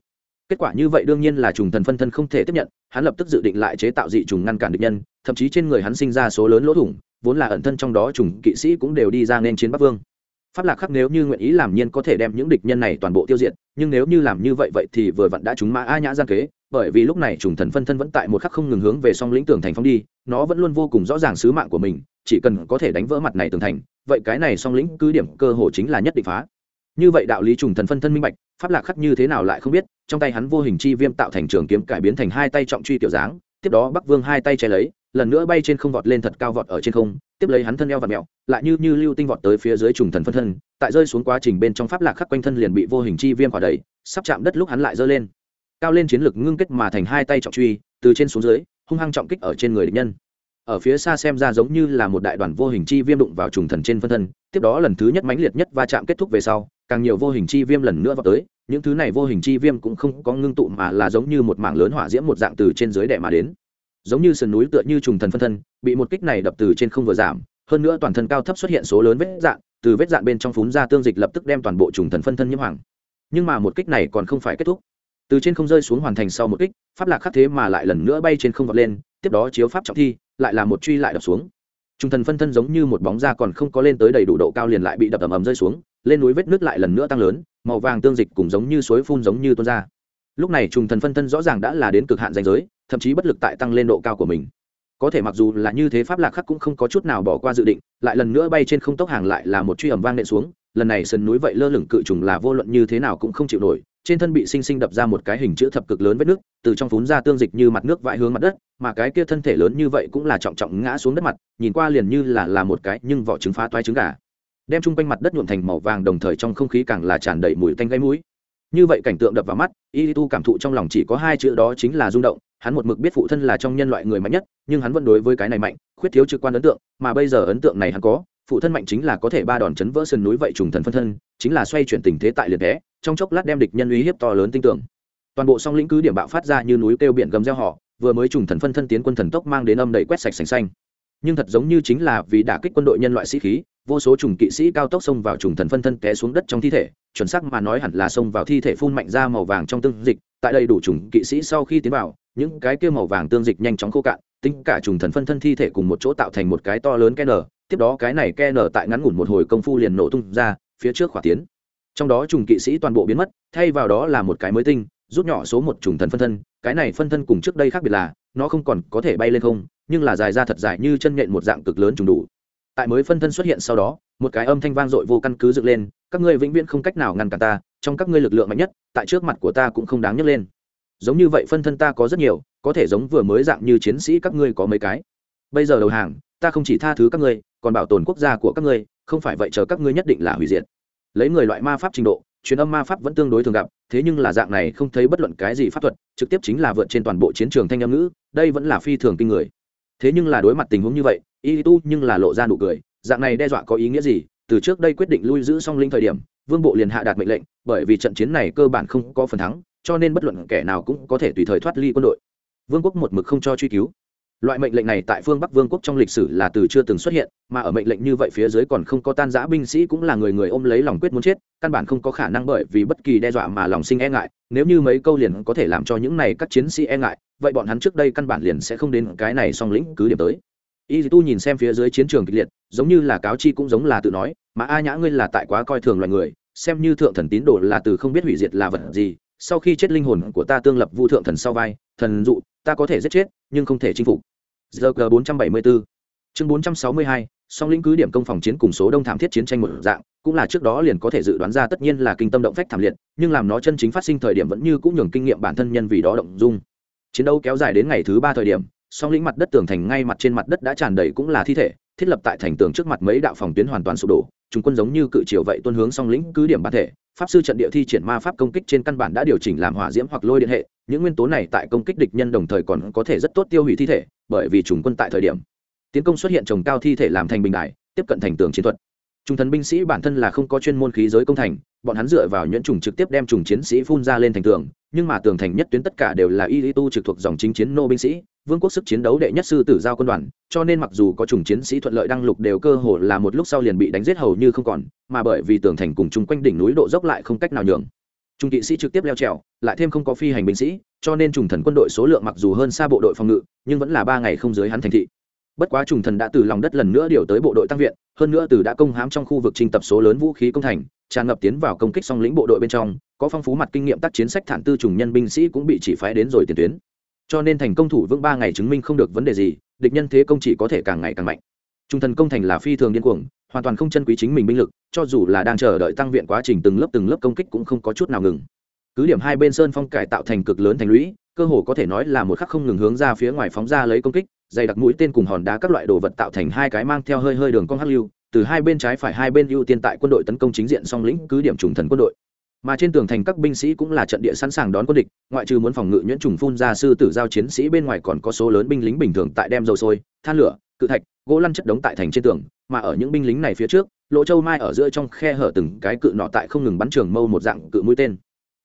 [SPEAKER 1] kết quả như vậy đương nhiên là trùng thần phân thân không thể tiếp nhận, hắn lập tức dự định lại chế tạo dị trùng ngăn cản địch nhân, thậm chí trên người hắn sinh ra số lớn lỗ thủng, vốn là ẩn thân trong đó trùng kỵ sĩ cũng đều đi ra nên chiến bắc vương. Pháp lạc khắc nếu như nguyện ý làm nhiên có thể đem những địch nhân này toàn bộ tiêu diệt, nhưng nếu như làm như vậy vậy thì vừa vặn đã trúng mã a nhã gian kế, bởi vì lúc này trùng thần phân thân vẫn tại một khắc không ngừng hướng về song lĩnh tường thành phong đi, nó vẫn luôn vô cùng rõ ràng sứ mạng của mình, chỉ cần có thể đánh vỡ mặt này tường thành, vậy cái này song lĩnh cứ điểm cơ hồ chính là nhất định phá như vậy đạo lý trùng thần phân thân minh bạch, pháp lạc khắc như thế nào lại không biết, trong tay hắn vô hình chi viêm tạo thành trường kiếm cải biến thành hai tay trọng truy tiểu dáng, tiếp đó bắc vương hai tay che lấy, lần nữa bay trên không vọt lên thật cao vọt ở trên không, tiếp lấy hắn thân eo và mẹo, lại như như lưu tinh vọt tới phía dưới trùng thần phân thân, tại rơi xuống quá trình bên trong pháp lạc khắc quanh thân liền bị vô hình chi viêm quả đầy sắp chạm đất lúc hắn lại giơ lên. Cao lên chiến lực ngưng kết mà thành hai tay trọng truy, từ trên xuống dưới, hung hăng trọng kích ở trên người địch nhân. Ở phía xa xem ra giống như là một đại đoàn vô hình chi viêm đụng vào trùng thần trên phân thân, tiếp đó lần thứ nhất mãnh liệt nhất va chạm kết thúc về sau càng nhiều vô hình chi viêm lần nữa vào tới, những thứ này vô hình chi viêm cũng không có ngưng tụ mà là giống như một mảng lớn hỏa diễm một dạng từ trên dưới đẻ mà đến. Giống như sườn núi tựa như trùng thần phân thân, bị một kích này đập từ trên không vừa giảm, hơn nữa toàn thân cao thấp xuất hiện số lớn vết dạn, từ vết dạn bên trong phún ra tương dịch lập tức đem toàn bộ trùng thần phân thân nhiễm hoàng. Nhưng mà một kích này còn không phải kết thúc. Từ trên không rơi xuống hoàn thành sau một kích, pháp lạc khắc thế mà lại lần nữa bay trên không vọt lên, tiếp đó chiếu pháp trọng thi, lại là một truy lại đập xuống. Trùng thần phân thân giống như một bóng da còn không có lên tới đầy đủ độ cao liền lại bị đập ầm ầm rơi xuống lên núi vết nước lại lần nữa tăng lớn, màu vàng tương dịch cũng giống như suối phun giống như tuôn ra. Lúc này trùng thần phân thân rõ ràng đã là đến cực hạn danh giới, thậm chí bất lực tại tăng lên độ cao của mình. Có thể mặc dù là như thế pháp lạc khắc cũng không có chút nào bỏ qua dự định, lại lần nữa bay trên không tốc hàng lại là một truy ẩm vang nện xuống, lần này sân núi vậy lơ lửng cự trùng là vô luận như thế nào cũng không chịu nổi, trên thân bị sinh sinh đập ra một cái hình chữ thập cực lớn vết nước, từ trong phún ra tương dịch như mặt nước vãi hướng mặt đất, mà cái kia thân thể lớn như vậy cũng là trọng trọng ngã xuống đất mặt, nhìn qua liền như là là một cái nhưng vỏ trứng phá toái trứng gà đem chung quanh mặt đất nhuộm thành màu vàng, đồng thời trong không khí càng là tràn đầy mùi tanh gây mũi. Như vậy cảnh tượng đập vào mắt y tu cảm thụ trong lòng chỉ có hai chữ đó chính là rung động. Hắn một mực biết phụ thân là trong nhân loại người mạnh nhất, nhưng hắn vẫn đối với cái này mạnh, khuyết thiếu trực quan ấn tượng, mà bây giờ ấn tượng này hắn có, phụ thân mạnh chính là có thể ba đòn chấn vỡ sườn núi vậy trùng thần phân thân, chính là xoay chuyển tình thế tại liệt bé trong chốc lát đem địch nhân uy hiếp to lớn tinh tưởng. Toàn bộ song lĩnh cứ điểm bạo phát ra như núi kêu biển gầm reo họ vừa mới trùng thần phân thân tiến quân thần tốc mang đến âm đầy quét sạch sành xanh. Nhưng thật giống như chính là vì đả kích quân đội nhân loại sĩ khí vô số trùng kỵ sĩ cao tốc xông vào trùng thần phân thân té xuống đất trong thi thể, chuẩn xác mà nói hẳn là xông vào thi thể phun mạnh ra màu vàng trong tương dịch, tại đây đủ trùng kỵ sĩ sau khi tiến vào, những cái kia màu vàng tương dịch nhanh chóng khô cạn, tính cả trùng thần phân thân thi thể cùng một chỗ tạo thành một cái to lớn ke nở, tiếp đó cái này ke nở tại ngắn ngủn một hồi công phu liền nổ tung ra, phía trước khỏa tiến. Trong đó trùng kỵ sĩ toàn bộ biến mất, thay vào đó là một cái mới tinh, rút nhỏ số một trùng thần phân thân, cái này phân thân cùng trước đây khác biệt là, nó không còn có thể bay lên không, nhưng là dài ra thật dài như chân nhện một dạng cực lớn trùng đủ tại mới phân thân xuất hiện sau đó, một cái âm thanh vang dội vô căn cứ dựng lên, các ngươi vĩnh viễn không cách nào ngăn cản ta, trong các ngươi lực lượng mạnh nhất, tại trước mặt của ta cũng không đáng nhấc lên. Giống như vậy phân thân ta có rất nhiều, có thể giống vừa mới dạng như chiến sĩ các ngươi có mấy cái. Bây giờ đầu hàng, ta không chỉ tha thứ các ngươi, còn bảo tồn quốc gia của các ngươi, không phải vậy chờ các ngươi nhất định là hủy diệt. Lấy người loại ma pháp trình độ, truyền âm ma pháp vẫn tương đối thường gặp, thế nhưng là dạng này không thấy bất luận cái gì pháp thuật, trực tiếp chính là vượt trên toàn bộ chiến trường thanh âm ngữ, đây vẫn là phi thường kinh người. Thế nhưng là đối mặt tình huống như vậy y tu nhưng là lộ ra nụ cười, dạng này đe dọa có ý nghĩa gì? Từ trước đây quyết định lui giữ song linh thời điểm, vương bộ liền hạ đạt mệnh lệnh, bởi vì trận chiến này cơ bản không có phần thắng, cho nên bất luận kẻ nào cũng có thể tùy thời thoát ly quân đội. Vương quốc một mực không cho truy cứu. Loại mệnh lệnh này tại phương bắc vương quốc trong lịch sử là từ chưa từng xuất hiện, mà ở mệnh lệnh như vậy phía dưới còn không có tan giã binh sĩ cũng là người người ôm lấy lòng quyết muốn chết, căn bản không có khả năng bởi vì bất kỳ đe dọa mà lòng sinh e ngại, nếu như mấy câu liền có thể làm cho những này các chiến sĩ e ngại, vậy bọn hắn trước đây căn bản liền sẽ không đến cái này song lĩnh cứ điểm tới y tu nhìn xem phía dưới chiến trường kịch liệt, giống như là cáo chi cũng giống là tự nói, mà a nhã ngươi là tại quá coi thường loài người, xem như thượng thần tín đồ là từ không biết hủy diệt là vật gì, sau khi chết linh hồn của ta tương lập vu thượng thần sau vai, thần dụ, ta có thể giết chết, nhưng không thể chinh phục. Giờ g bốn trăm bảy mươi bốn chương bốn trăm sáu mươi hai, song lĩnh cứ điểm công phòng chiến cùng số đông thảm thiết chiến tranh một dạng, cũng là trước đó liền có thể dự đoán ra tất nhiên là kinh tâm động phách thảm liệt, nhưng làm nó chân chính phát sinh thời điểm vẫn như cũng nhường kinh nghiệm bản thân nhân vì đó động dung. Chiến đấu kéo dài đến ngày thứ ba thời điểm song lĩnh mặt đất tường thành ngay mặt trên mặt đất đã tràn đầy cũng là thi thể, thiết lập tại thành tường trước mặt mấy đạo phòng tuyến hoàn toàn sụp đổ. Chúng quân giống như cự triều vậy tuân hướng song lĩnh cứ điểm bản thể. Pháp sư trận địa thi triển ma pháp công kích trên căn bản đã điều chỉnh làm hỏa diễm hoặc lôi điện hệ. Những nguyên tố này tại công kích địch nhân đồng thời còn có thể rất tốt tiêu hủy thi thể, bởi vì chúng quân tại thời điểm tiến công xuất hiện trồng cao thi thể làm thành bình đài, tiếp cận thành tường chiến thuật. Trung thần binh sĩ bản thân là không có chuyên môn khí giới công thành, bọn hắn dựa vào nhuyễn trùng trực tiếp đem trùng chiến sĩ phun ra lên thành tường nhưng mà tường thành nhất tuyến tất cả đều là y tu trực thuộc dòng chính chiến nô binh sĩ, vương quốc sức chiến đấu đệ nhất sư tử giao quân đoàn, cho nên mặc dù có chủng chiến sĩ thuận lợi đăng lục đều cơ hồ là một lúc sau liền bị đánh giết hầu như không còn, mà bởi vì tường thành cùng chung quanh đỉnh núi độ dốc lại không cách nào nhường. Trung kỵ sĩ trực tiếp leo trèo, lại thêm không có phi hành binh sĩ, cho nên trùng thần quân đội số lượng mặc dù hơn xa bộ đội phòng ngự, nhưng vẫn là ba ngày không dưới hắn thành thị bất quá trùng thần đã từ lòng đất lần nữa điều tới bộ đội tăng viện, hơn nữa từ đã công hãm trong khu vực trình tập số lớn vũ khí công thành, tràn ngập tiến vào công kích song lĩnh bộ đội bên trong, có phong phú mặt kinh nghiệm tác chiến sách thản tư trùng nhân binh sĩ cũng bị chỉ phái đến rồi tiền tuyến. Cho nên thành công thủ vững ba ngày chứng minh không được vấn đề gì, địch nhân thế công chỉ có thể càng ngày càng mạnh. Trung thần công thành là phi thường điên cuồng, hoàn toàn không chân quý chính mình binh lực, cho dù là đang chờ đợi tăng viện quá trình từng lớp từng lớp công kích cũng không có chút nào ngừng. Cứ điểm hai bên sơn phong cải tạo thành cực lớn thành lũy cơ hồ có thể nói là một khắc không ngừng hướng ra phía ngoài phóng ra lấy công kích, dày đặc mũi tên cùng hòn đá các loại đồ vật tạo thành hai cái mang theo hơi hơi đường cong hắc lưu, từ hai bên trái phải hai bên ưu tiên tại quân đội tấn công chính diện song lĩnh cứ điểm trùng thần quân đội. Mà trên tường thành các binh sĩ cũng là trận địa sẵn sàng đón quân địch, ngoại trừ muốn phòng ngự nhuyễn trùng phun ra sư tử giao chiến sĩ bên ngoài còn có số lớn binh lính bình thường tại đem dầu sôi, than lửa, cự thạch, gỗ lăn chất đống tại thành trên tường, mà ở những binh lính này phía trước, lỗ châu mai ở giữa trong khe hở từng cái cự nọ tại không ngừng bắn trường mâu một dạng cự mũi tên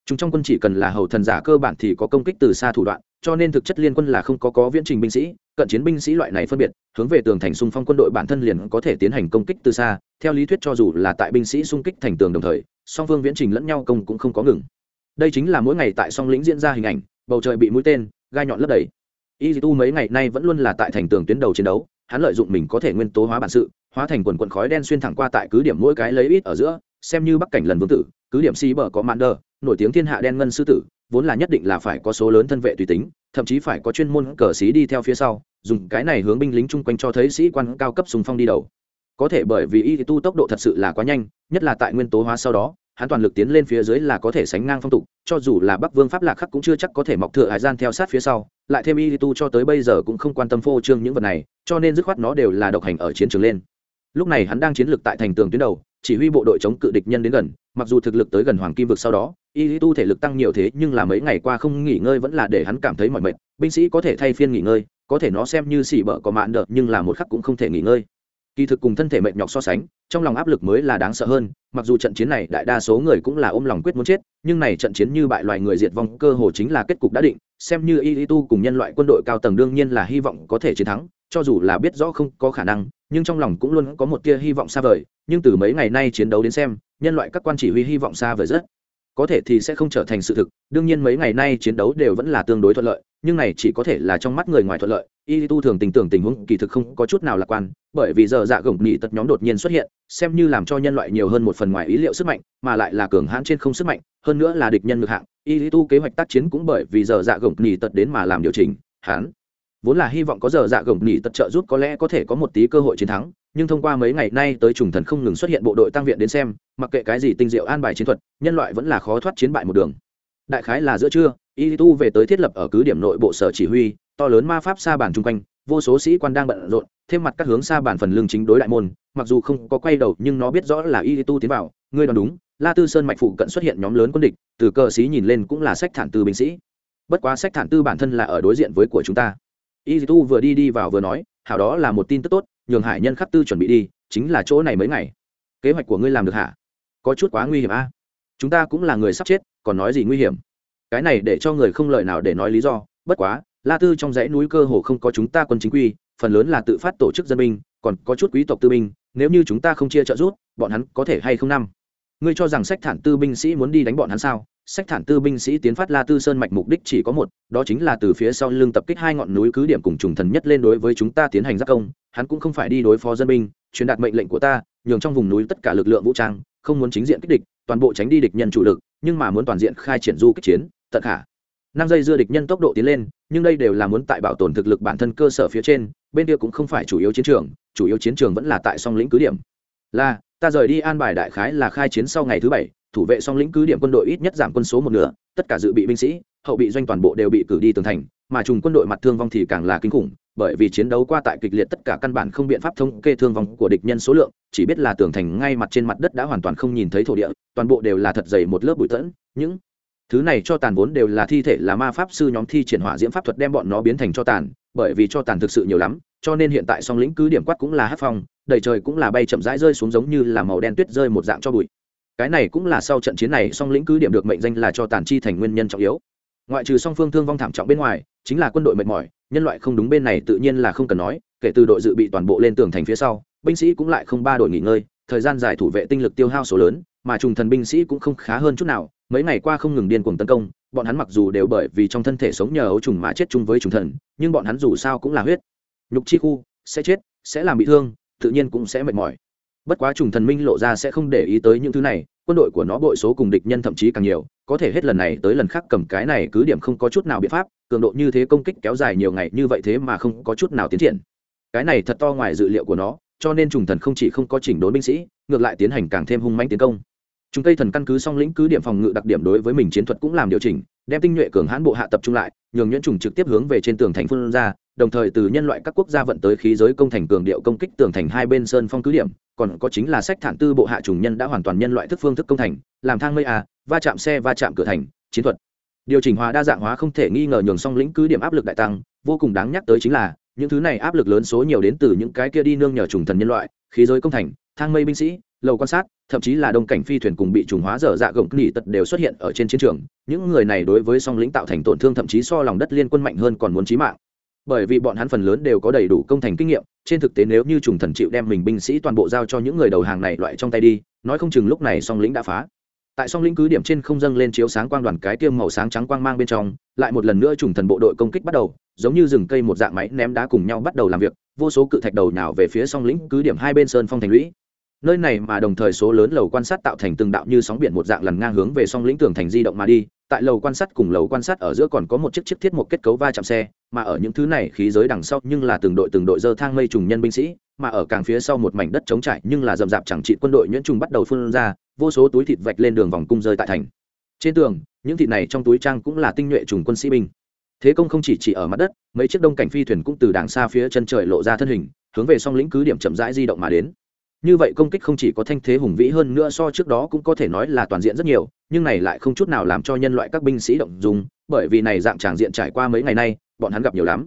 [SPEAKER 1] chúng trong quân chỉ cần là hầu thần giả cơ bản thì có công kích từ xa thủ đoạn, cho nên thực chất liên quân là không có có viễn trình binh sĩ, cận chiến binh sĩ loại này phân biệt, hướng về tường thành xung phong quân đội bản thân liền có thể tiến hành công kích từ xa. Theo lý thuyết cho dù là tại binh sĩ xung kích thành tường đồng thời, song phương viễn trình lẫn nhau công cũng không có ngừng. Đây chính là mỗi ngày tại song lĩnh diễn ra hình ảnh, bầu trời bị mũi tên, gai nhọn lấp đầy. Y tu mấy ngày nay vẫn luôn là tại thành tường tuyến đầu chiến đấu, hắn lợi dụng mình có thể nguyên tố hóa bản sự, hóa thành quần quần khói đen xuyên thẳng qua tại cứ điểm mỗi cái lấy ít ở giữa, xem như bắc cảnh lần vương tử, cứ điểm si bờ có mạn đờ nổi tiếng thiên hạ đen ngân sư tử, vốn là nhất định là phải có số lớn thân vệ tùy tính, thậm chí phải có chuyên môn cờ sĩ đi theo phía sau, dùng cái này hướng binh lính chung quanh cho thấy sĩ quan cao cấp sùng phong đi đầu. Có thể bởi vì y tu tốc độ thật sự là quá nhanh, nhất là tại nguyên tố hóa sau đó, hắn toàn lực tiến lên phía dưới là có thể sánh ngang phong tục, cho dù là bắc vương pháp lạc khắc cũng chưa chắc có thể mọc thừa hải gian theo sát phía sau, lại thêm y tu cho tới bây giờ cũng không quan tâm phô trương những vật này, cho nên dứt khoát nó đều là độc hành ở chiến trường lên lúc này hắn đang chiến lược tại thành tường tuyến đầu, chỉ huy bộ đội chống cự địch nhân đến gần, mặc dù thực lực tới gần hoàng kim vực sau đó, y tu thể lực tăng nhiều thế, nhưng là mấy ngày qua không nghỉ ngơi vẫn là để hắn cảm thấy mỏi mệt. Binh sĩ có thể thay phiên nghỉ ngơi, có thể nó xem như xỉ bợ có mạn đợt nhưng là một khắc cũng không thể nghỉ ngơi. Kỳ thực cùng thân thể mệt nhọc so sánh, trong lòng áp lực mới là đáng sợ hơn, mặc dù trận chiến này đại đa số người cũng là ôm lòng quyết muốn chết, nhưng này trận chiến như bại loài người diệt vong cơ hồ chính là kết cục đã định, xem như y tu cùng nhân loại quân đội cao tầng đương nhiên là hy vọng có thể chiến thắng, cho dù là biết rõ không có khả năng nhưng trong lòng cũng luôn có một tia hy vọng xa vời, nhưng từ mấy ngày nay chiến đấu đến xem, nhân loại các quan chỉ huy hy vọng xa vời rất. Có thể thì sẽ không trở thành sự thực, đương nhiên mấy ngày nay chiến đấu đều vẫn là tương đối thuận lợi, nhưng này chỉ có thể là trong mắt người ngoài thuận lợi. Y tu thường tình tưởng tình huống kỳ thực không có chút nào lạc quan, bởi vì giờ dạ gồng nhị tật nhóm đột nhiên xuất hiện, xem như làm cho nhân loại nhiều hơn một phần ngoài ý liệu sức mạnh, mà lại là cường hãn trên không sức mạnh, hơn nữa là địch nhân ngược hạng. Y tu kế hoạch tác chiến cũng bởi vì giờ dạ gồng nhị tật đến mà làm điều chỉnh hãn vốn là hy vọng có giờ dạ gồng nỉ tật trợ giúp có lẽ có thể có một tí cơ hội chiến thắng, nhưng thông qua mấy ngày nay tới trùng thần không ngừng xuất hiện bộ đội tăng viện đến xem, mặc kệ cái gì tinh diệu an bài chiến thuật, nhân loại vẫn là khó thoát chiến bại một đường. Đại khái là giữa trưa y tu về tới thiết lập ở cứ điểm nội bộ sở chỉ huy, to lớn ma pháp xa bản chung quanh, vô số sĩ quan đang bận rộn, thêm mặt các hướng xa bản phần lương chính đối đại môn, mặc dù không có quay đầu nhưng nó biết rõ là y tu tiến vào, ngươi đoán đúng, la tư sơn mạch phụ cận xuất hiện nhóm lớn quân địch, từ cờ sĩ nhìn lên cũng là sách thản tư binh sĩ. Bất quá sách thản tư bản thân là ở đối diện với của chúng ta y tu vừa đi đi vào vừa nói, hảo đó là một tin tức tốt, nhường hải nhân khắc tư chuẩn bị đi, chính là chỗ này mấy ngày. Kế hoạch của ngươi làm được hả? Có chút quá nguy hiểm a. À? chúng ta cũng là người sắp chết, còn nói gì nguy hiểm? Cái này để cho người không lời nào để nói lý do, bất quá, la tư trong dãy núi cơ hồ không có chúng ta quân chính quy, phần lớn là tự phát tổ chức dân binh, còn có chút quý tộc tư binh, nếu như chúng ta không chia trợ giúp, bọn hắn có thể hay không năm? Ngươi cho rằng sách thản tư binh sĩ muốn đi đánh bọn hắn sao? Sách thản tư binh sĩ tiến phát la tư sơn mạch mục đích chỉ có một, đó chính là từ phía sau lưng tập kích hai ngọn núi cứ điểm cùng trùng thần nhất lên đối với chúng ta tiến hành giác công. Hắn cũng không phải đi đối phó dân binh, truyền đạt mệnh lệnh của ta, nhường trong vùng núi tất cả lực lượng vũ trang, không muốn chính diện kích địch, toàn bộ tránh đi địch nhân chủ lực, nhưng mà muốn toàn diện khai triển du kích chiến, tận khả năm giây dưa địch nhân tốc độ tiến lên, nhưng đây đều là muốn tại bảo tồn thực lực bản thân cơ sở phía trên, bên kia cũng không phải chủ yếu chiến trường, chủ yếu chiến trường vẫn là tại song lĩnh cứ điểm. Là ta rời đi an bài đại khái là khai chiến sau ngày thứ bảy, thủ vệ song lĩnh cứ điểm quân đội ít nhất giảm quân số một nửa, tất cả dự bị binh sĩ, hậu bị doanh toàn bộ đều bị cử đi tường thành, mà trùng quân đội mặt thương vong thì càng là kinh khủng, bởi vì chiến đấu qua tại kịch liệt tất cả căn bản không biện pháp thống kê thương vong của địch nhân số lượng, chỉ biết là tường thành ngay mặt trên mặt đất đã hoàn toàn không nhìn thấy thổ địa, toàn bộ đều là thật dày một lớp bụi tẫn, những thứ này cho tàn vốn đều là thi thể là ma pháp sư nhóm thi triển hỏa diễm pháp thuật đem bọn nó biến thành cho tàn, bởi vì cho tàn thực sự nhiều lắm, cho nên hiện tại song lĩnh cứ điểm quát cũng là hát phong đầy trời cũng là bay chậm rãi rơi xuống giống như là màu đen tuyết rơi một dạng cho bụi. Cái này cũng là sau trận chiến này song lĩnh cứ điểm được mệnh danh là cho tàn chi thành nguyên nhân trọng yếu. Ngoại trừ song phương thương vong thảm trọng bên ngoài, chính là quân đội mệt mỏi, nhân loại không đúng bên này tự nhiên là không cần nói, kể từ đội dự bị toàn bộ lên tường thành phía sau, binh sĩ cũng lại không ba đội nghỉ ngơi, thời gian dài thủ vệ tinh lực tiêu hao số lớn, mà trùng thần binh sĩ cũng không khá hơn chút nào, mấy ngày qua không ngừng điên cuồng tấn công, bọn hắn mặc dù đều bởi vì trong thân thể sống nhờ ấu trùng mà chết chung với trùng thần, nhưng bọn hắn dù sao cũng là huyết. Nhục chi khu, sẽ chết, sẽ làm bị thương tự nhiên cũng sẽ mệt mỏi. Bất quá trùng thần minh lộ ra sẽ không để ý tới những thứ này, quân đội của nó bội số cùng địch nhân thậm chí càng nhiều, có thể hết lần này tới lần khác cầm cái này cứ điểm không có chút nào biện pháp, cường độ như thế công kích kéo dài nhiều ngày như vậy thế mà không có chút nào tiến triển. Cái này thật to ngoài dự liệu của nó, cho nên trùng thần không chỉ không có chỉnh đốn binh sĩ, ngược lại tiến hành càng thêm hung manh tiến công. Chúng tây thần căn cứ song lĩnh cứ điểm phòng ngự đặc điểm đối với mình chiến thuật cũng làm điều chỉnh, đem tinh nhuệ cường hãn bộ hạ tập trung lại, nhường nhuyễn trùng trực tiếp hướng về trên tường thành phương ra đồng thời từ nhân loại các quốc gia vận tới khí giới công thành cường điệu công kích tường thành hai bên sơn phong cứ điểm, còn có chính là sách thản tư bộ hạ trùng nhân đã hoàn toàn nhân loại thức phương thức công thành, làm thang mây a va chạm xe va chạm cửa thành, chiến thuật. Điều chỉnh hóa đa dạng hóa không thể nghi ngờ nhường song lĩnh cứ điểm áp lực đại tăng, vô cùng đáng nhắc tới chính là, những thứ này áp lực lớn số nhiều đến từ những cái kia đi nương nhờ trùng thần nhân loại, khí giới công thành, thang mây binh sĩ, lầu quan sát, thậm chí là đông cảnh phi thuyền cùng bị trùng hóa dở dạ gồng nghỉ tật đều xuất hiện ở trên chiến trường, những người này đối với song lĩnh tạo thành tổn thương thậm chí so lòng đất liên quân mạnh hơn còn muốn chí mạng bởi vì bọn hắn phần lớn đều có đầy đủ công thành kinh nghiệm, trên thực tế nếu như trùng thần chịu đem mình binh sĩ toàn bộ giao cho những người đầu hàng này loại trong tay đi, nói không chừng lúc này song lĩnh đã phá. Tại song lĩnh cứ điểm trên không dâng lên chiếu sáng quang đoàn cái tiêm màu sáng trắng quang mang bên trong, lại một lần nữa trùng thần bộ đội công kích bắt đầu, giống như rừng cây một dạng máy ném đá cùng nhau bắt đầu làm việc, vô số cự thạch đầu nào về phía song lĩnh cứ điểm hai bên sơn phong thành lũy. Nơi này mà đồng thời số lớn lầu quan sát tạo thành từng đạo như sóng biển một dạng lần ngang hướng về song lĩnh tường thành di động mà đi, tại lầu quan sát cùng lầu quan sát ở giữa còn có một chiếc chiếc thiết một kết cấu va chạm xe mà ở những thứ này khí giới đằng sau nhưng là từng đội từng đội dơ thang mây trùng nhân binh sĩ, mà ở càng phía sau một mảnh đất trống trải nhưng là rậm rạp chẳng trị quân đội nhuyễn trùng bắt đầu phun ra, vô số túi thịt vạch lên đường vòng cung rơi tại thành. Trên tường, những thịt này trong túi trang cũng là tinh nhuệ trùng quân sĩ binh. Thế công không chỉ chỉ ở mặt đất, mấy chiếc đông cảnh phi thuyền cũng từ đàng xa phía chân trời lộ ra thân hình, hướng về song lĩnh cứ điểm chậm rãi di động mà đến. Như vậy công kích không chỉ có thanh thế hùng vĩ hơn nữa so trước đó cũng có thể nói là toàn diện rất nhiều, nhưng này lại không chút nào làm cho nhân loại các binh sĩ động dùng bởi vì này dạng tràng diện trải qua mấy ngày nay, bọn hắn gặp nhiều lắm.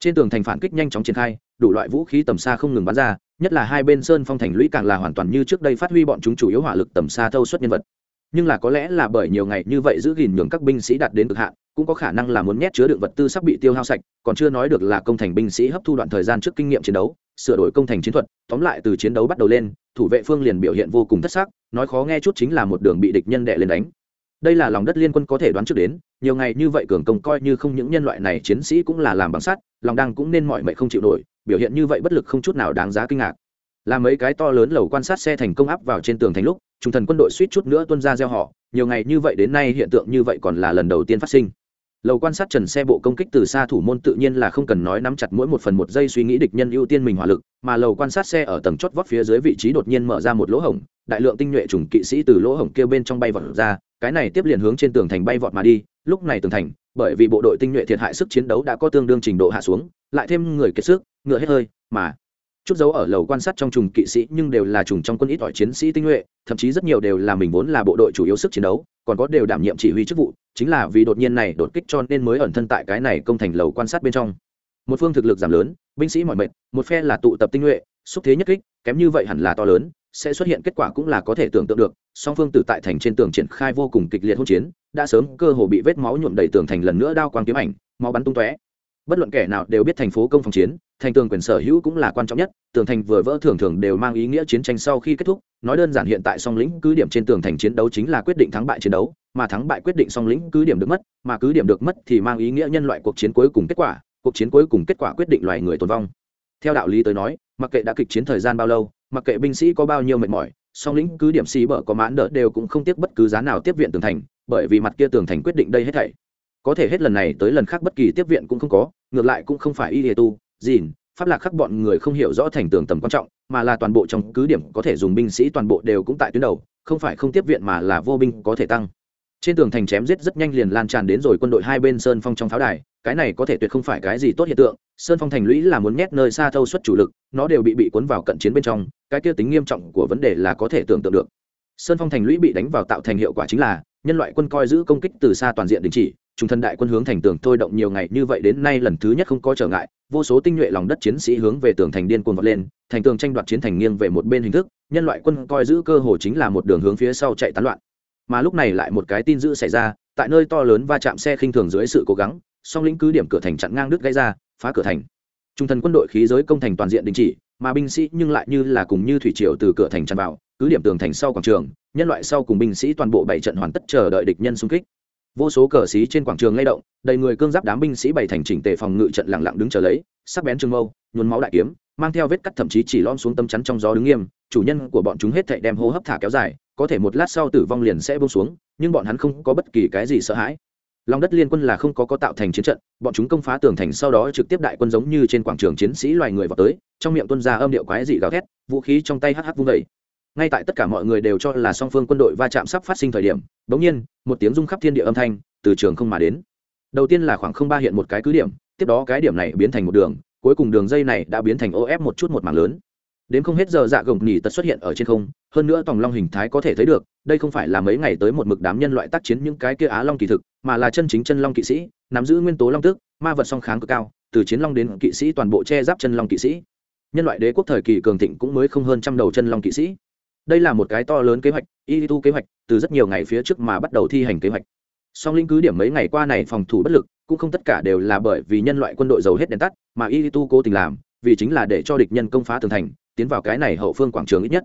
[SPEAKER 1] Trên tường thành phản kích nhanh chóng triển khai, đủ loại vũ khí tầm xa không ngừng bắn ra, nhất là hai bên sơn phong thành lũy càng là hoàn toàn như trước đây phát huy bọn chúng chủ yếu hỏa lực tầm xa thâu suất nhân vật. Nhưng là có lẽ là bởi nhiều ngày như vậy giữ gìn nhường các binh sĩ đạt đến cực hạn, cũng có khả năng là muốn nhét chứa đựng vật tư sắp bị tiêu hao sạch, còn chưa nói được là công thành binh sĩ hấp thu đoạn thời gian trước kinh nghiệm chiến đấu, sửa đổi công thành chiến thuật, tóm lại từ chiến đấu bắt đầu lên, thủ vệ phương liền biểu hiện vô cùng thất sắc, nói khó nghe chút chính là một đường bị địch nhân đệ lên đánh. Đây là lòng đất liên quân có thể đoán trước đến nhiều ngày như vậy cường công coi như không những nhân loại này chiến sĩ cũng là làm bằng sắt, lòng đang cũng nên mọi mệnh không chịu nổi, biểu hiện như vậy bất lực không chút nào đáng giá kinh ngạc. Là mấy cái to lớn lầu quan sát xe thành công áp vào trên tường thành lúc trung thần quân đội suýt chút nữa tuân ra gieo họ, nhiều ngày như vậy đến nay hiện tượng như vậy còn là lần đầu tiên phát sinh. Lầu quan sát trần xe bộ công kích từ xa thủ môn tự nhiên là không cần nói nắm chặt mỗi một phần một giây suy nghĩ địch nhân ưu tiên mình hỏa lực, mà lầu quan sát xe ở tầng chót vót phía dưới vị trí đột nhiên mở ra một lỗ hổng đại lượng tinh nhuệ trùng kỵ sĩ từ lỗ hổng kia bên trong bay vọt ra, cái này tiếp liền hướng trên tường thành bay vọt mà đi, lúc này tường thành, bởi vì bộ đội tinh nhuệ thiệt hại sức chiến đấu đã có tương đương trình độ hạ xuống, lại thêm người kiệt sức, ngựa hết hơi, mà chút dấu ở lầu quan sát trong trùng kỵ sĩ nhưng đều là trùng trong quân ít ỏi chiến sĩ tinh nhuệ, thậm chí rất nhiều đều là mình vốn là bộ đội chủ yếu sức chiến đấu, còn có đều đảm nhiệm chỉ huy chức vụ, chính là vì đột nhiên này đột kích cho nên mới ẩn thân tại cái này công thành lầu quan sát bên trong. Một phương thực lực giảm lớn, binh sĩ mọi mệnh, một phe là tụ tập tinh nhuệ, xúc thế nhất kích, kém như vậy hẳn là to lớn sẽ xuất hiện kết quả cũng là có thể tưởng tượng được, song phương tử tại thành trên tường triển khai vô cùng kịch liệt hỗn chiến, đã sớm cơ hồ bị vết máu nhuộm đầy tường thành lần nữa đao quang kiếm ảnh, máu bắn tung tóe. Bất luận kẻ nào đều biết thành phố công phòng chiến, thành tường quyền sở hữu cũng là quan trọng nhất, tường thành vừa vỡ thường thường đều mang ý nghĩa chiến tranh sau khi kết thúc, nói đơn giản hiện tại song lĩnh cứ điểm trên tường thành chiến đấu chính là quyết định thắng bại chiến đấu, mà thắng bại quyết định song lĩnh cứ điểm được mất, mà cứ điểm được mất thì mang ý nghĩa nhân loại cuộc chiến cuối cùng kết quả, cuộc chiến cuối cùng kết quả quyết định loài người tồn vong. Theo đạo lý tới nói mặc kệ đã kịch chiến thời gian bao lâu, mặc kệ binh sĩ có bao nhiêu mệt mỏi, song lĩnh cứ điểm xì bở có mãn đỡ đều cũng không tiếc bất cứ giá nào tiếp viện tường thành, bởi vì mặt kia tường thành quyết định đây hết thảy. Có thể hết lần này tới lần khác bất kỳ tiếp viện cũng không có, ngược lại cũng không phải y hệ tu, dìn, pháp lạc khắc bọn người không hiểu rõ thành tường tầm quan trọng, mà là toàn bộ trong cứ điểm có thể dùng binh sĩ toàn bộ đều cũng tại tuyến đầu, không phải không tiếp viện mà là vô binh có thể tăng trên tường thành chém giết rất nhanh liền lan tràn đến rồi quân đội hai bên sơn phong trong pháo đài, cái này có thể tuyệt không phải cái gì tốt hiện tượng, sơn phong thành lũy là muốn nhét nơi xa thâu suất chủ lực, nó đều bị bị cuốn vào cận chiến bên trong, cái kia tính nghiêm trọng của vấn đề là có thể tưởng tượng được. Sơn phong thành lũy bị đánh vào tạo thành hiệu quả chính là, nhân loại quân coi giữ công kích từ xa toàn diện đình chỉ, trung thân đại quân hướng thành tường thôi động nhiều ngày như vậy đến nay lần thứ nhất không có trở ngại, vô số tinh nhuệ lòng đất chiến sĩ hướng về tường thành điên cuồng vọt lên, thành tường tranh đoạt chiến thành nghiêng về một bên hình thức, nhân loại quân coi giữ cơ hồ chính là một đường hướng phía sau chạy tán loạn mà lúc này lại một cái tin dữ xảy ra, tại nơi to lớn va chạm xe khinh thường dưới sự cố gắng, song lĩnh cứ điểm cửa thành chặn ngang đứt gãy ra, phá cửa thành. Trung thần quân đội khí giới công thành toàn diện đình chỉ, mà binh sĩ nhưng lại như là cùng như thủy triều từ cửa thành tràn vào, cứ điểm tường thành sau quảng trường, nhân loại sau cùng binh sĩ toàn bộ bảy trận hoàn tất chờ đợi địch nhân xung kích. Vô số cờ xí trên quảng trường lay động, đầy người cương giáp đám binh sĩ bày thành chỉnh tề phòng ngự trận lặng lặng đứng chờ lấy, sắc bén trường mâu, nhuốm máu đại kiếm mang theo vết cắt thậm chí chỉ lom xuống tâm chắn trong gió đứng nghiêm, chủ nhân của bọn chúng hết thảy đem hô hấp thả kéo dài, có thể một lát sau tử vong liền sẽ buông xuống, nhưng bọn hắn không có bất kỳ cái gì sợ hãi. Lòng đất liên quân là không có có tạo thành chiến trận, bọn chúng công phá tường thành sau đó trực tiếp đại quân giống như trên quảng trường chiến sĩ loài người vào tới, trong miệng tuân ra âm điệu quái dị gào thét, vũ khí trong tay hh vung vẩy ngay tại tất cả mọi người đều cho là song phương quân đội va chạm sắp phát sinh thời điểm, bỗng nhiên, một tiếng rung khắp thiên địa âm thanh từ trường không mà đến. Đầu tiên là khoảng không ba hiện một cái cứ điểm, tiếp đó cái điểm này biến thành một đường cuối cùng đường dây này đã biến thành ô ép một chút một mảng lớn. Đến không hết giờ dạ gồng nhì tật xuất hiện ở trên không, hơn nữa tòng long hình thái có thể thấy được, đây không phải là mấy ngày tới một mực đám nhân loại tác chiến những cái kia á long kỳ thực, mà là chân chính chân long kỵ sĩ, nắm giữ nguyên tố long tức ma vật song kháng cực cao, từ chiến long đến kỵ sĩ toàn bộ che giáp chân long kỵ sĩ. Nhân loại đế quốc thời kỳ cường thịnh cũng mới không hơn trăm đầu chân long kỵ sĩ. Đây là một cái to lớn kế hoạch, y tu kế hoạch, từ rất nhiều ngày phía trước mà bắt đầu thi hành kế hoạch. Song linh cứ điểm mấy ngày qua này phòng thủ bất lực cũng không tất cả đều là bởi vì nhân loại quân đội giàu hết đèn tắt, mà y tu cố tình làm, vì chính là để cho địch nhân công phá tường thành, tiến vào cái này hậu phương quảng trường ít nhất.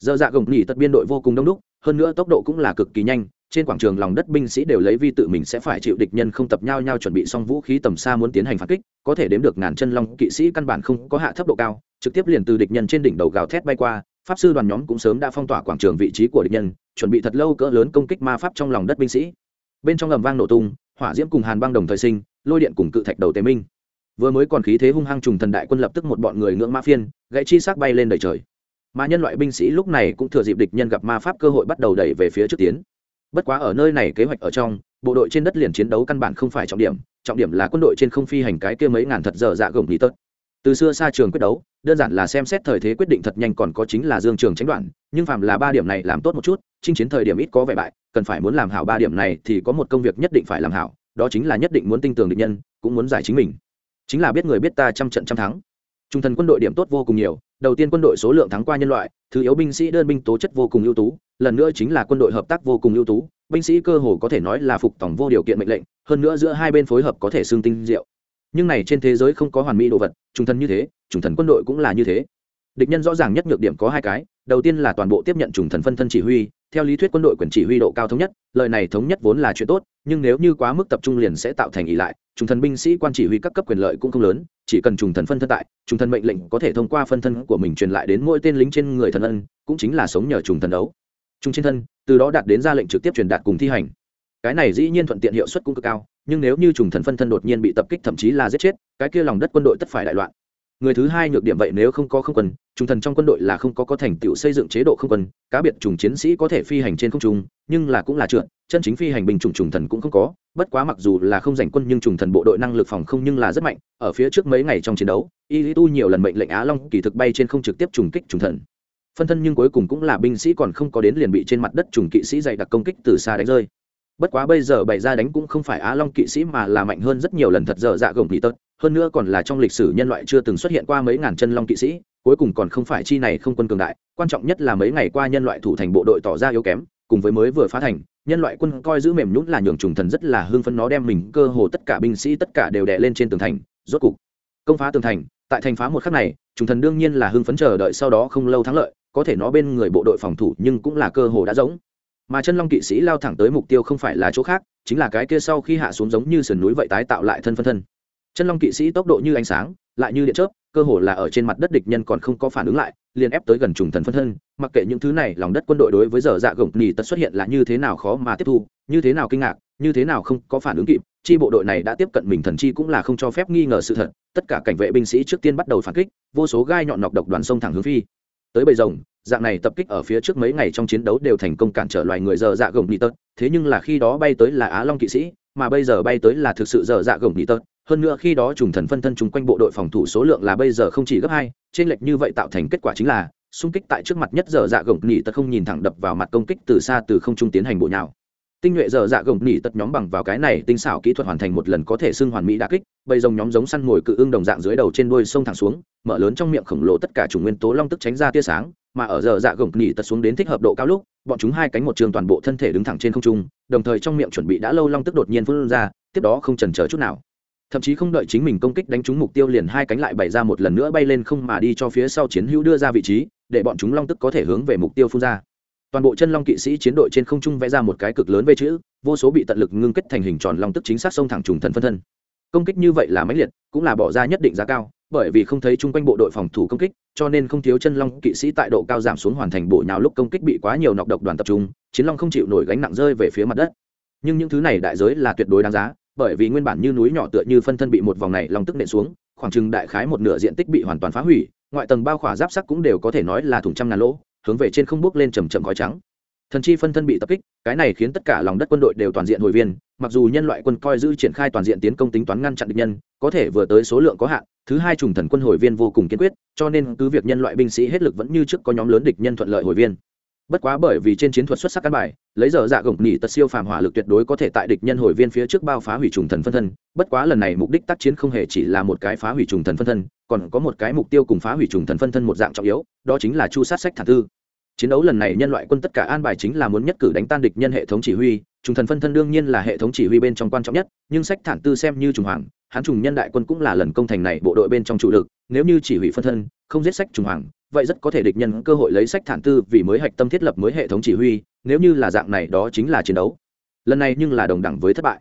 [SPEAKER 1] Dơ dạ gồng nghỉ tật biên đội vô cùng đông đúc, hơn nữa tốc độ cũng là cực kỳ nhanh, trên quảng trường lòng đất binh sĩ đều lấy vi tự mình sẽ phải chịu địch nhân không tập nhau nhau chuẩn bị xong vũ khí tầm xa muốn tiến hành phản kích, có thể đếm được ngàn chân long kỵ sĩ căn bản không có hạ thấp độ cao, trực tiếp liền từ địch nhân trên đỉnh đầu gào thét bay qua, pháp sư đoàn nhóm cũng sớm đã phong tỏa quảng trường vị trí của địch nhân, chuẩn bị thật lâu cỡ lớn công kích ma pháp trong lòng đất binh sĩ bên trong ầm vang nổ tung, hỏa diễm cùng hàn băng đồng thời sinh, lôi điện cùng cự thạch đầu tế minh. Vừa mới còn khí thế hung hăng trùng thần đại quân lập tức một bọn người ngưỡng ma phiên, gãy chi xác bay lên đầy trời. Mà nhân loại binh sĩ lúc này cũng thừa dịp địch nhân gặp ma pháp cơ hội bắt đầu đẩy về phía trước tiến. Bất quá ở nơi này kế hoạch ở trong, bộ đội trên đất liền chiến đấu căn bản không phải trọng điểm trọng điểm là quân đội trên không phi hành cái kia mấy ngàn thật dở dạ gồng nhị tớt từ xưa xa trường quyết đấu, đơn giản là xem xét thời thế quyết định thật nhanh còn có chính là dương trường tránh đoạn, nhưng phạm là ba điểm này làm tốt một chút, chinh chiến thời điểm ít có vẻ bại, cần phải muốn làm hảo ba điểm này thì có một công việc nhất định phải làm hảo, đó chính là nhất định muốn tinh tường định nhân, cũng muốn giải chính mình. Chính là biết người biết ta trăm trận trăm thắng. Trung thần quân đội điểm tốt vô cùng nhiều, đầu tiên quân đội số lượng thắng qua nhân loại, thứ yếu binh sĩ đơn binh tố chất vô cùng ưu tú, lần nữa chính là quân đội hợp tác vô cùng ưu tú, binh sĩ cơ hồ có thể nói là phục tổng vô điều kiện mệnh lệnh, hơn nữa giữa hai bên phối hợp có thể xương tinh diệu nhưng này trên thế giới không có hoàn mỹ đồ vật trung thần như thế trung thần quân đội cũng là như thế. Địch nhân rõ ràng nhất nhược điểm có hai cái, đầu tiên là toàn bộ tiếp nhận trùng thần phân thân chỉ huy, theo lý thuyết quân đội quyền chỉ huy độ cao thống nhất, lời này thống nhất vốn là chuyện tốt, nhưng nếu như quá mức tập trung liền sẽ tạo thành ý lại, trùng thần binh sĩ quan chỉ huy các cấp quyền lợi cũng không lớn, chỉ cần trùng thần phân thân tại, trùng thần mệnh lệnh có thể thông qua phân thân của mình truyền lại đến mỗi tên lính trên người thần ân, cũng chính là sống nhờ trùng thần đấu. Trung trên thân, từ đó đạt đến ra lệnh trực tiếp truyền đạt cùng thi hành. Cái này dĩ nhiên thuận tiện hiệu suất cũng cực cao nhưng nếu như trùng thần phân thân đột nhiên bị tập kích thậm chí là giết chết, cái kia lòng đất quân đội tất phải đại loạn. Người thứ hai nhược điểm vậy nếu không có không quân, trùng thần trong quân đội là không có có thành tựu xây dựng chế độ không quân, cá biệt trùng chiến sĩ có thể phi hành trên không trung, nhưng là cũng là trượt, chân chính phi hành bình trùng trùng thần cũng không có, bất quá mặc dù là không giành quân nhưng trùng thần bộ đội năng lực phòng không nhưng là rất mạnh, ở phía trước mấy ngày trong chiến đấu, y tu nhiều lần mệnh lệnh á long kỳ thực bay trên không trực tiếp trùng kích trùng thần. Phân thân nhưng cuối cùng cũng là binh sĩ còn không có đến liền bị trên mặt đất trùng kỵ sĩ dày đặc công kích từ xa đánh rơi bất quá bây giờ bày ra đánh cũng không phải á long kỵ sĩ mà là mạnh hơn rất nhiều lần thật dở dạ gồng bị tớt hơn nữa còn là trong lịch sử nhân loại chưa từng xuất hiện qua mấy ngàn chân long kỵ sĩ, cuối cùng còn không phải chi này không quân cường đại, quan trọng nhất là mấy ngày qua nhân loại thủ thành bộ đội tỏ ra yếu kém, cùng với mới vừa phá thành, nhân loại quân coi giữ mềm nhũn là nhường trùng thần rất là hưng phấn nó đem mình cơ hồ tất cả binh sĩ tất cả đều đè lên trên tường thành, rốt cục công phá tường thành, tại thành phá một khắc này, trùng thần đương nhiên là hưng phấn chờ đợi sau đó không lâu thắng lợi, có thể nó bên người bộ đội phòng thủ nhưng cũng là cơ hồ đã giống mà chân long kỵ sĩ lao thẳng tới mục tiêu không phải là chỗ khác, chính là cái kia sau khi hạ xuống giống như sườn núi vậy tái tạo lại thân phân thân. Chân long kỵ sĩ tốc độ như ánh sáng, lại như điện chớp, cơ hồ là ở trên mặt đất địch nhân còn không có phản ứng lại, liền ép tới gần trùng thần phân thân, mặc kệ những thứ này, lòng đất quân đội đối với giờ dạ gồng nỉ tật xuất hiện là như thế nào khó mà tiếp thu, như thế nào kinh ngạc, như thế nào không có phản ứng kịp, chi bộ đội này đã tiếp cận mình thần chi cũng là không cho phép nghi ngờ sự thật, tất cả cảnh vệ binh sĩ trước tiên bắt đầu phản kích, vô số gai nhọn nọc độc đoàn sông thẳng hướng phi tới bầy rồng, dạng này tập kích ở phía trước mấy ngày trong chiến đấu đều thành công cản trở loài người dở dạ gồng nỉ tật, thế nhưng là khi đó bay tới là á long kỵ sĩ, mà bây giờ bay tới là thực sự dở dạ gồng nỉ tật, hơn nữa khi đó trùng thần phân thân chung quanh bộ đội phòng thủ số lượng là bây giờ không chỉ gấp hai trên lệch như vậy tạo thành kết quả chính là, xung kích tại trước mặt nhất dở dạ gồng nỉ tật không nhìn thẳng đập vào mặt công kích từ xa từ không trung tiến hành bộ nhào tinh nhuệ dở dạ gồng nỉ tật nhóm bằng vào cái này tinh xảo kỹ thuật hoàn thành một lần có thể xưng hoàn mỹ đa kích, bầy rồng nhóm giống săn ngồi cự ưng đồng dạng dưới đầu trên đuôi sông thẳng xuống, mở lớn trong miệng khổng lồ tất cả chủ nguyên tố long tức tránh ra tia sáng, mà ở dở dạ gồng nỉ tật xuống đến thích hợp độ cao lúc, bọn chúng hai cánh một trường toàn bộ thân thể đứng thẳng trên không trung, đồng thời trong miệng chuẩn bị đã lâu long tức đột nhiên phun ra, tiếp đó không chần chờ chút nào. Thậm chí không đợi chính mình công kích đánh trúng mục tiêu liền hai cánh lại bày ra một lần nữa bay lên không mà đi cho phía sau chiến hữu đưa ra vị trí, để bọn chúng long tức có thể hướng về mục tiêu phun ra toàn bộ chân long kỵ sĩ chiến đội trên không trung vẽ ra một cái cực lớn về chữ, vô số bị tận lực ngưng kết thành hình tròn long tức chính xác sông thẳng trùng thần phân thân. Công kích như vậy là mãnh liệt, cũng là bỏ ra nhất định giá cao, bởi vì không thấy chung quanh bộ đội phòng thủ công kích, cho nên không thiếu chân long kỵ sĩ tại độ cao giảm xuống hoàn thành bộ nhào lúc công kích bị quá nhiều nọc độc đoàn tập trung, chiến long không chịu nổi gánh nặng rơi về phía mặt đất. Nhưng những thứ này đại giới là tuyệt đối đáng giá, bởi vì nguyên bản như núi nhỏ tựa như phân thân bị một vòng này long tức nện xuống, khoảng chừng đại khái một nửa diện tích bị hoàn toàn phá hủy, ngoại tầng bao khỏa giáp sắc cũng đều có thể nói là thùng trăm ngàn lỗ hướng về trên không bước lên chầm chậm khói trắng. Thần chi phân thân bị tập kích, cái này khiến tất cả lòng đất quân đội đều toàn diện hồi viên, mặc dù nhân loại quân coi giữ triển khai toàn diện tiến công tính toán ngăn chặn địch nhân, có thể vừa tới số lượng có hạn, thứ hai trùng thần quân hồi viên vô cùng kiên quyết, cho nên cứ việc nhân loại binh sĩ hết lực vẫn như trước có nhóm lớn địch nhân thuận lợi hồi viên bất quá bởi vì trên chiến thuật xuất sắc căn bài, lấy giờ dạ gồng nỉ tật siêu phàm hỏa lực tuyệt đối có thể tại địch nhân hồi viên phía trước bao phá hủy trùng thần phân thân. Bất quá lần này mục đích tác chiến không hề chỉ là một cái phá hủy trùng thần phân thân, còn có một cái mục tiêu cùng phá hủy trùng thần phân thân một dạng trọng yếu, đó chính là chu sát sách thản tư chiến đấu lần này nhân loại quân tất cả an bài chính là muốn nhất cử đánh tan địch nhân hệ thống chỉ huy, trùng thần phân thân đương nhiên là hệ thống chỉ huy bên trong quan trọng nhất, nhưng sách thản tư xem như trùng hoàng, hắn trùng nhân đại quân cũng là lần công thành này bộ đội bên trong chủ lực, nếu như chỉ huy phân thân, không giết sách trùng hoàng vậy rất có thể địch nhân cơ hội lấy sách thản tư vì mới hạch tâm thiết lập mới hệ thống chỉ huy, nếu như là dạng này đó chính là chiến đấu. Lần này nhưng là đồng đẳng với thất bại.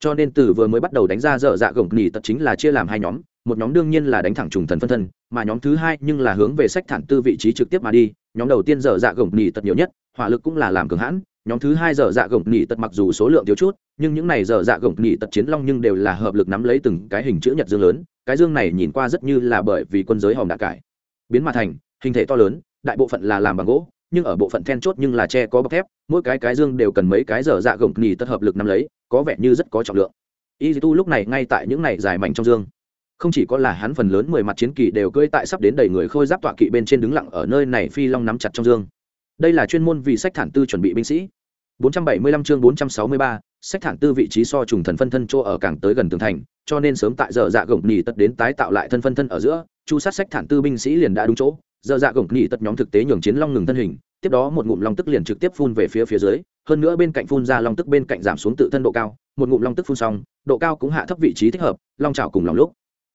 [SPEAKER 1] Cho nên từ vừa mới bắt đầu đánh ra dở dạ gồng nỉ tật chính là chia làm hai nhóm, một nhóm đương nhiên là đánh thẳng trùng thần phân thân, mà nhóm thứ hai nhưng là hướng về sách thản tư vị trí trực tiếp mà đi, nhóm đầu tiên dở dạ gồng nỉ tật nhiều nhất, hỏa lực cũng là làm cường hãn, nhóm thứ hai dở dạ gồng nỉ tật mặc dù số lượng thiếu chút, nhưng những này dở dạ gồng nỉ tật chiến long nhưng đều là hợp lực nắm lấy từng cái hình chữ nhật dương lớn, cái dương này nhìn qua rất như là bởi vì quân giới hòm đã cải. Biến mà thành hình thể to lớn đại bộ phận là làm bằng gỗ nhưng ở bộ phận then chốt nhưng là tre có bọc thép mỗi cái cái dương đều cần mấy cái dở dạ gồng nhì tật hợp lực nắm lấy có vẻ như rất có trọng lượng. Y tu lúc này ngay tại những này dài mảnh trong dương. Không chỉ có là hắn phần lớn mười mặt chiến kỳ đều cưỡi tại sắp đến đầy người khôi giáp tọa kỵ bên trên đứng lặng ở nơi này phi long nắm chặt trong dương. Đây là chuyên môn vì sách thản tư chuẩn bị binh sĩ. 475 chương 463, sách thản tư vị trí so trùng thần phân thân chỗ ở càng tới gần tường thành cho nên sớm tại giờ dạ gồng nhì tất đến tái tạo lại thân phân thân ở giữa chu sát sách thản tư binh sĩ liền đã đúng chỗ giờ dạ gồng nhì tật nhóm thực tế nhường chiến long ngừng thân hình, tiếp đó một ngụm long tức liền trực tiếp phun về phía phía dưới, hơn nữa bên cạnh phun ra long tức bên cạnh giảm xuống tự thân độ cao, một ngụm long tức phun xong, độ cao cũng hạ thấp vị trí thích hợp, long trào cùng lòng lúc.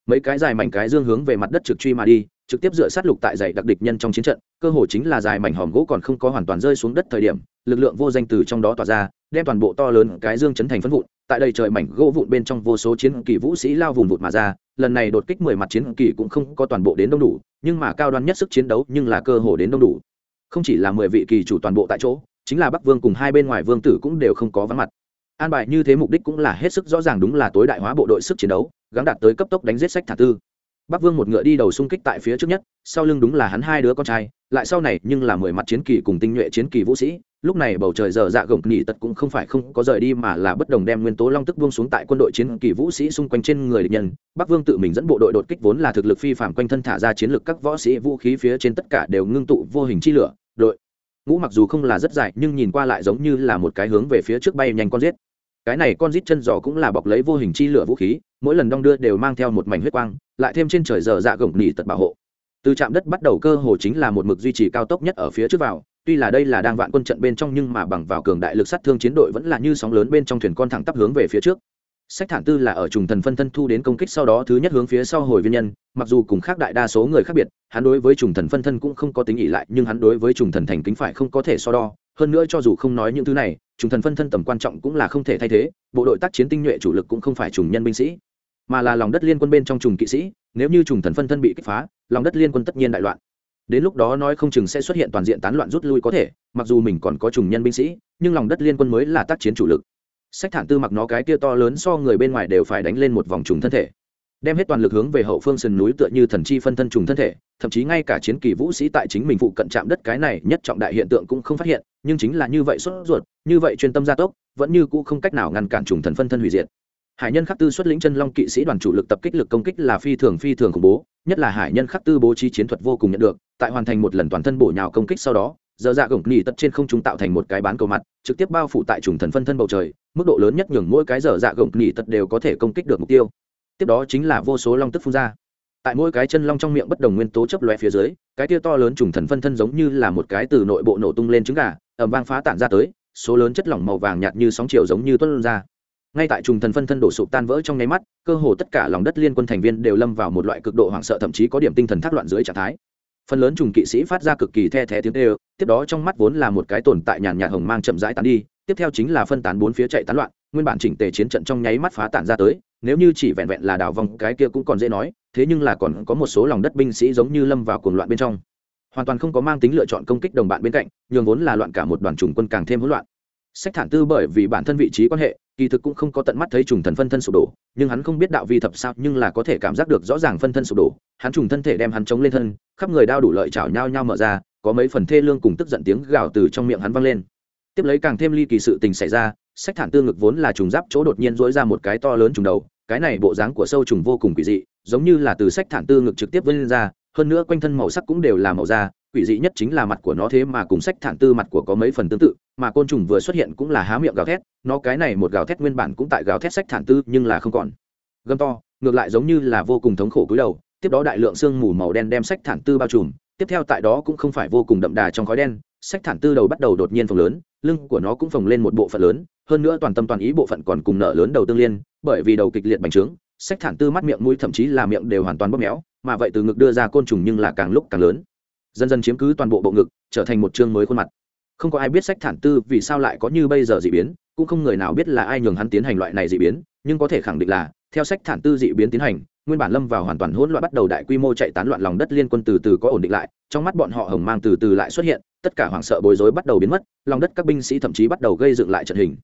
[SPEAKER 1] Mấy cái dài mảnh cái dương hướng về mặt đất trực truy mà đi, trực tiếp dựa sát lục tại dạy đặc địch nhân trong chiến trận, cơ hồ chính là dài mảnh hòm gỗ còn không có hoàn toàn rơi xuống đất thời điểm, lực lượng vô danh từ trong đó tỏa ra, đem toàn bộ to lớn cái dương chấn thành phân vụn, tại đây trời mảnh gỗ vụn bên trong vô số chiến kỳ vũ sĩ lao vùng vụt mà ra lần này đột kích mười mặt chiến kỳ cũng không có toàn bộ đến đông đủ, nhưng mà cao đoan nhất sức chiến đấu nhưng là cơ hồ đến đông đủ. Không chỉ là mười vị kỳ chủ toàn bộ tại chỗ, chính là bắc vương cùng hai bên ngoài vương tử cũng đều không có vắng mặt. An bài như thế mục đích cũng là hết sức rõ ràng đúng là tối đại hóa bộ đội sức chiến đấu gắn đạt tới cấp tốc đánh giết sách thả tư. Bắc vương một ngựa đi đầu xung kích tại phía trước nhất, sau lưng đúng là hắn hai đứa con trai, lại sau này nhưng là mười mặt chiến kỳ cùng tinh nhuệ chiến kỳ vũ sĩ lúc này bầu trời giờ dạ gồng nghỉ tật cũng không phải không có rời đi mà là bất đồng đem nguyên tố long tức buông xuống tại quân đội chiến kỳ vũ sĩ xung quanh trên người địch nhân. Bắc vương tự mình dẫn bộ đội đột kích vốn là thực lực phi phạm quanh thân thả ra chiến lược các võ sĩ vũ khí phía trên tất cả đều ngưng tụ vô hình chi lửa. Đội ngũ mặc dù không là rất dài, nhưng nhìn qua lại giống như là một cái hướng về phía trước bay nhanh con giết. Cái này con rít chân giò cũng là bọc lấy vô hình chi lửa vũ khí, mỗi lần đong đưa đều mang theo một mảnh huyết quang, lại thêm trên trời giờ dạ gồng nỉ tật bảo hộ. Từ trạm đất bắt đầu cơ hồ chính là một mực duy trì cao tốc nhất ở phía trước vào tuy là đây là đang vạn quân trận bên trong nhưng mà bằng vào cường đại lực sát thương chiến đội vẫn là như sóng lớn bên trong thuyền con thẳng tắp hướng về phía trước. Sách thản tư là ở trùng thần phân thân thu đến công kích sau đó thứ nhất hướng phía sau hồi viên nhân, mặc dù cùng khác đại đa số người khác biệt, hắn đối với trùng thần phân thân cũng không có tính ỉ lại, nhưng hắn đối với trùng thần thành kính phải không có thể so đo. Hơn nữa cho dù không nói những thứ này, trùng thần phân thân tầm quan trọng cũng là không thể thay thế, bộ đội tác chiến tinh nhuệ chủ lực cũng không phải trùng nhân binh sĩ, mà là lòng đất liên quân bên trong trùng kỵ sĩ, nếu như trùng thần phân thân bị kích phá, lòng đất liên quân tất nhiên đại loạn đến lúc đó nói không chừng sẽ xuất hiện toàn diện tán loạn rút lui có thể, mặc dù mình còn có trùng nhân binh sĩ, nhưng lòng đất liên quân mới là tác chiến chủ lực. Sách thản tư mặc nó cái kia to lớn so người bên ngoài đều phải đánh lên một vòng trùng thân thể. Đem hết toàn lực hướng về hậu phương sườn núi tựa như thần chi phân thân trùng thân thể, thậm chí ngay cả chiến kỳ vũ sĩ tại chính mình phụ cận chạm đất cái này nhất trọng đại hiện tượng cũng không phát hiện, nhưng chính là như vậy sốt ruột, như vậy chuyên tâm gia tốc, vẫn như cũ không cách nào ngăn cản trùng thần phân thân hủy diệt hải nhân khắc tư xuất lĩnh chân long kỵ sĩ đoàn chủ lực tập kích lực công kích là phi thường phi thường khủng bố, nhất là hải nhân khắc tư bố trí chiến thuật vô cùng nhận được, tại hoàn thành một lần toàn thân bổ nhào công kích sau đó, giờ dạ gồng nghỉ tật trên không trung tạo thành một cái bán cầu mặt, trực tiếp bao phủ tại trùng thần phân thân bầu trời, mức độ lớn nhất nhường mỗi cái giờ dạ gồng nghỉ tật đều có thể công kích được mục tiêu. Tiếp đó chính là vô số long tức phun ra. Tại mỗi cái chân long trong miệng bất đồng nguyên tố chấp loe phía dưới, cái tia to lớn trùng thần phân thân giống như là một cái từ nội bộ nổ tung lên trứng gà ẩm vang phá tản ra tới, số lớn chất lỏng màu vàng nhạt như sóng chiều giống như tuân ra ngay tại trùng thần phân thân đổ sụp tan vỡ trong nháy mắt, cơ hồ tất cả lòng đất liên quân thành viên đều lâm vào một loại cực độ hoảng sợ, thậm chí có điểm tinh thần thác loạn dưới trạng thái. Phần lớn trùng kỵ sĩ phát ra cực kỳ the thé tiếng tê tiếp đó trong mắt vốn là một cái tồn tại nhàn nhạt hồng mang chậm rãi tán đi, tiếp theo chính là phân tán bốn phía chạy tán loạn, nguyên bản chỉnh tề chiến trận trong nháy mắt phá tản ra tới, nếu như chỉ vẹn vẹn là đào vòng, cái kia cũng còn dễ nói, thế nhưng là còn có một số lòng đất binh sĩ giống như lâm vào cuồng loạn bên trong. Hoàn toàn không có mang tính lựa chọn công kích đồng bạn bên cạnh, nhường vốn là loạn cả một đoàn trùng quân càng thêm hỗn loạn sách thản tư bởi vì bản thân vị trí quan hệ, kỳ thực cũng không có tận mắt thấy trùng thần phân thân sụp đổ, nhưng hắn không biết đạo vi thập sao, nhưng là có thể cảm giác được rõ ràng phân thân sụp đổ. Hắn trùng thân thể đem hắn chống lên thân, khắp người đao đủ lợi chảo nhau nhau mở ra, có mấy phần thê lương cùng tức giận tiếng gào từ trong miệng hắn vang lên. Tiếp lấy càng thêm ly kỳ sự tình xảy ra, sách thản tư ngực vốn là trùng giáp chỗ đột nhiên dỗi ra một cái to lớn trùng đầu, cái này bộ dáng của sâu trùng vô cùng kỳ dị, giống như là từ sách thản tư ngực trực tiếp vươn ra hơn nữa quanh thân màu sắc cũng đều là màu da, quỷ dị nhất chính là mặt của nó thế mà cùng sách thản tư mặt của có mấy phần tương tự, mà côn trùng vừa xuất hiện cũng là há miệng gào thét, nó cái này một gào thét nguyên bản cũng tại gào thét sách thản tư nhưng là không còn. Gầm to, ngược lại giống như là vô cùng thống khổ cúi đầu, tiếp đó đại lượng sương mù màu đen đem sách thản tư bao trùm, tiếp theo tại đó cũng không phải vô cùng đậm đà trong khói đen, sách thản tư đầu bắt đầu đột nhiên phồng lớn, lưng của nó cũng phồng lên một bộ phận lớn, hơn nữa toàn tâm toàn ý bộ phận còn cùng nợ lớn đầu tương liên, bởi vì đầu kịch liệt bành trướng, sách thản tư mắt miệng mũi thậm chí là miệng đều hoàn toàn bóp méo mà vậy từ ngực đưa ra côn trùng nhưng là càng lúc càng lớn. Dần dần chiếm cứ toàn bộ bộ ngực, trở thành một chương mới khuôn mặt. Không có ai biết sách thản tư vì sao lại có như bây giờ dị biến, cũng không người nào biết là ai nhường hắn tiến hành loại này dị biến, nhưng có thể khẳng định là, theo sách thản tư dị biến tiến hành, nguyên bản lâm vào hoàn toàn hỗn loạn bắt đầu đại quy mô chạy tán loạn lòng đất liên quân từ từ có ổn định lại, trong mắt bọn họ hồng mang từ từ lại xuất hiện, tất cả hoảng sợ bối rối bắt đầu biến mất, lòng đất các binh sĩ thậm chí bắt đầu gây dựng lại trận hình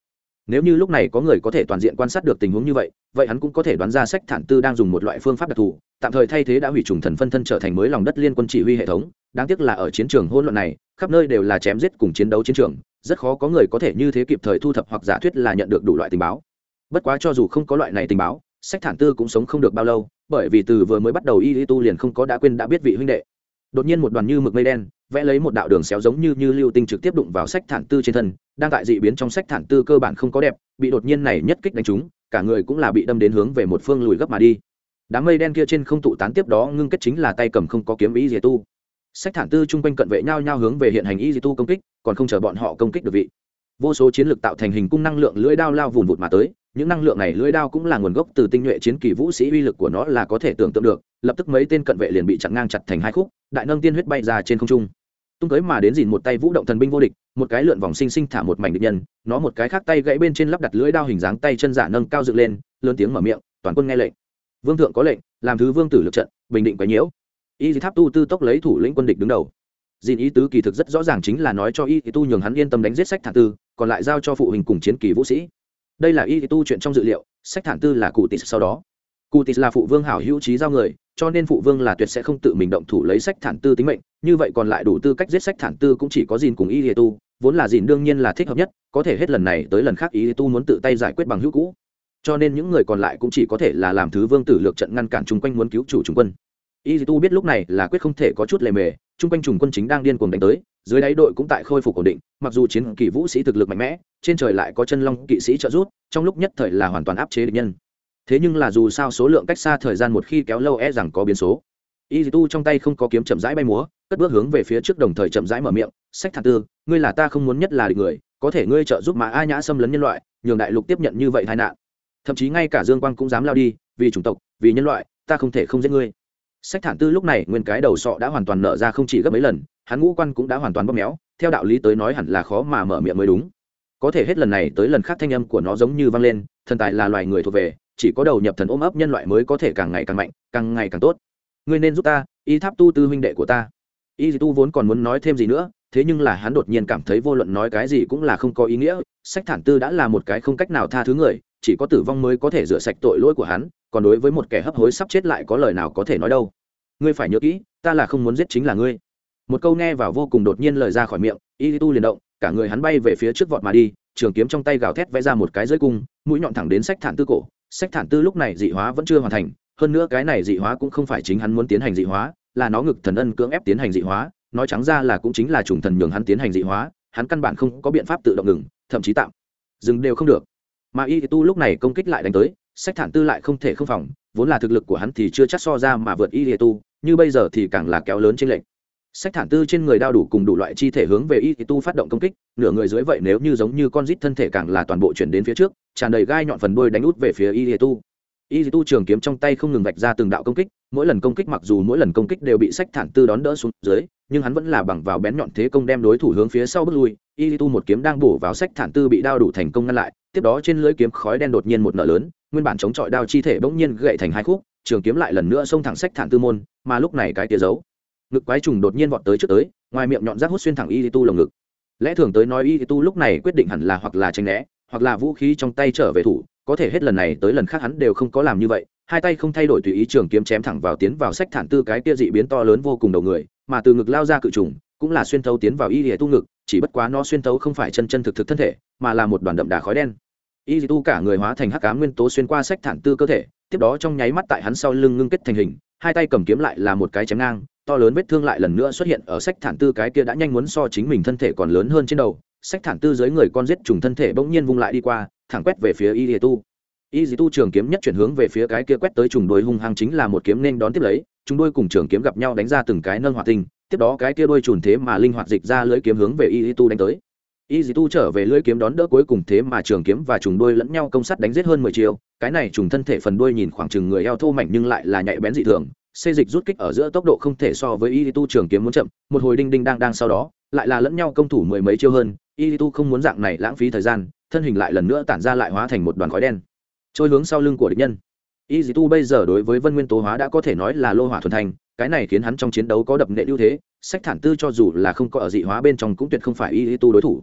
[SPEAKER 1] nếu như lúc này có người có thể toàn diện quan sát được tình huống như vậy vậy hắn cũng có thể đoán ra sách thản tư đang dùng một loại phương pháp đặc thù, tạm thời thay thế đã hủy trùng thần phân thân trở thành mới lòng đất liên quân chỉ huy hệ thống. Đáng tiếc là ở chiến trường hỗn loạn này, khắp nơi đều là chém giết cùng chiến đấu chiến trường, rất khó có người có thể như thế kịp thời thu thập hoặc giả thuyết là nhận được đủ loại tình báo. Bất quá cho dù không có loại này tình báo, sách thản tư cũng sống không được bao lâu, bởi vì từ vừa mới bắt đầu y tu liền không có đã quên đã biết vị huynh đệ. Đột nhiên một đoàn như mực mây đen, vẽ lấy một đạo đường xéo giống như như lưu tinh trực tiếp đụng vào sách thản tư trên thân đang tại dị biến trong sách thản tư cơ bản không có đẹp, bị đột nhiên này nhất kích đánh trúng, cả người cũng là bị đâm đến hướng về một phương lùi gấp mà đi. Đám mây đen kia trên không tụ tán tiếp đó ngưng kết chính là tay cầm không có kiếm ý dìa tu. Sách thản tư chung quanh cận vệ nhau nhau hướng về hiện hành ý di tu công kích, còn không chờ bọn họ công kích được vị. Vô số chiến lược tạo thành hình cung năng lượng lưỡi đao lao vùn vụt mà tới, những năng lượng này lưỡi đao cũng là nguồn gốc từ tinh nhuệ chiến kỳ vũ sĩ uy lực của nó là có thể tưởng tượng được, lập tức mấy tên cận vệ liền bị chặn ngang chặt thành hai khúc, đại nâng tiên huyết bay ra trên không trung tung tới mà đến dìn một tay vũ động thần binh vô địch, một cái lượn vòng sinh sinh thả một mảnh địch nhân, nó một cái khác tay gãy bên trên lắp đặt lưỡi đao hình dáng tay chân giả nâng cao dựng lên, lớn tiếng mở miệng, toàn quân nghe lệnh. Vương thượng có lệnh, làm thứ vương tử lực trận, bình định quấy nhiễu. Y tháp tu tư tốc lấy thủ lĩnh quân địch đứng đầu. Dìn ý tứ kỳ thực rất rõ ràng chính là nói cho y tu nhường hắn yên tâm đánh giết sách thản tư, còn lại giao cho phụ huynh cùng chiến kỳ vũ sĩ. Đây là y tu chuyện trong dự liệu, sách thản tư là cụ tis sau đó cụ tis là phụ vương hảo hữu trí giao người, cho nên phụ vương là tuyệt sẽ không tự mình động thủ lấy sách thản tư tính mệnh, như vậy còn lại đủ tư cách giết sách thản tư cũng chỉ có dìn cùng y tu, vốn là dìn đương nhiên là thích hợp nhất, có thể hết lần này tới lần khác y tu muốn tự tay giải quyết bằng hữu cũ. Cho nên những người còn lại cũng chỉ có thể là làm thứ vương tử lược trận ngăn cản chung quanh muốn cứu chủ trung quân. Y tu biết lúc này là quyết không thể có chút lề mề, chung quanh trùng quân chính đang điên cuồng đánh tới, dưới đáy đội cũng tại khôi phục ổn định, mặc dù chiến kỳ vũ sĩ thực lực mạnh mẽ, trên trời lại có chân long kỵ sĩ trợ giúp, trong lúc nhất thời là hoàn toàn áp chế địch nhân thế nhưng là dù sao số lượng cách xa thời gian một khi kéo lâu e rằng có biến số. Y tu trong tay không có kiếm chậm rãi bay múa, cất bước hướng về phía trước đồng thời chậm rãi mở miệng, sách thản tư, ngươi là ta không muốn nhất là địch người, có thể ngươi trợ giúp mà a nhã xâm lấn nhân loại, nhường đại lục tiếp nhận như vậy tai nạn. Thậm chí ngay cả dương quang cũng dám lao đi, vì chủng tộc, vì nhân loại, ta không thể không giết ngươi. Sách thản tư lúc này nguyên cái đầu sọ đã hoàn toàn nở ra không chỉ gấp mấy lần, hắn ngũ quan cũng đã hoàn toàn bóp méo, theo đạo lý tới nói hẳn là khó mà mở miệng mới đúng. Có thể hết lần này tới lần khác thanh âm của nó giống như vang lên, thần tài là loài người thuộc về chỉ có đầu nhập thần ôm ấp nhân loại mới có thể càng ngày càng mạnh, càng ngày càng tốt. Ngươi nên giúp ta, y tháp tu tư huynh đệ của ta. Y tu vốn còn muốn nói thêm gì nữa, thế nhưng là hắn đột nhiên cảm thấy vô luận nói cái gì cũng là không có ý nghĩa, sách thản tư đã là một cái không cách nào tha thứ người, chỉ có tử vong mới có thể rửa sạch tội lỗi của hắn, còn đối với một kẻ hấp hối sắp chết lại có lời nào có thể nói đâu. Ngươi phải nhớ kỹ, ta là không muốn giết chính là ngươi. Một câu nghe vào vô cùng đột nhiên lời ra khỏi miệng, y tu liền động, cả người hắn bay về phía trước vọt mà đi, trường kiếm trong tay gào thét vẽ ra một cái dưới cung, mũi nhọn thẳng đến sách thản tư cổ sách thản tư lúc này dị hóa vẫn chưa hoàn thành, hơn nữa cái này dị hóa cũng không phải chính hắn muốn tiến hành dị hóa, là nó ngực thần ân cưỡng ép tiến hành dị hóa, nói trắng ra là cũng chính là trùng thần nhường hắn tiến hành dị hóa, hắn căn bản không có biện pháp tự động ngừng, thậm chí tạm dừng đều không được. Mà y tu lúc này công kích lại đánh tới, sách thản tư lại không thể không phòng, vốn là thực lực của hắn thì chưa chắc so ra mà vượt y tu, như bây giờ thì càng là kéo lớn trên lệnh sách thản tư trên người đao đủ cùng đủ loại chi thể hướng về y tu phát động công kích, nửa người dưới vậy nếu như giống như con rít thân thể càng là toàn bộ chuyển đến phía trước, tràn đầy gai nhọn phần đuôi đánh út về phía y tu. Y tu trường kiếm trong tay không ngừng vạch ra từng đạo công kích, mỗi lần công kích mặc dù mỗi lần công kích đều bị sách thản tư đón đỡ xuống dưới, nhưng hắn vẫn là bằng vào bén nhọn thế công đem đối thủ hướng phía sau bước lui. Y tu một kiếm đang bổ vào sách thản tư bị đao đủ thành công ngăn lại, tiếp đó trên lưỡi kiếm khói đen đột nhiên một nợ lớn, nguyên bản chống chọi đao chi thể bỗng nhiên gậy thành hai khúc, trường kiếm lại lần nữa xông thẳng sách thản tư môn, mà lúc này cái tia giấu ngực quái trùng đột nhiên vọt tới trước tới, ngoài miệng nhọn rác hút xuyên thẳng y tu lồng ngực. Lẽ thường tới nói y tu lúc này quyết định hẳn là hoặc là tranh né, hoặc là vũ khí trong tay trở về thủ, có thể hết lần này tới lần khác hắn đều không có làm như vậy, hai tay không thay đổi tùy ý trường kiếm chém thẳng vào tiến vào sách thản tư cái kia dị biến to lớn vô cùng đầu người, mà từ ngực lao ra cự trùng, cũng là xuyên thấu tiến vào y tu ngực, chỉ bất quá nó xuyên thấu không phải chân chân thực thực thân thể, mà là một đoàn đậm đà khói đen. Y tu cả người hóa thành hắc cá nguyên tố xuyên qua sách thản tư cơ thể, tiếp đó trong nháy mắt tại hắn sau lưng ngưng kết thành hình, hai tay cầm kiếm lại là một cái chém ngang to lớn vết thương lại lần nữa xuất hiện ở sách thản tư, cái kia đã nhanh muốn so chính mình thân thể còn lớn hơn trên đầu. Sách thản tư dưới người con giết trùng thân thể bỗng nhiên vung lại đi qua, thẳng quét về phía y tu. Y tu trường kiếm nhất chuyển hướng về phía cái kia quét tới trùng đuôi hung hăng chính là một kiếm nên đón tiếp lấy. Chúng đuôi cùng trường kiếm gặp nhau đánh ra từng cái nâng hỏa tinh, tiếp đó cái kia đuôi trùn thế mà linh hoạt dịch ra lưỡi kiếm hướng về y tu đánh tới. Y dì tu trở về lưỡi kiếm đón đỡ cuối cùng thế mà trường kiếm và trùng đuôi lẫn nhau công sắt đánh giết hơn mười chiều. Cái này trùng thân thể phần đuôi nhìn khoảng chừng người eo thô mạnh nhưng lại là nhạy bén dị thường xê dịch rút kích ở giữa tốc độ không thể so với y tu trường kiếm muốn chậm, một hồi đinh đinh đang đang sau đó, lại là lẫn nhau công thủ mười mấy chiêu hơn, y tu không muốn dạng này lãng phí thời gian, thân hình lại lần nữa tản ra lại hóa thành một đoàn khói đen. Trôi hướng sau lưng của địch nhân. Y tu bây giờ đối với vân nguyên tố hóa đã có thể nói là lô hỏa thuần thành, cái này khiến hắn trong chiến đấu có đập nệ ưu thế, sách thản tư cho dù là không có ở dị hóa bên trong cũng tuyệt không phải y tu đối thủ.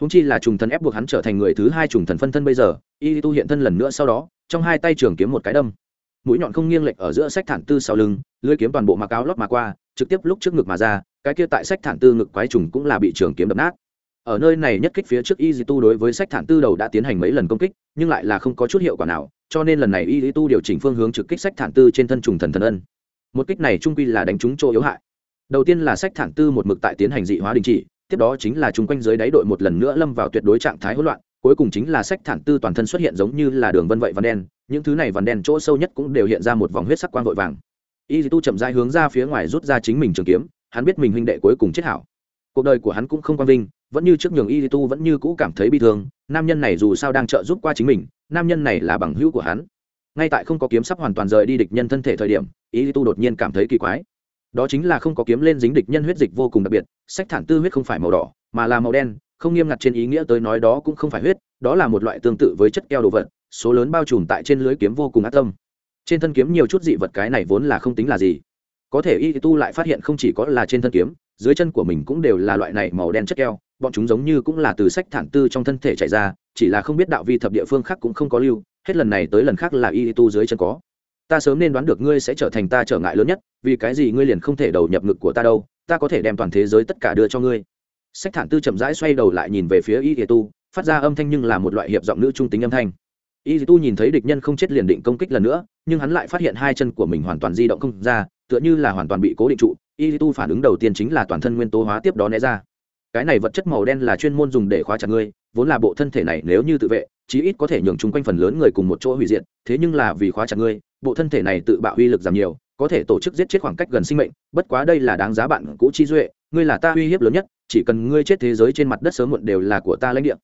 [SPEAKER 1] Húng chi là trùng thần ép buộc hắn trở thành người thứ hai trùng thần phân thân bây giờ, y tu hiện thân lần nữa sau đó, trong hai tay trường kiếm một cái đâm mũi nhọn không nghiêng lệch ở giữa sách thản tư sau lưng, lưỡi kiếm toàn bộ mặc áo lót mà qua, trực tiếp lúc trước ngực mà ra, cái kia tại sách thản tư ngực quái trùng cũng là bị trường kiếm đập nát. Ở nơi này nhất kích phía trước y tu đối với sách thản tư đầu đã tiến hành mấy lần công kích, nhưng lại là không có chút hiệu quả nào, cho nên lần này y lý tu điều chỉnh phương hướng trực kích sách thản tư trên thân trùng thần thần ân. Một kích này trung quy là đánh trúng chỗ yếu hại. Đầu tiên là sách thản tư một mực tại tiến hành dị hóa đình chỉ, tiếp đó chính là chung quanh dưới đáy đội một lần nữa lâm vào tuyệt đối trạng thái hỗn loạn cuối cùng chính là sách thản tư toàn thân xuất hiện giống như là đường vân vậy vằn đen, những thứ này vằn đen chỗ sâu nhất cũng đều hiện ra một vòng huyết sắc quang vội vàng. Y tu chậm rãi hướng ra phía ngoài rút ra chính mình trường kiếm, hắn biết mình huynh đệ cuối cùng chết hảo. Cuộc đời của hắn cũng không quang vinh, vẫn như trước nhường y tu vẫn như cũ cảm thấy bi thương, nam nhân này dù sao đang trợ giúp qua chính mình, nam nhân này là bằng hữu của hắn. Ngay tại không có kiếm sắp hoàn toàn rời đi địch nhân thân thể thời điểm, y tu đột nhiên cảm thấy kỳ quái. Đó chính là không có kiếm lên dính địch nhân huyết dịch vô cùng đặc biệt, sách thản tư huyết không phải màu đỏ, mà là màu đen không nghiêm ngặt trên ý nghĩa tới nói đó cũng không phải huyết, đó là một loại tương tự với chất keo đồ vật, số lớn bao trùm tại trên lưới kiếm vô cùng ác tâm. Trên thân kiếm nhiều chút dị vật cái này vốn là không tính là gì. Có thể y tu lại phát hiện không chỉ có là trên thân kiếm, dưới chân của mình cũng đều là loại này màu đen chất keo, bọn chúng giống như cũng là từ sách thản tư trong thân thể chạy ra, chỉ là không biết đạo vi thập địa phương khác cũng không có lưu, hết lần này tới lần khác là y tu dưới chân có. Ta sớm nên đoán được ngươi sẽ trở thành ta trở ngại lớn nhất, vì cái gì ngươi liền không thể đầu nhập ngực của ta đâu, ta có thể đem toàn thế giới tất cả đưa cho ngươi sách thản tư chậm rãi xoay đầu lại nhìn về phía y tu, phát ra âm thanh nhưng là một loại hiệp giọng nữ trung tính âm thanh. Y tu nhìn thấy địch nhân không chết liền định công kích lần nữa, nhưng hắn lại phát hiện hai chân của mình hoàn toàn di động không ra, tựa như là hoàn toàn bị cố định trụ. Y tu phản ứng đầu tiên chính là toàn thân nguyên tố hóa tiếp đó né ra. Cái này vật chất màu đen là chuyên môn dùng để khóa chặt ngươi, vốn là bộ thân thể này nếu như tự vệ, chí ít có thể nhường chung quanh phần lớn người cùng một chỗ hủy diệt, thế nhưng là vì khóa chặt ngươi, bộ thân thể này tự bạo uy lực giảm nhiều, có thể tổ chức giết chết khoảng cách gần sinh mệnh, bất quá đây là đáng giá bạn cũ chi duệ, ngươi là ta uy hiếp lớn nhất chỉ cần ngươi chết thế giới trên mặt đất sớm muộn đều là của ta lãnh địa.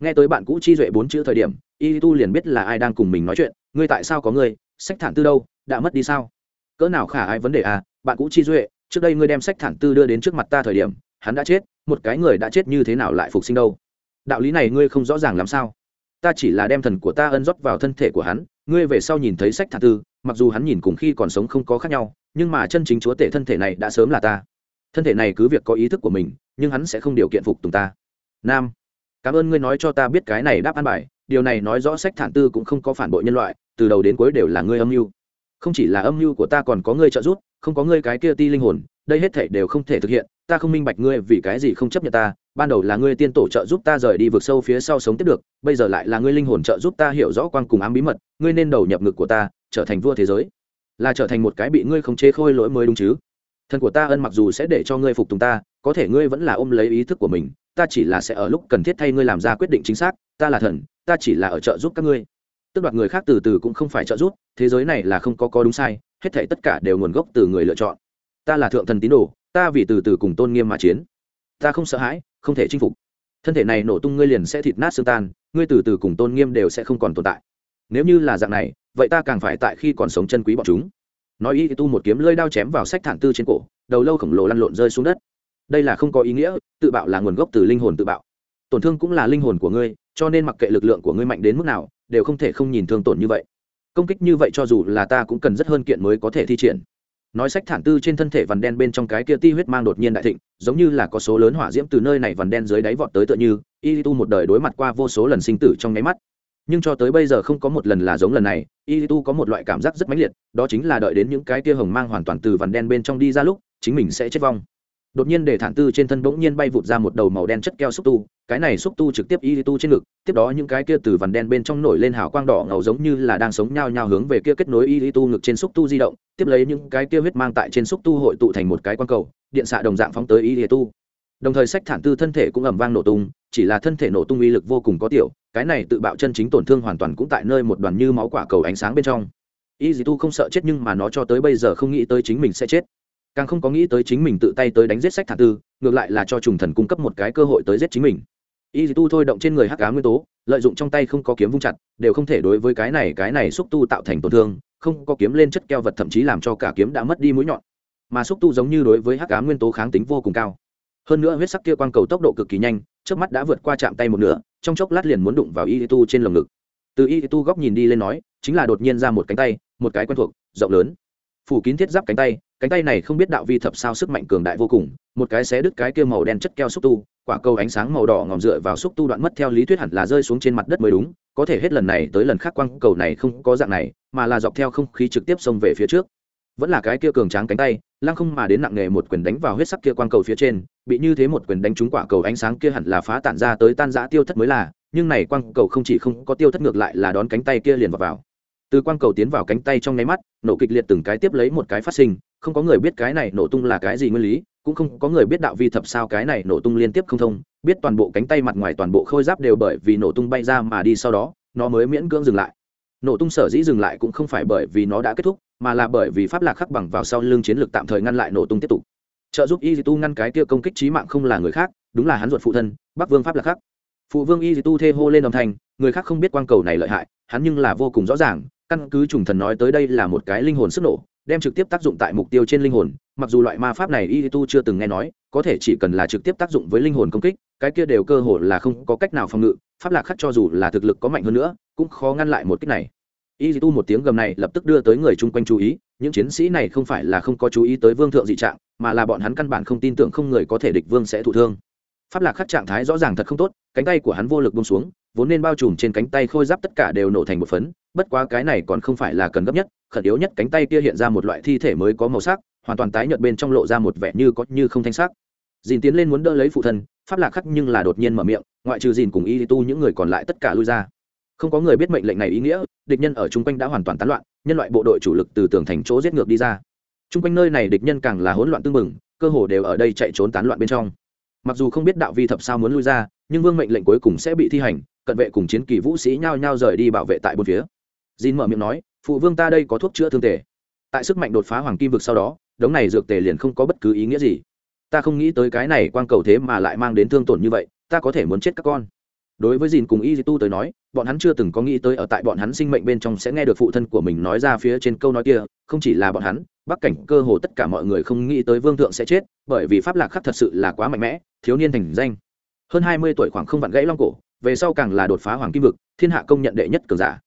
[SPEAKER 1] Nghe tới bạn cũ chi duệ bốn chữ thời điểm y tu liền biết là ai đang cùng mình nói chuyện. Ngươi tại sao có ngươi? Sách thản tư đâu? Đã mất đi sao? Cỡ nào khả ai vấn đề à? Bạn cũ chi duệ, trước đây ngươi đem sách thản tư đưa đến trước mặt ta thời điểm, hắn đã chết, một cái người đã chết như thế nào lại phục sinh đâu? Đạo lý này ngươi không rõ ràng làm sao? Ta chỉ là đem thần của ta ân rót vào thân thể của hắn, ngươi về sau nhìn thấy sách thản tư, mặc dù hắn nhìn cùng khi còn sống không có khác nhau, nhưng mà chân chính chúa tể thân thể này đã sớm là ta. Thân thể này cứ việc có ý thức của mình nhưng hắn sẽ không điều kiện phục tùng ta. Nam, cảm ơn ngươi nói cho ta biết cái này đáp an bài. Điều này nói rõ sách thản tư cũng không có phản bội nhân loại, từ đầu đến cuối đều là ngươi âm mưu. Không chỉ là âm mưu của ta còn có ngươi trợ giúp, không có ngươi cái kia ti linh hồn, đây hết thể đều không thể thực hiện. Ta không minh bạch ngươi vì cái gì không chấp nhận ta. Ban đầu là ngươi tiên tổ trợ giúp ta rời đi vực sâu phía sau sống tiếp được, bây giờ lại là ngươi linh hồn trợ giúp ta hiểu rõ quan cùng ám bí mật, ngươi nên đầu nhập ngực của ta, trở thành vua thế giới. Là trở thành một cái bị ngươi không chế khôi lỗi mới đúng chứ? Thần của ta ân mặc dù sẽ để cho ngươi phục tùng ta có thể ngươi vẫn là ôm lấy ý thức của mình, ta chỉ là sẽ ở lúc cần thiết thay ngươi làm ra quyết định chính xác, ta là thần, ta chỉ là ở trợ giúp các ngươi. Tức đoạt người khác từ từ cũng không phải trợ giúp, thế giới này là không có có đúng sai, hết thể tất cả đều nguồn gốc từ người lựa chọn. Ta là thượng thần tín đồ, ta vì từ từ cùng tôn nghiêm mà chiến. Ta không sợ hãi, không thể chinh phục. Thân thể này nổ tung ngươi liền sẽ thịt nát xương tan, ngươi từ từ cùng tôn nghiêm đều sẽ không còn tồn tại. Nếu như là dạng này, vậy ta càng phải tại khi còn sống chân quý bọn chúng. Nói y tu một kiếm lơi đao chém vào sách thản tư trên cổ, đầu lâu khổng lồ lăn lộn rơi xuống đất đây là không có ý nghĩa, tự bạo là nguồn gốc từ linh hồn tự bạo. Tổn thương cũng là linh hồn của ngươi, cho nên mặc kệ lực lượng của ngươi mạnh đến mức nào, đều không thể không nhìn thương tổn như vậy. Công kích như vậy cho dù là ta cũng cần rất hơn kiện mới có thể thi triển. Nói sách thản tư trên thân thể vằn đen bên trong cái kia ti huyết mang đột nhiên đại thịnh, giống như là có số lớn hỏa diễm từ nơi này vằn đen dưới đáy vọt tới tựa như y tu một đời đối mặt qua vô số lần sinh tử trong nháy mắt. Nhưng cho tới bây giờ không có một lần là giống lần này y tu có một loại cảm giác rất mãnh liệt, đó chính là đợi đến những cái kia hồng mang hoàn toàn từ vằn đen bên trong đi ra lúc, chính mình sẽ chết vong đột nhiên để thản tư trên thân bỗng nhiên bay vụt ra một đầu màu đen chất keo xúc tu, cái này xúc tu trực tiếp y tu trên ngực, tiếp đó những cái kia từ vằn đen bên trong nổi lên hào quang đỏ ngầu giống như là đang sống nhao nhau hướng về kia kết nối y tu ngực trên xúc tu di động, tiếp lấy những cái kia huyết mang tại trên xúc tu hội tụ thành một cái quang cầu, điện xạ đồng dạng phóng tới y tu. Đồng thời sách thản tư thân thể cũng ẩm vang nổ tung, chỉ là thân thể nổ tung uy lực vô cùng có tiểu, cái này tự bạo chân chính tổn thương hoàn toàn cũng tại nơi một đoàn như máu quả cầu ánh sáng bên trong. Y tu không sợ chết nhưng mà nó cho tới bây giờ không nghĩ tới chính mình sẽ chết càng không có nghĩ tới chính mình tự tay tới đánh giết sách thản tư, ngược lại là cho trùng thần cung cấp một cái cơ hội tới giết chính mình. Y tu thôi động trên người hắc cá nguyên tố, lợi dụng trong tay không có kiếm vung chặt, đều không thể đối với cái này cái này xúc tu tạo thành tổn thương, không có kiếm lên chất keo vật thậm chí làm cho cả kiếm đã mất đi mũi nhọn. Mà xúc tu giống như đối với hắc cá nguyên tố kháng tính vô cùng cao. Hơn nữa huyết sắc kia quang cầu tốc độ cực kỳ nhanh trước mắt đã vượt qua chạm tay một nửa, trong chốc lát liền muốn đụng vào y tu trên lồng ngực. Từ y tu góc nhìn đi lên nói, chính là đột nhiên ra một cánh tay, một cái quen thuộc, rộng lớn phủ kín thiết giáp cánh tay cánh tay này không biết đạo vi thập sao sức mạnh cường đại vô cùng một cái xé đứt cái kia màu đen chất keo xúc tu quả cầu ánh sáng màu đỏ ngòm dựa vào xúc tu đoạn mất theo lý thuyết hẳn là rơi xuống trên mặt đất mới đúng có thể hết lần này tới lần khác quang cầu này không có dạng này mà là dọc theo không khí trực tiếp xông về phía trước. Vẫn là cái kia cường tráng cánh tay lăng không mà đến nặng nghề một quyền đánh vào huyết sắc kia quang cầu phía trên bị như thế một quyền đánh trúng quả cầu ánh sáng kia hẳn là phá tản ra tới tan giã tiêu thất mới là nhưng này quang cầu không chỉ không có tiêu thất ngược lại là đón cánh tay kia liền vào, vào từ quang cầu tiến vào cánh tay trong nháy mắt, nổ kịch liệt từng cái tiếp lấy một cái phát sinh, không có người biết cái này nổ tung là cái gì nguyên lý, cũng không có người biết đạo vi thập sao cái này nổ tung liên tiếp không thông, biết toàn bộ cánh tay mặt ngoài toàn bộ khôi giáp đều bởi vì nổ tung bay ra mà đi sau đó, nó mới miễn cưỡng dừng lại. Nổ tung sở dĩ dừng lại cũng không phải bởi vì nó đã kết thúc, mà là bởi vì pháp lạc khắc bằng vào sau lưng chiến lược tạm thời ngăn lại nổ tung tiếp tục. Trợ giúp y tu ngăn cái kia công kích trí mạng không là người khác, đúng là hắn ruột phụ thân, bắc vương pháp lạc khắc. Phụ vương y tu thê hô lên đồng thành người khác không biết quang cầu này lợi hại, hắn nhưng là vô cùng rõ ràng căn cứ trùng thần nói tới đây là một cái linh hồn sức nổ, đem trực tiếp tác dụng tại mục tiêu trên linh hồn, mặc dù loại ma pháp này y tu chưa từng nghe nói, có thể chỉ cần là trực tiếp tác dụng với linh hồn công kích, cái kia đều cơ hồ là không có cách nào phòng ngự, pháp lạc khắc cho dù là thực lực có mạnh hơn nữa, cũng khó ngăn lại một kích này. Y tu một tiếng gầm này lập tức đưa tới người chung quanh chú ý, những chiến sĩ này không phải là không có chú ý tới vương thượng dị trạng, mà là bọn hắn căn bản không tin tưởng không người có thể địch vương sẽ thụ thương. Pháp lạc khắc trạng thái rõ ràng thật không tốt, cánh tay của hắn vô lực bông xuống vốn nên bao trùm trên cánh tay khôi giáp tất cả đều nổ thành một phấn, bất quá cái này còn không phải là cần gấp nhất, khẩn yếu nhất cánh tay kia hiện ra một loại thi thể mới có màu sắc, hoàn toàn tái nhợt bên trong lộ ra một vẻ như có như không thanh sắc. Dìn tiến lên muốn đỡ lấy phụ thân, pháp lạc khắc nhưng là đột nhiên mở miệng, ngoại trừ dìn cùng y tu những người còn lại tất cả lui ra. Không có người biết mệnh lệnh này ý nghĩa, địch nhân ở chung quanh đã hoàn toàn tán loạn, nhân loại bộ đội chủ lực từ tường thành chỗ giết ngược đi ra. Chung quanh nơi này địch nhân càng là hỗn loạn tương mừng cơ hồ đều ở đây chạy trốn tán loạn bên trong. Mặc dù không biết đạo vi thập sao muốn lui ra, nhưng vương mệnh lệnh cuối cùng sẽ bị thi hành cận vệ cùng chiến kỳ vũ sĩ nhao nhao rời đi bảo vệ tại bốn phía. Jin mở miệng nói, phụ vương ta đây có thuốc chữa thương tề. Tại sức mạnh đột phá hoàng kim vực sau đó, đống này dược tề liền không có bất cứ ý nghĩa gì. Ta không nghĩ tới cái này quang cầu thế mà lại mang đến thương tổn như vậy, ta có thể muốn chết các con. Đối với dìn cùng y tu tới nói, bọn hắn chưa từng có nghĩ tới ở tại bọn hắn sinh mệnh bên trong sẽ nghe được phụ thân của mình nói ra phía trên câu nói kia, không chỉ là bọn hắn, bắc cảnh cơ hồ tất cả mọi người không nghĩ tới vương thượng sẽ chết, bởi vì pháp lạc khắc thật sự là quá mạnh mẽ, thiếu niên thành danh. Hơn hai mươi tuổi khoảng không vặn gãy long cổ về sau càng là đột phá hoàng kim vực, thiên hạ công nhận đệ nhất cường giả.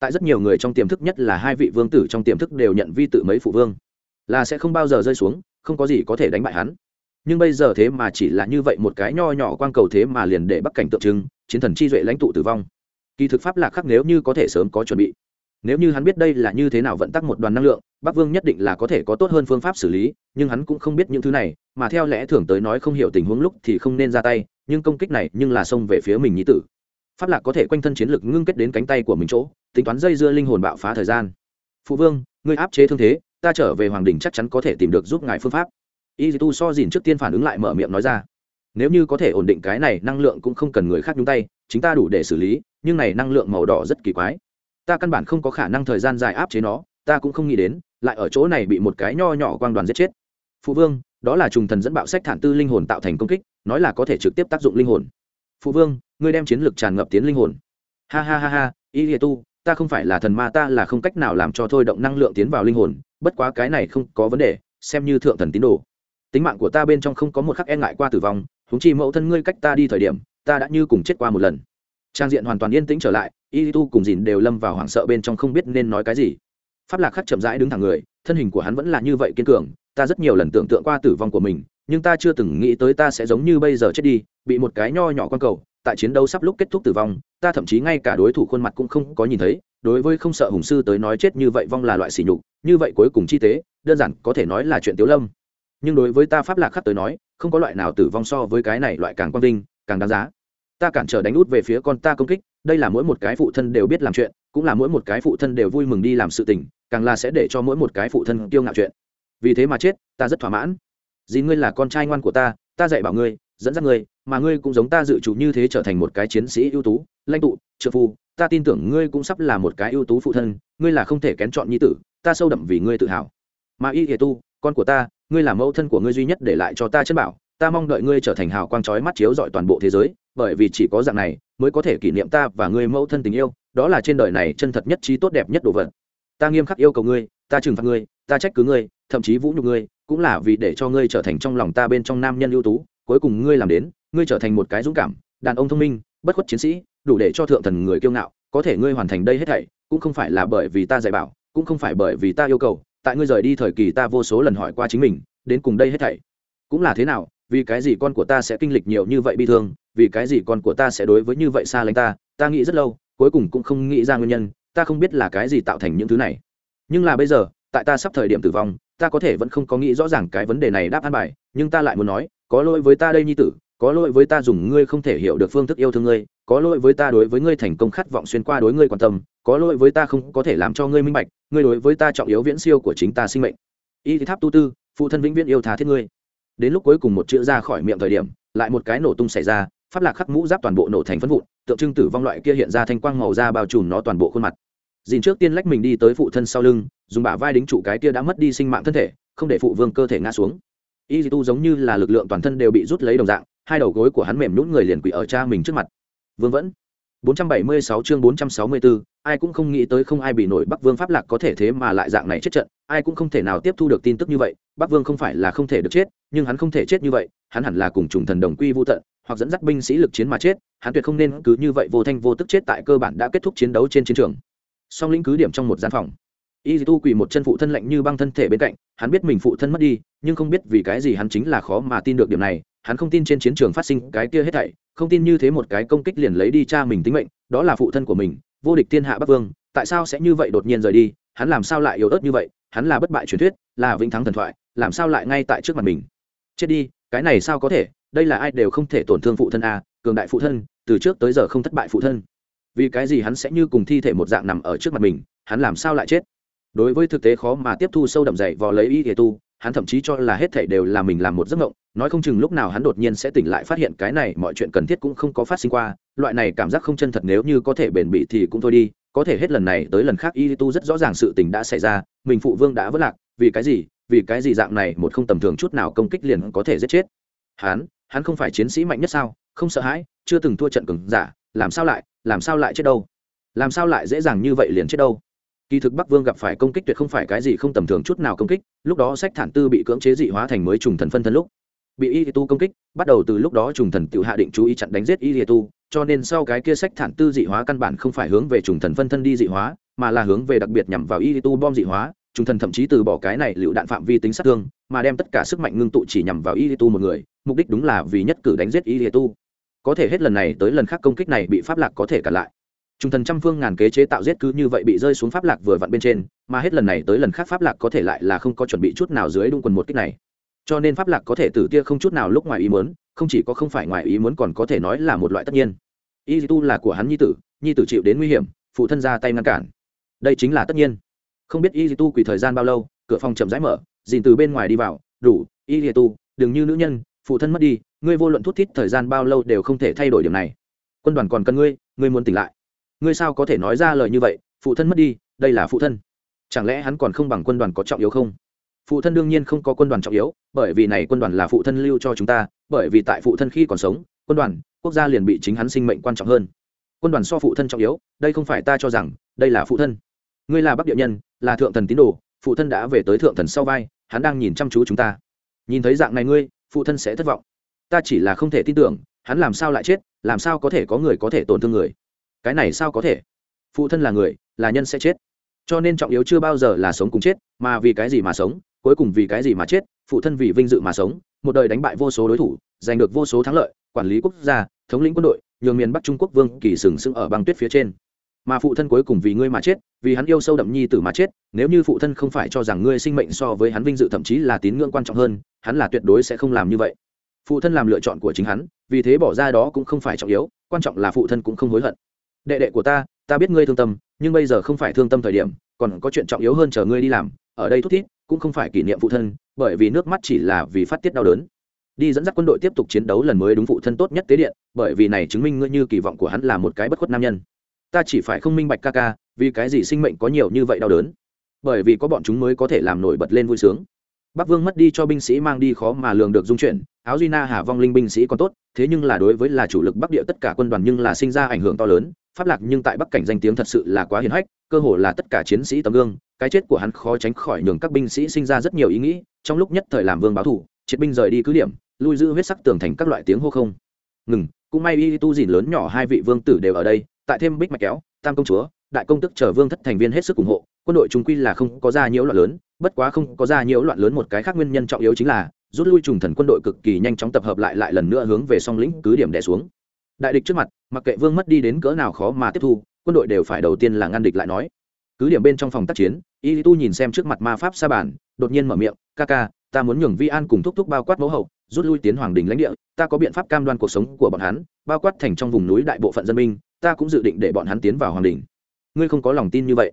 [SPEAKER 1] Tại rất nhiều người trong tiềm thức, nhất là hai vị vương tử trong tiềm thức đều nhận vi tự mấy phụ vương. Là sẽ không bao giờ rơi xuống, không có gì có thể đánh bại hắn. Nhưng bây giờ thế mà chỉ là như vậy một cái nho nhỏ quang cầu thế mà liền để bắc cảnh tượng trưng, chiến thần chi duệ lãnh tụ tử vong. Kỳ thực pháp lạc khắc nếu như có thể sớm có chuẩn bị, nếu như hắn biết đây là như thế nào vận tắc một đoàn năng lượng, bắc vương nhất định là có thể có tốt hơn phương pháp xử lý, nhưng hắn cũng không biết những thứ này, mà theo lẽ thường tới nói không hiểu tình huống lúc thì không nên ra tay nhưng công kích này nhưng là xông về phía mình nhí tử. Pháp lạc có thể quanh thân chiến lực ngưng kết đến cánh tay của mình chỗ, tính toán dây dưa linh hồn bạo phá thời gian. Phụ vương, ngươi áp chế thương thế, ta trở về hoàng đình chắc chắn có thể tìm được giúp ngài phương pháp. Y tu so dìn trước tiên phản ứng lại mở miệng nói ra. Nếu như có thể ổn định cái này, năng lượng cũng không cần người khác nhúng tay, chính ta đủ để xử lý, nhưng này năng lượng màu đỏ rất kỳ quái. Ta căn bản không có khả năng thời gian dài áp chế nó, ta cũng không nghĩ đến, lại ở chỗ này bị một cái nho nhỏ quang đoàn giết chết. Phụ vương, đó là trùng thần dẫn bạo sách thản tư linh hồn tạo thành công kích nói là có thể trực tiếp tác dụng linh hồn. Phụ vương, ngươi đem chiến lược tràn ngập tiến linh hồn. Ha ha ha ha, y lìa tu, ta không phải là thần ma, ta là không cách nào làm cho thôi động năng lượng tiến vào linh hồn, bất quá cái này không có vấn đề, xem như thượng thần tín đồ. Tính mạng của ta bên trong không có một khắc e ngại qua tử vong húng chi mẫu thân ngươi cách ta đi thời điểm, ta đã như cùng chết qua một lần. Trang diện hoàn toàn yên tĩnh trở lại, y tu cùng dìn đều lâm vào hoảng sợ bên trong không biết nên nói cái gì. Pháp lạc khắc chậm rãi đứng thẳng người, thân hình của hắn vẫn là như vậy kiên cường, ta rất nhiều lần tưởng tượng qua tử vong của mình nhưng ta chưa từng nghĩ tới ta sẽ giống như bây giờ chết đi, bị một cái nho nhỏ con cầu, tại chiến đấu sắp lúc kết thúc tử vong, ta thậm chí ngay cả đối thủ khuôn mặt cũng không có nhìn thấy, đối với không sợ hùng sư tới nói chết như vậy vong là loại sỉ nhục, như vậy cuối cùng chi tế, đơn giản có thể nói là chuyện tiếu lâm. Nhưng đối với ta pháp lạc khắc tới nói, không có loại nào tử vong so với cái này loại càng quang vinh, càng đáng giá. Ta cản trở đánh út về phía con ta công kích, đây là mỗi một cái phụ thân đều biết làm chuyện, cũng là mỗi một cái phụ thân đều vui mừng đi làm sự tình, càng là sẽ để cho mỗi một cái phụ thân tiêu ngạo chuyện. Vì thế mà chết, ta rất thỏa mãn dì ngươi là con trai ngoan của ta ta dạy bảo ngươi, dẫn dắt ngươi, mà ngươi cũng giống ta dự chủ như thế trở thành một cái chiến sĩ ưu tú, lãnh tụ, trợ phu. Ta tin tưởng ngươi cũng sắp là một cái ưu tú phụ thân, ngươi là không thể kén chọn nhi tử, ta sâu đậm vì ngươi tự hào. Mà y hệ tu, con của ta, ngươi là mẫu thân của ngươi duy nhất để lại cho ta chân bảo. Ta mong đợi ngươi trở thành hào quang trói mắt chiếu dọi toàn bộ thế giới, bởi vì chỉ có dạng này mới có thể kỷ niệm ta và ngươi mẫu thân tình yêu. Đó là trên đời này chân thật nhất trí tốt đẹp nhất đồ vật. Ta nghiêm khắc yêu cầu ngươi, ta trừng phạt ngươi, ta trách cứ ngươi, thậm chí vũ nhục ngươi cũng là vì để cho ngươi trở thành trong lòng ta bên trong nam nhân ưu tú, cuối cùng ngươi làm đến, ngươi trở thành một cái dũng cảm, đàn ông thông minh, bất khuất chiến sĩ, đủ để cho thượng thần người kiêu ngạo, có thể ngươi hoàn thành đây hết thảy, cũng không phải là bởi vì ta dạy bảo, cũng không phải bởi vì ta yêu cầu, tại ngươi rời đi thời kỳ ta vô số lần hỏi qua chính mình, đến cùng đây hết thảy cũng là thế nào, vì cái gì con của ta sẽ kinh lịch nhiều như vậy bi thương, vì cái gì con của ta sẽ đối với như vậy xa lánh ta ta nghĩ rất lâu, cuối cùng cũng không nghĩ ra nguyên nhân, ta không biết là cái gì tạo thành những thứ này. Nhưng là bây giờ, tại ta sắp thời điểm tử vong ta có thể vẫn không có nghĩ rõ ràng cái vấn đề này đáp an bài, nhưng ta lại muốn nói, có lỗi với ta đây nhi tử, có lỗi với ta dùng ngươi không thể hiểu được phương thức yêu thương ngươi, có lỗi với ta đối với ngươi thành công khát vọng xuyên qua đối ngươi quan tâm, có lỗi với ta không có thể làm cho ngươi minh bạch, ngươi đối với ta trọng yếu viễn siêu của chính ta sinh mệnh. Y tháp tu tư, phụ thân vĩnh viễn yêu tha thiết ngươi. Đến lúc cuối cùng một chữ ra khỏi miệng thời điểm, lại một cái nổ tung xảy ra, pháp lạc khắc mũ giáp toàn bộ nổ thành phân vụn, tượng trưng tử vong loại kia hiện ra thanh quang màu da bao trùm nó toàn bộ khuôn mặt dìn trước tiên lách mình đi tới phụ thân sau lưng dùng bả vai đính trụ cái kia đã mất đi sinh mạng thân thể không để phụ vương cơ thể ngã xuống. Y tu giống như là lực lượng toàn thân đều bị rút lấy đồng dạng hai đầu gối của hắn mềm nhũn người liền quỳ ở cha mình trước mặt. Vương vẫn. 476 chương 464, ai cũng không nghĩ tới không ai bị nổi Bắc Vương pháp lạc có thể thế mà lại dạng này chết trận, ai cũng không thể nào tiếp thu được tin tức như vậy, Bắc Vương không phải là không thể được chết, nhưng hắn không thể chết như vậy, hắn hẳn là cùng trùng thần đồng quy vu tận, hoặc dẫn dắt binh sĩ lực chiến mà chết, hắn tuyệt không nên cứ như vậy vô thanh vô tức chết tại cơ bản đã kết thúc chiến đấu trên chiến trường. Song lĩnh cứ điểm trong một gian phòng, Y Tu quỳ một chân phụ thân lạnh như băng thân thể bên cạnh, hắn biết mình phụ thân mất đi, nhưng không biết vì cái gì hắn chính là khó mà tin được điểm này, hắn không tin trên chiến trường phát sinh cái kia hết thảy không tin như thế một cái công kích liền lấy đi cha mình tính mệnh đó là phụ thân của mình vô địch thiên hạ bắc vương tại sao sẽ như vậy đột nhiên rời đi hắn làm sao lại yếu ớt như vậy hắn là bất bại truyền thuyết là vĩnh thắng thần thoại làm sao lại ngay tại trước mặt mình? Chết đi cái này sao có thể đây là ai đều không thể tổn thương phụ thân a cường đại phụ thân từ trước tới giờ không thất bại phụ thân vì cái gì hắn sẽ như cùng thi thể một dạng nằm ở trước mặt mình, hắn làm sao lại chết? Đối với thực tế khó mà tiếp thu sâu đậm dậy vò lấy y thể tu, hắn thậm chí cho là hết thảy đều là mình làm một giấc mộng, nói không chừng lúc nào hắn đột nhiên sẽ tỉnh lại phát hiện cái này mọi chuyện cần thiết cũng không có phát sinh qua, loại này cảm giác không chân thật nếu như có thể bền bỉ thì cũng thôi đi, có thể hết lần này tới lần khác y tu rất rõ ràng sự tình đã xảy ra, mình phụ vương đã vất lạc, vì cái gì, vì cái gì dạng này một không tầm thường chút nào công kích liền có thể giết chết? Hắn hắn không phải chiến sĩ mạnh nhất sao? Không sợ hãi, chưa từng thua trận cứng giả làm sao lại, làm sao lại chết đâu? Làm sao lại dễ dàng như vậy liền chết đâu? Kỳ thực bắc vương gặp phải công kích tuyệt không phải cái gì không tầm thường chút nào công kích, lúc đó sách thản tư bị cưỡng chế dị hóa thành mới trùng thần phân thân lúc. Bị y tu công kích, bắt đầu từ lúc đó trùng thần tự hạ định chú ý chặn đánh giết y tu, cho nên sau cái kia sách thản tư dị hóa căn bản không phải hướng về trùng thần phân thân đi dị hóa, mà là hướng về đặc biệt nhằm vào y tu bom dị hóa. Trùng thần thậm chí từ bỏ cái này lựu đạn phạm vi tính sát thương, mà đem tất cả sức mạnh ngưng tụ chỉ nhằm vào y tu một người, mục đích đúng là vì nhất cử đánh giết y tu có thể hết lần này tới lần khác công kích này bị pháp lạc có thể cản lại. Trung thần trăm phương ngàn kế chế tạo giết cứ như vậy bị rơi xuống pháp lạc vừa vặn bên trên, mà hết lần này tới lần khác pháp lạc có thể lại là không có chuẩn bị chút nào dưới đung quần một kích này. Cho nên pháp lạc có thể tử tia không chút nào lúc ngoài ý muốn, không chỉ có không phải ngoài ý muốn còn có thể nói là một loại tất nhiên. Y tu là của hắn nhi tử nhi tử chịu đến nguy hiểm, phụ thân ra tay ngăn cản. Đây chính là tất nhiên. Không biết y tu quỳ thời gian bao lâu, cửa phòng chậm rãi mở dìn từ bên ngoài đi vào, đủ y tu đừng như nữ nhân phụ thân mất đi, ngươi vô luận thút thít thời gian bao lâu đều không thể thay đổi điểm này. Quân đoàn còn cần ngươi ngươi muốn tỉnh lại. Ngươi sao có thể nói ra lời như vậy, phụ thân mất đi, đây là phụ thân. Chẳng lẽ hắn còn không bằng quân đoàn có trọng yếu không? Phụ thân đương nhiên không có quân đoàn trọng yếu, bởi vì này quân đoàn là phụ thân lưu cho chúng ta, bởi vì tại phụ thân khi còn sống, quân đoàn, quốc gia liền bị chính hắn sinh mệnh quan trọng hơn. Quân đoàn so phụ thân trọng yếu, đây không phải ta cho rằng, đây là phụ thân. Ngươi là bắc địa nhân, là thượng thần tín đồ, phụ thân đã về tới thượng thần sau vai, hắn đang nhìn chăm chú chúng ta. Nhìn thấy dạng này ngươi phụ thân sẽ thất vọng. Ta chỉ là không thể tin tưởng, hắn làm sao lại chết, làm sao có thể có người có thể tổn thương người? Cái này sao có thể? Phụ thân là người, là nhân sẽ chết. Cho nên trọng yếu chưa bao giờ là sống cùng chết, mà vì cái gì mà sống, cuối cùng vì cái gì mà chết, phụ thân vì vinh dự mà sống, một đời đánh bại vô số đối thủ, giành được vô số thắng lợi, quản lý quốc gia, thống lĩnh quân đội, nhường miền bắc trung quốc vương kỳ sừng sững ở băng tuyết phía trên. Mà phụ thân cuối cùng vì ngươi mà chết, vì hắn yêu sâu đậm nhi tử mà chết, nếu như phụ thân không phải cho rằng ngươi sinh mệnh so với hắn vinh dự thậm chí là tín ngưỡng quan trọng hơn hắn là tuyệt đối sẽ không làm như vậy. Phụ thân làm lựa chọn của chính hắn, vì thế bỏ ra đó cũng không phải trọng yếu, quan trọng là phụ thân cũng không hối hận. Đệ đệ của ta ta biết ngươi thương tâm, nhưng bây giờ không phải thương tâm thời điểm, còn có chuyện trọng yếu hơn chờ ngươi đi làm, ở đây thút thít, cũng không phải kỷ niệm phụ thân, bởi vì nước mắt chỉ là vì phát tiết đau đớn. Đi dẫn dắt quân đội tiếp tục chiến đấu lần mới đúng phụ thân tốt nhất tế điện, bởi vì này chứng minh ngươi như kỳ vọng của hắn là một cái bất khuất nam nhân. Ta chỉ phải không minh bạch ca ca, vì cái gì sinh mệnh có nhiều như vậy đau đớn? Bởi vì có bọn chúng mới có thể làm nổi bật lên vui sướng bắc vương mất đi cho binh sĩ mang đi khó mà lường được dung chuyển, áo duy na, hà vong linh binh sĩ còn tốt, thế nhưng là đối với là chủ lực bắc địa tất cả quân đoàn nhưng là sinh ra ảnh hưởng to lớn, pháp lạc nhưng tại bắc cảnh danh tiếng thật sự là quá hiền hách, cơ hồ là tất cả chiến sĩ tấm gương, cái chết của hắn khó tránh khỏi nhường các binh sĩ sinh ra rất nhiều ý nghĩ, trong lúc nhất thời làm vương báo thủ, triệt binh rời đi cứ điểm, lui giữ huyết sắc tường thành các loại tiếng hô không. Ngừng, cũng may y tu dìn lớn nhỏ hai vị vương tử đều ở đây, tại thêm bích mạch kéo, tam công chúa, đại công tức chờ vương thất thành viên hết sức ủng hộ, quân đội chúng quy là không có ra nhiễu loạn lớn bất quá không có ra nhiễu loạn lớn một cái khác nguyên nhân trọng yếu chính là, rút lui trùng thần quân đội cực kỳ nhanh chóng tập hợp lại lại lần nữa hướng về song lĩnh cứ điểm đè xuống. Đại địch trước mặt, mặc kệ vương mất đi đến cỡ nào khó mà tiếp thu, quân đội đều phải đầu tiên là ngăn địch lại nói. Cứ điểm bên trong phòng tác chiến y tu nhìn xem trước mặt ma pháp sa bàn, đột nhiên mở miệng, ca ca, ta muốn nhường vi an cùng thúc thúc bao quát mẫu hậu, rút lui tiến hoàng đình lãnh địa, ta có biện pháp cam đoan cuộc sống của bọn hắn, bao quát thành trong vùng núi đại bộ phận dân binh, ta cũng dự định để bọn hắn tiến vào hoàng đình. Ngươi không có lòng tin như vậy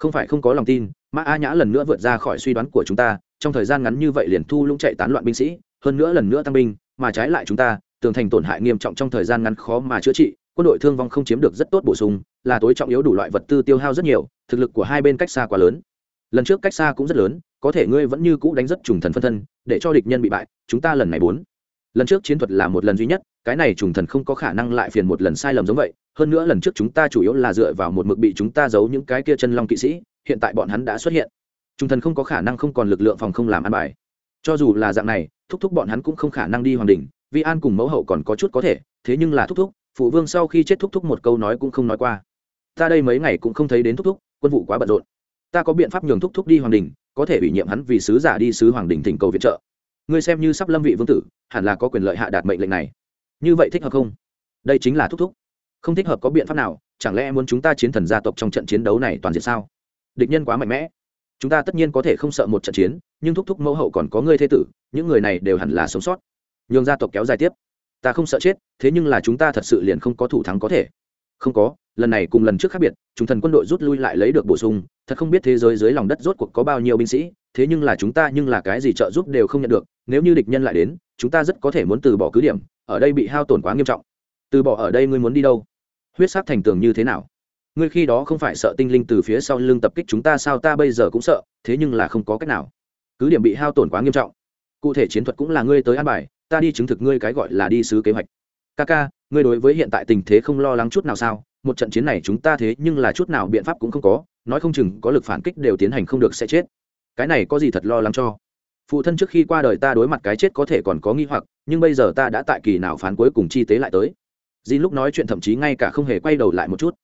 [SPEAKER 1] không phải không có lòng tin mà a nhã lần nữa vượt ra khỏi suy đoán của chúng ta, trong thời gian ngắn như vậy liền thu lũng chạy tán loạn binh sĩ, hơn nữa lần nữa tăng binh, mà trái lại chúng ta, tường thành tổn hại nghiêm trọng trong thời gian ngắn khó mà chữa trị, quân đội thương vong không chiếm được rất tốt bổ sung, là tối trọng yếu đủ loại vật tư tiêu hao rất nhiều, thực lực của hai bên cách xa quá lớn. Lần trước cách xa cũng rất lớn, có thể ngươi vẫn như cũ đánh rất trùng thần phân thân, để cho địch nhân bị bại, chúng ta lần này bốn. Lần trước chiến thuật là một lần duy nhất cái này trùng thần không có khả năng lại phiền một lần sai lầm giống vậy, hơn nữa lần trước chúng ta chủ yếu là dựa vào một mực bị chúng ta giấu những cái kia chân long kỵ sĩ, hiện tại bọn hắn đã xuất hiện. Trùng thần không có khả năng không còn lực lượng phòng không làm ăn bài. Cho dù là dạng này, thúc thúc bọn hắn cũng không khả năng đi hoàng đình, vì an cùng mẫu hậu còn có chút có thể, thế nhưng là thúc thúc, phụ vương sau khi chết thúc thúc một câu nói cũng không nói qua. Ta đây mấy ngày cũng không thấy đến thúc thúc, quân vụ quá bận rộn. Ta có biện pháp nhường thúc thúc đi hoàng đình, có thể ủy nhiệm hắn vì sứ giả đi sứ hoàng đình thỉnh cầu viện trợ. Ngươi xem như sắp lâm vị vương tử, hẳn là có quyền lợi hạ đạt mệnh lệnh này như vậy thích hợp không? Đây chính là thúc thúc. Không thích hợp có biện pháp nào, chẳng lẽ muốn chúng ta chiến thần gia tộc trong trận chiến đấu này toàn diện sao? Địch nhân quá mạnh mẽ. Chúng ta tất nhiên có thể không sợ một trận chiến, nhưng thúc thúc mẫu hậu còn có ngươi thế tử, những người này đều hẳn là sống sót. Nhường gia tộc kéo dài tiếp. Ta không sợ chết, thế nhưng là chúng ta thật sự liền không có thủ thắng có thể. Không có, lần này cùng lần trước khác biệt, chúng thần quân đội rút lui lại lấy được bổ sung, thật không biết thế giới dưới lòng đất rốt cuộc có bao nhiêu binh sĩ, thế nhưng là chúng ta nhưng là cái gì trợ giúp đều không nhận được, nếu như địch nhân lại đến, chúng ta rất có thể muốn từ bỏ cứ điểm ở đây bị hao tổn quá nghiêm trọng. Từ bỏ ở đây ngươi muốn đi đâu? Huyết sắc thành tường như thế nào? Ngươi khi đó không phải sợ tinh linh từ phía sau lưng tập kích chúng ta sao? Ta bây giờ cũng sợ, thế nhưng là không có cách nào. Cứ điểm bị hao tổn quá nghiêm trọng. Cụ thể chiến thuật cũng là ngươi tới an bài, ta đi chứng thực ngươi cái gọi là đi sứ kế hoạch. Ca ca ngươi đối với hiện tại tình thế không lo lắng chút nào sao? Một trận chiến này chúng ta thế nhưng là chút nào biện pháp cũng không có, nói không chừng có lực phản kích đều tiến hành không được sẽ chết. Cái này có gì thật lo lắng cho? Phụ thân trước khi qua đời ta đối mặt cái chết có thể còn có nghi hoặc, nhưng bây giờ ta đã tại kỳ nào phán cuối cùng chi tế lại tới. Di lúc nói chuyện thậm chí ngay cả không hề quay đầu lại một chút.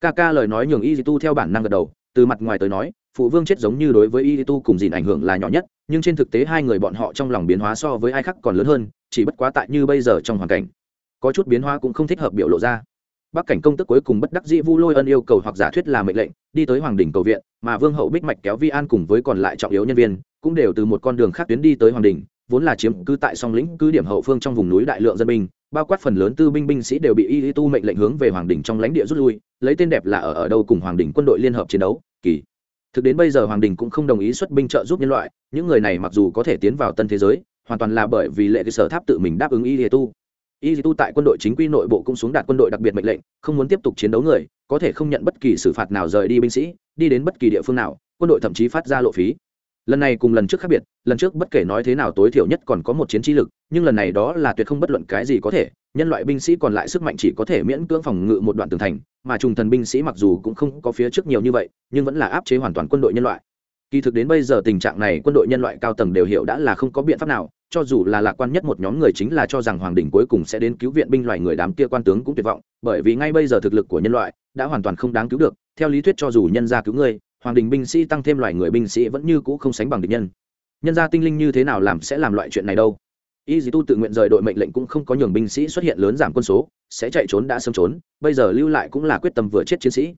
[SPEAKER 1] Ca ca lời nói nhường y tu theo bản năng gật đầu, từ mặt ngoài tới nói, phụ vương chết giống như đối với y tu cùng dìn ảnh hưởng là nhỏ nhất, nhưng trên thực tế hai người bọn họ trong lòng biến hóa so với ai khác còn lớn hơn, chỉ bất quá tại như bây giờ trong hoàn cảnh, có chút biến hóa cũng không thích hợp biểu lộ ra bắc cảnh công tức cuối cùng bất đắc dĩ vu lôi ân yêu cầu hoặc giả thuyết là mệnh lệnh, đi tới hoàng đình cầu viện, mà vương hậu bích mạch kéo vi an cùng với còn lại trọng yếu nhân viên, cũng đều từ một con đường khác tuyến đi tới hoàng đình, vốn là chiếm cứ tại song lĩnh cứ điểm hậu phương trong vùng núi đại lượng dân binh, bao quát phần lớn tư binh binh sĩ đều bị y tu mệnh lệnh hướng về hoàng đình trong lãnh địa rút lui, lấy tên đẹp là ở ở đâu cùng hoàng đình quân đội liên hợp chiến đấu, kỳ. Thực đến bây giờ hoàng đình cũng không đồng ý xuất binh trợ giúp nhân loại, những người này mặc dù có thể tiến vào tân thế giới, hoàn toàn là bởi vì lệ cơ sở tháp tự mình đáp ứng y tu y tu tại quân đội chính quy nội bộ cũng xuống đạt quân đội đặc biệt mệnh lệnh, không muốn tiếp tục chiến đấu người, có thể không nhận bất kỳ xử phạt nào rời đi binh sĩ, đi đến bất kỳ địa phương nào, quân đội thậm chí phát ra lộ phí. Lần này cùng lần trước khác biệt, lần trước bất kể nói thế nào tối thiểu nhất còn có một chiến trí lực, nhưng lần này đó là tuyệt không bất luận cái gì có thể, nhân loại binh sĩ còn lại sức mạnh chỉ có thể miễn cưỡng phòng ngự một đoạn tường thành, mà trùng thần binh sĩ mặc dù cũng không có phía trước nhiều như vậy, nhưng vẫn là áp chế hoàn toàn quân đội nhân loại. Kỳ thực đến bây giờ tình trạng này quân đội nhân loại cao tầng đều hiểu đã là không có biện pháp nào cho dù là lạc quan nhất một nhóm người chính là cho rằng hoàng đình cuối cùng sẽ đến cứu viện binh loại người đám kia quan tướng cũng tuyệt vọng, bởi vì ngay bây giờ thực lực của nhân loại đã hoàn toàn không đáng cứu được. Theo lý thuyết cho dù nhân gia cứu người hoàng đình binh sĩ tăng thêm loài người binh sĩ vẫn như cũ không sánh bằng địch nhân. Nhân gia tinh linh như thế nào làm sẽ làm loại chuyện này đâu? Y dì tu tự nguyện rời đội mệnh lệnh cũng không có nhường binh sĩ xuất hiện lớn giảm quân số, sẽ chạy trốn đã sớm trốn, bây giờ lưu lại cũng là quyết tâm vừa chết chiến sĩ.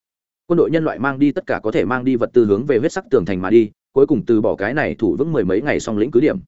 [SPEAKER 1] Quân đội nhân loại mang đi tất cả có thể mang đi vật tư hướng về huyết sắc tường thành mà đi, cuối cùng từ bỏ cái này thủ vững mười mấy ngày song lĩnh cứ điểm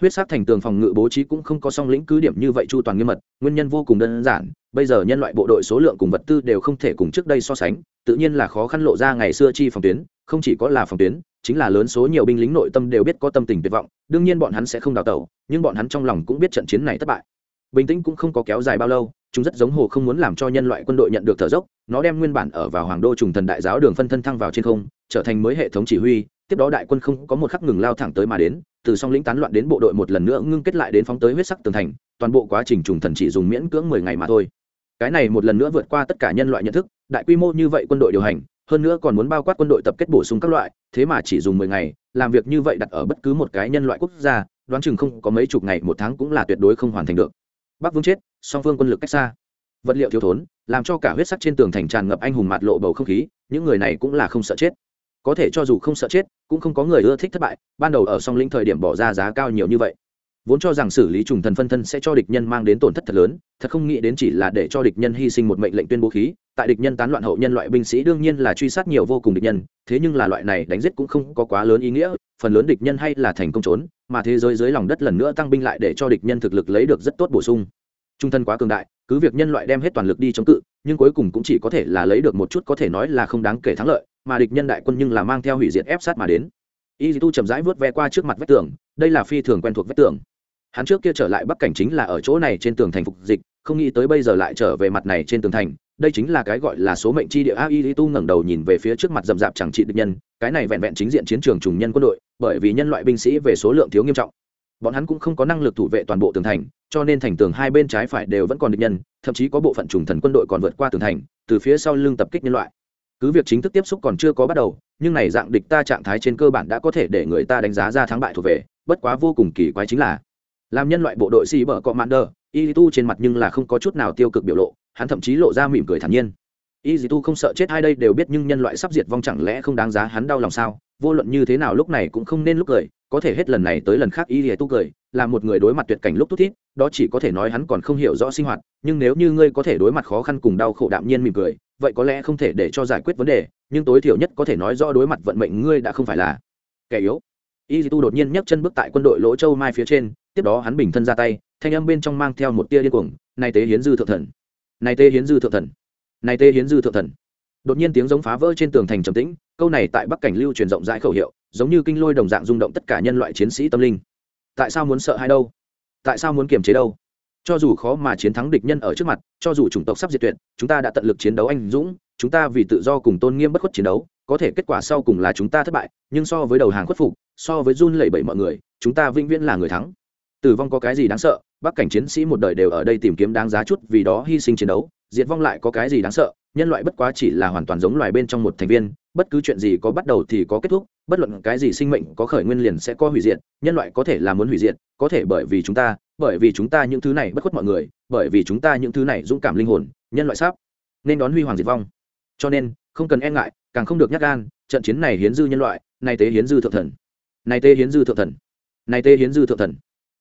[SPEAKER 1] huyết sắc thành tường phòng ngự bố trí cũng không có song lĩnh cứ điểm như vậy chu toàn nghiêm mật, nguyên nhân vô cùng đơn giản, bây giờ nhân loại bộ đội số lượng cùng vật tư đều không thể cùng trước đây so sánh, tự nhiên là khó khăn lộ ra ngày xưa chi phòng tuyến, không chỉ có là phòng tuyến, chính là lớn số nhiều binh lính nội tâm đều biết có tâm tình tuyệt vọng, đương nhiên bọn hắn sẽ không đào tẩu, nhưng bọn hắn trong lòng cũng biết trận chiến này thất bại. Bình tĩnh cũng không có kéo dài bao lâu, chúng rất giống hồ không muốn làm cho nhân loại quân đội nhận được thở dốc, nó đem nguyên bản ở vào hoàng đô trùng thần đại giáo đường phân thân thăng vào trên không, trở thành mới hệ thống chỉ huy tiếp đó đại quân không có một khắc ngừng lao thẳng tới mà đến, từ song lĩnh tán loạn đến bộ đội một lần nữa ngưng kết lại đến phóng tới huyết sắc tường thành, toàn bộ quá trình trùng thần chỉ dùng miễn cưỡng mười ngày mà thôi. Cái này một lần nữa vượt qua tất cả nhân loại nhận thức, đại quy mô như vậy quân đội điều hành, hơn nữa còn muốn bao quát quân đội tập kết bổ sung các loại, thế mà chỉ dùng mười ngày, làm việc như vậy đặt ở bất cứ một cái nhân loại quốc gia, đoán chừng không có mấy chục ngày một tháng cũng là tuyệt đối không hoàn thành được. Bắc vương chết, song phương quân lực cách xa. Vật liệu thiếu thốn, làm cho cả huyết sắc trên tường thành tràn ngập anh hùng mạt lộ bầu không khí, những người này cũng là không sợ chết có thể cho dù không sợ chết, cũng không có người ưa thích thất bại, ban đầu ở song lĩnh thời điểm bỏ ra giá cao nhiều như vậy. Vốn cho rằng xử lý trùng thần phân thân sẽ cho địch nhân mang đến tổn thất thật lớn, thật không nghĩ đến chỉ là để cho địch nhân hy sinh một mệnh lệnh tuyên bố khí, tại địch nhân tán loạn hậu nhân loại binh sĩ đương nhiên là truy sát nhiều vô cùng địch nhân, thế nhưng là loại này đánh giết cũng không có quá lớn ý nghĩa, phần lớn địch nhân hay là thành công trốn, mà thế giới dưới lòng đất lần nữa tăng binh lại để cho địch nhân thực lực lấy được rất tốt bổ sung. Trung thân quá cường đại, cứ việc nhân loại đem hết toàn lực đi chống cự, nhưng cuối cùng cũng chỉ có thể là lấy được một chút có thể nói là không đáng kể thắng lợi mà địch nhân đại quân nhưng là mang theo hủy diệt ép sát mà đến. Y tu chậm rãi vớt ve qua trước mặt vách tường, đây là phi thường quen thuộc vách tường. Hắn trước kia trở lại bắc cảnh chính là ở chỗ này trên tường thành phục dịch, không nghĩ tới bây giờ lại trở về mặt này trên tường thành, đây chính là cái gọi là số mệnh chi địa. A y tu ngẩng đầu nhìn về phía trước mặt rậm rạp chẳng trị địch nhân, cái này vẹn vẹn chính diện chiến trường trùng nhân quân đội, bởi vì nhân loại binh sĩ về số lượng thiếu nghiêm trọng. Bọn hắn cũng không có năng lực thủ vệ toàn bộ tường thành, cho nên thành tường hai bên trái phải đều vẫn còn địch nhân, thậm chí có bộ phận trùng thần quân đội còn vượt qua tường thành, từ phía sau lưng tập kích nhân loại cứ việc chính thức tiếp xúc còn chưa có bắt đầu, nhưng này dạng địch ta trạng thái trên cơ bản đã có thể để người ta đánh giá ra thắng bại thuộc về, bất quá vô cùng kỳ quái chính là, làm nhân loại bộ đội xì bờ cọ mạn đờ y tu trên mặt nhưng là không có chút nào tiêu cực biểu lộ, hắn thậm chí lộ ra mỉm cười thản nhiên. Y tu không sợ chết hai đây đều biết nhưng nhân loại sắp diệt vong chẳng lẽ không đáng giá hắn đau lòng sao? Vô luận như thế nào lúc này cũng không nên lúc cười, có thể hết lần này tới lần khác y tu cười, là một người đối mặt tuyệt cảnh lúc thút thít, đó chỉ có thể nói hắn còn không hiểu rõ sinh hoạt, nhưng nếu như ngươi có thể đối mặt khó khăn cùng đau khổ đạm nhiên mỉm cười vậy có lẽ không thể để cho giải quyết vấn đề, nhưng tối thiểu nhất có thể nói rõ đối mặt vận mệnh ngươi đã không phải là kẻ yếu. Y tu đột nhiên nhấc chân bước tại quân đội lỗ châu mai phía trên, tiếp đó hắn bình thân ra tay, thanh âm bên trong mang theo một tia điên cuồng, này tế hiến dư thượng thần! Này tế hiến dư thượng thần! Này tế hiến dư thượng thần! Đột nhiên tiếng giống phá vỡ trên tường thành trầm tĩnh, câu này tại bắc cảnh lưu truyền rộng rãi khẩu hiệu, giống như kinh lôi đồng dạng rung động tất cả nhân loại chiến sĩ tâm linh. Tại sao muốn sợ hai đâu? Tại sao muốn kiềm chế đâu? Cho dù khó mà chiến thắng địch nhân ở trước mặt, cho dù chủng tộc sắp diệt tuyệt, chúng ta đã tận lực chiến đấu anh dũng, chúng ta vì tự do cùng tôn nghiêm bất khuất chiến đấu, có thể kết quả sau cùng là chúng ta thất bại, nhưng so với đầu hàng khuất phục, so với run lẩy bẩy mọi người, chúng ta vĩnh viễn là người thắng. Tử vong có cái gì đáng sợ? Bắc cảnh chiến sĩ một đời đều ở đây tìm kiếm đáng giá chút vì đó hy sinh chiến đấu. Diệt vong lại có cái gì đáng sợ? Nhân loại bất quá chỉ là hoàn toàn giống loài bên trong một thành viên, bất cứ chuyện gì có bắt đầu thì có kết thúc, bất luận cái gì sinh mệnh có khởi nguyên liền sẽ có hủy diệt. Nhân loại có thể là muốn hủy diệt, có thể bởi vì chúng ta bởi vì chúng ta những thứ này bất khuất mọi người bởi vì chúng ta những thứ này dũng cảm linh hồn nhân loại sắp nên đón huy hoàng diệt vong cho nên không cần e ngại càng không được nhắc gan trận chiến này hiến dư nhân loại nay tế hiến dư thượng thần nay tế hiến dư thượng thần nay tế hiến dư thượng thần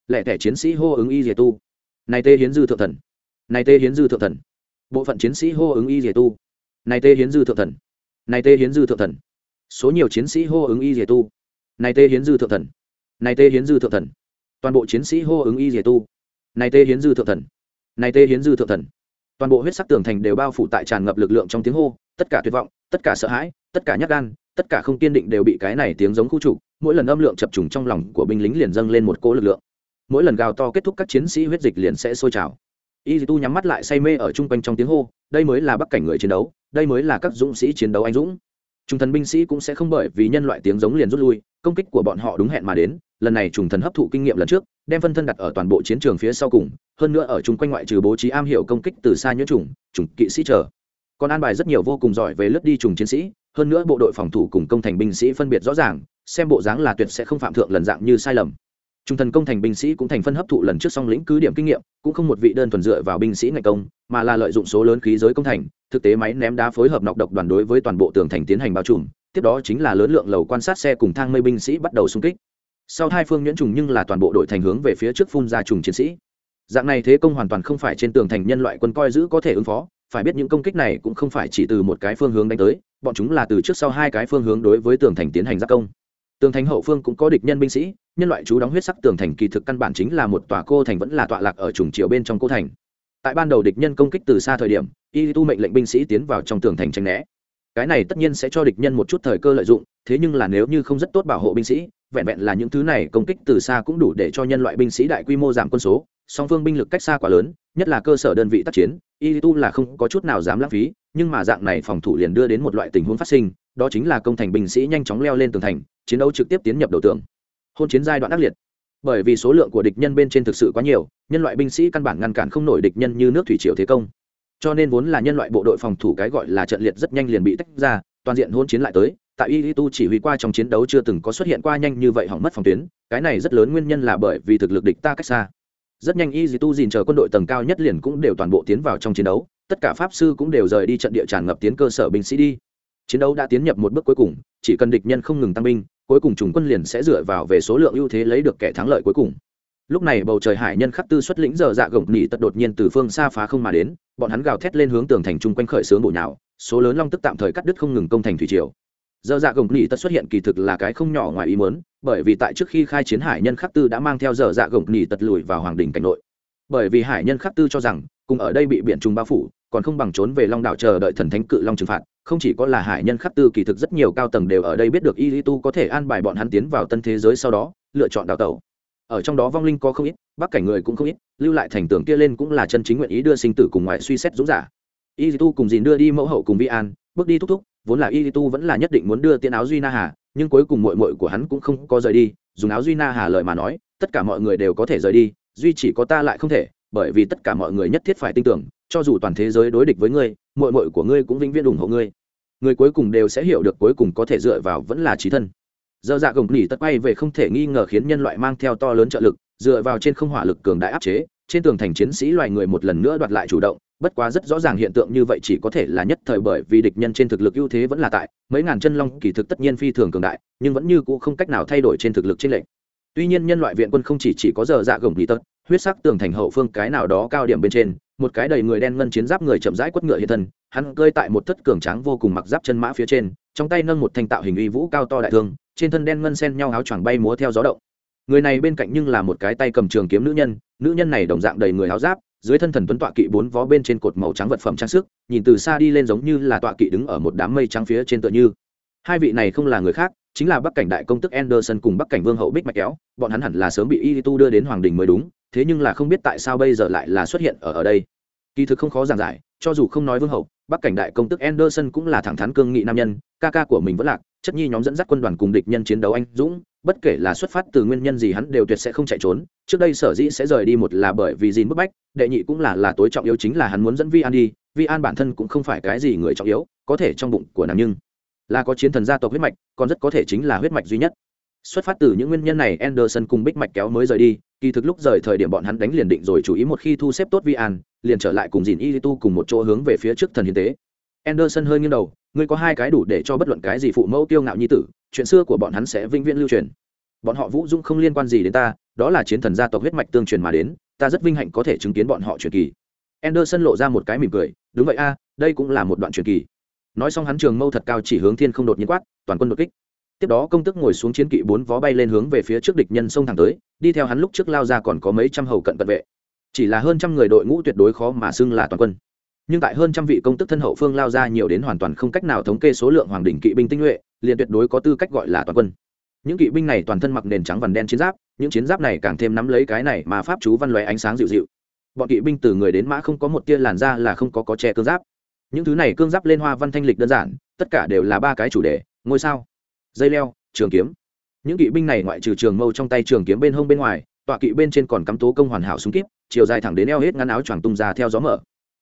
[SPEAKER 1] lẻ tẻ chiến sĩ hô ứng y dìa tu nay tế hiến dư thượng thần nay tế hiến dư thượng thần bộ phận chiến sĩ hô ứng y dìa tu nay tế hiến dư thượng thần nay tế hiến dư thượng thần số nhiều chiến sĩ hô ứng y dìa tu nay tế hiến dư thượng thần nay tế hiến dư thượng thần toàn bộ chiến sĩ hô ứng y dìa tu. Này tê hiến dư thượng thần. Này tê hiến dư thượng thần. Toàn bộ huyết sắc tường thành đều bao phủ tại tràn ngập lực lượng trong tiếng hô, tất cả tuyệt vọng, tất cả sợ hãi, tất cả nhát gan, tất cả không kiên định đều bị cái này tiếng giống khu trục, mỗi lần âm lượng chập trùng trong lòng của binh lính liền dâng lên một cỗ lực lượng. Mỗi lần gào to kết thúc các chiến sĩ huyết dịch liền sẽ sôi trào. Y tu nhắm mắt lại say mê ở chung quanh trong tiếng hô, đây mới là bắc cảnh người chiến đấu, đây mới là các dũng sĩ chiến đấu anh dũng trung thần binh sĩ cũng sẽ không bởi vì nhân loại tiếng giống liền rút lui, công kích của bọn họ đúng hẹn mà đến, lần này trùng thần hấp thụ kinh nghiệm lần trước, đem phân thân đặt ở toàn bộ chiến trường phía sau cùng, hơn nữa ở chung quanh ngoại trừ bố trí am hiểu công kích từ xa nhuyễn trùng trùng kỵ sĩ chờ. Còn an bài rất nhiều vô cùng giỏi về lướt đi trùng chiến sĩ, hơn nữa bộ đội phòng thủ cùng công thành binh sĩ phân biệt rõ ràng, xem bộ dáng là tuyệt sẽ không phạm thượng lần dạng như sai lầm. Trung thần công thành binh sĩ cũng thành phân hấp thụ lần trước song lĩnh cứ điểm kinh nghiệm, cũng không một vị đơn thuần dựa vào binh sĩ ngày công, mà là lợi dụng số lớn khí giới công thành thực tế máy ném đá phối hợp nọc độc đoàn đối với toàn bộ tường thành tiến hành bao trùm, tiếp đó chính là lớn lượng lầu quan sát xe cùng thang mây binh sĩ bắt đầu xung kích. Sau hai phương nhuyễn trùng nhưng là toàn bộ đội thành hướng về phía trước phun ra trùng chiến sĩ. Dạng này thế công hoàn toàn không phải trên tường thành nhân loại quân coi giữ có thể ứng phó, phải biết những công kích này cũng không phải chỉ từ một cái phương hướng đánh tới, bọn chúng là từ trước sau hai cái phương hướng đối với tường thành tiến hành giác công. Tường thành hậu phương cũng có địch nhân binh sĩ, nhân loại chú đóng huyết sắc tường thành kỳ thực căn bản chính là một tòa cô thành vẫn là tọa lạc ở trùng chiều bên trong cô thành tại ban đầu địch nhân công kích từ xa thời điểm, y tu mệnh lệnh binh sĩ tiến vào trong tường thành tranh né. Cái này tất nhiên sẽ cho địch nhân một chút thời cơ lợi dụng, thế nhưng là nếu như không rất tốt bảo hộ binh sĩ, vẹn vẹn là những thứ này công kích từ xa cũng đủ để cho nhân loại binh sĩ đại quy mô giảm quân số, song phương binh lực cách xa quá lớn, nhất là cơ sở đơn vị tác chiến, y tu là không có chút nào dám lãng phí, nhưng mà dạng này phòng thủ liền đưa đến một loại tình huống phát sinh, đó chính là công thành binh sĩ nhanh chóng leo lên tường thành, chiến đấu trực tiếp tiến nhập đầu tường. Hôn chiến giai đoạn ác liệt bởi vì số lượng của địch nhân bên trên thực sự quá nhiều, nhân loại binh sĩ căn bản ngăn cản không nổi địch nhân như nước thủy triều thế công. Cho nên vốn là nhân loại bộ đội phòng thủ cái gọi là trận liệt rất nhanh liền bị tách ra, toàn diện hôn chiến lại tới, tại y tu chỉ huy qua trong chiến đấu chưa từng có xuất hiện qua nhanh như vậy hỏng mất phòng tuyến, cái này rất lớn nguyên nhân là bởi vì thực lực địch ta cách xa. Rất nhanh y tu dìn chờ quân đội tầng cao nhất liền cũng đều toàn bộ tiến vào trong chiến đấu, tất cả pháp sư cũng đều rời đi trận địa tràn ngập tiến cơ sở binh sĩ đi. Chiến đấu đã tiến nhập một bước cuối cùng, chỉ cần địch nhân không ngừng tăng binh cuối cùng trùng quân liền sẽ dựa vào về số lượng ưu thế lấy được kẻ thắng lợi cuối cùng. Lúc này bầu trời hải nhân khắc tư xuất lĩnh giờ dạ gồng nỉ tật đột nhiên từ phương xa phá không mà đến, bọn hắn gào thét lên hướng tường thành chung quanh khởi sướng bổ nhào, số lớn long tức tạm thời cắt đứt không ngừng công thành thủy triều. Giờ dạ gồng nỉ tật xuất hiện kỳ thực là cái không nhỏ ngoài ý muốn, bởi vì tại trước khi khai chiến hải nhân khắc tư đã mang theo giờ dạ gồng nỉ tật lùi vào hoàng đình cảnh nội. Bởi vì hải nhân khắc tư cho rằng, cùng ở đây bị biển trùng bao phủ còn không bằng trốn về long đảo chờ đợi thần thánh cự long trừng phạt, không chỉ có là hải nhân khắc tư kỳ thực rất nhiều cao tầng đều ở đây biết được y tu có thể an bài bọn hắn tiến vào tân thế giới sau đó, lựa chọn đào tẩu. Ở trong đó vong linh có không ít, bắc cảnh người cũng không ít, lưu lại thành tưởng kia lên cũng là chân chính nguyện ý đưa sinh tử cùng ngoại suy xét dũng giả. Y tu cùng dìn đưa đi mẫu hậu cùng vi an, bước đi thúc thúc, vốn là y tu vẫn là nhất định muốn đưa tiên áo duy na hà, nhưng cuối cùng mội mội của hắn cũng không có rời đi, dùng áo duy na hà lời mà nói, tất cả mọi người đều có thể rời đi, duy chỉ có ta lại không thể, bởi vì tất cả mọi người nhất thiết phải tin tưởng cho dù toàn thế giới đối địch với ngươi mội mội của ngươi cũng vĩnh viễn ủng hộ ngươi. Người cuối cùng đều sẽ hiểu được cuối cùng có thể dựa vào vẫn là trí thân. Dơ dạ gồng nỉ tất quay về không thể nghi ngờ khiến nhân loại mang theo to lớn trợ lực dựa vào trên không hỏa lực cường đại áp chế trên tường thành chiến sĩ loài người một lần nữa đoạt lại chủ động bất quá rất rõ ràng hiện tượng như vậy chỉ có thể là nhất thời bởi vì địch nhân trên thực lực ưu thế vẫn là tại mấy ngàn chân long kỳ thực tất nhiên phi thường cường đại nhưng vẫn như cũ không cách nào thay đổi trên thực lực trên lệnh. Tuy nhiên nhân loại viện quân không chỉ, chỉ có giờ dạ gồng nỉ tật huyết sắc tường thành hậu phương cái nào đó cao điểm bên trên một cái đầy người đen ngân chiến giáp người chậm rãi quất ngựa hiện thân, hắn cơi tại một thất cường tráng vô cùng mặc giáp chân mã phía trên, trong tay nâng một thanh tạo hình uy vũ cao to đại thương, trên thân đen ngân sen nhau áo choàng bay múa theo gió động. Người này bên cạnh nhưng là một cái tay cầm trường kiếm nữ nhân nữ nhân này đồng dạng đầy người áo giáp, dưới thân thần tuấn tọa kỵ bốn vó bên trên cột màu trắng vật phẩm trang sức, nhìn từ xa đi lên giống như là tọa kỵ đứng ở một đám mây trắng phía trên tựa như. Hai vị này không là người khác, chính là bắc cảnh đại công tức anderson cùng bắc cảnh vương hậu bích mạch kéo, bọn hắn hẳn là sớm bị y tu đưa đến hoàng đình mới đúng thế nhưng là không biết tại sao bây giờ lại là xuất hiện ở ở đây. Kỳ thực không khó giảng giải, cho dù không nói vương hậu, bắc cảnh đại công tức anderson cũng là thẳng thắn cương nghị nam nhân, ca ca của mình vẫn lạc, chất nhi nhóm dẫn dắt quân đoàn cùng địch nhân chiến đấu anh dũng, bất kể là xuất phát từ nguyên nhân gì hắn đều tuyệt sẽ không chạy trốn, trước đây sở dĩ sẽ rời đi một là bởi vì gìn bức bách, đệ nhị cũng là là tối trọng yếu chính là hắn muốn dẫn vi an đi vi an bản thân cũng không phải cái gì người trọng yếu, có thể trong bụng của nàng nhưng là có chiến thần gia tộc huyết mạch, còn rất có thể chính là huyết mạch duy nhất xuất phát từ những nguyên nhân này, anderson cùng bích mạch kéo mới rời đi. Kỳ thực lúc rời thời điểm bọn hắn đánh liền định rồi chú ý một khi thu xếp tốt vi an liền trở lại cùng dìn Yitu cùng một chỗ hướng về phía trước thần hiến tế. Anderson hơi nghiêng đầu, ngươi có hai cái đủ để cho bất luận cái gì phụ mẫu tiêu ngạo như tử, chuyện xưa của bọn hắn sẽ vĩnh viễn lưu truyền. Bọn họ vũ dung không liên quan gì đến ta, đó là chiến thần gia tộc huyết mạch tương truyền mà đến, ta rất vinh hạnh có thể chứng kiến bọn họ truyền kỳ. Anderson lộ ra một cái mỉm cười, đúng vậy a, đây cũng là một đoạn truyền kỳ. Nói xong hắn trường mâu thật cao chỉ hướng thiên không đột nhiên quát, toàn quân đột kích tiếp đó công tức ngồi xuống chiến kỵ bốn vó bay lên hướng về phía trước địch nhân sông thẳng tới, đi theo hắn lúc trước lao ra còn có mấy trăm hầu cận cận vệ. Chỉ là hơn trăm người đội ngũ tuyệt đối khó mà xưng là toàn quân. Nhưng tại hơn trăm vị công tức thân hậu phương lao ra nhiều đến hoàn toàn không cách nào thống kê số lượng hoàng đỉnh kỵ binh tinh nhuệ, liền tuyệt đối có tư cách gọi là toàn quân. Những kỵ binh này toàn thân mặc nền trắng vằn đen chiến giáp, những chiến giáp này càng thêm nắm lấy cái này mà pháp chú văn loé ánh sáng dịu dịu. Bọn kỵ binh từ người đến mã không có một tia làn da là không có có che cương giáp. Những thứ này cương giáp lên hoa văn thanh lịch đơn giản, tất cả đều là ba cái chủ đề, ngôi sao dây leo, trường kiếm. Những kỵ binh này ngoại trừ trường mâu trong tay trường kiếm bên hông bên ngoài, tọa kỵ bên trên còn cắm tố công hoàn hảo súng kíp, chiều dài thẳng đến eo hết ngắn áo choàng tung ra theo gió mở.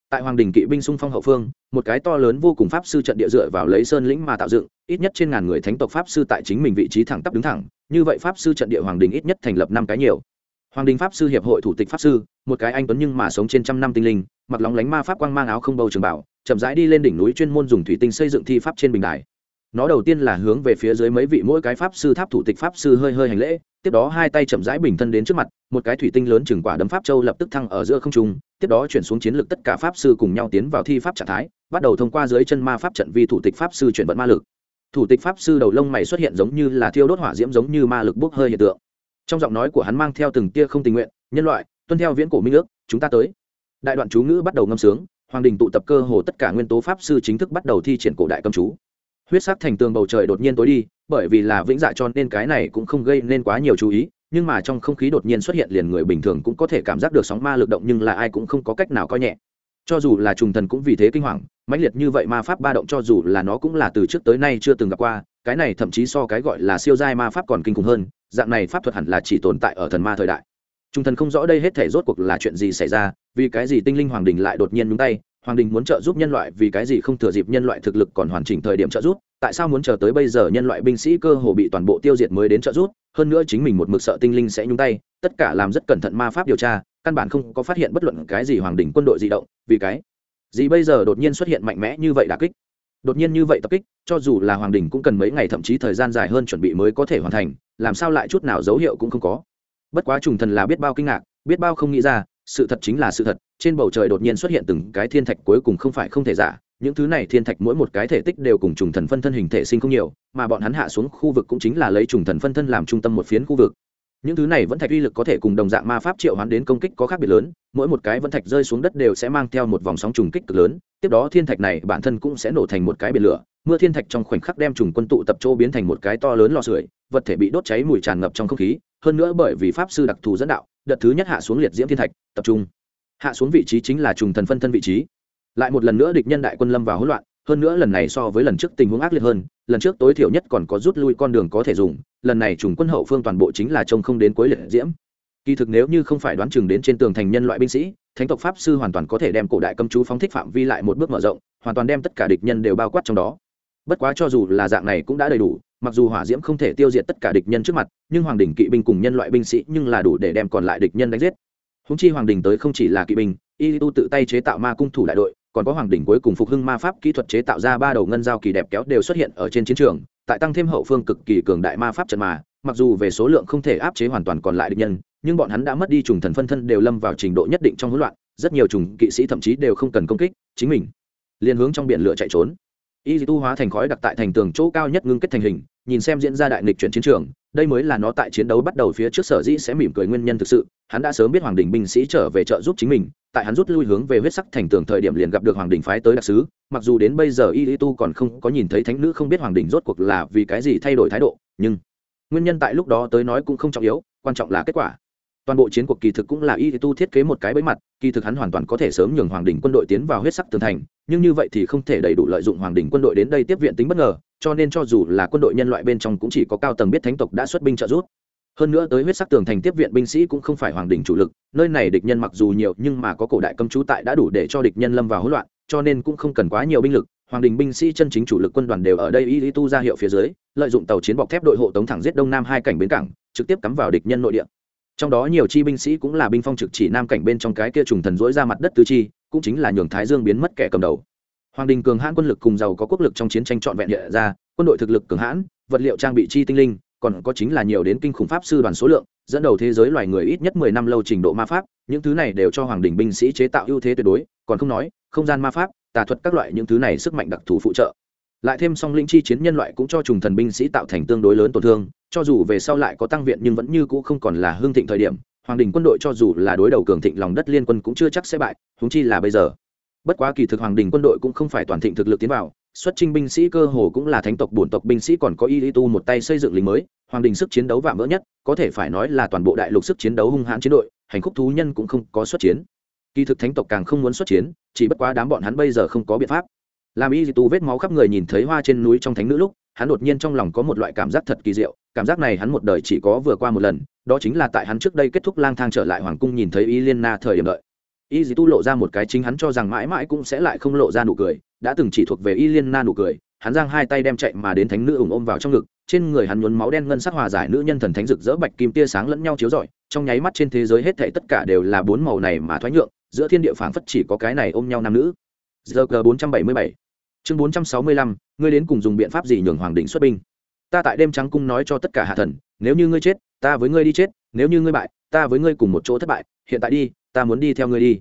[SPEAKER 1] Tại hoàng đình kỵ binh xung phong hậu phương, một cái to lớn vô cùng pháp sư trận địa dựa vào lấy sơn lĩnh mà tạo dựng, ít nhất trên ngàn người thánh tộc pháp sư tại chính mình vị trí thẳng tắp đứng thẳng, như vậy pháp sư trận địa hoàng đình ít nhất thành lập năm cái nhiều. Hoàng đình pháp sư hiệp hội thủ tịch pháp sư, một cái anh tuấn nhưng mà sống trên trăm năm tinh linh, mặc lóng lánh ma pháp quang mang áo không bầu trường bảo, chậm rãi đi lên đỉnh núi chuyên môn dùng thủy tinh xây dựng thi pháp trên bình đài nó đầu tiên là hướng về phía dưới mấy vị mỗi cái pháp sư, tháp thủ tịch pháp sư hơi hơi hành lễ, tiếp đó hai tay chậm rãi bình thân đến trước mặt, một cái thủy tinh lớn chừng quả đấm pháp châu lập tức thăng ở giữa không trung, tiếp đó chuyển xuống chiến lược tất cả pháp sư cùng nhau tiến vào thi pháp trạng thái, bắt đầu thông qua dưới chân ma pháp trận vi thủ tịch pháp sư chuyển vận ma lực. Thủ tịch pháp sư đầu lông mày xuất hiện giống như là thiêu đốt hỏa diễm giống như ma lực bốc hơi hiện tượng. Trong giọng nói của hắn mang theo từng tia không tình nguyện, nhân loại, tuân theo viễn cổ minh ước, chúng ta tới. Đại đoạn chú ngữ bắt đầu ngâm sướng, hoàng đình tụ tập cơ hồ tất cả nguyên tố pháp sư chính thức bắt đầu thi triển cổ đại cầm chú huyết sắc thành tường bầu trời đột nhiên tối đi, bởi vì là vĩnh dạ cho nên cái này cũng không gây nên quá nhiều chú ý, nhưng mà trong không khí đột nhiên xuất hiện liền người bình thường cũng có thể cảm giác được sóng ma lực động nhưng là ai cũng không có cách nào coi nhẹ. Cho dù là trùng thần cũng vì thế kinh hoàng, mãnh liệt như vậy ma pháp ba động cho dù là nó cũng là từ trước tới nay chưa từng gặp qua, cái này thậm chí so cái gọi là siêu giai ma pháp còn kinh khủng hơn, dạng này pháp thuật hẳn là chỉ tồn tại ở thần ma thời đại. Trùng thần không rõ đây hết thể rốt cuộc là chuyện gì xảy ra, vì cái gì tinh linh hoàng đình lại đột nhiên nhúng tay hoàng đình muốn trợ giúp nhân loại vì cái gì không thừa dịp nhân loại thực lực còn hoàn chỉnh thời điểm trợ giúp, tại sao muốn chờ tới bây giờ nhân loại binh sĩ cơ hồ bị toàn bộ tiêu diệt mới đến trợ giúp? Hơn nữa chính mình một mực sợ tinh linh sẽ nhúng tay, tất cả làm rất cẩn thận ma pháp điều tra, căn bản không có phát hiện bất luận cái gì hoàng đình quân đội di động, vì cái gì bây giờ đột nhiên xuất hiện mạnh mẽ như vậy đà kích? Đột nhiên như vậy tập kích, cho dù là hoàng đình cũng cần mấy ngày thậm chí thời gian dài hơn chuẩn bị mới có thể hoàn thành, làm sao lại chút nào dấu hiệu cũng không có. Bất quá trùng thần là biết bao kinh ngạc, biết bao không nghĩ ra sự thật chính là sự thật, trên bầu trời đột nhiên xuất hiện từng cái thiên thạch cuối cùng không phải không thể giả, những thứ này thiên thạch mỗi một cái thể tích đều cùng trùng thần phân thân hình thể sinh không nhiều, mà bọn hắn hạ xuống khu vực cũng chính là lấy trùng thần phân thân làm trung tâm một phiến khu vực. Những thứ này vẫn thạch uy lực có thể cùng đồng dạng ma pháp triệu hoán đến công kích có khác biệt lớn, mỗi một cái vẫn thạch rơi xuống đất đều sẽ mang theo một vòng sóng trùng kích cực lớn, tiếp đó thiên thạch này bản thân cũng sẽ nổ thành một cái biển lửa, mưa thiên thạch trong khoảnh khắc đem trùng quân tụ tập chỗ biến thành một cái to lớn lò sưởi, vật thể bị đốt cháy mùi tràn ngập trong không khí, hơn nữa bởi vì pháp sư đặc thù dẫn đạo đợt thứ nhất hạ xuống liệt diễm thiên thạch, tập trung. Hạ xuống vị trí chính là trùng thần phân thân vị trí. Lại một lần nữa địch nhân đại quân lâm vào hỗn loạn, hơn nữa lần này so với lần trước tình huống ác liệt hơn, lần trước tối thiểu nhất còn có rút lui con đường có thể dùng, lần này trùng quân hậu phương toàn bộ chính là trông không đến cuối liệt diễm. Kỳ thực nếu như không phải đoán chừng đến trên tường thành nhân loại binh sĩ, thánh tộc pháp sư hoàn toàn có thể đem cổ đại cấm chú phóng thích phạm vi lại một bước mở rộng, hoàn toàn đem tất cả địch nhân đều bao quát trong đó. Bất quá cho dù là dạng này cũng đã đầy đủ mặc dù hỏa diễm không thể tiêu diệt tất cả địch nhân trước mặt, nhưng hoàng đình kỵ binh cùng nhân loại binh sĩ nhưng là đủ để đem còn lại địch nhân đánh giết. Húng chi hoàng đình tới không chỉ là kỵ binh y tu tự tay chế tạo ma cung thủ đại đội, còn có hoàng đỉnh cuối cùng phục hưng ma pháp kỹ thuật chế tạo ra ba đầu ngân dao kỳ đẹp kéo đều xuất hiện ở trên chiến trường, tại tăng thêm hậu phương cực kỳ cường đại ma pháp trận mà, mặc dù về số lượng không thể áp chế hoàn toàn còn lại địch nhân, nhưng bọn hắn đã mất đi trùng thần phân thân đều lâm vào trình độ nhất định trong hỗn loạn, rất nhiều trùng kỵ sĩ thậm chí đều không cần công kích, chính mình liền hướng trong biển lửa chạy trốn y tu hóa thành khói đặc tại thành tường chỗ cao nhất ngưng kết thành hình, nhìn xem diễn ra đại nghịch chuyển chiến trường, đây mới là nó tại chiến đấu bắt đầu phía trước sở dĩ sẽ mỉm cười nguyên nhân thực sự. Hắn đã sớm biết hoàng đình binh sĩ trở về trợ giúp chính mình, tại hắn rút lui hướng về huyết sắc thành tường thời điểm liền gặp được hoàng đình phái tới đặc sứ, mặc dù đến bây giờ y tu còn không có nhìn thấy thánh nữ không biết hoàng đình rốt cuộc là vì cái gì thay đổi thái độ, nhưng nguyên nhân tại lúc đó tới nói cũng không trọng yếu, quan trọng là kết quả. Toàn bộ chiến cuộc kỳ thực cũng là y tu thiết kế một cái bẫy mặt, kỳ thực hắn hoàn toàn có thể sớm nhường hoàng đình quân đội tiến vào huyết sắc tường thành nhưng như vậy thì không thể đầy đủ lợi dụng hoàng đình quân đội đến đây tiếp viện tính bất ngờ, cho nên cho dù là quân đội nhân loại bên trong cũng chỉ có cao tầng biết thánh tộc đã xuất binh trợ giúp. Hơn nữa tới huyết sắc tường thành tiếp viện binh sĩ cũng không phải hoàng đình chủ lực, nơi này địch nhân mặc dù nhiều nhưng mà có cổ đại cấm trú tại đã đủ để cho địch nhân lâm vào hỗn loạn, cho nên cũng không cần quá nhiều binh lực, hoàng đình binh sĩ chân chính chủ lực quân đoàn đều ở đây y tu ra hiệu phía dưới, lợi dụng tàu chiến bọc thép đội hộ tống thẳng giết đông nam hai cảnh bến cảng, trực tiếp cắm vào địch nhân nội địa. Trong đó nhiều chi binh sĩ cũng là binh phong trực chỉ nam cảnh bên trong cái kia trùng thần dỗi ra mặt đất tứ chi cũng chính là nhường thái dương biến mất kẻ cầm đầu. Hoàng đình cường hãn quân lực cùng giàu có quốc lực trong chiến tranh trọn vẹn hiện ra, quân đội thực lực cường hãn, vật liệu trang bị chi tinh linh, còn có chính là nhiều đến kinh khủng pháp sư đoàn số lượng, dẫn đầu thế giới loài người ít nhất mười năm lâu trình độ ma pháp, những thứ này đều cho hoàng đình binh sĩ chế tạo ưu thế tuyệt đối, còn không nói, không gian ma pháp, tà thuật các loại những thứ này sức mạnh đặc thù phụ trợ. Lại thêm song linh chi chiến nhân loại cũng cho trùng thần binh sĩ tạo thành tương đối lớn tổn thương, cho dù về sau lại có tăng viện nhưng vẫn như cũ không còn là hương thịnh thời điểm hoàng đình quân đội cho dù là đối đầu cường thịnh lòng đất liên quân cũng chưa chắc sẽ bại húng chi là bây giờ. Bất quá kỳ thực hoàng đình quân đội cũng không phải toàn thịnh thực lực tiến vào, xuất trinh binh sĩ cơ hồ cũng là thánh tộc, bổn tộc binh sĩ còn có y tu một tay xây dựng lính mới, hoàng đình sức chiến đấu vạm vỡ nhất, có thể phải nói là toàn bộ đại lục sức chiến đấu hung hãn chiến đội, hành khúc thú nhân cũng không có xuất chiến. Kỳ thực thánh tộc càng không muốn xuất chiến, chỉ bất quá đám bọn hắn bây giờ không có biện pháp. Làm y tu vết máu khắp người nhìn thấy hoa trên núi trong thánh nữ lúc hắn đột nhiên trong lòng có một loại cảm giác thật kỳ diệu, cảm giác này hắn một đời chỉ có vừa qua một lần, đó chính là tại hắn trước đây kết thúc lang thang trở lại hoàng cung nhìn thấy y liên na thời điểm đợi. Y dì tu lộ ra một cái chính hắn cho rằng mãi mãi cũng sẽ lại không lộ ra nụ cười, đã từng chỉ thuộc về y liên na nụ cười, hắn giang hai tay đem chạy mà đến thánh nữ ủng ôm vào trong ngực, trên người hắn nhuốm máu đen ngân sắc hòa giải nữ nhân thần thánh rực rỡ bạch kim tia sáng lẫn nhau chiếu rọi, trong nháy mắt trên thế giới hết thảy tất cả đều là bốn màu này mà thoái nhượng, giữa thiên địa phảng phất chỉ có cái này ôm nhau nam nữ. Giờ g bốn trăm bảy mươi bảy chương bốn trăm sáu mươi lăm, ngươi đến cùng dùng biện pháp gì nhường hoàng đỉnh xuất binh? Ta tại đêm trắng cung nói cho tất cả hạ thần, nếu như ngươi chết, ta với ngươi đi chết, nếu như ngươi bại, ta với ngươi cùng một chỗ thất bại, hiện tại đi, ta muốn đi theo ngươi đi.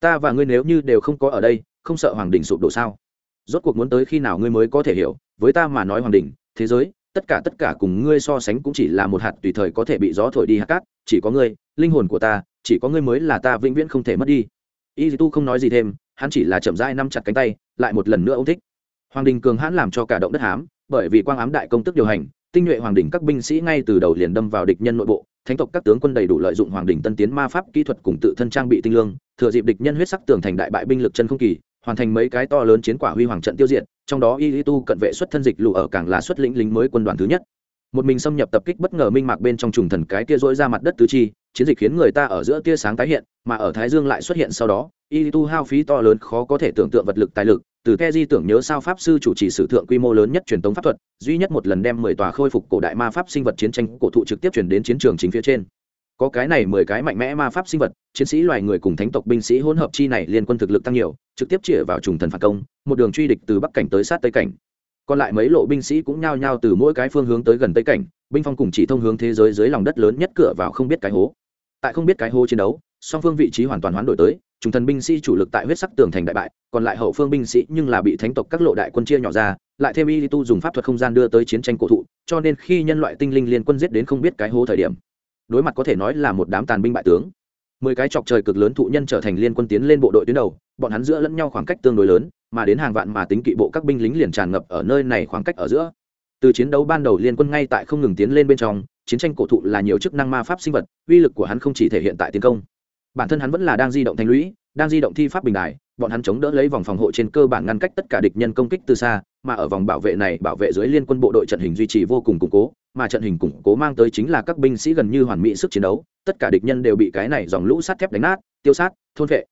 [SPEAKER 1] Ta và ngươi nếu như đều không có ở đây, không sợ hoàng đình sụp đổ sao? Rốt cuộc muốn tới khi nào ngươi mới có thể hiểu, với ta mà nói hoàng đình thế giới, tất cả tất cả cùng ngươi so sánh cũng chỉ là một hạt tùy thời có thể bị gió thổi đi hạt cát, chỉ có ngươi, linh hồn của ta, chỉ có ngươi mới là ta vĩnh viễn không thể mất đi. Y tu không nói gì thêm, hắn chỉ là chậm rãi nắm chặt cánh tay, lại một lần nữa ông thích hoàng đình cường hãn làm cho cả động đất hám, bởi vì quang ám đại công tức điều hành, tinh nhuệ hoàng đình các binh sĩ ngay từ đầu liền đâm vào địch nhân nội bộ, thánh tộc các tướng quân đầy đủ lợi dụng hoàng đình tân tiến ma pháp kỹ thuật cùng tự thân trang bị tinh lương, thừa dịp địch nhân huyết sắc tường thành đại bại binh lực chân không kỳ, hoàn thành mấy cái to lớn chiến quả huy hoàng trận tiêu diệt, trong đó y tu cận vệ xuất thân dịch lụ ở càng là xuất lĩnh lính mới quân đoàn thứ nhất. Một mình xâm nhập tập kích bất ngờ minh mạc bên trong trùng thần cái kia dỗi ra mặt đất tứ chi, chiến dịch khiến người ta ở giữa tia sáng tái hiện, mà ở thái dương lại xuất hiện sau đó, y tu hao phí to lớn khó có thể tưởng tượng vật lực tài lực từ the di tưởng nhớ sao pháp sư chủ trì sử thượng quy mô lớn nhất truyền tống pháp thuật, duy nhất một lần đem mười tòa khôi phục cổ đại ma pháp sinh vật chiến tranh cổ thụ trực tiếp chuyển đến chiến trường chính phía trên. Có cái này mười cái mạnh mẽ ma pháp sinh vật, chiến sĩ loài người cùng thánh tộc binh sĩ hỗn hợp chi này liên quân thực lực tăng nhiều, trực tiếp chĩa vào trùng thần phản công, một đường truy địch từ bắc cảnh tới sát tây cảnh. Còn lại mấy lộ binh sĩ cũng nhao nhao từ mỗi cái phương hướng tới gần tây cảnh, binh phong cùng chỉ thông hướng thế giới dưới lòng đất lớn nhất cửa vào không biết cái hố. Tại không biết cái hố chiến đấu, song phương vị trí hoàn toàn hoán đổi tới trùng thần binh sĩ chủ lực tại huyết sắc tường thành đại bại, còn lại hậu phương binh sĩ nhưng là bị thánh tộc các lộ đại quân chia nhỏ ra, lại thêm y tu dùng pháp thuật không gian đưa tới chiến tranh cổ thụ, cho nên khi nhân loại tinh linh liên quân giết đến không biết cái hố thời điểm, đối mặt có thể nói là một đám tàn binh bại tướng. Mười cái chọc trời cực lớn thụ nhân trở thành liên quân tiến lên bộ đội tuyến đầu, bọn hắn giữa lẫn nhau khoảng cách tương đối lớn, mà đến hàng vạn mà tính kỵ bộ các binh lính liền tràn ngập ở nơi này khoảng cách ở giữa. Từ chiến đấu ban đầu liên quân ngay tại không ngừng tiến lên bên trong, chiến tranh cổ thụ là nhiều chức năng ma pháp sinh vật, uy lực của hắn không chỉ thể hiện tại tiến công bản thân hắn vẫn là đang di động thành lũy, đang di động thi pháp bình đài, bọn hắn chống đỡ lấy vòng phòng hộ trên cơ bản ngăn cách tất cả địch nhân công kích từ xa, mà ở vòng bảo vệ này, bảo vệ dưới liên quân bộ đội trận hình duy trì vô cùng củng cố, mà trận hình củng cố mang tới chính là các binh sĩ gần như hoàn mỹ sức chiến đấu, tất cả địch nhân đều bị cái này dòng lũ sắt thép đánh nát, tiêu sát, thôn vệ.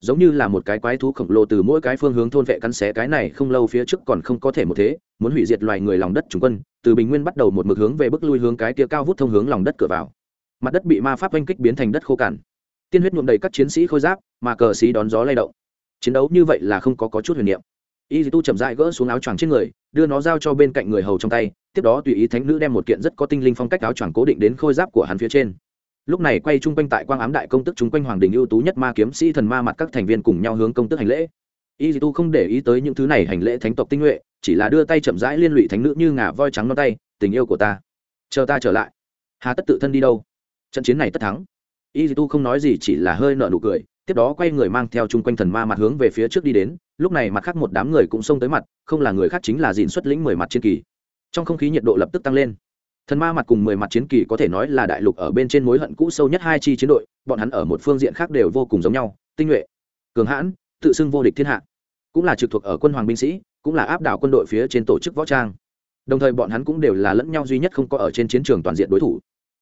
[SPEAKER 1] Giống như là một cái quái thú khổng lồ từ mỗi cái phương hướng thôn vệ cắn xé cái này không lâu phía trước còn không có thể một thế, muốn hủy diệt loài người lòng đất chúng quân, từ bình nguyên bắt đầu một mực hướng về bước lui hướng cái kia cao vút thông hướng lòng đất cửa vào. Mặt đất bị ma pháp oanh kích biến thành đất khô cằn tiên huyết nhuộm đầy các chiến sĩ khôi giáp mà cờ xí đón gió lay động. Chiến đấu như vậy là không có, có chút huyền niệm. Y tu chậm rãi gỡ xuống áo choàng trên người đưa nó giao cho bên cạnh người hầu trong tay tiếp đó tùy ý thánh nữ đem một kiện rất có tinh linh phong cách áo choàng cố định đến khôi giáp của hắn phía trên. Lúc này quay chung quanh tại quang ám đại công tức chung quanh hoàng đình ưu tú nhất ma kiếm sĩ thần ma mặt các thành viên cùng nhau hướng công tức hành lễ. Y tu không để ý tới những thứ này hành lễ thánh tộc tinh nhuệ chỉ là đưa tay chậm rãi liên lụy thánh nữ như ngà voi trắng non tay tình yêu của ta chờ ta trở lại. Hà tất tự thân đi đâu? Trận chiến này tất thắng y tu không nói gì, chỉ là hơi nợ nụ cười, tiếp đó quay người mang theo chung quanh thần ma mặt hướng về phía trước đi đến, lúc này mặt khác một đám người cũng xông tới mặt, không là người khác chính là dìn xuất lĩnh mười mặt chiến kỳ. Trong không khí nhiệt độ lập tức tăng lên. Thần ma mặt cùng mười mặt chiến kỳ có thể nói là đại lục ở bên trên mối hận cũ sâu nhất hai chi chiến đội, bọn hắn ở một phương diện khác đều vô cùng giống nhau, tinh nhuệ, cường hãn, tự xưng vô địch thiên hạ. Cũng là trực thuộc ở quân hoàng binh sĩ, cũng là áp đảo quân đội phía trên tổ chức võ trang. Đồng thời bọn hắn cũng đều là lẫn nhau duy nhất không có ở trên chiến trường toàn diện đối thủ.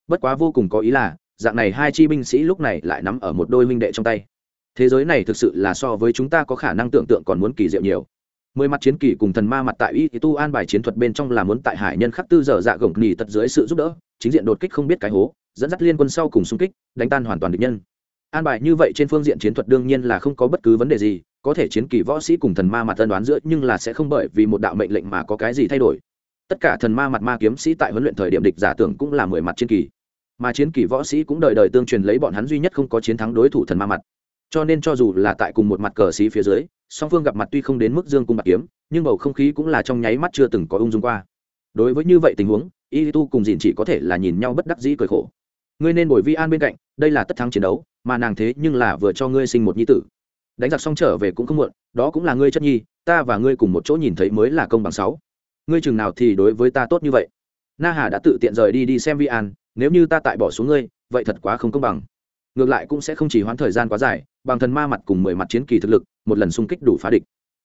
[SPEAKER 1] Bất quá vô cùng có ý là dạng này hai chi binh sĩ lúc này lại nắm ở một đôi minh đệ trong tay. Thế giới này thực sự là so với chúng ta có khả năng tưởng tượng còn muốn kỳ diệu nhiều. Mười mặt chiến kỳ cùng thần ma mặt tại y tu an bài chiến thuật bên trong là muốn tại hải nhân khắc tư dở dạ gồng nỉ tật dưới sự giúp đỡ, chính diện đột kích không biết cái hố, dẫn dắt liên quân sau cùng xung kích, đánh tan hoàn toàn địch nhân. An bài như vậy trên phương diện chiến thuật đương nhiên là không có bất cứ vấn đề gì, có thể chiến kỳ võ sĩ cùng thần ma mặt tân đoán giữa nhưng là sẽ không bởi vì một đạo mệnh lệnh mà có cái gì thay đổi. Tất cả thần ma mặt ma kiếm sĩ tại huấn luyện thời điểm địch giả tưởng cũng là mười mặt chiến kỳ mà chiến kỳ võ sĩ cũng đời đời tương truyền lấy bọn hắn duy nhất không có chiến thắng đối thủ thần ma mặt. Cho nên cho dù là tại cùng một mặt cờ xí phía dưới, song phương gặp mặt tuy không đến mức dương cung bạc kiếm, nhưng bầu không khí cũng là trong nháy mắt chưa từng có ung dung qua. Đối với như vậy tình huống y tu cùng dìn chỉ có thể là nhìn nhau bất đắc dĩ cười khổ. Ngươi nên bồi vi an bên cạnh, đây là tất thắng chiến đấu, mà nàng thế nhưng là vừa cho ngươi sinh một nhi tử. Đánh giặc xong trở về cũng không muộn, đó cũng là ngươi chất nhi, ta và ngươi cùng một chỗ nhìn thấy mới là công bằng sáu. Ngươi chừng nào thì đối với ta tốt như vậy? Na hà đã tự tiện rời đi đi xem vi an nếu như ta tại bỏ xuống ngươi, vậy thật quá không công bằng. Ngược lại cũng sẽ không chỉ hoãn thời gian quá dài, bằng thần ma mặt cùng mười mặt chiến kỳ thực lực, một lần xung kích đủ phá địch.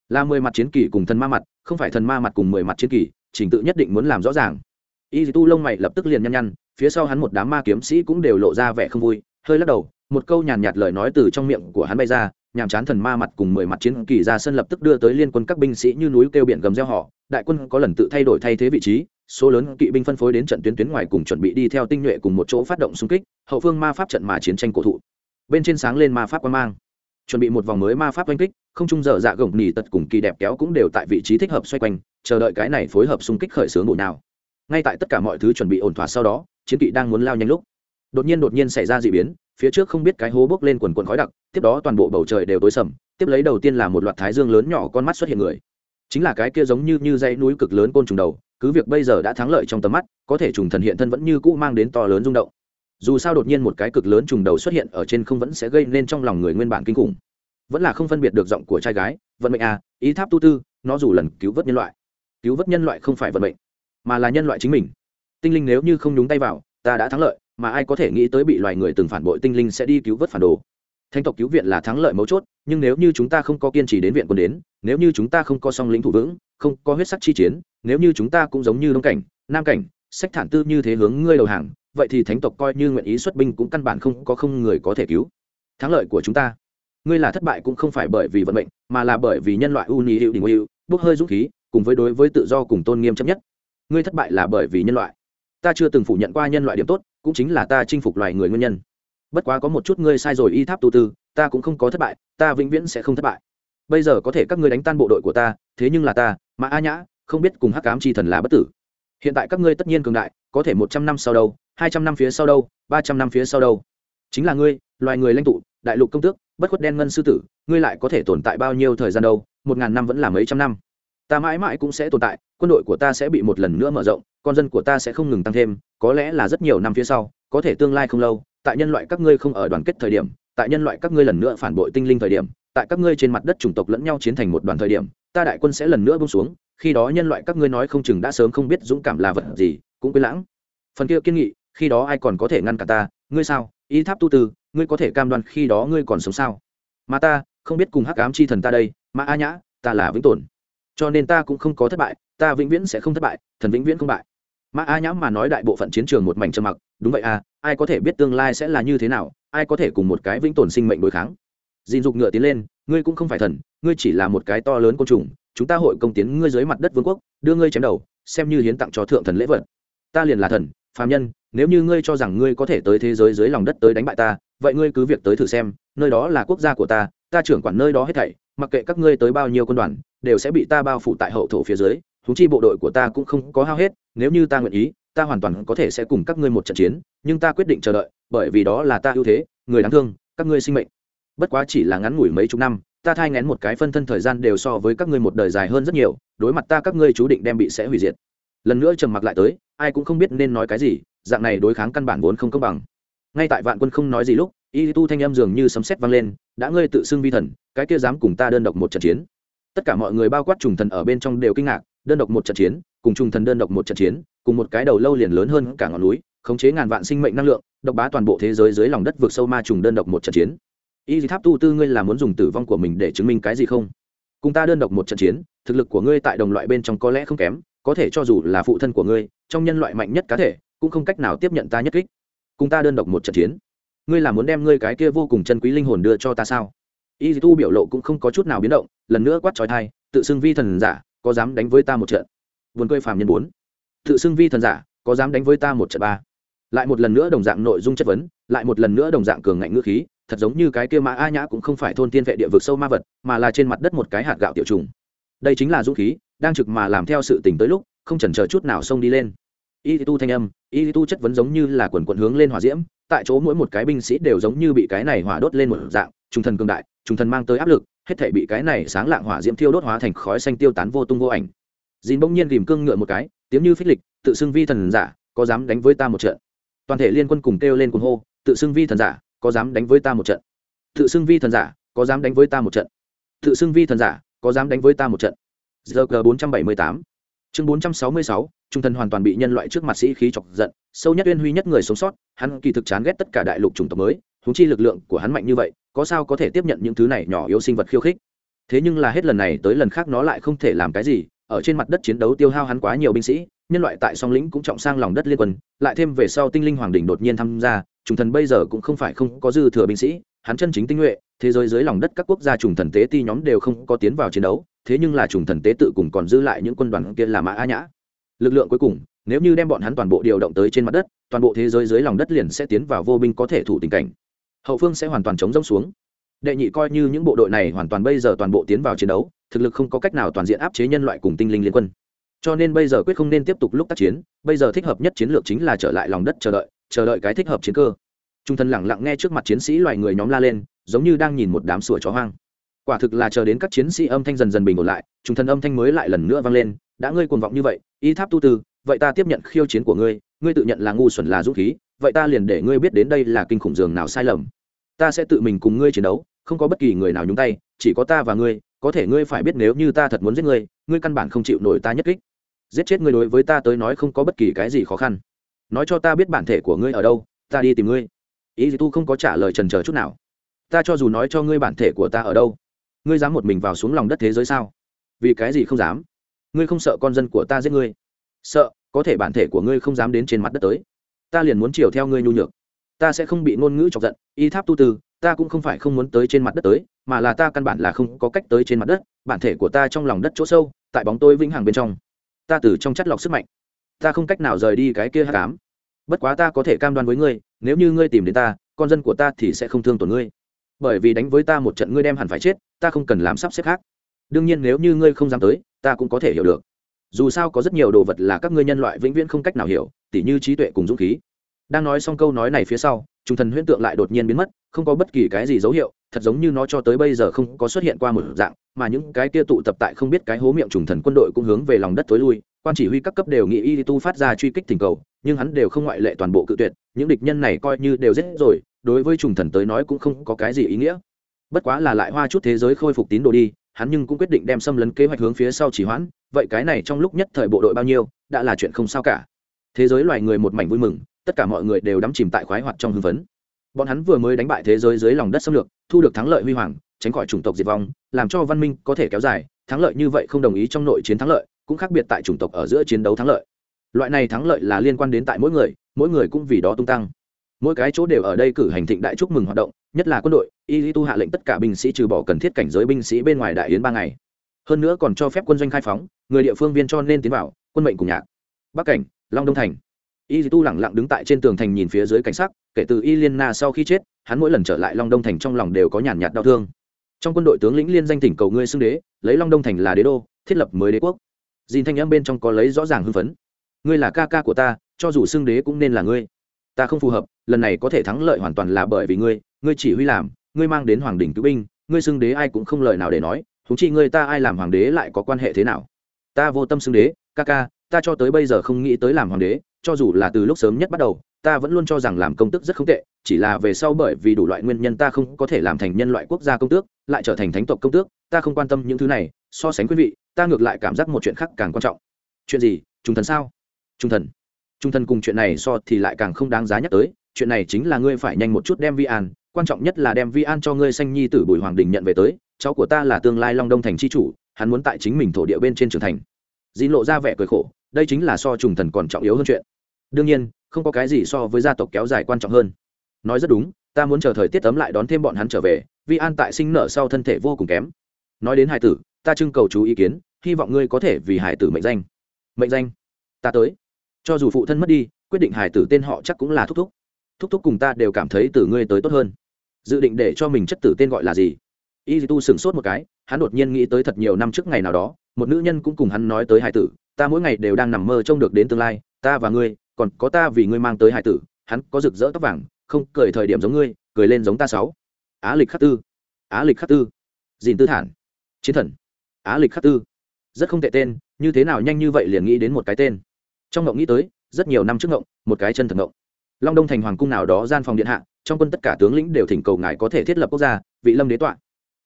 [SPEAKER 1] Là mười mặt chiến kỳ cùng thần ma mặt, không phải thần ma mặt cùng mười mặt chiến kỳ, trình tự nhất định muốn làm rõ ràng. Y tu lông mày lập tức liền nhăn nhăn, phía sau hắn một đám ma kiếm sĩ cũng đều lộ ra vẻ không vui, hơi lắc đầu, một câu nhàn nhạt lời nói từ trong miệng của hắn bay ra, nhàm chán thần ma mặt cùng mười mặt chiến kỳ ra sân lập tức đưa tới liên quân các binh sĩ như núi kêu biển gầm gieo họ, đại quân có lần tự thay đổi thay thế vị trí số lớn kỵ binh phân phối đến trận tuyến tuyến ngoài cùng chuẩn bị đi theo tinh nhuệ cùng một chỗ phát động xung kích, hậu phương ma pháp trận mà chiến tranh cổ thụ. Bên trên sáng lên ma pháp quan mang. Chuẩn bị một vòng mới ma pháp oanh kích, không trung dở dạ gồng nỉ tật cùng kỳ đẹp kéo cũng đều tại vị trí thích hợp xoay quanh, chờ đợi cái này phối hợp xung kích khởi xướng bổ nào. Ngay tại tất cả mọi thứ chuẩn bị ổn thỏa sau đó, chiến kỵ đang muốn lao nhanh lúc, đột nhiên đột nhiên xảy ra d ị biến, phía trước không biết cái hố bốc lên quần quần khói đặc, tiếp đó toàn bộ bầu trời đều tối sầm, tiếp lấy đầu tiên là một loạt thái dương lớn nhỏ con mắt xuất hiện người. Chính là cái kia giống như như dãy núi cực lớn côn trùng đầu cứ việc bây giờ đã thắng lợi trong tầm mắt, có thể trùng thần hiện thân vẫn như cũ mang đến to lớn rung động. Dù sao đột nhiên một cái cực lớn trùng đầu xuất hiện ở trên không vẫn sẽ gây nên trong lòng người nguyên bản kinh khủng. Vẫn là không phân biệt được giọng của trai gái, vận mệnh à ý tháp tu tư, nó dù lần cứu vớt nhân loại. Cứu vớt nhân loại không phải vận mệnh, mà là nhân loại chính mình. Tinh linh nếu như không nhúng tay vào, ta đã thắng lợi, mà ai có thể nghĩ tới bị loài người từng phản bội tinh linh sẽ đi cứu vớt phản đồ. Thánh tộc cứu viện là thắng lợi mấu chốt, nhưng nếu như chúng ta không có kiên trì đến viện quân đến, nếu như chúng ta không có song lĩnh thủ vững, không có huyết sắc chi chiến, nếu như chúng ta cũng giống như đông cảnh, nam cảnh, sách thản tư như thế hướng ngươi đầu hàng, vậy thì thánh tộc coi như nguyện ý xuất binh cũng căn bản không có không người có thể cứu. Thắng lợi của chúng ta. Ngươi là thất bại cũng không phải bởi vì vận mệnh, mà là bởi vì nhân loại u ni hữu đình hữu, bốc hơi dũng khí, cùng với đối với tự do cùng tôn nghiêm chấp nhất. Ngươi thất bại là bởi vì nhân loại. Ta chưa từng phủ nhận qua nhân loại điểm tốt, cũng chính là ta chinh phục loài người nguyên nhân bất quá có một chút ngươi sai rồi y tháp tu tư, ta cũng không có thất bại, ta vĩnh viễn sẽ không thất bại. Bây giờ có thể các ngươi đánh tan bộ đội của ta, thế nhưng là ta mà a nhã, không biết cùng hắc cám chi thần là bất tử. Hiện tại các ngươi tất nhiên cường đại, có thể một trăm năm sau đâu, hai trăm năm phía sau đâu, ba trăm năm phía sau đâu. Chính là ngươi, loài người lãnh tụ, đại lục công tước, bất khuất đen ngân sư tử, ngươi lại có thể tồn tại bao nhiêu thời gian đâu, một ngàn năm vẫn là mấy trăm năm. Ta mãi mãi cũng sẽ tồn tại, quân đội của ta sẽ bị một lần nữa mở rộng, con dân của ta sẽ không ngừng tăng thêm, có lẽ là rất nhiều năm phía sau, có thể tương lai không lâu tại nhân loại các ngươi không ở đoàn kết thời điểm, tại nhân loại các ngươi lần nữa phản bội tinh linh thời điểm, tại các ngươi trên mặt đất chủng tộc lẫn nhau chiến thành một đoàn thời điểm, ta đại quân sẽ lần nữa bông xuống, khi đó nhân loại các ngươi nói không chừng đã sớm không biết dũng cảm là vật gì, cũng quên lãng. Phần kia kiên nghị, khi đó ai còn có thể ngăn cả ta, ngươi sao? Y tháp tu tư ngươi có thể cam đoan khi đó ngươi còn sống sao? Mà ta, không biết cùng hắc ám chi thần ta đây, mà a nhã, ta là vĩnh tồn. Cho nên ta cũng không có thất bại, ta vĩnh viễn sẽ không thất bại, thần vĩnh viễn không bại. Mà a nhã mà nói đại bộ phận chiến trường một mảnh trầm mặc, đúng vậy à ai có thể biết tương lai sẽ là như thế nào, ai có thể cùng một cái vĩnh tồn sinh mệnh đối kháng. Dìn dục ngựa tiến lên, ngươi cũng không phải thần, ngươi chỉ là một cái to lớn côn trùng, chúng ta hội công tiến ngươi dưới mặt đất vương quốc, đưa ngươi chém đầu, xem như hiến tặng cho thượng thần lễ vật. Ta liền là thần, phàm nhân, nếu như ngươi cho rằng ngươi có thể tới thế giới dưới lòng đất tới đánh bại ta, vậy ngươi cứ việc tới thử xem, nơi đó là quốc gia của ta ta trưởng quản nơi đó hết thảy, mặc kệ các ngươi tới bao nhiêu quân đoàn, đều sẽ bị ta bao phủ tại hậu thổ phía dưới thú chi bộ đội của ta cũng không có hao hết, nếu như ta nguyện ý ta hoàn toàn có thể sẽ cùng các ngươi một trận chiến, nhưng ta quyết định chờ đợi, bởi vì đó là ta ưu thế, người đáng thương, các ngươi sinh mệnh. Bất quá chỉ là ngắn ngủi mấy chục năm, ta thai ngén một cái phân thân thời gian đều so với các ngươi một đời dài hơn rất nhiều, đối mặt ta các ngươi chú định đem bị sẽ hủy diệt. Lần nữa trầm mặc lại tới, ai cũng không biết nên nói cái gì, dạng này đối kháng căn bản vốn không công bằng. Ngay tại vạn quân không nói gì lúc, y tu thanh âm dường như sấm sét vang lên, đã ngươi tự xưng vi thần, cái kia dám cùng ta đơn độc một trận chiến. Tất cả mọi người bao quát trùng thần ở bên trong đều kinh ngạc, đơn độc một trận chiến, cùng trùng thần đơn độc một trận chiến cùng một cái đầu lâu liền lớn hơn cả ngọn núi, khống chế ngàn vạn sinh mệnh năng lượng, độc bá toàn bộ thế giới dưới lòng đất vượt sâu ma trùng đơn độc một trận chiến. Y tháp tu tư, ngươi là muốn dùng tử vong của mình để chứng minh cái gì không? Cùng ta đơn độc một trận chiến, thực lực của ngươi tại đồng loại bên trong có lẽ không kém, có thể cho dù là phụ thân của ngươi, trong nhân loại mạnh nhất cá thể, cũng không cách nào tiếp nhận ta nhất kích. Cùng ta đơn độc một trận chiến, ngươi là muốn đem ngươi cái kia vô cùng chân quý linh hồn đưa cho ta sao? Y tu biểu lộ cũng không có chút nào biến động, lần nữa quát trói thai, tự xưng vi thần giả, có dám đánh với ta một trận? Vườn quê phàm nhân bốn tự xưng vi thần giả, có dám đánh với ta một trận ba? Lại một lần nữa đồng dạng nội dung chất vấn, lại một lần nữa đồng dạng cường ngạnh ngữ khí, thật giống như cái kia mã a nhã cũng không phải thôn tiên vệ địa vực sâu ma vật, mà là trên mặt đất một cái hạt gạo tiểu trùng. Đây chính là dũng khí, đang trực mà làm theo sự tỉnh tới lúc, không chần chờ chút nào xông đi lên. Y tu thanh âm, y tu chất vấn giống như là quần quần hướng lên hỏa diễm, tại chỗ mỗi một cái binh sĩ đều giống như bị cái này hỏa đốt lên một dạng, trung thần cường đại, trung thần mang tới áp lực, hết thể bị cái này sáng lạng hỏa diễm thiêu đốt hóa thành khói xanh tiêu tán vô tung vô ảnh. Dìn bỗng nhiên tìm cương ngựa một cái tiếng như phích lịch, tự xưng vi thần giả, có dám đánh với ta một trận. Toàn thể liên quân cùng kêu lên cuồng hô, tự xưng vi thần giả, có dám đánh với ta một trận. Tự xưng vi thần giả, có dám đánh với ta một trận. Tự xưng vi thần giả, có dám đánh với ta một trận. Giờ g bốn trăm bảy mươi tám. Chương bốn trăm sáu mươi sáu, trung thần hoàn toàn bị nhân loại trước mặt sĩ khí chọc giận, sâu nhất uyên huy nhất người sống sót, hắn kỳ thực chán ghét tất cả đại lục chủng tộc mới húng chi lực lượng của hắn mạnh như vậy, có sao có thể tiếp nhận những thứ này nhỏ yếu sinh vật khiêu khích. Thế nhưng là hết lần này tới lần khác nó lại không thể làm cái gì ở trên mặt đất chiến đấu tiêu hao hắn quá nhiều binh sĩ, nhân loại tại song lĩnh cũng trọng sang lòng đất liên quân, lại thêm về sau tinh linh hoàng đỉnh đột nhiên tham gia, trùng thần bây giờ cũng không phải không có dư thừa binh sĩ, hắn chân chính tinh nhuệ, thế giới dưới lòng đất các quốc gia trùng thần tế ti nhóm đều không có tiến vào chiến đấu, thế nhưng là trùng thần tế tự cùng còn giữ lại những quân đoàn kia là mã a nhã. Lực lượng cuối cùng, nếu như đem bọn hắn toàn bộ điều động tới trên mặt đất, toàn bộ thế giới dưới lòng đất liền sẽ tiến vào vô binh có thể thủ tình cảnh. Hậu phương sẽ hoàn toàn chống rỗng xuống. Đệ nhị coi như những bộ đội này hoàn toàn bây giờ toàn bộ tiến vào chiến đấu thực lực không có cách nào toàn diện áp chế nhân loại cùng tinh linh liên quân. Cho nên bây giờ quyết không nên tiếp tục lúc tác chiến, bây giờ thích hợp nhất chiến lược chính là trở lại lòng đất chờ đợi chờ đợi cái thích hợp chiến cơ. Trung thân lẳng lặng nghe trước mặt chiến sĩ loài người nhóm la lên, giống như đang nhìn một đám sủa chó hoang. Quả thực là chờ đến các chiến sĩ âm thanh dần dần bình ổn lại, trung thân âm thanh mới lại lần nữa vang lên, đã ngươi cuồng vọng như vậy, y tháp tu tư, vậy ta tiếp nhận khiêu chiến của ngươi ngươi tự nhận là ngu xuẩn là dũng khí, vậy ta liền để ngươi biết đến đây là kinh khủng dường nào sai lầm. Ta sẽ tự mình cùng ngươi chiến đấu, không có bất kỳ người nào nhúng tay, chỉ có ta và ngươi có thể ngươi phải biết nếu như ta thật muốn giết ngươi ngươi căn bản không chịu nổi ta nhất kích. Giết chết ngươi đối với ta tới nói không có bất kỳ cái gì khó khăn. Nói cho ta biết bản thể của ngươi ở đâu, ta đi tìm ngươi. Ý tu không có trả lời trần trờ chút nào. Ta cho dù nói cho ngươi bản thể của ta ở đâu, ngươi dám một mình vào xuống lòng đất thế giới sao? Vì cái gì không dám? Ngươi không sợ con dân của ta giết ngươi? Sợ, có thể bản thể của ngươi không dám đến trên mặt đất tới. Ta liền muốn chiều theo ngươi nhu nhược. Ta sẽ không bị ngôn ngữ chọc giận, y tháp tu Từ ta cũng không phải không muốn tới trên mặt đất tới, mà là ta căn bản là không có cách tới trên mặt đất, bản thể của ta trong lòng đất chỗ sâu, tại bóng tôi vĩnh hằng bên trong. Ta từ trong chất lọc sức mạnh. Ta không cách nào rời đi cái kia hát cám bất quá ta có thể cam đoan với ngươi, nếu như ngươi tìm đến ta, con dân của ta thì sẽ không thương tổn ngươi. Bởi vì đánh với ta một trận ngươi đem hẳn phải chết, ta không cần làm sắp xếp khác. Đương nhiên nếu như ngươi không dám tới, ta cũng có thể hiểu được. Dù sao có rất nhiều đồ vật là các ngươi nhân loại vĩnh viễn không cách nào hiểu, tỉ như trí tuệ cùng dũng khí đang nói xong câu nói này phía sau trung thần huyễn tượng lại đột nhiên biến mất, không có bất kỳ cái gì dấu hiệu, thật giống như nó cho tới bây giờ không có xuất hiện qua một dạng, mà những cái kia tụ tập tại không biết cái hố miệng trùng thần quân đội cũng hướng về lòng đất tối lui, quan chỉ huy các cấp đều nghĩ y tu phát ra truy kích tình cầu, nhưng hắn đều không ngoại lệ toàn bộ cự tuyệt, những địch nhân này coi như đều giết rồi, đối với trùng thần tới nói cũng không có cái gì ý nghĩa. Bất quá là lại hoa chút thế giới khôi phục tín đồ đi, hắn nhưng cũng quyết định đem xâm lấn kế hoạch hướng phía sau chỉ hoãn, vậy cái này trong lúc nhất thời bộ đội bao nhiêu, đã là chuyện không sao cả. Thế giới loài người một mảnh vui mừng tất cả mọi người đều đắm chìm tại khoái hoạt trong hưng phấn. Bọn hắn vừa mới đánh bại thế giới dưới lòng đất xâm lược, thu được thắng lợi huy hoàng, tránh khỏi chủng tộc diệt vong, làm cho văn minh có thể kéo dài, thắng lợi như vậy không đồng ý trong nội chiến thắng lợi, cũng khác biệt tại chủng tộc ở giữa chiến đấu thắng lợi. Loại này thắng lợi là liên quan đến tại mỗi người mỗi người cũng vì đó tung tăng. Mỗi cái chỗ đều ở đây cử hành thịnh đại chúc mừng hoạt động, nhất là quân đội, y tu hạ lệnh tất cả binh sĩ trừ bỏ cần thiết cảnh giới binh sĩ bên ngoài đại yến ba ngày. Hơn nữa còn cho phép quân doanh khai phóng, người địa phương viên cho nên tiến vào, quân mệnh cùng nhạc. Bắc cảnh, long đông thành y tu lẳng lặng đứng tại trên tường thành nhìn phía dưới cảnh sắc, kể từ y liên na sau khi chết, hắn mỗi lần trở lại long đông thành trong lòng đều có nhàn nhạt đau thương. Trong quân đội tướng lĩnh liên danh tỉnh cầu ngươi xưng đế, lấy long đông thành là đế đô, thiết lập mới đế quốc. Dìn thanh âm bên trong có lấy rõ ràng hưng phấn. Ngươi là ca ca của ta, cho dù xưng đế cũng nên là ngươi. Ta không phù hợp, lần này có thể thắng lợi hoàn toàn là bởi vì ngươi ngươi chỉ huy làm, ngươi mang đến hoàng đình cứu binh, ngươi xưng đế ai cũng không lời nào để nói thú chi ngươi ta ai làm hoàng đế lại có quan hệ thế nào? Ta vô tâm xưng đế, ca ca, ta cho tới bây giờ không nghĩ tới làm hoàng đế cho dù là từ lúc sớm nhất bắt đầu, ta vẫn luôn cho rằng làm công tước rất không tệ, chỉ là về sau bởi vì đủ loại nguyên nhân ta không có thể làm thành nhân loại quốc gia công tước, lại trở thành thánh tộc công tước, ta không quan tâm những thứ này, so sánh quý vị, ta ngược lại cảm giác một chuyện khác càng quan trọng. Chuyện gì? Trung thần sao? Trung thần. Trung thần cùng chuyện này so thì lại càng không đáng giá nhắc tới, chuyện này chính là ngươi phải nhanh một chút đem vi an, quan trọng nhất là đem vi an cho ngươi sanh nhi tử bùi hoàng đình nhận về tới, cháu của ta là tương lai long đông thành c h i chủ, hắn muốn tại chính mình thổ địa bên trên trường thành. Dĩ lộ ra vẻ cười khổ, đây chính là so trùng thần còn trọng yếu hơn chuyện đương nhiên, không có cái gì so với gia tộc kéo dài quan trọng hơn. Nói rất đúng, ta muốn chờ thời tiết ấm lại đón thêm bọn hắn trở về vi an tại sinh nở sau thân thể vô cùng kém. Nói đến hải tử, ta trưng cầu chú ý kiến, hy vọng ngươi có thể vì hải tử mệnh danh. Mệnh danh? Ta tới. Cho dù phụ thân mất đi, quyết định hải tử tên họ chắc cũng là thúc thúc. Thúc thúc cùng ta đều cảm thấy từ ngươi tới tốt hơn. Dự định để cho mình chất tử tên gọi là gì? Y tu sửng sốt một cái, hắn đột nhiên nghĩ tới thật nhiều năm trước ngày nào đó, một nữ nhân cũng cùng hắn nói tới hải tử, ta mỗi ngày đều đang nằm mơ trông được đến tương lai, ta và ngươi còn có ta vì ngươi mang tới hải tử, hắn có rực rỡ tóc vàng, không, cười thời điểm giống ngươi, cười lên giống ta sáu. Á lịch khắc tư. Á lịch khắc tư. Dìn tư thản. Chiến thần. Á lịch khắc tư. Rất không tệ tên, như thế nào nhanh như vậy liền nghĩ đến một cái tên. Trong ngộng nghĩ tới, rất nhiều năm trước ngộng, một cái chân thật ngộng. Long đông thành hoàng cung nào đó gian phòng điện hạ, trong quân tất cả tướng lĩnh đều thỉnh cầu ngài có thể thiết lập quốc gia, vị lâm đế tọa.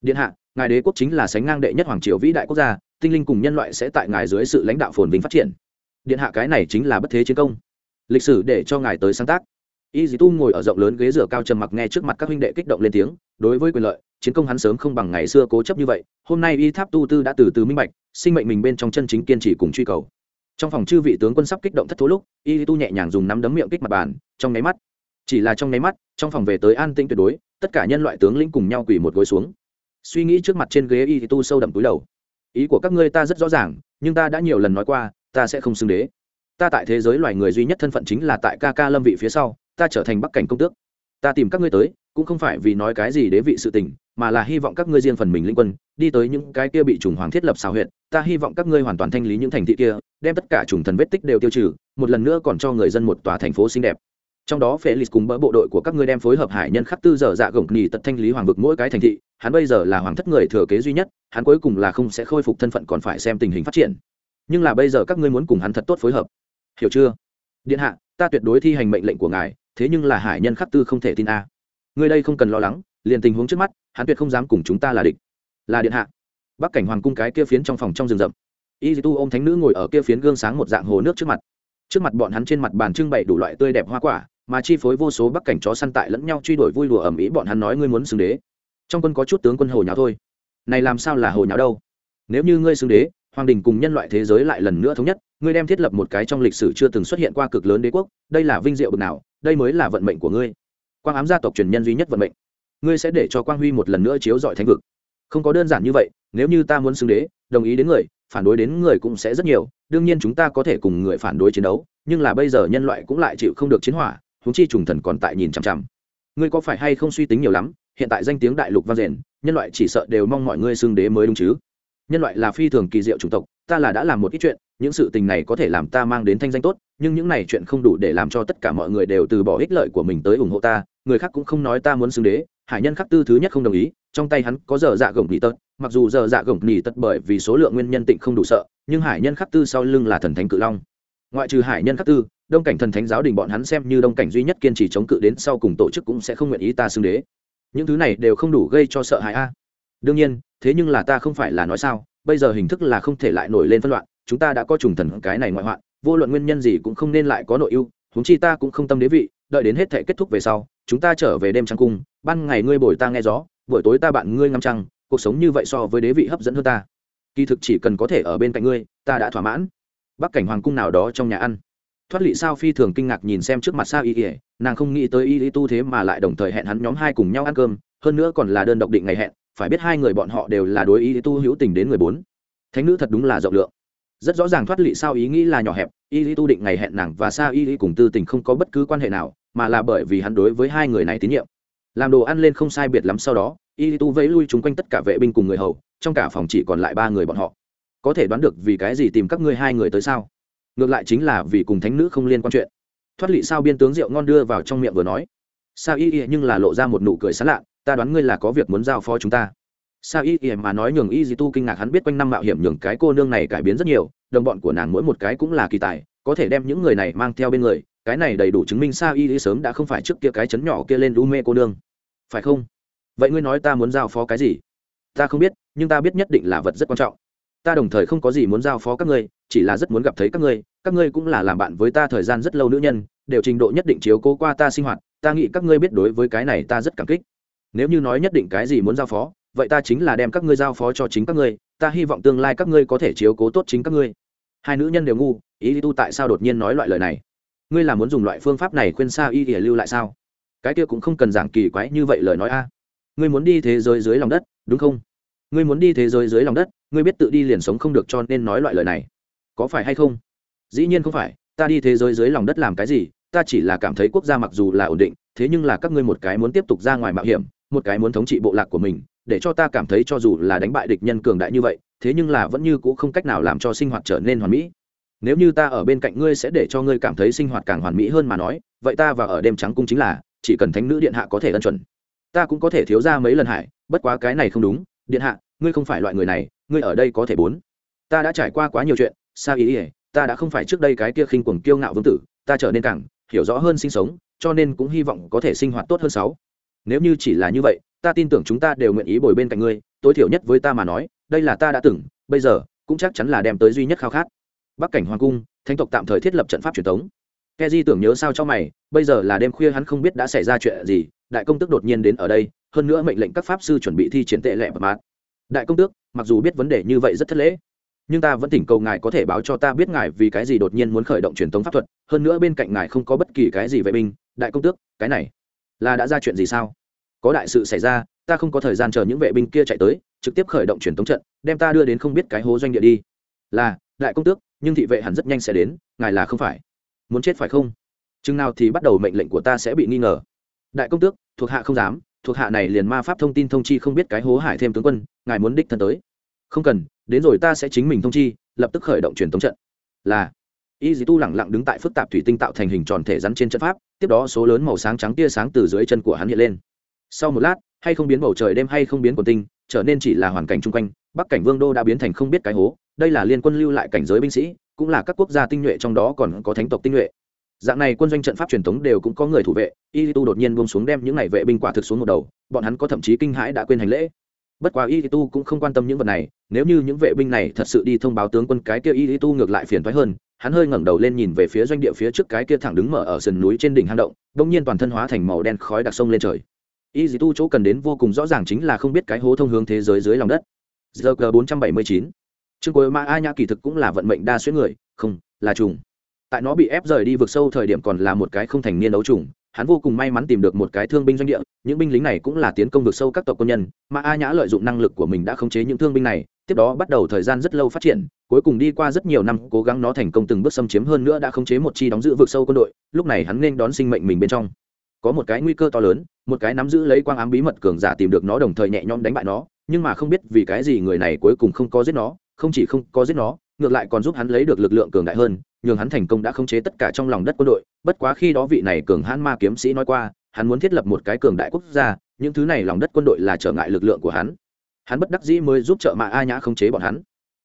[SPEAKER 1] Điện hạ, ngài đế quốc chính là sánh ngang đệ nhất hoàng triều vĩ đại quốc gia, tinh linh cùng nhân loại sẽ tại ngài dưới sự lãnh đạo phồn vinh phát triển. Điện hạ cái này chính là bất thế chiến công lịch sử để cho ngài tới sáng tác. Y dì tu ngồi ở rộng lớn ghế rửa cao trầm mặc nghe trước mặt các huynh đệ kích động lên tiếng, đối với quyền lợi, chiến công hắn sớm không bằng ngày xưa cố chấp như vậy, hôm nay y tháp tu tư đã từ từ minh bạch, sinh mệnh mình bên trong chân chính kiên trì cùng truy cầu. Trong phòng chư vị tướng quân sắp kích động thất thố lúc, y tu nhẹ nhàng dùng nắm đấm miệng kích mặt bàn, trong nháy mắt, chỉ là trong nháy mắt, trong phòng về tới an tĩnh tuyệt đối, tất cả nhân loại tướng lĩnh cùng nhau quỳ một gối xuống. Suy nghĩ trước mặt trên ghế y tu sâu đậm túi đầu. Ý của các ngươi ta rất rõ ràng, nhưng ta đã nhiều lần nói qua, ta sẽ không xưng đế ta tại thế giới loài người duy nhất thân phận chính là tại ca ca lâm vị phía sau, ta trở thành bắc cảnh công tước. Ta tìm các ngươi tới, cũng không phải vì nói cái gì đế vị sự tình, mà là hy vọng các ngươi riêng phần mình linh quân, đi tới những cái kia bị trùng hoàng thiết lập xào huyện ta hy vọng các ngươi hoàn toàn thanh lý những thành thị kia, đem tất cả trùng thần vết tích đều tiêu trừ, một lần nữa còn cho người dân một tòa thành phố xinh đẹp. Trong đó felix cùng bỡ bộ đội của các ngươi đem phối hợp hải nhân khắc tư giờ dạ gồng nghỉ tật thanh lý hoàng vực mỗi cái thành thị, hắn bây giờ là hoàng thất người thừa kế duy nhất, hắn cuối cùng là không sẽ khôi phục thân phận còn phải xem tình hình phát triển. Nhưng là bây giờ các ngươi muốn cùng hắn thật tốt phối hợp hiểu chưa? Điện hạ, ta tuyệt đối thi hành mệnh lệnh của ngài, thế nhưng là hải nhân khắc tư không thể tin a. Người đây không cần lo lắng, liền tình huống trước mắt, hắn tuyệt không dám cùng chúng ta là địch. Là điện hạ. Bắc cảnh hoàng cung cái kia phiến trong phòng trong rừng rậm. Y tu ô m thánh nữ ngồi ở kia phiến gương sáng một dạng hồ nước trước mặt. Trước mặt bọn hắn trên mặt bàn trưng bày đủ loại tươi đẹp hoa quả, mà chi phối vô số bắc cảnh chó săn tại lẫn nhau truy đuổi vui đùa ầm ĩ bọn hắn nói ngươi muốn xưng đế. Trong quân có chút tướng quân hồ nháo thôi. Này làm sao là hồ nháo đâu? Nếu như ngươi xưng đế, hoàng đình cùng nhân loại thế giới lại lần nữa thống nhất ngươi đem thiết lập một cái trong lịch sử chưa từng xuất hiện qua cực lớn đế quốc, đây là vinh diệu bực nào, đây mới là vận mệnh của ngươi. Quang ám gia tộc truyền nhân duy nhất vận mệnh. Ngươi sẽ để cho quang huy một lần nữa chiếu dọi thánh vực. Không có đơn giản như vậy, nếu như ta muốn xưng đế, đồng ý đến người, phản đối đến người cũng sẽ rất nhiều, đương nhiên chúng ta có thể cùng người phản đối chiến đấu, nhưng là bây giờ nhân loại cũng lại chịu không được chiến hỏa húng chi trùng thần còn tại nhìn chằm chằm. Ngươi có phải hay không suy tính nhiều lắm, hiện tại danh tiếng đại lục vang rền nhân loại chỉ sợ đều mong mọi ngươi xưng đế mới đúng chứ. Nhân loại là phi thường kỳ diệu chủng tộc, ta là đã làm một ít chuyện những sự tình này có thể làm ta mang đến thanh danh tốt, nhưng những này chuyện không đủ để làm cho tất cả mọi người đều từ bỏ ích lợi của mình tới ủng hộ ta. Người khác cũng không nói ta muốn xưng đế, hải nhân khắc tư thứ nhất không đồng ý, trong tay hắn có giờ dạ gồng nghỉ tật. Mặc dù giờ dạ gồng nghỉ tật bởi vì số lượng nguyên nhân tịnh không đủ sợ, nhưng hải nhân khắc tư sau lưng là thần thánh cự long. Ngoại trừ hải nhân khắc tư, đông cảnh thần thánh giáo đình bọn hắn xem như đông cảnh duy nhất kiên trì chống cự đến sau cùng tổ chức cũng sẽ không nguyện ý ta xưng đế. Những thứ này đều không đủ gây cho sợ hãi a. Đương nhiên, thế nhưng là ta không phải là nói sao, bây giờ hình thức là không thể lại nổi lên phân loạn chúng ta đã có trùng thần cái này ngoại hoạn, vô luận nguyên nhân gì cũng không nên lại có nội ưu, huống chi ta cũng không tâm đế vị, đợi đến hết thể kết thúc về sau, chúng ta trở về đêm trăng cung, ban ngày ngươi bồi ta nghe gió, buổi tối ta bạn ngươi ngắm trăng, cuộc sống như vậy so với đế vị hấp dẫn hơn ta. Kỳ thực chỉ cần có thể ở bên cạnh ngươi, ta đã thỏa mãn. Bắc cảnh hoàng cung nào đó trong nhà ăn. Thoát lị sao phi thường kinh ngạc nhìn xem trước mặt sao y ỉa nàng không nghĩ tới y y tu thế mà lại đồng thời hẹn hắn nhóm hai cùng nhau ăn cơm, hơn nữa còn là đơn độc định ngày hẹn, phải biết hai người bọn họ đều là đối y lý tu hữu tình đến người bốn. Thánh nữ thật đúng là rộng lượng rất rõ ràng thoát lị sao ý nghĩ là nhỏ hẹp, y lý tu định ngày hẹn nàng và sao y lý cùng tư tình không có bất cứ quan hệ nào, mà là bởi vì hắn đối với hai người này tín nhiệm. Làm đồ ăn lên không sai biệt lắm sau đó, y tu vẫy lui chúng quanh tất cả vệ binh cùng người hầu, trong cả phòng chỉ còn lại ba người bọn họ. Có thể đoán được vì cái gì tìm các ngươi hai người tới sao? Ngược lại chính là vì cùng thánh nữ không liên quan chuyện. Thoát lị sao biên tướng rượu ngon đưa vào trong miệng vừa nói. Sao y y nhưng là lộ ra một nụ cười sán lạ, ta đoán ngươi là có việc muốn giao phó chúng ta sao y mà nói nhường y di tu kinh ngạc, hắn biết quanh năm mạo hiểm nhường cái cô nương này cải biến rất nhiều, đồng bọn của nàng mỗi một cái cũng là kỳ tài, có thể đem những người này mang theo bên người, cái này đầy đủ chứng minh sao y y sớm đã không phải trước kia cái chấn nhỏ kia lên u mê cô nương. Phải không? Vậy ngươi nói ta muốn giao phó cái gì? Ta không biết, nhưng ta biết nhất định là vật rất quan trọng. Ta đồng thời không có gì muốn giao phó các ngươi, chỉ là rất muốn gặp thấy các ngươi các ngươi cũng là làm bạn với ta thời gian rất lâu nữ nhân, đều trình độ nhất định chiếu cố qua ta sinh hoạt, ta nghĩ các ngươi biết đối với cái này ta rất cảm kích. Nếu như nói nhất định cái gì muốn giao phó vậy ta chính là đem các ngươi giao phó cho chính các ngươi, ta hy vọng tương lai các ngươi có thể chiếu cố tốt chính các ngươi. Hai nữ nhân đều ngu, ý tu tại sao đột nhiên nói loại lời này? Ngươi là muốn dùng loại phương pháp này khuyên xa y thì lưu lại sao? Cái kia cũng không cần giảng kỳ quái như vậy lời nói a. Ngươi muốn đi thế giới dưới lòng đất, đúng không? Ngươi muốn đi thế giới dưới lòng đất, ngươi biết tự đi liền sống không được cho nên nói loại lời này. Có phải hay không? Dĩ nhiên không phải, ta đi thế giới dưới lòng đất làm cái gì, ta chỉ là cảm thấy quốc gia mặc dù là ổn định, thế nhưng là các ngươi một cái muốn tiếp tục ra ngoài mạo hiểm, một cái muốn thống trị bộ lạc của mình để cho ta cảm thấy cho dù là đánh bại địch nhân cường đại như vậy, thế nhưng là vẫn như c ũ không cách nào làm cho sinh hoạt trở nên hoàn mỹ. Nếu như ta ở bên cạnh ngươi sẽ để cho ngươi cảm thấy sinh hoạt càng hoàn mỹ hơn mà nói, vậy ta và ở đêm trắng cung chính là, chỉ cần thánh nữ điện hạ có thể ân chuẩn. Ta cũng có thể thiếu ra mấy lần hải, bất quá cái này không đúng, điện hạ, ngươi không phải loại người này, ngươi ở đây có thể bốn. Ta đã trải qua quá nhiều chuyện sao ý ỉa ta đã không phải trước đây cái kia khinh cuồng kiêu ngạo vương tử, ta trở nên càng hiểu rõ hơn sinh sống, cho nên cũng hy vọng có thể sinh hoạt tốt hơn sáu. Nếu như chỉ là như vậy ta tin tưởng chúng ta đều nguyện ý bồi bên cạnh ngươi, tối thiểu nhất với ta mà nói, đây là ta đã từng, bây giờ, cũng chắc chắn là đem tới duy nhất khao khát. Bắc cảnh hoàng cung, thánh tộc tạm thời thiết lập trận pháp truyền thống. Ke di tưởng nhớ sao cho mày, bây giờ là đêm khuya hắn không biết đã xảy ra chuyện gì, đại công tức đột nhiên đến ở đây, hơn nữa mệnh lệnh các pháp sư chuẩn bị thi triển tệ lệ bật mát đại công tước, mặc dù biết vấn đề như vậy rất thất lễ, nhưng ta vẫn thỉnh cầu ngài có thể báo cho ta biết ngài vì cái gì đột nhiên muốn khởi động truyền thống pháp thuật, hơn nữa bên cạnh ngài không có bất kỳ cái gì vệ binh. Đại công tước, cái này là đã ra chuyện gì sao? Có đại sự xảy ra, ta không có thời gian chờ những vệ binh kia chạy tới, trực tiếp khởi động truyền thống trận, đem ta đưa đến không biết cái hố doanh địa đi. Là, đại công tước, nhưng thị vệ hẳn rất nhanh sẽ đến, ngài là không phải. Muốn chết phải không? Chừng nào thì bắt đầu mệnh lệnh của ta sẽ bị nghi ngờ. Đại công tước, thuộc hạ không dám, thuộc hạ này liền ma pháp thông tin thông chi không biết cái hố hải thêm tướng quân, ngài muốn đích thân tới. Không cần, đến rồi ta sẽ chính mình thông chi, lập tức khởi động truyền thống trận. Là, y dì tu lẳng lặng đứng tại phức tạp thủy tinh tạo thành hình tròn thể rắn trên trận pháp, tiếp đó số lớn màu sáng trắng tia sáng từ dưới chân của hắn hiện lên sau một lát, hay không biến bầu trời đêm hay không biến quần tinh, trở nên chỉ là hoàn cảnh chung quanh, bắc cảnh vương đô đã biến thành không biết cái hố, đây là liên quân lưu lại cảnh giới binh sĩ, cũng là các quốc gia tinh nhuệ trong đó còn có thánh tộc tinh nhuệ. Dạng này quân doanh trận pháp truyền thống đều cũng có người thủ vệ y tu đột nhiên buông xuống đem những này vệ binh quả thực xuống một đầu, bọn hắn có thậm chí kinh hãi đã quên hành lễ. Bất quá y tu cũng không quan tâm những vật này, nếu như những vệ binh này thật sự đi thông báo tướng quân cái kia y tu ngược lại phiền thoái hơn, hắn hơi ngẩng đầu lên nhìn về phía doanh địa phía trước cái kia thẳng đứng mở ở sườn núi trên đỉnh hang động đông nhiên toàn thân hóa thành màu đen khói đặc sông lên trời y tu chỗ cần đến vô cùng rõ ràng chính là không biết cái hố thông hướng thế giới dưới lòng đất. Giờ g bốn trăm bảy mươi chín. Chương cuối ma a nhã kỳ thực cũng là vận mệnh đa xuyên người, không, là trùng. Tại nó bị ép rời đi vực sâu thời điểm còn là một cái không thành niên đấu trùng, hắn vô cùng may mắn tìm được một cái thương binh doanh địa, những binh lính này cũng là tiến công vực sâu các tộc quân nhân, mà a nhã lợi dụng năng lực của mình đã khống chế những thương binh này, tiếp đó bắt đầu thời gian rất lâu phát triển, cuối cùng đi qua rất nhiều năm, cố gắng nó thành công từng bước xâm chiếm hơn nữa đã khống chế một chi đóng giữ vực sâu quân đội, lúc này hắn nên đón sinh mệnh mình bên trong. Có một cái nguy cơ to lớn một cái nắm giữ lấy quang ám bí mật cường giả tìm được nó đồng thời nhẹ nhõm đánh bại nó, nhưng mà không biết vì cái gì người này cuối cùng không có giết nó, không chỉ không có giết nó, ngược lại còn giúp hắn lấy được lực lượng cường đại hơn, nhường hắn thành công đã khống chế tất cả trong lòng đất quân đội. Bất quá khi đó vị này cường hãn ma kiếm sĩ nói qua, hắn muốn thiết lập một cái cường đại quốc gia, những thứ này lòng đất quân đội là trở ngại lực lượng của hắn. Hắn bất đắc dĩ mới giúp trợ mạ a nhã khống chế bọn hắn.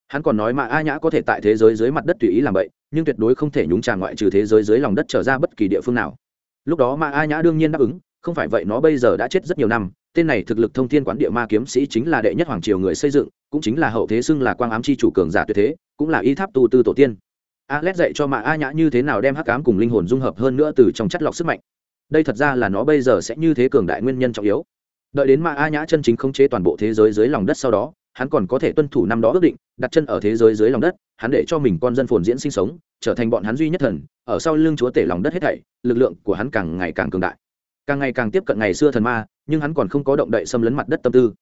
[SPEAKER 1] Hắn còn nói mạ a nhã có thể tại thế giới dưới mặt đất tùy ý làm vậy, nhưng tuyệt đối không thể nhúng trà ngoại trừ thế giới dưới lòng đất trở ra bất kỳ địa phương nào. Lúc đó mạ a nhã đương nhiên đáp ứng không phải vậy nó bây giờ đã chết rất nhiều năm, tên này thực lực thông thiên quán địa ma kiếm sĩ chính là đệ nhất hoàng triều người xây dựng, cũng chính là hậu thế xưng là quang ám chi chủ cường giả tuyệt thế, cũng là y tháp tu tư tổ tiên. Alex dạy cho mạ a nhã như thế nào đem hắc ám cùng linh hồn dung hợp hơn nữa từ trong chất lọc sức mạnh. Đây thật ra là nó bây giờ sẽ như thế cường đại nguyên nhân trọng yếu. Đợi đến mạ a nhã chân chính khống chế toàn bộ thế giới dưới lòng đất sau đó, hắn còn có thể tuân thủ năm đó ước định, đặt chân ở thế giới dưới lòng đất, hắn để cho mình con dân phồn diễn sinh sống, trở thành bọn hắn duy nhất thần, ở sau lưng chúa tể lòng đất hết thảy, lực lượng của hắn càng ngày càng cường đại càng ngày càng tiếp cận ngày xưa thần ma, nhưng hắn còn không có động đậy xâm lấn mặt đất tâm tư.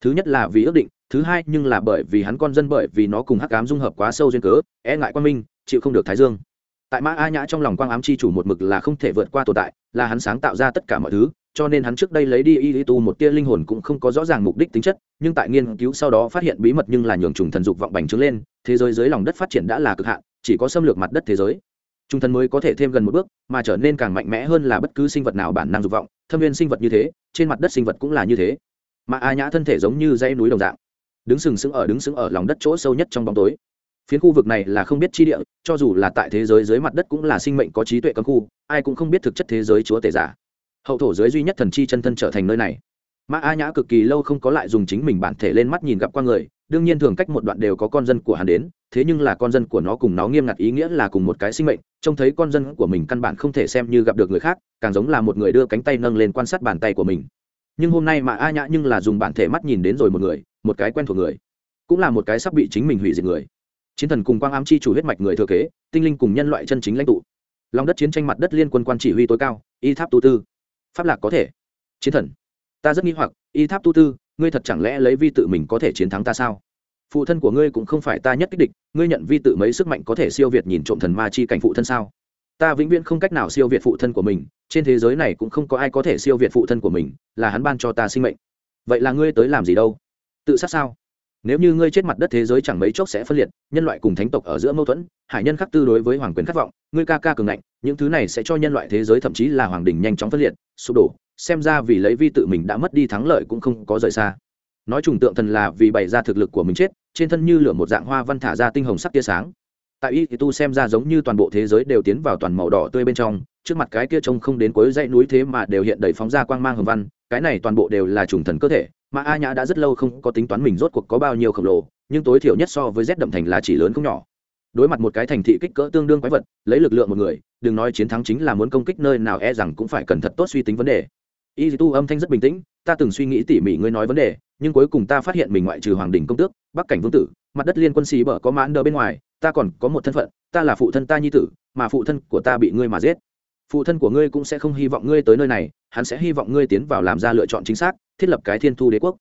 [SPEAKER 1] Thứ nhất là vì ước định, thứ hai nhưng là bởi vì hắn con dân bởi vì nó cùng hắc ám dung hợp quá sâu duyên cớ e ngại quan minh, chịu không được thái dương. Tại mã a nhã trong lòng quang ám chi chủ một mực là không thể vượt qua tồn tại, là hắn sáng tạo ra tất cả mọi thứ, cho nên hắn trước đây lấy đi y tu một tia linh hồn cũng không có rõ ràng mục đích tính chất, nhưng tại nghiên cứu sau đó phát hiện bí mật nhưng là nhường trùng thần dục vọng bành trướng lên, thế giới dưới lòng đất phát triển đã là cực hạn, chỉ có xâm lược mặt đất thế giới trung thần mới có thể thêm gần một bước, mà trở nên càng mạnh mẽ hơn là bất cứ sinh vật nào bản năng dục vọng, thâm viên sinh vật như thế, trên mặt đất sinh vật cũng là như thế. Mà a nhã thân thể giống như dây núi đồng dạng, đứng sừng sững ở, đứng sững ở lòng đất chỗ sâu nhất trong bóng tối. Phiến khu vực này là không biết chi địa, cho dù là tại thế giới dưới mặt đất cũng là sinh mệnh có trí tuệ cấm khu, ai cũng không biết thực chất thế giới chúa tể giả. Hậu thổ giới duy nhất thần chi chân thân trở thành nơi này. Mà a nhã cực kỳ lâu không có lại dùng chính mình bản thể lên mắt nhìn gặp qua người đương nhiên thường cách một đoạn đều có con dân của hắn đến, thế nhưng là con dân của nó cùng nó nghiêm ngặt ý nghĩa là cùng một cái sinh mệnh, trông thấy con dân của mình căn bản không thể xem như gặp được người khác, càng giống là một người đưa cánh tay nâng lên quan sát bàn tay của mình. Nhưng hôm nay mà a nhã nhưng là dùng bản thể mắt nhìn đến rồi một người, một cái quen thuộc người, cũng là một cái sắp bị chính mình hủy diệt người. Chiến thần cùng quang ám chi chủ huyết mạch người thừa kế, tinh linh cùng nhân loại chân chính lãnh tụ. Lòng đất chiến tranh mặt đất liên quân quan chỉ huy tối cao, y tháp tu tư. Pháp lạc có thể. Chiến thần. Ta rất nghi hoặc, y tháp tu tư ngươi thật chẳng lẽ lấy vi tự mình có thể chiến thắng ta sao? Phụ thân của ngươi cũng không phải ta nhất kích địch, ngươi nhận vi tự mấy sức mạnh có thể siêu việt nhìn trộm thần ma chi cảnh phụ thân sao? Ta vĩnh viễn không cách nào siêu việt phụ thân của mình, trên thế giới này cũng không có ai có thể siêu việt phụ thân của mình, là hắn ban cho ta sinh mệnh. Vậy là ngươi tới làm gì đâu? Tự sát sao? Nếu như ngươi chết mặt đất thế giới chẳng mấy chốc sẽ phân liệt, nhân loại cùng thánh tộc ở giữa mâu thuẫn, hải nhân khắc tư đối với hoàng quyền khát vọng, ngươi ca ca cường ngạnh, những thứ này sẽ cho nhân loại thế giới thậm chí là hoàng đình nhanh chóng phân liệt, sụp đổ xem ra vì lấy vi tự mình đã mất đi thắng lợi cũng không có rời xa. Nói trùng tượng thần là vì bày ra thực lực của mình chết, trên thân như lửa một dạng hoa văn thả ra tinh hồng sắc tia sáng. Tại y thì tu xem ra giống như toàn bộ thế giới đều tiến vào toàn màu đỏ tươi bên trong, trước mặt cái kia trông không đến cuối dãy núi thế mà đều hiện đầy phóng ra quang mang hồng văn, cái này toàn bộ đều là trùng thần cơ thể, mà a nhã đã rất lâu không có tính toán mình rốt cuộc có bao nhiêu khổng lồ, nhưng tối thiểu nhất so với rét đậm thành là chỉ lớn không nhỏ. Đối mặt một cái thành thị kích cỡ tương đương quái vật, lấy lực lượng một người, đừng nói chiến thắng chính là muốn công kích nơi nào e rằng cũng phải cần thật tốt suy tính vấn đề y tu âm thanh rất bình tĩnh, ta từng suy nghĩ tỉ mỉ ngươi nói vấn đề, nhưng cuối cùng ta phát hiện mình ngoại trừ hoàng đình công tước, bắc cảnh vương tử, mặt đất liên quân xì bở có mãn đờ bên ngoài, ta còn có một thân phận, ta là phụ thân ta nhi tử, mà phụ thân của ta bị ngươi mà giết. Phụ thân của ngươi cũng sẽ không hy vọng ngươi tới nơi này, hắn sẽ hy vọng ngươi tiến vào làm ra lựa chọn chính xác, thiết lập cái thiên thu đế quốc.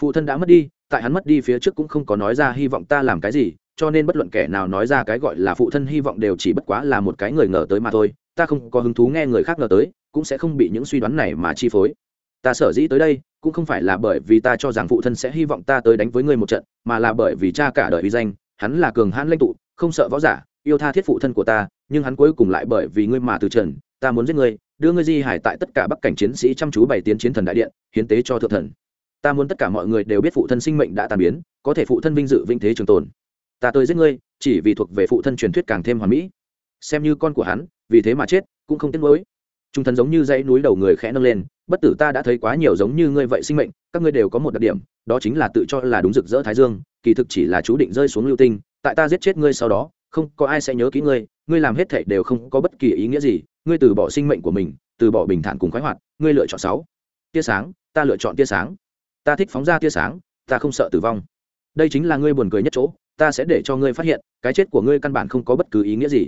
[SPEAKER 1] Phụ thân đã mất đi, tại hắn mất đi phía trước cũng không có nói ra hy vọng ta làm cái gì, cho nên bất luận kẻ nào nói ra cái gọi là phụ thân hy vọng đều chỉ bất quá là một cái người ngờ tới mà thôi, ta không có hứng thú nghe người khác ngờ tới cũng sẽ không bị những suy đoán này mà chi phối. Ta sở dĩ tới đây, cũng không phải là bởi vì ta cho rằng phụ thân sẽ hy vọng ta tới đánh với ngươi một trận, mà là bởi vì cha cả đời uy danh, hắn là cường hãn lãnh tụ, không sợ võ giả, yêu tha thiết phụ thân của ta, nhưng hắn cuối cùng lại bởi vì ngươi mà từ trần, ta muốn giết ngươi, đưa ngươi di hải tại tất cả bắc cảnh chiến sĩ chăm chú bày tiến chiến thần đại điện, hiến tế cho thượng thần. Ta muốn tất cả mọi người đều biết phụ thân sinh mệnh đã tàn biến, có thể phụ thân vinh dự vinh thế trường tồn. Ta tới giết ngươi, chỉ vì thuộc về phụ thân truyền thuyết càng thêm hoàn mỹ. Xem như con của hắn, vì thế mà chết, cũng không tiếc nuối trung thần giống như dãy núi đầu người khẽ nâng lên, bất tử ta đã thấy quá nhiều giống như ngươi vậy sinh mệnh, các ngươi đều có một đặc điểm, đó chính là tự cho là đúng rực rỡ thái dương, kỳ thực chỉ là chú định rơi xuống lưu tinh, tại ta giết chết ngươi sau đó, không có ai sẽ nhớ kỹ ngươi ngươi làm hết thảy đều không có bất kỳ ý nghĩa gì, ngươi từ bỏ sinh mệnh của mình, từ bỏ bình thản cùng khoái hoạt, ngươi lựa chọn sáu, tia sáng, ta lựa chọn tia sáng, ta thích phóng ra tia sáng, ta không sợ tử vong. Đây chính là ngươi buồn cười nhất chỗ, ta sẽ để cho ngươi phát hiện, cái chết của ngươi căn bản không có bất cứ ý nghĩa gì.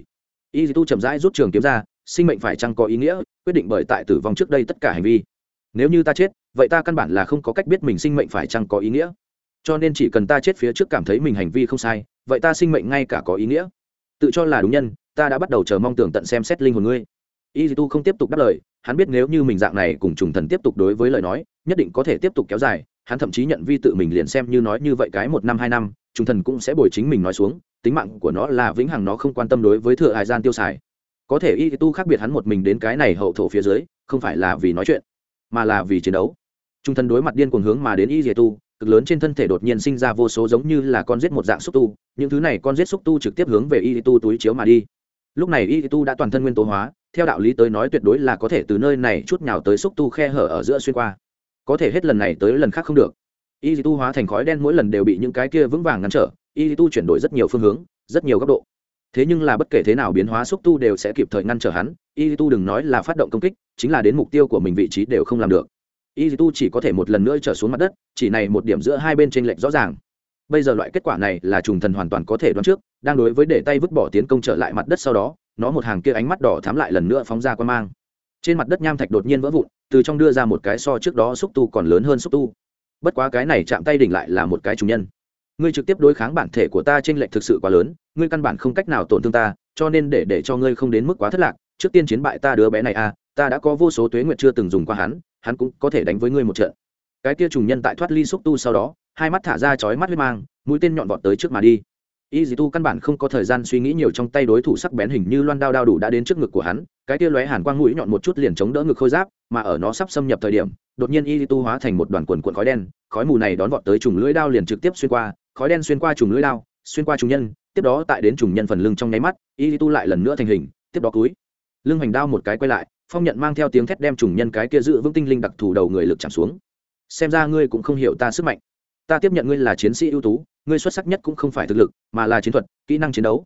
[SPEAKER 1] Y tu chậm rãi rút trường kiếm ra sinh mệnh phải chăng có ý nghĩa, quyết định bởi tại tử vong trước đây tất cả hành vi. Nếu như ta chết, vậy ta căn bản là không có cách biết mình sinh mệnh phải chăng có ý nghĩa. Cho nên chỉ cần ta chết phía trước cảm thấy mình hành vi không sai, vậy ta sinh mệnh ngay cả có ý nghĩa. Tự cho là đúng nhân, ta đã bắt đầu chờ mong tưởng tận xem xét linh hồn ngươi. Y tu không tiếp tục đáp lời, hắn biết nếu như mình dạng này cùng trùng thần tiếp tục đối với lời nói, nhất định có thể tiếp tục kéo dài, hắn thậm chí nhận vi tự mình liền xem như nói như vậy cái một năm, hai năm, trùng thần cũng sẽ bồi chính mình nói xuống, tính mạng của nó là vĩnh hằng nó không quan tâm đối với thừa hải gian tiêu xài có thể y tu khác biệt hắn một mình đến cái này hậu thổ phía dưới, không phải là vì nói chuyện, mà là vì chiến đấu. Trung thân đối mặt điên cuồng hướng mà đến y tu, cực lớn trên thân thể đột nhiên sinh ra vô số giống như là con giết một dạng xúc tu, những thứ này con giết xúc tu trực tiếp hướng về y tu túi chiếu mà đi. Lúc này y tu đã toàn thân nguyên tố hóa, theo đạo lý tới nói tuyệt đối là có thể từ nơi này chút nhào tới xúc tu khe hở ở giữa xuyên qua. Có thể hết lần này tới lần khác không được. Y tu hóa thành khói đen mỗi lần đều bị những cái kia vững vàng ngăn trở, y tu chuyển đổi rất nhiều phương hướng, rất nhiều góc độ thế nhưng là bất kể thế nào biến hóa xúc tu đều sẽ kịp thời ngăn trở hắn, y tu đừng nói là phát động công kích, chính là đến mục tiêu của mình vị trí đều không làm được. Y tu chỉ có thể một lần nữa trở xuống mặt đất, chỉ này một điểm giữa hai bên t r ê n lệch rõ ràng. Bây giờ loại kết quả này là trùng thần hoàn toàn có thể đoán trước, đang đối với để tay vứt bỏ tiến công trở lại mặt đất sau đó, nó một hàng kia ánh mắt đỏ thám lại lần nữa phóng ra quan mang. Trên mặt đất nham thạch đột nhiên vỡ vụn, từ trong đưa ra một cái so trước đó xúc tu còn lớn hơn xúc tu. Bất quá cái này chạm tay đỉnh lại là một cái trùng nhân ngươi trực tiếp đối kháng bản thể của ta trên lệnh thực sự quá lớn ngươi căn bản không cách nào tổn thương ta cho nên để để cho ngươi không đến mức quá thất lạc. Trước tiên chiến bại ta đứa bé này a à, ta đã có vô số tuế nguyệt chưa từng dùng qua hắn hắn cũng có thể đánh với ngươi một trận. Cái tia trùng nhân tại thoát ly xúc tu sau đó hai mắt thả ra chói mắt huyết mang mũi tên nhọn vọt tới trước mà đi. Y dì tu căn bản không có thời gian suy nghĩ nhiều trong tay đối thủ sắc bén hình như loan đao đao đủ đã đến trước ngực của hắn cái tia lóe hàn quang mũi nhọn một chút liền chống đỡ ngực khôi giáp mà ở nó sắp xâm nhập thời điểm đột nhiên y dì tu hóa thành một đoàn quần cuộn khói đen khói mù này đón vọt tới trùng lưỡi đao liền trực tiếp xuyên qua khói đen xuyên qua trùng lưỡi đao, xuyên qua trùng nhân, tiếp đó tại đến trùng nhân phần lưng trong nháy mắt, y tu lại lần nữa thành hình, tiếp đó cúi. Lưng hành đao một cái quay lại, phong nhận mang theo tiếng thét đem trùng nhân cái kia giữ vững tinh linh đặc thù đầu người lực chạm xuống. Xem ra ngươi cũng không hiểu ta sức mạnh. Ta tiếp nhận ngươi là chiến sĩ ưu tú, ngươi xuất sắc nhất cũng không phải thực lực, mà là chiến thuật, kỹ năng chiến đấu.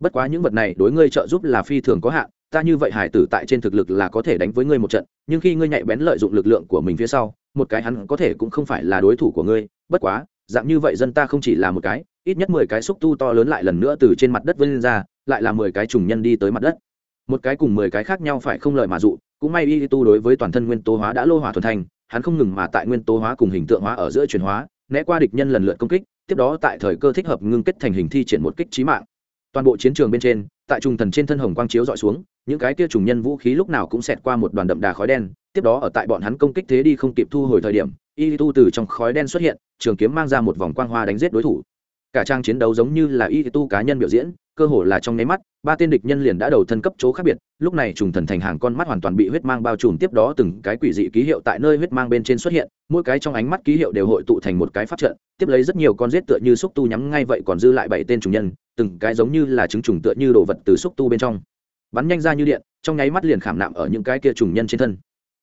[SPEAKER 1] Bất quá những vật này đối ngươi trợ giúp là phi thường có hạn, ta như vậy hải tử tại trên thực lực là có thể đánh với ngươi một trận, nhưng khi ngươi nhạy bén lợi dụng lực lượng của mình phía sau, một cái hắn có thể cũng không phải là đối thủ của ngươi, bất quá dạng như vậy dân ta không chỉ là một cái, ít nhất mười cái xúc tu to lớn lại lần nữa từ trên mặt đất vươn ra, lại là mười cái trùng nhân đi tới mặt đất. Một cái cùng mười cái khác nhau phải không lợi mà dụ, cũng may y tu đối với toàn thân nguyên tố hóa đã lô hỏa thuần thành, hắn không ngừng mà tại nguyên tố hóa cùng hình tượng hóa ở giữa chuyển hóa, né qua địch nhân lần lượt công kích, tiếp đó tại thời cơ thích hợp ngưng kết thành hình thi triển một kích trí mạng. Toàn bộ chiến trường bên trên, tại trùng thần trên thân hồng quang chiếu dọi xuống, những cái kia trùng nhân vũ khí lúc nào cũng xẹt qua một đoàn đậm đà khói đen, tiếp đó ở tại bọn hắn công kích thế đi không kịp thu hồi thời điểm, y tu từ trong khói đen xuất hiện trường kiếm mang ra một vòng quang hoa đánh giết đối thủ. Cả trang chiến đấu giống như là y tu cá nhân biểu diễn, cơ hồ là trong nháy mắt, ba tên địch nhân liền đã đầu thân cấp chỗ khác biệt, lúc này trùng thần thành hàng con mắt hoàn toàn bị huyết mang bao trùm, tiếp đó từng cái quỷ dị ký hiệu tại nơi huyết mang bên trên xuất hiện, mỗi cái trong ánh mắt ký hiệu đều hội tụ thành một cái pháp trận, tiếp lấy rất nhiều con rết tựa như xúc tu nhắm ngay vậy còn dư lại bảy tên trùng nhân, từng cái giống như là trứng trùng tựa như đồ vật từ xúc tu bên trong. Bắn nhanh ra như điện, trong nháy mắt liền khảm nạm ở những cái kia trùng nhân trên thân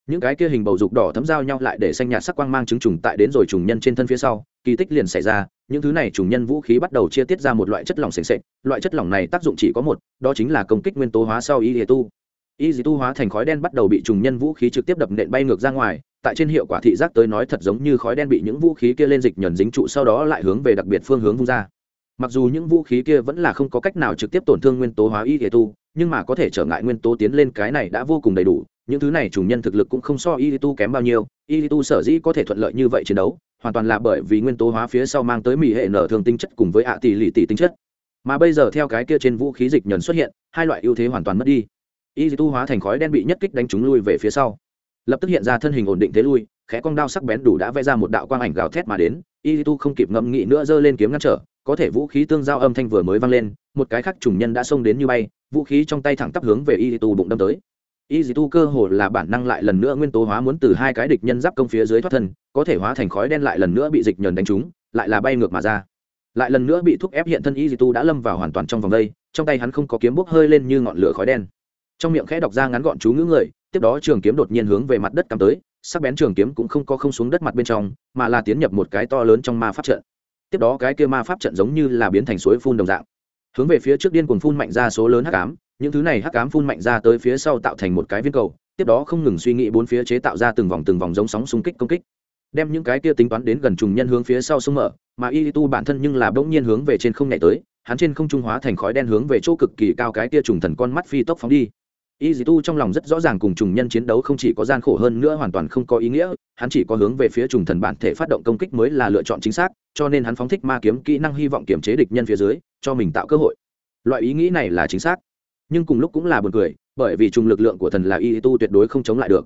[SPEAKER 1] những cái kia hình bầu dục đỏ thấm giao nhau lại để xanh nhạt sắc quang mang trứng trùng tại đến rồi trùng nhân trên thân phía sau, kỳ tích liền xảy ra, những thứ này trùng nhân vũ khí bắt đầu chia tiết ra một loại chất lỏng s ề n s ệ c loại chất lỏng này tác dụng chỉ có một, đó chính là công kích nguyên tố hóa sau y dì tu. Y dì tu hóa thành khói đen bắt đầu bị trùng nhân vũ khí trực tiếp đập nện bay ngược ra ngoài, tại trên hiệu quả thị giác tới nói thật giống như khói đen bị những vũ khí kia lên dịch nhẩn dính trụ sau đó lại hướng về đặc biệt phương hướng vung ra. Mặc dù những vũ khí kia vẫn là không có cách nào trực tiếp tổn thương nguyên tố hóa y dì tu nhưng mà có thể trở ngại nguyên tố tiến lên cái này đã vô cùng đầy đủ, những thứ này trùng nhân thực lực cũng không so y tu kém bao nhiêu. Y tu sở dĩ có thể thuận lợi như vậy chiến đấu, hoàn toàn là bởi vì nguyên tố hóa phía sau mang tới mỹ hệ nở thường tinh chất cùng với ạ tỷ lì tỷ tinh chất. Mà bây giờ theo cái kia trên vũ khí dịch nhẫn xuất hiện, hai loại ưu thế hoàn toàn mất đi. Y tu hóa thành khói đen bị nhất kích đánh chúng lui về phía sau. Lập tức hiện ra thân hình ổn định thế lui, khẽ cong đao sắc bén đủ đã vẽ ra một đạo quang ảnh gào thét mà đến. Y tu không kịp ngẫm nghĩ nữa giơ lên kiếm ngăn trở có thể vũ khí tương giao âm thanh vừa mới vang lên, một cái khác trùng nhân đã xông đến như bay, vũ khí trong tay thẳng tắp hướng về y tu bụng đâm tới. Y dì tu cơ hồ là bản năng lại lần nữa nguyên tố hóa muốn từ hai cái địch nhân giáp công phía dưới thoát thân, có thể hóa thành khói đen lại lần nữa bị dịch nhờn đánh trúng, lại là bay ngược mà ra. Lại lần nữa bị thúc ép hiện thân y dì tu đã lâm vào hoàn toàn trong vòng đây, trong tay hắn không có kiếm bốc hơi lên như ngọn lửa khói đen. Trong miệng khẽ đọc ra ngắn gọn chú ngữ người, tiếp đó trường kiếm đột nhiên hướng về mặt đất cắm tới, sắc bén trường kiếm cũng không có không xuống đất mặt bên trong, mà là tiến nhập một cái to lớn trong ma phát trận tiếp đó cái kia ma pháp trận giống như là biến thành suối phun đồng dạng. Hướng về phía trước điên cuồng phun mạnh ra số lớn hắc ám, những thứ này hắc ám phun mạnh ra tới phía sau tạo thành một cái viên cầu, tiếp đó không ngừng suy nghĩ bốn phía chế tạo ra từng vòng từng vòng giống sóng xung kích công kích. Đem những cái kia tính toán đến gần trùng nhân hướng phía sau sông mở, mà y tu bản thân nhưng là bỗng nhiên hướng về trên không nhảy tới, hắn trên không trung hóa thành khói đen hướng về chỗ cực kỳ cao cái kia trùng thần con mắt phi tốc phóng đi y dì tu trong lòng rất rõ ràng cùng trùng nhân chiến đấu không chỉ có gian khổ hơn nữa hoàn toàn không có ý nghĩa, hắn chỉ có hướng về phía trùng thần bản thể phát động công kích mới là lựa chọn chính xác, cho nên hắn phóng thích ma kiếm kỹ năng hy vọng kiểm chế địch nhân phía dưới, cho mình tạo cơ hội. Loại ý nghĩ này là chính xác, nhưng cùng lúc cũng là buồn cười, bởi vì trùng lực lượng của thần là y tu tuyệt đối không chống lại được.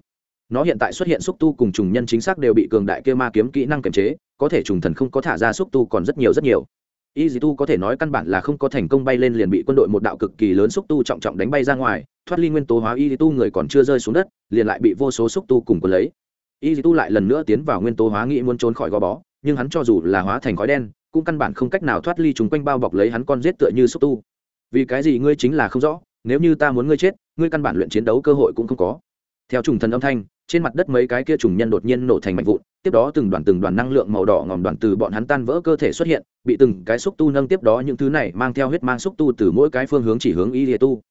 [SPEAKER 1] Nó hiện tại xuất hiện xúc tu cùng trùng nhân chính xác đều bị cường đại kia ma kiếm kỹ năng kiểm chế, có thể trùng thần không có thả ra xúc tu còn rất nhiều rất nhiều y dì tu có thể nói căn bản là không có thành công bay lên liền bị quân đội một đạo cực kỳ lớn xúc tu trọng trọng đánh bay ra ngoài, thoát ly nguyên tố hóa y dì tu người còn chưa rơi xuống đất, liền lại bị vô số xúc tu cùng quân lấy. Y dì tu lại lần nữa tiến vào nguyên tố hóa nghĩ muốn trốn khỏi gò bó, nhưng hắn cho dù là hóa thành khói đen, cũng căn bản không cách nào thoát ly chúng quanh bao bọc lấy hắn con giết tựa như xúc tu. Vì cái gì ngươi chính là không rõ, nếu như ta muốn ngươi chết, ngươi căn bản luyện chiến đấu cơ hội cũng không có. Theo trùng thần âm thanh trên mặt đất mấy cái kia trùng nhân đột nhiên nổ thành mạnh vụn, tiếp đó từng đoàn từng đoàn năng lượng màu đỏ ngòm đoàn từ bọn hắn tan vỡ cơ thể xuất hiện, bị từng cái xúc tu nâng tiếp đó những thứ này mang theo huyết mang xúc tu từ mỗi cái phương hướng chỉ hướng y lìa tu.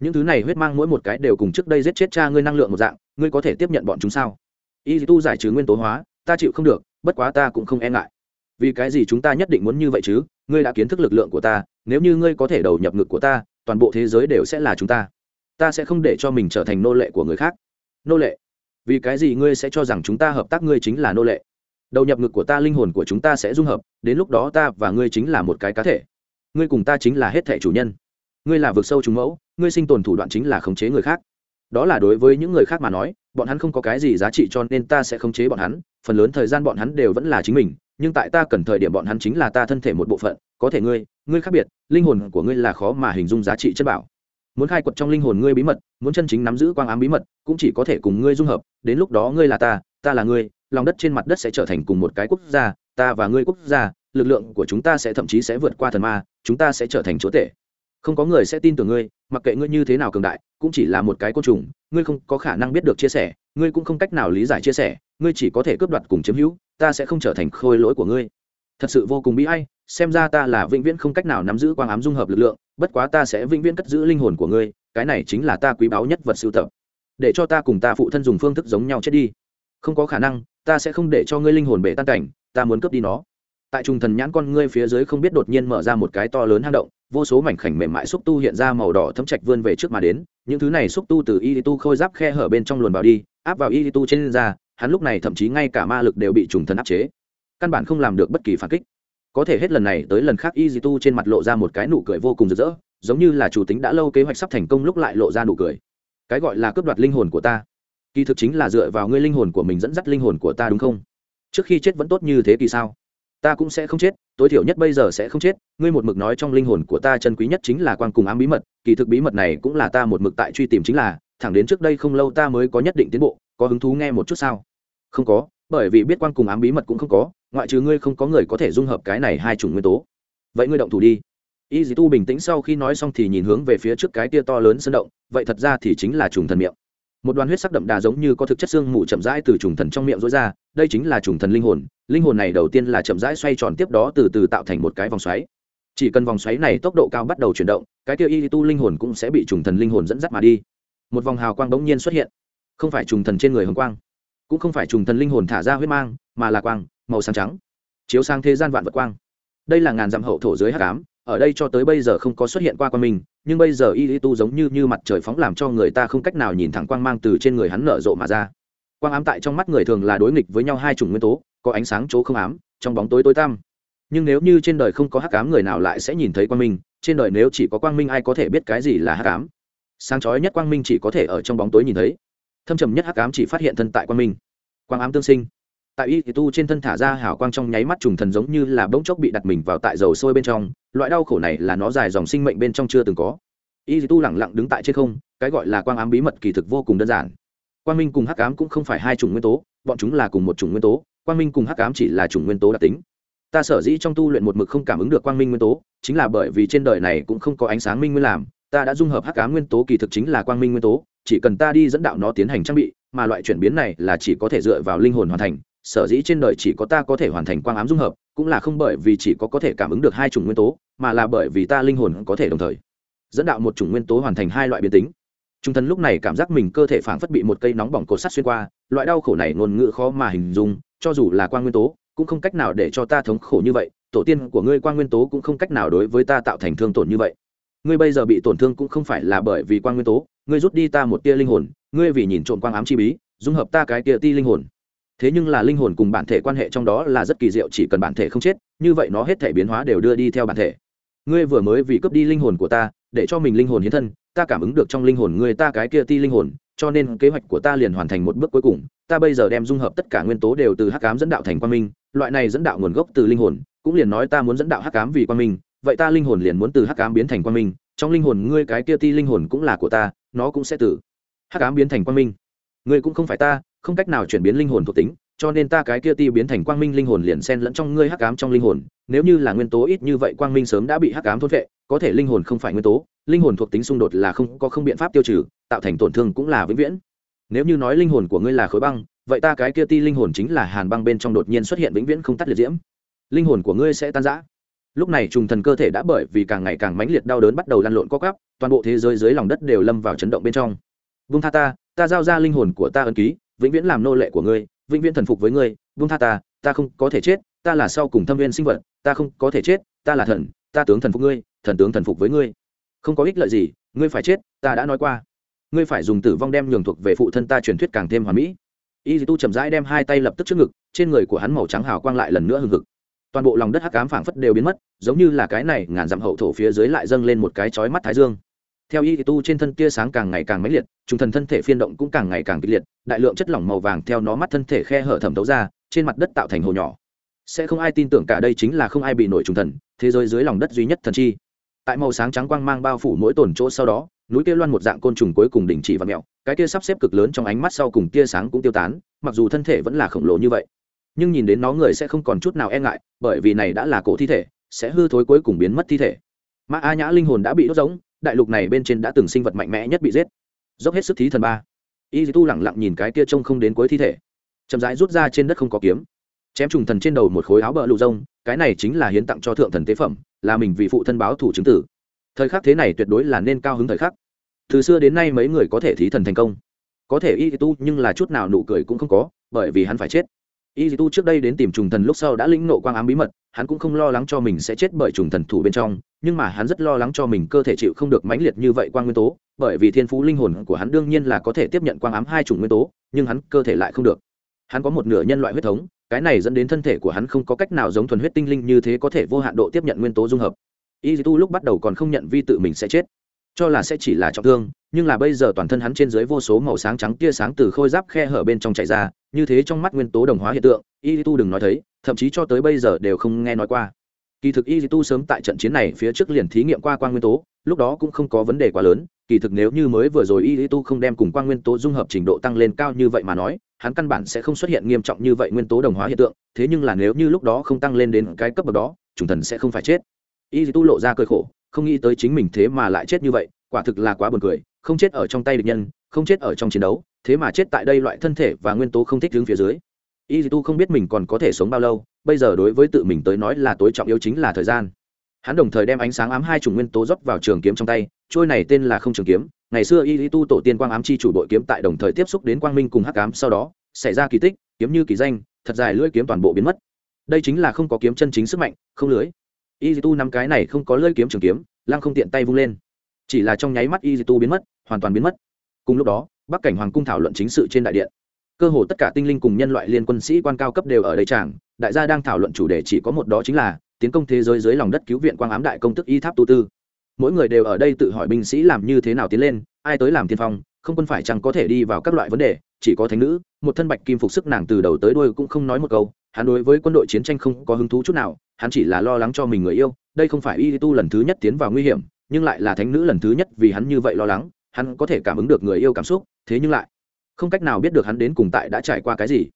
[SPEAKER 1] Những thứ này huyết mang mỗi một cái đều cùng trước đây giết chết cha ngươi năng lượng một dạng, ngươi có thể tiếp nhận bọn chúng sao? Y tu giải trừ nguyên tố hóa, ta chịu không được, bất quá ta cũng không e ngại. Vì cái gì chúng ta nhất định muốn như vậy chứ? Ngươi đã kiến thức lực lượng của ta, nếu như ngươi có thể đầu nhập ngực của ta, toàn bộ thế giới đều sẽ là chúng ta. Ta sẽ không để cho mình trở thành nô lệ của người khác. Nô lệ? Vì cái gì ngươi sẽ cho rằng chúng ta hợp tác ngươi chính là nô lệ? Đầu nhập ngực của ta, linh hồn của chúng ta sẽ dung hợp, đến lúc đó ta và ngươi chính là một cái cá thể. Ngươi cùng ta chính là hết thể chủ nhân. Ngươi là vực sâu trùng mẫu, ngươi sinh tồn thủ đoạn chính là khống chế người khác. Đó là đối với những người khác mà nói, bọn hắn không có cái gì giá trị cho nên ta sẽ khống chế bọn hắn, phần lớn thời gian bọn hắn đều vẫn là chính mình, nhưng tại ta cần thời điểm bọn hắn chính là ta thân thể một bộ phận, có thể ngươi ngươi khác biệt, linh hồn của ngươi là khó mà hình dung giá trị chất bảo muốn khai quật trong linh hồn ngươi bí mật, muốn chân chính nắm giữ quang ám bí mật, cũng chỉ có thể cùng ngươi dung hợp, đến lúc đó ngươi là ta ta là ngươi, lòng đất trên mặt đất sẽ trở thành cùng một cái quốc gia, ta và ngươi quốc gia, lực lượng của chúng ta sẽ thậm chí sẽ vượt qua thần ma, chúng ta sẽ trở thành chúa tể. Không có người sẽ tin tưởng ngươi, mặc kệ ngươi như thế nào cường đại, cũng chỉ là một cái côn trùng, ngươi không có khả năng biết được chia sẻ, ngươi cũng không cách nào lý giải chia sẻ, ngươi chỉ có thể cướp đoạt cùng chiếm hữu, ta sẽ không trở thành khôi lỗi của ngươi. Thật sự vô cùng bí hay xem ra ta là vĩnh viễn không cách nào nắm giữ quang ám dung hợp lực lượng bất quá ta sẽ vĩnh viễn cất giữ linh hồn của ngươi, cái này chính là ta quý báu nhất vật sưu tập. Để cho ta cùng ta phụ thân dùng phương thức giống nhau chết đi. Không có khả năng, ta sẽ không để cho ngươi linh hồn bể tan cảnh, ta muốn cướp đi nó. Tại trùng thần nhãn con ngươi phía dưới không biết đột nhiên mở ra một cái to lớn hang động, vô số mảnh khảnh mềm mại xúc tu hiện ra màu đỏ thấm trạch vươn về trước mà đến, những thứ này xúc tu từ y tu khôi giáp khe hở bên trong luồn vào đi, áp vào y tu trên da, hắn lúc này thậm chí ngay cả ma lực đều bị trùng thần áp chế. Căn bản không làm được bất kỳ phản kích có thể hết lần này tới lần khác y tu trên mặt lộ ra một cái nụ cười vô cùng rực rỡ, giống như là chủ tính đã lâu kế hoạch sắp thành công lúc lại lộ ra nụ cười. Cái gọi là cướp đoạt linh hồn của ta. Kỳ thực chính là dựa vào ngươi linh hồn của mình dẫn dắt linh hồn của ta đúng không? Trước khi chết vẫn tốt như thế kỳ sao? Ta cũng sẽ không chết, tối thiểu nhất bây giờ sẽ không chết. Ngươi một mực nói trong linh hồn của ta chân quý nhất chính là quan cùng ám bí mật, kỳ thực bí mật này cũng là ta một mực tại truy tìm chính là, thẳng đến trước đây không lâu ta mới có nhất định tiến bộ, có hứng thú nghe một chút sao? Không có, bởi vì biết quan cùng ám bí mật cũng không có ngoại trừ ngươi không có người có thể dung hợp cái này hai chủng nguyên tố. Vậy ngươi động thủ đi. Y dì tu bình tĩnh sau khi nói xong thì nhìn hướng về phía trước cái tia to lớn sân động, vậy thật ra thì chính là trùng thần miệng. Một đoàn huyết sắc đậm đà giống như có thực chất xương mù chậm rãi từ trùng thần trong miệng rối ra, đây chính là trùng thần linh hồn linh hồn này đầu tiên là chậm rãi xoay tròn tiếp đó từ từ tạo thành một cái vòng xoáy. Chỉ cần vòng xoáy này tốc độ cao bắt đầu chuyển động, cái kia y tu linh hồn cũng sẽ bị trùng thần linh hồn dẫn dắt mà đi. Một vòng hào quang bỗng nhiên xuất hiện. Không phải trùng thần trên người hồng quang, cũng không phải trùng thần linh hồn thả ra huyết mang, mà là quang màu sáng trắng, chiếu sang thế gian vạn vật quang. Đây là ngàn dặm hậu thổ dưới hắc ám, ở đây cho tới bây giờ không có xuất hiện qua quan mình nhưng bây giờ y tu giống như như mặt trời phóng làm cho người ta không cách nào nhìn thẳng quang mang từ trên người hắn nở rộ mà ra. Quang ám tại trong mắt người thường là đối nghịch với nhau hai chủng nguyên tố, có ánh sáng chỗ không ám, trong bóng tối tối tăm. Nhưng nếu như trên đời không có hắc ám người nào lại sẽ nhìn thấy quang minh, trên đời nếu chỉ có quang minh ai có thể biết cái gì là hắc ám? Sáng chói nhất quang minh chỉ có thể ở trong bóng tối nhìn thấy. Thâm trầm nhất hắc ám chỉ phát hiện thân tại quang minh. Quang ám tương sinh tại y tu trên thân thả ra hào quang trong nháy mắt trùng thần giống như là bỗng chốc bị đặt mình vào tại dầu sôi bên trong, loại đau khổ này là nó dài dòng sinh mệnh bên trong chưa từng có. Y tu lẳng lặng đứng tại trên không, cái gọi là quang ám bí mật kỳ thực vô cùng đơn giản. Quang minh cùng hắc ám cũng không phải hai chủng nguyên tố, bọn chúng là cùng một chủng nguyên tố, quang minh cùng hắc ám chỉ là chủng nguyên tố đặc tính. Ta sở dĩ trong tu luyện một mực không cảm ứng được quang minh nguyên tố, chính là bởi vì trên đời này cũng không có ánh sáng minh nguyên làm, ta đã dung hợp hắc ám nguyên tố kỳ thực chính là quang minh nguyên tố, chỉ cần ta đi dẫn đạo nó tiến hành trang bị, mà loại chuyển biến này là chỉ có thể dựa vào linh hồn hoàn thành sở dĩ trên đời chỉ có ta có thể hoàn thành quang ám dung hợp, cũng là không bởi vì chỉ có có thể cảm ứng được hai chủng nguyên tố, mà là bởi vì ta linh hồn có thể đồng thời dẫn đạo một chủng nguyên tố hoàn thành hai loại biến tính. Trung thân lúc này cảm giác mình cơ thể phảng phất bị một cây nóng bỏng cột sắt xuyên qua, loại đau khổ này ngôn ngữ khó mà hình dung, cho dù là quang nguyên tố, cũng không cách nào để cho ta thống khổ như vậy, tổ tiên của ngươi quang nguyên tố cũng không cách nào đối với ta tạo thành thương tổn như vậy. Ngươi bây giờ bị tổn thương cũng không phải là bởi vì quang nguyên tố, ngươi rút đi ta một tia linh hồn, ngươi vì nhìn trộm quang ám chi bí, dung hợp ta cái tia ti linh hồn thế nhưng là linh hồn cùng bản thể quan hệ trong đó là rất kỳ diệu, chỉ cần bản thể không chết, như vậy nó hết thể biến hóa đều đưa đi theo bản thể. Ngươi vừa mới vì cướp đi linh hồn của ta, để cho mình linh hồn hiến thân, ta cảm ứng được trong linh hồn ngươi ta cái kia ti linh hồn, cho nên kế hoạch của ta liền hoàn thành một bước cuối cùng. Ta bây giờ đem dung hợp tất cả nguyên tố đều từ hắc ám dẫn đạo thành quan minh, loại này dẫn đạo nguồn gốc từ linh hồn, cũng liền nói ta muốn dẫn đạo hắc ám vì quan minh, vậy ta linh hồn liền muốn từ hắc ám biến thành quan minh, trong linh hồn ngươi cái kia ti linh hồn cũng là của ta, nó cũng sẽ từ hắc ám biến thành quan minh. Ngươi cũng không phải ta không cách nào chuyển biến linh hồn thuộc tính, cho nên ta cái kia ti biến thành quang minh linh hồn liền xen lẫn trong ngươi hắc ám trong linh hồn. Nếu như là nguyên tố, ít như vậy quang minh sớm đã bị hắc ám thôn vệ có thể linh hồn không phải nguyên tố, linh hồn thuộc tính xung đột là không, có không biện pháp tiêu trừ, tạo thành tổn thương cũng là vĩnh viễn. Nếu như nói linh hồn của ngươi là khối băng, vậy ta cái kia ti linh hồn chính là hàn băng bên trong đột nhiên xuất hiện vĩnh viễn không tắt liệt diễm. Linh hồn của ngươi sẽ tan rã. Lúc này trùng thần cơ thể đã bởi vì càng ngày càng mãnh liệt đau đớn bắt đầu lăn lộn co cắp toàn bộ thế giới dưới lòng đất đều lâm vào chấn động bên trong. Vung tha ta ta giao ra linh hồn của ta ân ký vĩnh viễn làm nô lệ của ngươi, vĩnh viễn thần phục với ngươi vung tha ta ta không có thể chết, ta là sau cùng thâm viên sinh vật, ta không có thể chết, ta là thần, ta tướng thần phục ngươi, thần tướng thần phục với ngươi. Không có ích lợi gì, ngươi phải chết, ta đã nói qua. Ngươi phải dùng tử vong đem nhường thuộc về phụ thân ta truyền thuyết càng thêm hoàn mỹ. Y tu chậm rãi đem hai tay lập tức trước ngực, trên người của hắn màu trắng hào quang lại lần nữa hừng hực. Toàn bộ lòng đất hắc ám phảng phất đều biến mất, giống như là cái này ngàn dặm hậu thổ phía dưới lại dâng lên một cái chói mắt thái dương theo y tu trên thân tia sáng càng ngày càng mãnh liệt trung thần thân thể phiên động cũng càng ngày càng kịch liệt, đại lượng chất lỏng màu vàng theo nó mắt thân thể khe hở thẩm thấu ra, trên mặt đất tạo thành hồ nhỏ. Sẽ không ai tin tưởng cả đây chính là không ai bị nổi trung thần, thế giới dưới lòng đất duy nhất thần chi. Tại màu sáng trắng quang mang bao phủ mỗi tổn chỗ sau đó, núi kia loan một dạng côn trùng cuối cùng đình chỉ và mẹo, cái kia sắp xếp cực lớn trong ánh mắt sau cùng tia sáng cũng tiêu tán, mặc dù thân thể vẫn là khổng lồ như vậy. Nhưng nhìn đến nó người sẽ không còn chút nào e ngại, bởi vì này đã là cổ thi thể, sẽ hư thối cuối cùng biến mất thi thể. Mã a nhã linh hồn đã bị đốt giống đại lục này bên trên đã từng sinh vật mạnh mẽ nhất bị giết. Dốc hết sức thí thần ba. Y tu lẳng lặng nhìn cái kia trông không đến cuối thi thể. Chậm rãi rút ra trên đất không có kiếm. Chém trùng thần trên đầu một khối áo bờ lụ rông, cái này chính là hiến tặng cho thượng thần tế phẩm, là mình vì phụ thân báo thủ chứng tử. Thời khắc thế này tuyệt đối là nên cao hứng thời khắc. Từ xưa đến nay mấy người có thể thí thần thành công. Có thể y tu nhưng là chút nào nụ cười cũng không có, bởi vì hắn phải chết. Y tu trước đây đến tìm trùng thần lúc sau đã lĩnh nộ quang ám bí mật, hắn cũng không lo lắng cho mình sẽ chết bởi trùng thần thủ bên trong nhưng mà hắn rất lo lắng cho mình cơ thể chịu không được mãnh liệt như vậy quang nguyên tố, bởi vì thiên phú linh hồn của hắn đương nhiên là có thể tiếp nhận quang ám hai chủng nguyên tố, nhưng hắn cơ thể lại không được. Hắn có một nửa nhân loại huyết thống, cái này dẫn đến thân thể của hắn không có cách nào giống thuần huyết tinh linh như thế có thể vô hạn độ tiếp nhận nguyên tố dung hợp. Y tu lúc bắt đầu còn không nhận vi tự mình sẽ chết, cho là sẽ chỉ là trọng thương, nhưng là bây giờ toàn thân hắn trên dưới vô số màu sáng trắng tia sáng từ khôi giáp khe hở bên trong chạy ra, như thế trong mắt nguyên tố đồng hóa hiện tượng y tu đừng nói thấy, thậm chí cho tới bây giờ đều không nghe nói qua kỳ thực y tu sớm tại trận chiến này phía trước liền thí nghiệm qua quan nguyên tố, lúc đó cũng không có vấn đề quá lớn. Kỳ thực nếu như mới vừa rồi y tu không đem cùng quan nguyên tố dung hợp trình độ tăng lên cao như vậy mà nói, hắn căn bản sẽ không xuất hiện nghiêm trọng như vậy nguyên tố đồng hóa hiện tượng. Thế nhưng là nếu như lúc đó không tăng lên đến cái cấp bậc đó, chủng thần sẽ không phải chết. Y tu lộ ra cơ khổ, không nghĩ tới chính mình thế mà lại chết như vậy, quả thực là quá buồn cười. Không chết ở trong tay địch nhân, không chết ở trong chiến đấu, thế mà chết tại đây loại thân thể và nguyên tố không thích đứng phía dưới. Y tu không biết mình còn có thể sống bao lâu bây giờ đối với tự mình tới nói là tối trọng yếu chính là thời gian. Hắn đồng thời đem ánh sáng ám hai chủng nguyên tố rót vào trường kiếm trong tay, trôi này tên là không trường kiếm. Ngày xưa y tu tổ tiên quang ám chi chủ bội kiếm tại đồng thời tiếp xúc đến quang minh cùng hắc ám, sau đó, xảy ra kỳ tích, kiếm như kỳ danh, thật dài lưỡi kiếm toàn bộ biến mất. Đây chính là không có kiếm chân chính sức mạnh, không lưới. Y tu năm cái này không có lưỡi kiếm trường kiếm, lăng không tiện tay vung lên. Chỉ là trong nháy mắt y tu biến mất, hoàn toàn biến mất. Cùng lúc đó, bắc cảnh hoàng cung thảo luận chính sự trên đại điện. Cơ hồ tất cả tinh linh cùng nhân loại liên quân sĩ quan cao cấp đều ở đây tràng đại gia đang thảo luận chủ đề chỉ có một đó chính là tiến công thế giới dưới lòng đất cứu viện quang ám đại công tức y tháp tu tư. Mỗi người đều ở đây tự hỏi binh sĩ làm như thế nào tiến lên, ai tới làm tiên phong, không quân phải chẳng có thể đi vào các loại vấn đề, chỉ có thánh nữ, một thân bạch kim phục sức nàng từ đầu tới đuôi cũng không nói một câu, hắn đối với quân đội chiến tranh không có hứng thú chút nào, hắn chỉ là lo lắng cho mình người yêu, đây không phải y tu lần thứ nhất tiến vào nguy hiểm, nhưng lại là thánh nữ lần thứ nhất vì hắn như vậy lo lắng, hắn có thể cảm ứng được người yêu cảm xúc, thế nhưng lại không cách nào biết được hắn đến cùng tại đã trải qua cái gì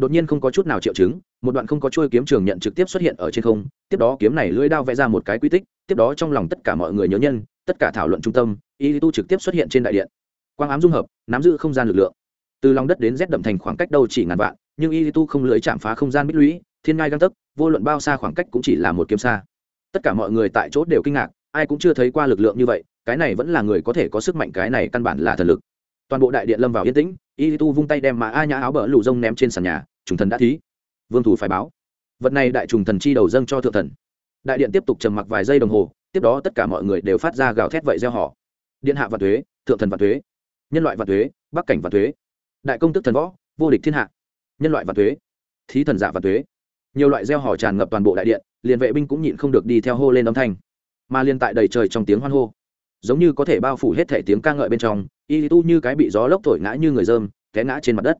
[SPEAKER 1] đột nhiên không có chút nào triệu chứng, một đoạn không có trôi kiếm trường nhận trực tiếp xuất hiện ở trên không, tiếp đó kiếm này lưỡi đao vẽ ra một cái quy tích, tiếp đó trong lòng tất cả mọi người nhớ nhân, tất cả thảo luận trung tâm, y tu trực tiếp xuất hiện trên đại điện. Quang ám dung hợp, nắm giữ không gian lực lượng. Từ lòng đất đến rét đậm thành khoảng cách đâu chỉ ngàn vạn, nhưng y tu không lưỡi chạm phá không gian bích lũy, thiên ngai găng tấc, vô luận bao xa khoảng cách cũng chỉ là một kiếm xa. Tất cả mọi người tại chỗ đều kinh ngạc, ai cũng chưa thấy qua lực lượng như vậy, cái này vẫn là người có thể có sức mạnh, cái này căn bản là thần lực. Toàn bộ đại điện lâm vào yên tĩnh y tu vung tay đem mã a nhã áo bờ lù rông ném trên sàn nhà, trùng thần đã thí. Vương thủ phải báo. Vật này đại trùng thần chi đầu dâng cho thượng thần. Đại điện tiếp tục trầm mặc vài giây đồng hồ, tiếp đó tất cả mọi người đều phát ra gào thét vậy gieo họ. Điện hạ và thuế, thượng thần và thuế, nhân loại và thuế, bắc cảnh và thuế. Đại công tức thần võ, vô địch thiên hạ, nhân loại và thuế, thí thần giả và thuế. Nhiều loại gieo họ tràn ngập toàn bộ đại điện, liền vệ binh cũng nhịn không được đi theo hô lên âm thanh. Mà liên tại đầy trời trong tiếng hoan hô, giống như có thể bao phủ hết thể tiếng ca ngợi bên trong y tu như cái bị gió lốc thổi ngã như người dơm té ngã trên mặt đất.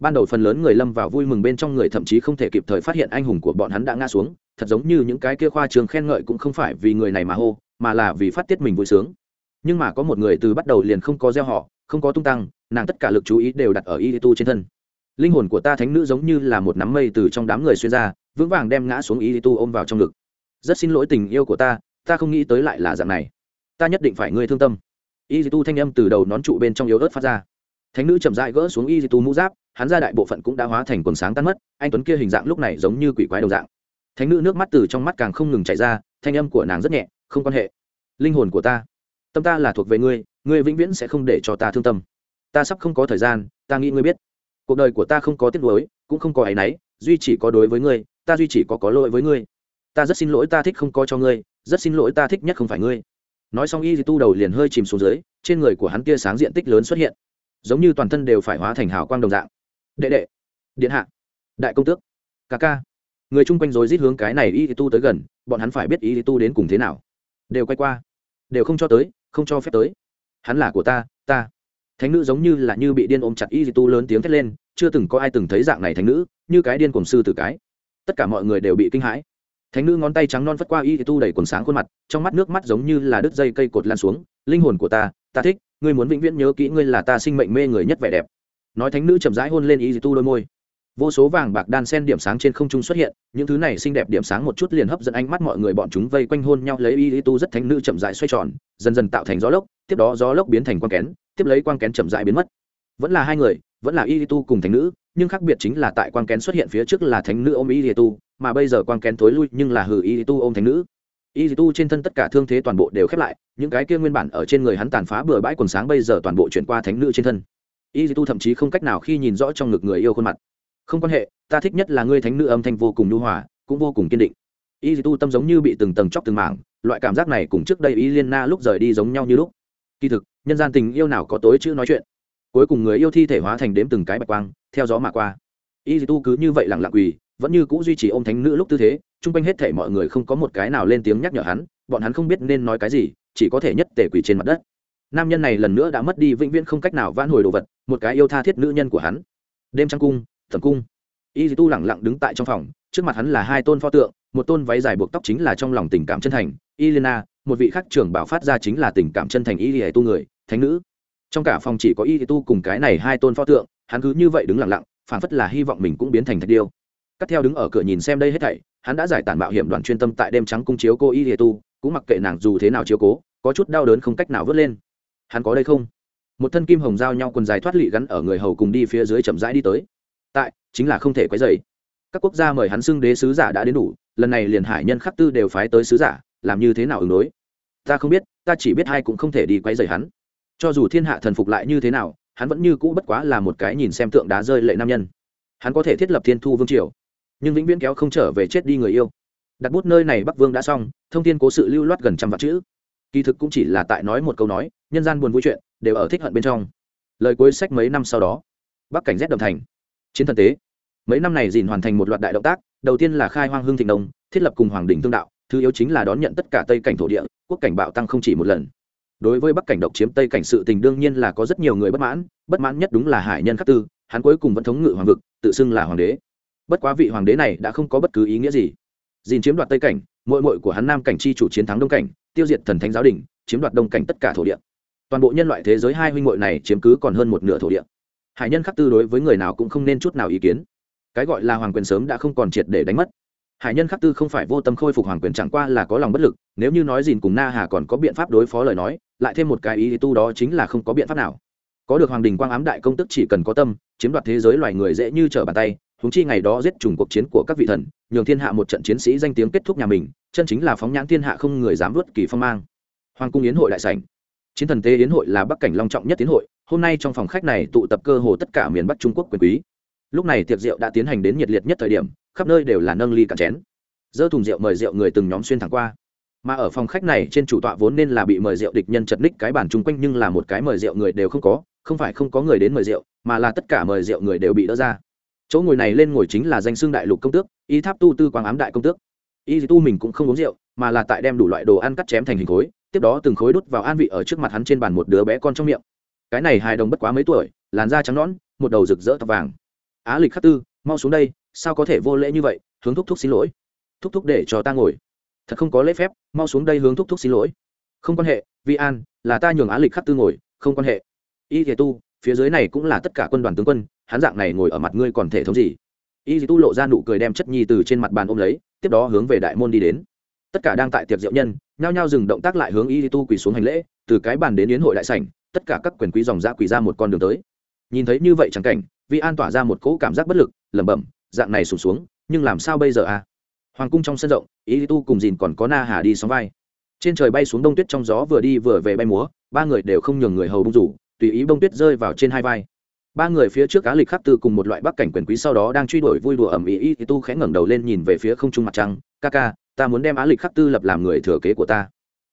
[SPEAKER 1] Ban đầu phần lớn người lâm vào vui mừng bên trong người thậm chí không thể kịp thời phát hiện anh hùng của bọn hắn đã ngã xuống, thật giống như những cái kia khoa trường khen ngợi cũng không phải vì người này mà hô, mà là vì phát tiết mình vui sướng. Nhưng mà có một người từ bắt đầu liền không có gieo họ, không có tung tăng, nàng tất cả lực chú ý đều đặt ở y tu trên thân. Linh hồn của ta thánh nữ giống như là một nắm mây từ trong đám người xuyên ra, vững vàng đem ngã xuống y tu ôm vào trong ngực. Rất xin lỗi tình yêu của ta ta không nghĩ tới lại là dạng này. Ta nhất định phải ngươi thương tâm y tu thanh âm từ đầu nón trụ bên trong yếu ớt phát ra. Thánh nữ chậm rãi gỡ xuống y tu mũ giáp, hắn ra đại bộ phận cũng đã hóa thành quần sáng tan mất, anh tuấn kia hình dạng lúc này giống như quỷ quái đầu dạng. Thánh nữ nước mắt từ trong mắt càng không ngừng chảy ra, thanh âm của nàng rất nhẹ, không quan hệ. Linh hồn của ta, tâm ta là thuộc về ngươi ngươi vĩnh viễn sẽ không để cho ta thương tâm. Ta sắp không có thời gian, ta nghĩ ngươi biết. Cuộc đời của ta không có tiếc nuối, cũng không có áy náy, duy chỉ có đối với ngươi, ta duy chỉ có có lỗi với ngươi. Ta rất xin lỗi ta thích không có cho ngươi, rất xin lỗi ta thích nhất không phải ngươi nói xong y tu đầu liền hơi chìm xuống dưới, trên người của hắn tia sáng diện tích lớn xuất hiện, giống như toàn thân đều phải hóa thành hào quang đồng dạng. Đệ đệ, điện hạ, đại công tước, ca ca. Người chung quanh rồi rít hướng cái này y tu tới gần, bọn hắn phải biết y tu đến cùng thế nào. Đều quay qua, đều không cho tới, không cho phép tới. Hắn là của ta ta. Thánh nữ giống như là như bị điên ôm chặt y tu lớn tiếng thét lên, chưa từng có ai từng thấy dạng này thánh nữ, như cái điên cùng sư tử cái. Tất cả mọi người đều bị kinh hãi thánh nữ ngón tay trắng non phất qua y tu đầy quần sáng khuôn mặt, trong mắt nước mắt giống như là đứt dây cây cột lan xuống. Linh hồn của ta ta thích, ngươi muốn vĩnh viễn nhớ kỹ ngươi là ta sinh mệnh mê người nhất vẻ đẹp. Nói thánh nữ chậm rãi hôn lên y tu đôi môi. Vô số vàng bạc đan sen điểm sáng trên không trung xuất hiện, những thứ này xinh đẹp điểm sáng một chút liền hấp dẫn ánh mắt mọi người bọn chúng vây quanh hôn nhau lấy y tu rất thánh nữ chậm rãi xoay tròn, dần dần tạo thành gió lốc, tiếp đó gió lốc biến thành quang kén, tiếp lấy quang kén chậm rãi biến mất. Vẫn là hai người, vẫn là y tu cùng thánh nữ nhưng khác biệt chính là tại quang kén xuất hiện phía trước là thánh nữ ôm y tu, mà bây giờ quang kén tối lui nhưng là hử y tu ôm thánh nữ. Y tu trên thân tất cả thương thế toàn bộ đều khép lại, những cái kia nguyên bản ở trên người hắn tàn phá bừa bãi quần sáng bây giờ toàn bộ chuyển qua thánh nữ trên thân. Y tu thậm chí không cách nào khi nhìn rõ trong ngực người yêu khuôn mặt. Không quan hệ, ta thích nhất là ngươi thánh nữ âm thanh vô cùng nhu hòa, cũng vô cùng kiên định. Y tu tâm giống như bị từng tầng chóc từng mảng, loại cảm giác này cùng trước đây y liên na lúc rời đi giống nhau như lúc. Kỳ thực, nhân gian tình yêu nào có tối chữ nói chuyện? Cuối cùng người yêu thi thể hóa thành đếm từng cái bạch quang theo gió mà qua. Y tu cứ như vậy lặng lặng quỳ vẫn như cũ duy trì ô m thánh nữ lúc tư thế chung quanh hết thể mọi người không có một cái nào lên tiếng nhắc nhở hắn bọn hắn không biết nên nói cái gì chỉ có thể nhất tể quỳ trên mặt đất. Nam nhân này lần nữa đã mất đi vĩnh viễn không cách nào vãn hồi đồ vật một cái yêu tha thiết nữ nhân của hắn. Đêm trăng cung thẩm cung. Y tu lẳng lặng đứng tại trong phòng trước mặt hắn là hai tôn pho tượng một tôn váy dài buộc tóc chính là trong lòng tình cảm chân thành Elena, một vị khắc trưởng bảo phát ra chính là tình cảm chân thành y tu người thánh nữ trong cả phòng chỉ có y tu cùng cái này hai tôn pho tượng, hắn cứ như vậy đứng lặng lặng phản phất là hy vọng mình cũng biến thành thạch điêu. Cắt theo đứng ở cửa nhìn xem đây hết thảy, hắn đã giải tản mạo hiểm đoàn chuyên tâm tại đêm trắng cung chiếu cô y tu, cũng mặc kệ nàng dù thế nào chiếu cố, có chút đau đớn không cách nào vớt lên. Hắn có đây không? Một thân kim hồng giao nhau quần dài thoát lị gắn ở người hầu cùng đi phía dưới chậm rãi đi tới. Tại, chính là không thể quấy dày các quốc gia mời hắn xưng đế sứ giả đã đến đủ, lần này liền hải nhân khắc tư đều phái tới sứ giả, làm như thế nào ứng đối? Ta không biết, ta chỉ biết hai cũng không thể đi quấy dày hắn cho dù thiên hạ thần phục lại như thế nào, hắn vẫn như cũ bất quá là một cái nhìn xem tượng đá rơi lệ nam nhân. Hắn có thể thiết lập thiên thu vương triều, nhưng vĩnh viễn kéo không trở về chết đi người yêu. Đặt bút nơi này bắc vương đã xong, thông tin cố sự lưu loát gần trăm vạn chữ. Kỳ thực cũng chỉ là tại nói một câu nói, nhân gian buồn vui chuyện, đều ở thích hận bên trong. Lời cuối sách mấy năm sau đó, bắc cảnh rét đầm thành. Chiến thần tế. Mấy năm này dìn hoàn thành một loạt đại động tác, đầu tiên là khai hoang hương thịnh đông thiết lập cùng hoàng đình tương đạo, thứ yếu chính là đón nhận tất cả tây cảnh thổ địa, quốc cảnh bạo tăng không chỉ một lần đối với bắc cảnh độc chiếm tây cảnh sự tình đương nhiên là có rất nhiều người bất mãn bất mãn nhất đúng là hải nhân khắc tư, hắn cuối cùng vẫn thống ngự hoàng vực, tự xưng là hoàng đế. Bất quá vị hoàng đế này đã không có bất cứ ý nghĩa gì. Dìn chiếm đoạt tây cảnh mội mội của hắn nam cảnh chi chủ chiến thắng đông cảnh, tiêu diệt thần thánh giáo đình, chiếm đoạt đông cảnh tất cả thổ địa. Toàn bộ nhân loại thế giới hai huynh mội này chiếm cứ còn hơn một nửa thổ địa. Hải nhân khắc tư đối với người nào cũng không nên chút nào ý kiến. Cái gọi là hoàng quyền sớm đã không còn triệt để đánh mất hải nhân khắc tư không phải vô tâm khôi phục hoàng quyền chẳng qua là có lòng bất lực, nếu như nói dìn cùng na hà còn có biện pháp đối phó lời nói, lại thêm một cái ý tu đó chính là không có biện pháp nào. Có được hoàng đình quang ám đại công tức chỉ cần có tâm, chiếm đoạt thế giới loài người dễ như trở bàn tay húng chi ngày đó giết trùng cuộc chiến của các vị thần, nhường thiên hạ một trận chiến sĩ danh tiếng kết thúc nhà mình, chân chính là phóng nhãn thiên hạ không người dám vớt kỳ phong mang. Hoàng cung yến hội đại sảnh. Chiến thần tế yến hội là bắc cảnh long trọng nhất tiến hội, hôm nay trong phòng khách này tụ tập cơ hồ tất cả miền bắc trung quốc quyền quý. Lúc này tiệc rượu đã tiến hành đến nhiệt liệt nhất thời điểm khắp nơi đều là nâng ly cạn chén. Dơ thùng rượu mời rượu người từng nhóm xuyên thẳng qua. Mà ở phòng khách này trên chủ tọa vốn nên là bị mời rượu địch nhân chật ních cái bàn chung quanh nhưng là một cái mời rượu người đều không có, không phải không có người đến mời rượu, mà là tất cả mời rượu người đều bị đỡ ra. Chỗ ngồi này lên ngồi chính là danh xương đại lục công tước, y tháp tu tư quang ám đại công tước. Y tu mình cũng không uống rượu, mà là tại đem đủ loại đồ ăn cắt chém thành hình khối, tiếp đó từng khối đút vào an vị ở trước mặt hắn trên bàn một đứa bé con trong miệng. Cái này hài đồng bất quá mấy tuổi, làn da trắng nõn, một đầu rực rỡ tóc vàng. Á lịch khắc tư, mau xuống đây sao có thể vô lễ như vậy, hướng thúc thúc xin lỗi. Thúc thúc để cho ta ngồi. Thật không có lễ phép, mau xuống đây hướng thúc thúc xin lỗi. Không quan hệ, vi an, là ta nhường á lịch khắc tư ngồi, không quan hệ. Y thể tu, phía dưới này cũng là tất cả quân đoàn tướng quân, hắn dạng này ngồi ở mặt ngươi còn thể thống gì? Y tu lộ ra nụ cười đem chất nhi từ trên mặt bàn ôm lấy, tiếp đó hướng về đại môn đi đến. Tất cả đang tại tiệc diệu nhân, nhao nhao dừng động tác lại hướng y tu quỳ xuống hành lễ, từ cái bàn đến yến hội đại sảnh, tất cả các quyền quý dòng ra quỳ ra một con đường tới. Nhìn thấy như vậy chẳng cảnh, vi an tỏa ra một cỗ cảm giác bất lực, lẩm bẩm dạng này sụp xuống, nhưng làm sao bây giờ à? Hoàng cung trong sân rộng, ý tu cùng dìn còn có na hà đi sóng vai. Trên trời bay xuống đông tuyết trong gió vừa đi vừa về bay múa, ba người đều không nhường người hầu bung rủ, tùy ý bông tuyết rơi vào trên hai vai. Ba người phía trước cá lịch khắc tư cùng một loại bắc cảnh quyền quý sau đó đang truy đuổi vui đùa ẩm ý y tu khẽ ngẩng đầu lên nhìn về phía không trung mặt trăng. Ca ca, ta muốn đem á lịch khắc tư lập làm người thừa kế của ta.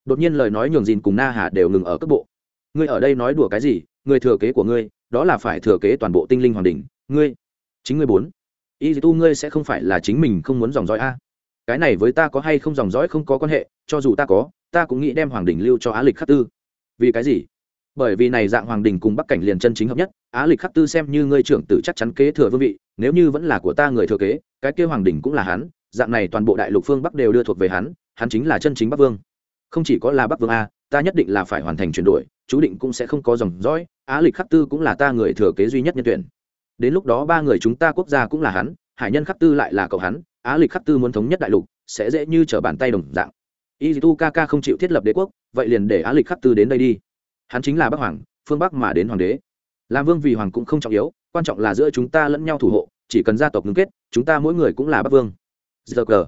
[SPEAKER 1] Đột nhiên lời nói nhường dìn cùng na hà đều ngừng ở cấp bộ. Ngươi ở đây nói đùa cái gì? Người thừa kế của ngươi, đó là phải thừa kế toàn bộ tinh linh hoàng đình ngươi, chính ngươi bốn y tu ngươi sẽ không phải là chính mình không muốn dòng dõi a? Cái này với ta có hay không dòng dõi không có quan hệ, cho dù ta có, ta cũng nghĩ đem hoàng đình lưu cho á lịch khắc tư. Vì cái gì? Bởi vì này dạng hoàng đình cùng bắc cảnh liền chân chính hợp nhất, á lịch khắc tư xem như ngươi trưởng tử chắc chắn kế thừa vương vị, nếu như vẫn là của ta người thừa kế, cái kêu hoàng đình cũng là hắn, dạng này toàn bộ đại lục phương bắc đều đưa thuộc về hắn hắn chính là chân chính bắc vương. Không chỉ có là bắc vương a, ta nhất định là phải hoàn thành chuyển đổi, chú định cũng sẽ không có dòng dõi, á lịch khắc tư cũng là ta người thừa kế duy nhất nhân tuyển đến lúc đó ba người chúng ta quốc gia cũng là hắn, hải nhân khắc tư lại là cậu hắn, á lịch khắc tư muốn thống nhất đại lục, sẽ dễ như t r ở bàn tay đồng dạng. Y tu ca ca không chịu thiết lập đế quốc, vậy liền để á lịch khắc tư đến đây đi. Hắn chính là bắc hoàng, phương bắc mà đến hoàng đế. Làm vương vì hoàng cũng không trọng yếu, quan trọng là giữa chúng ta lẫn nhau thủ hộ, chỉ cần gia tộc ngưng kết, chúng ta mỗi người cũng là bắc vương. Giờ cờ.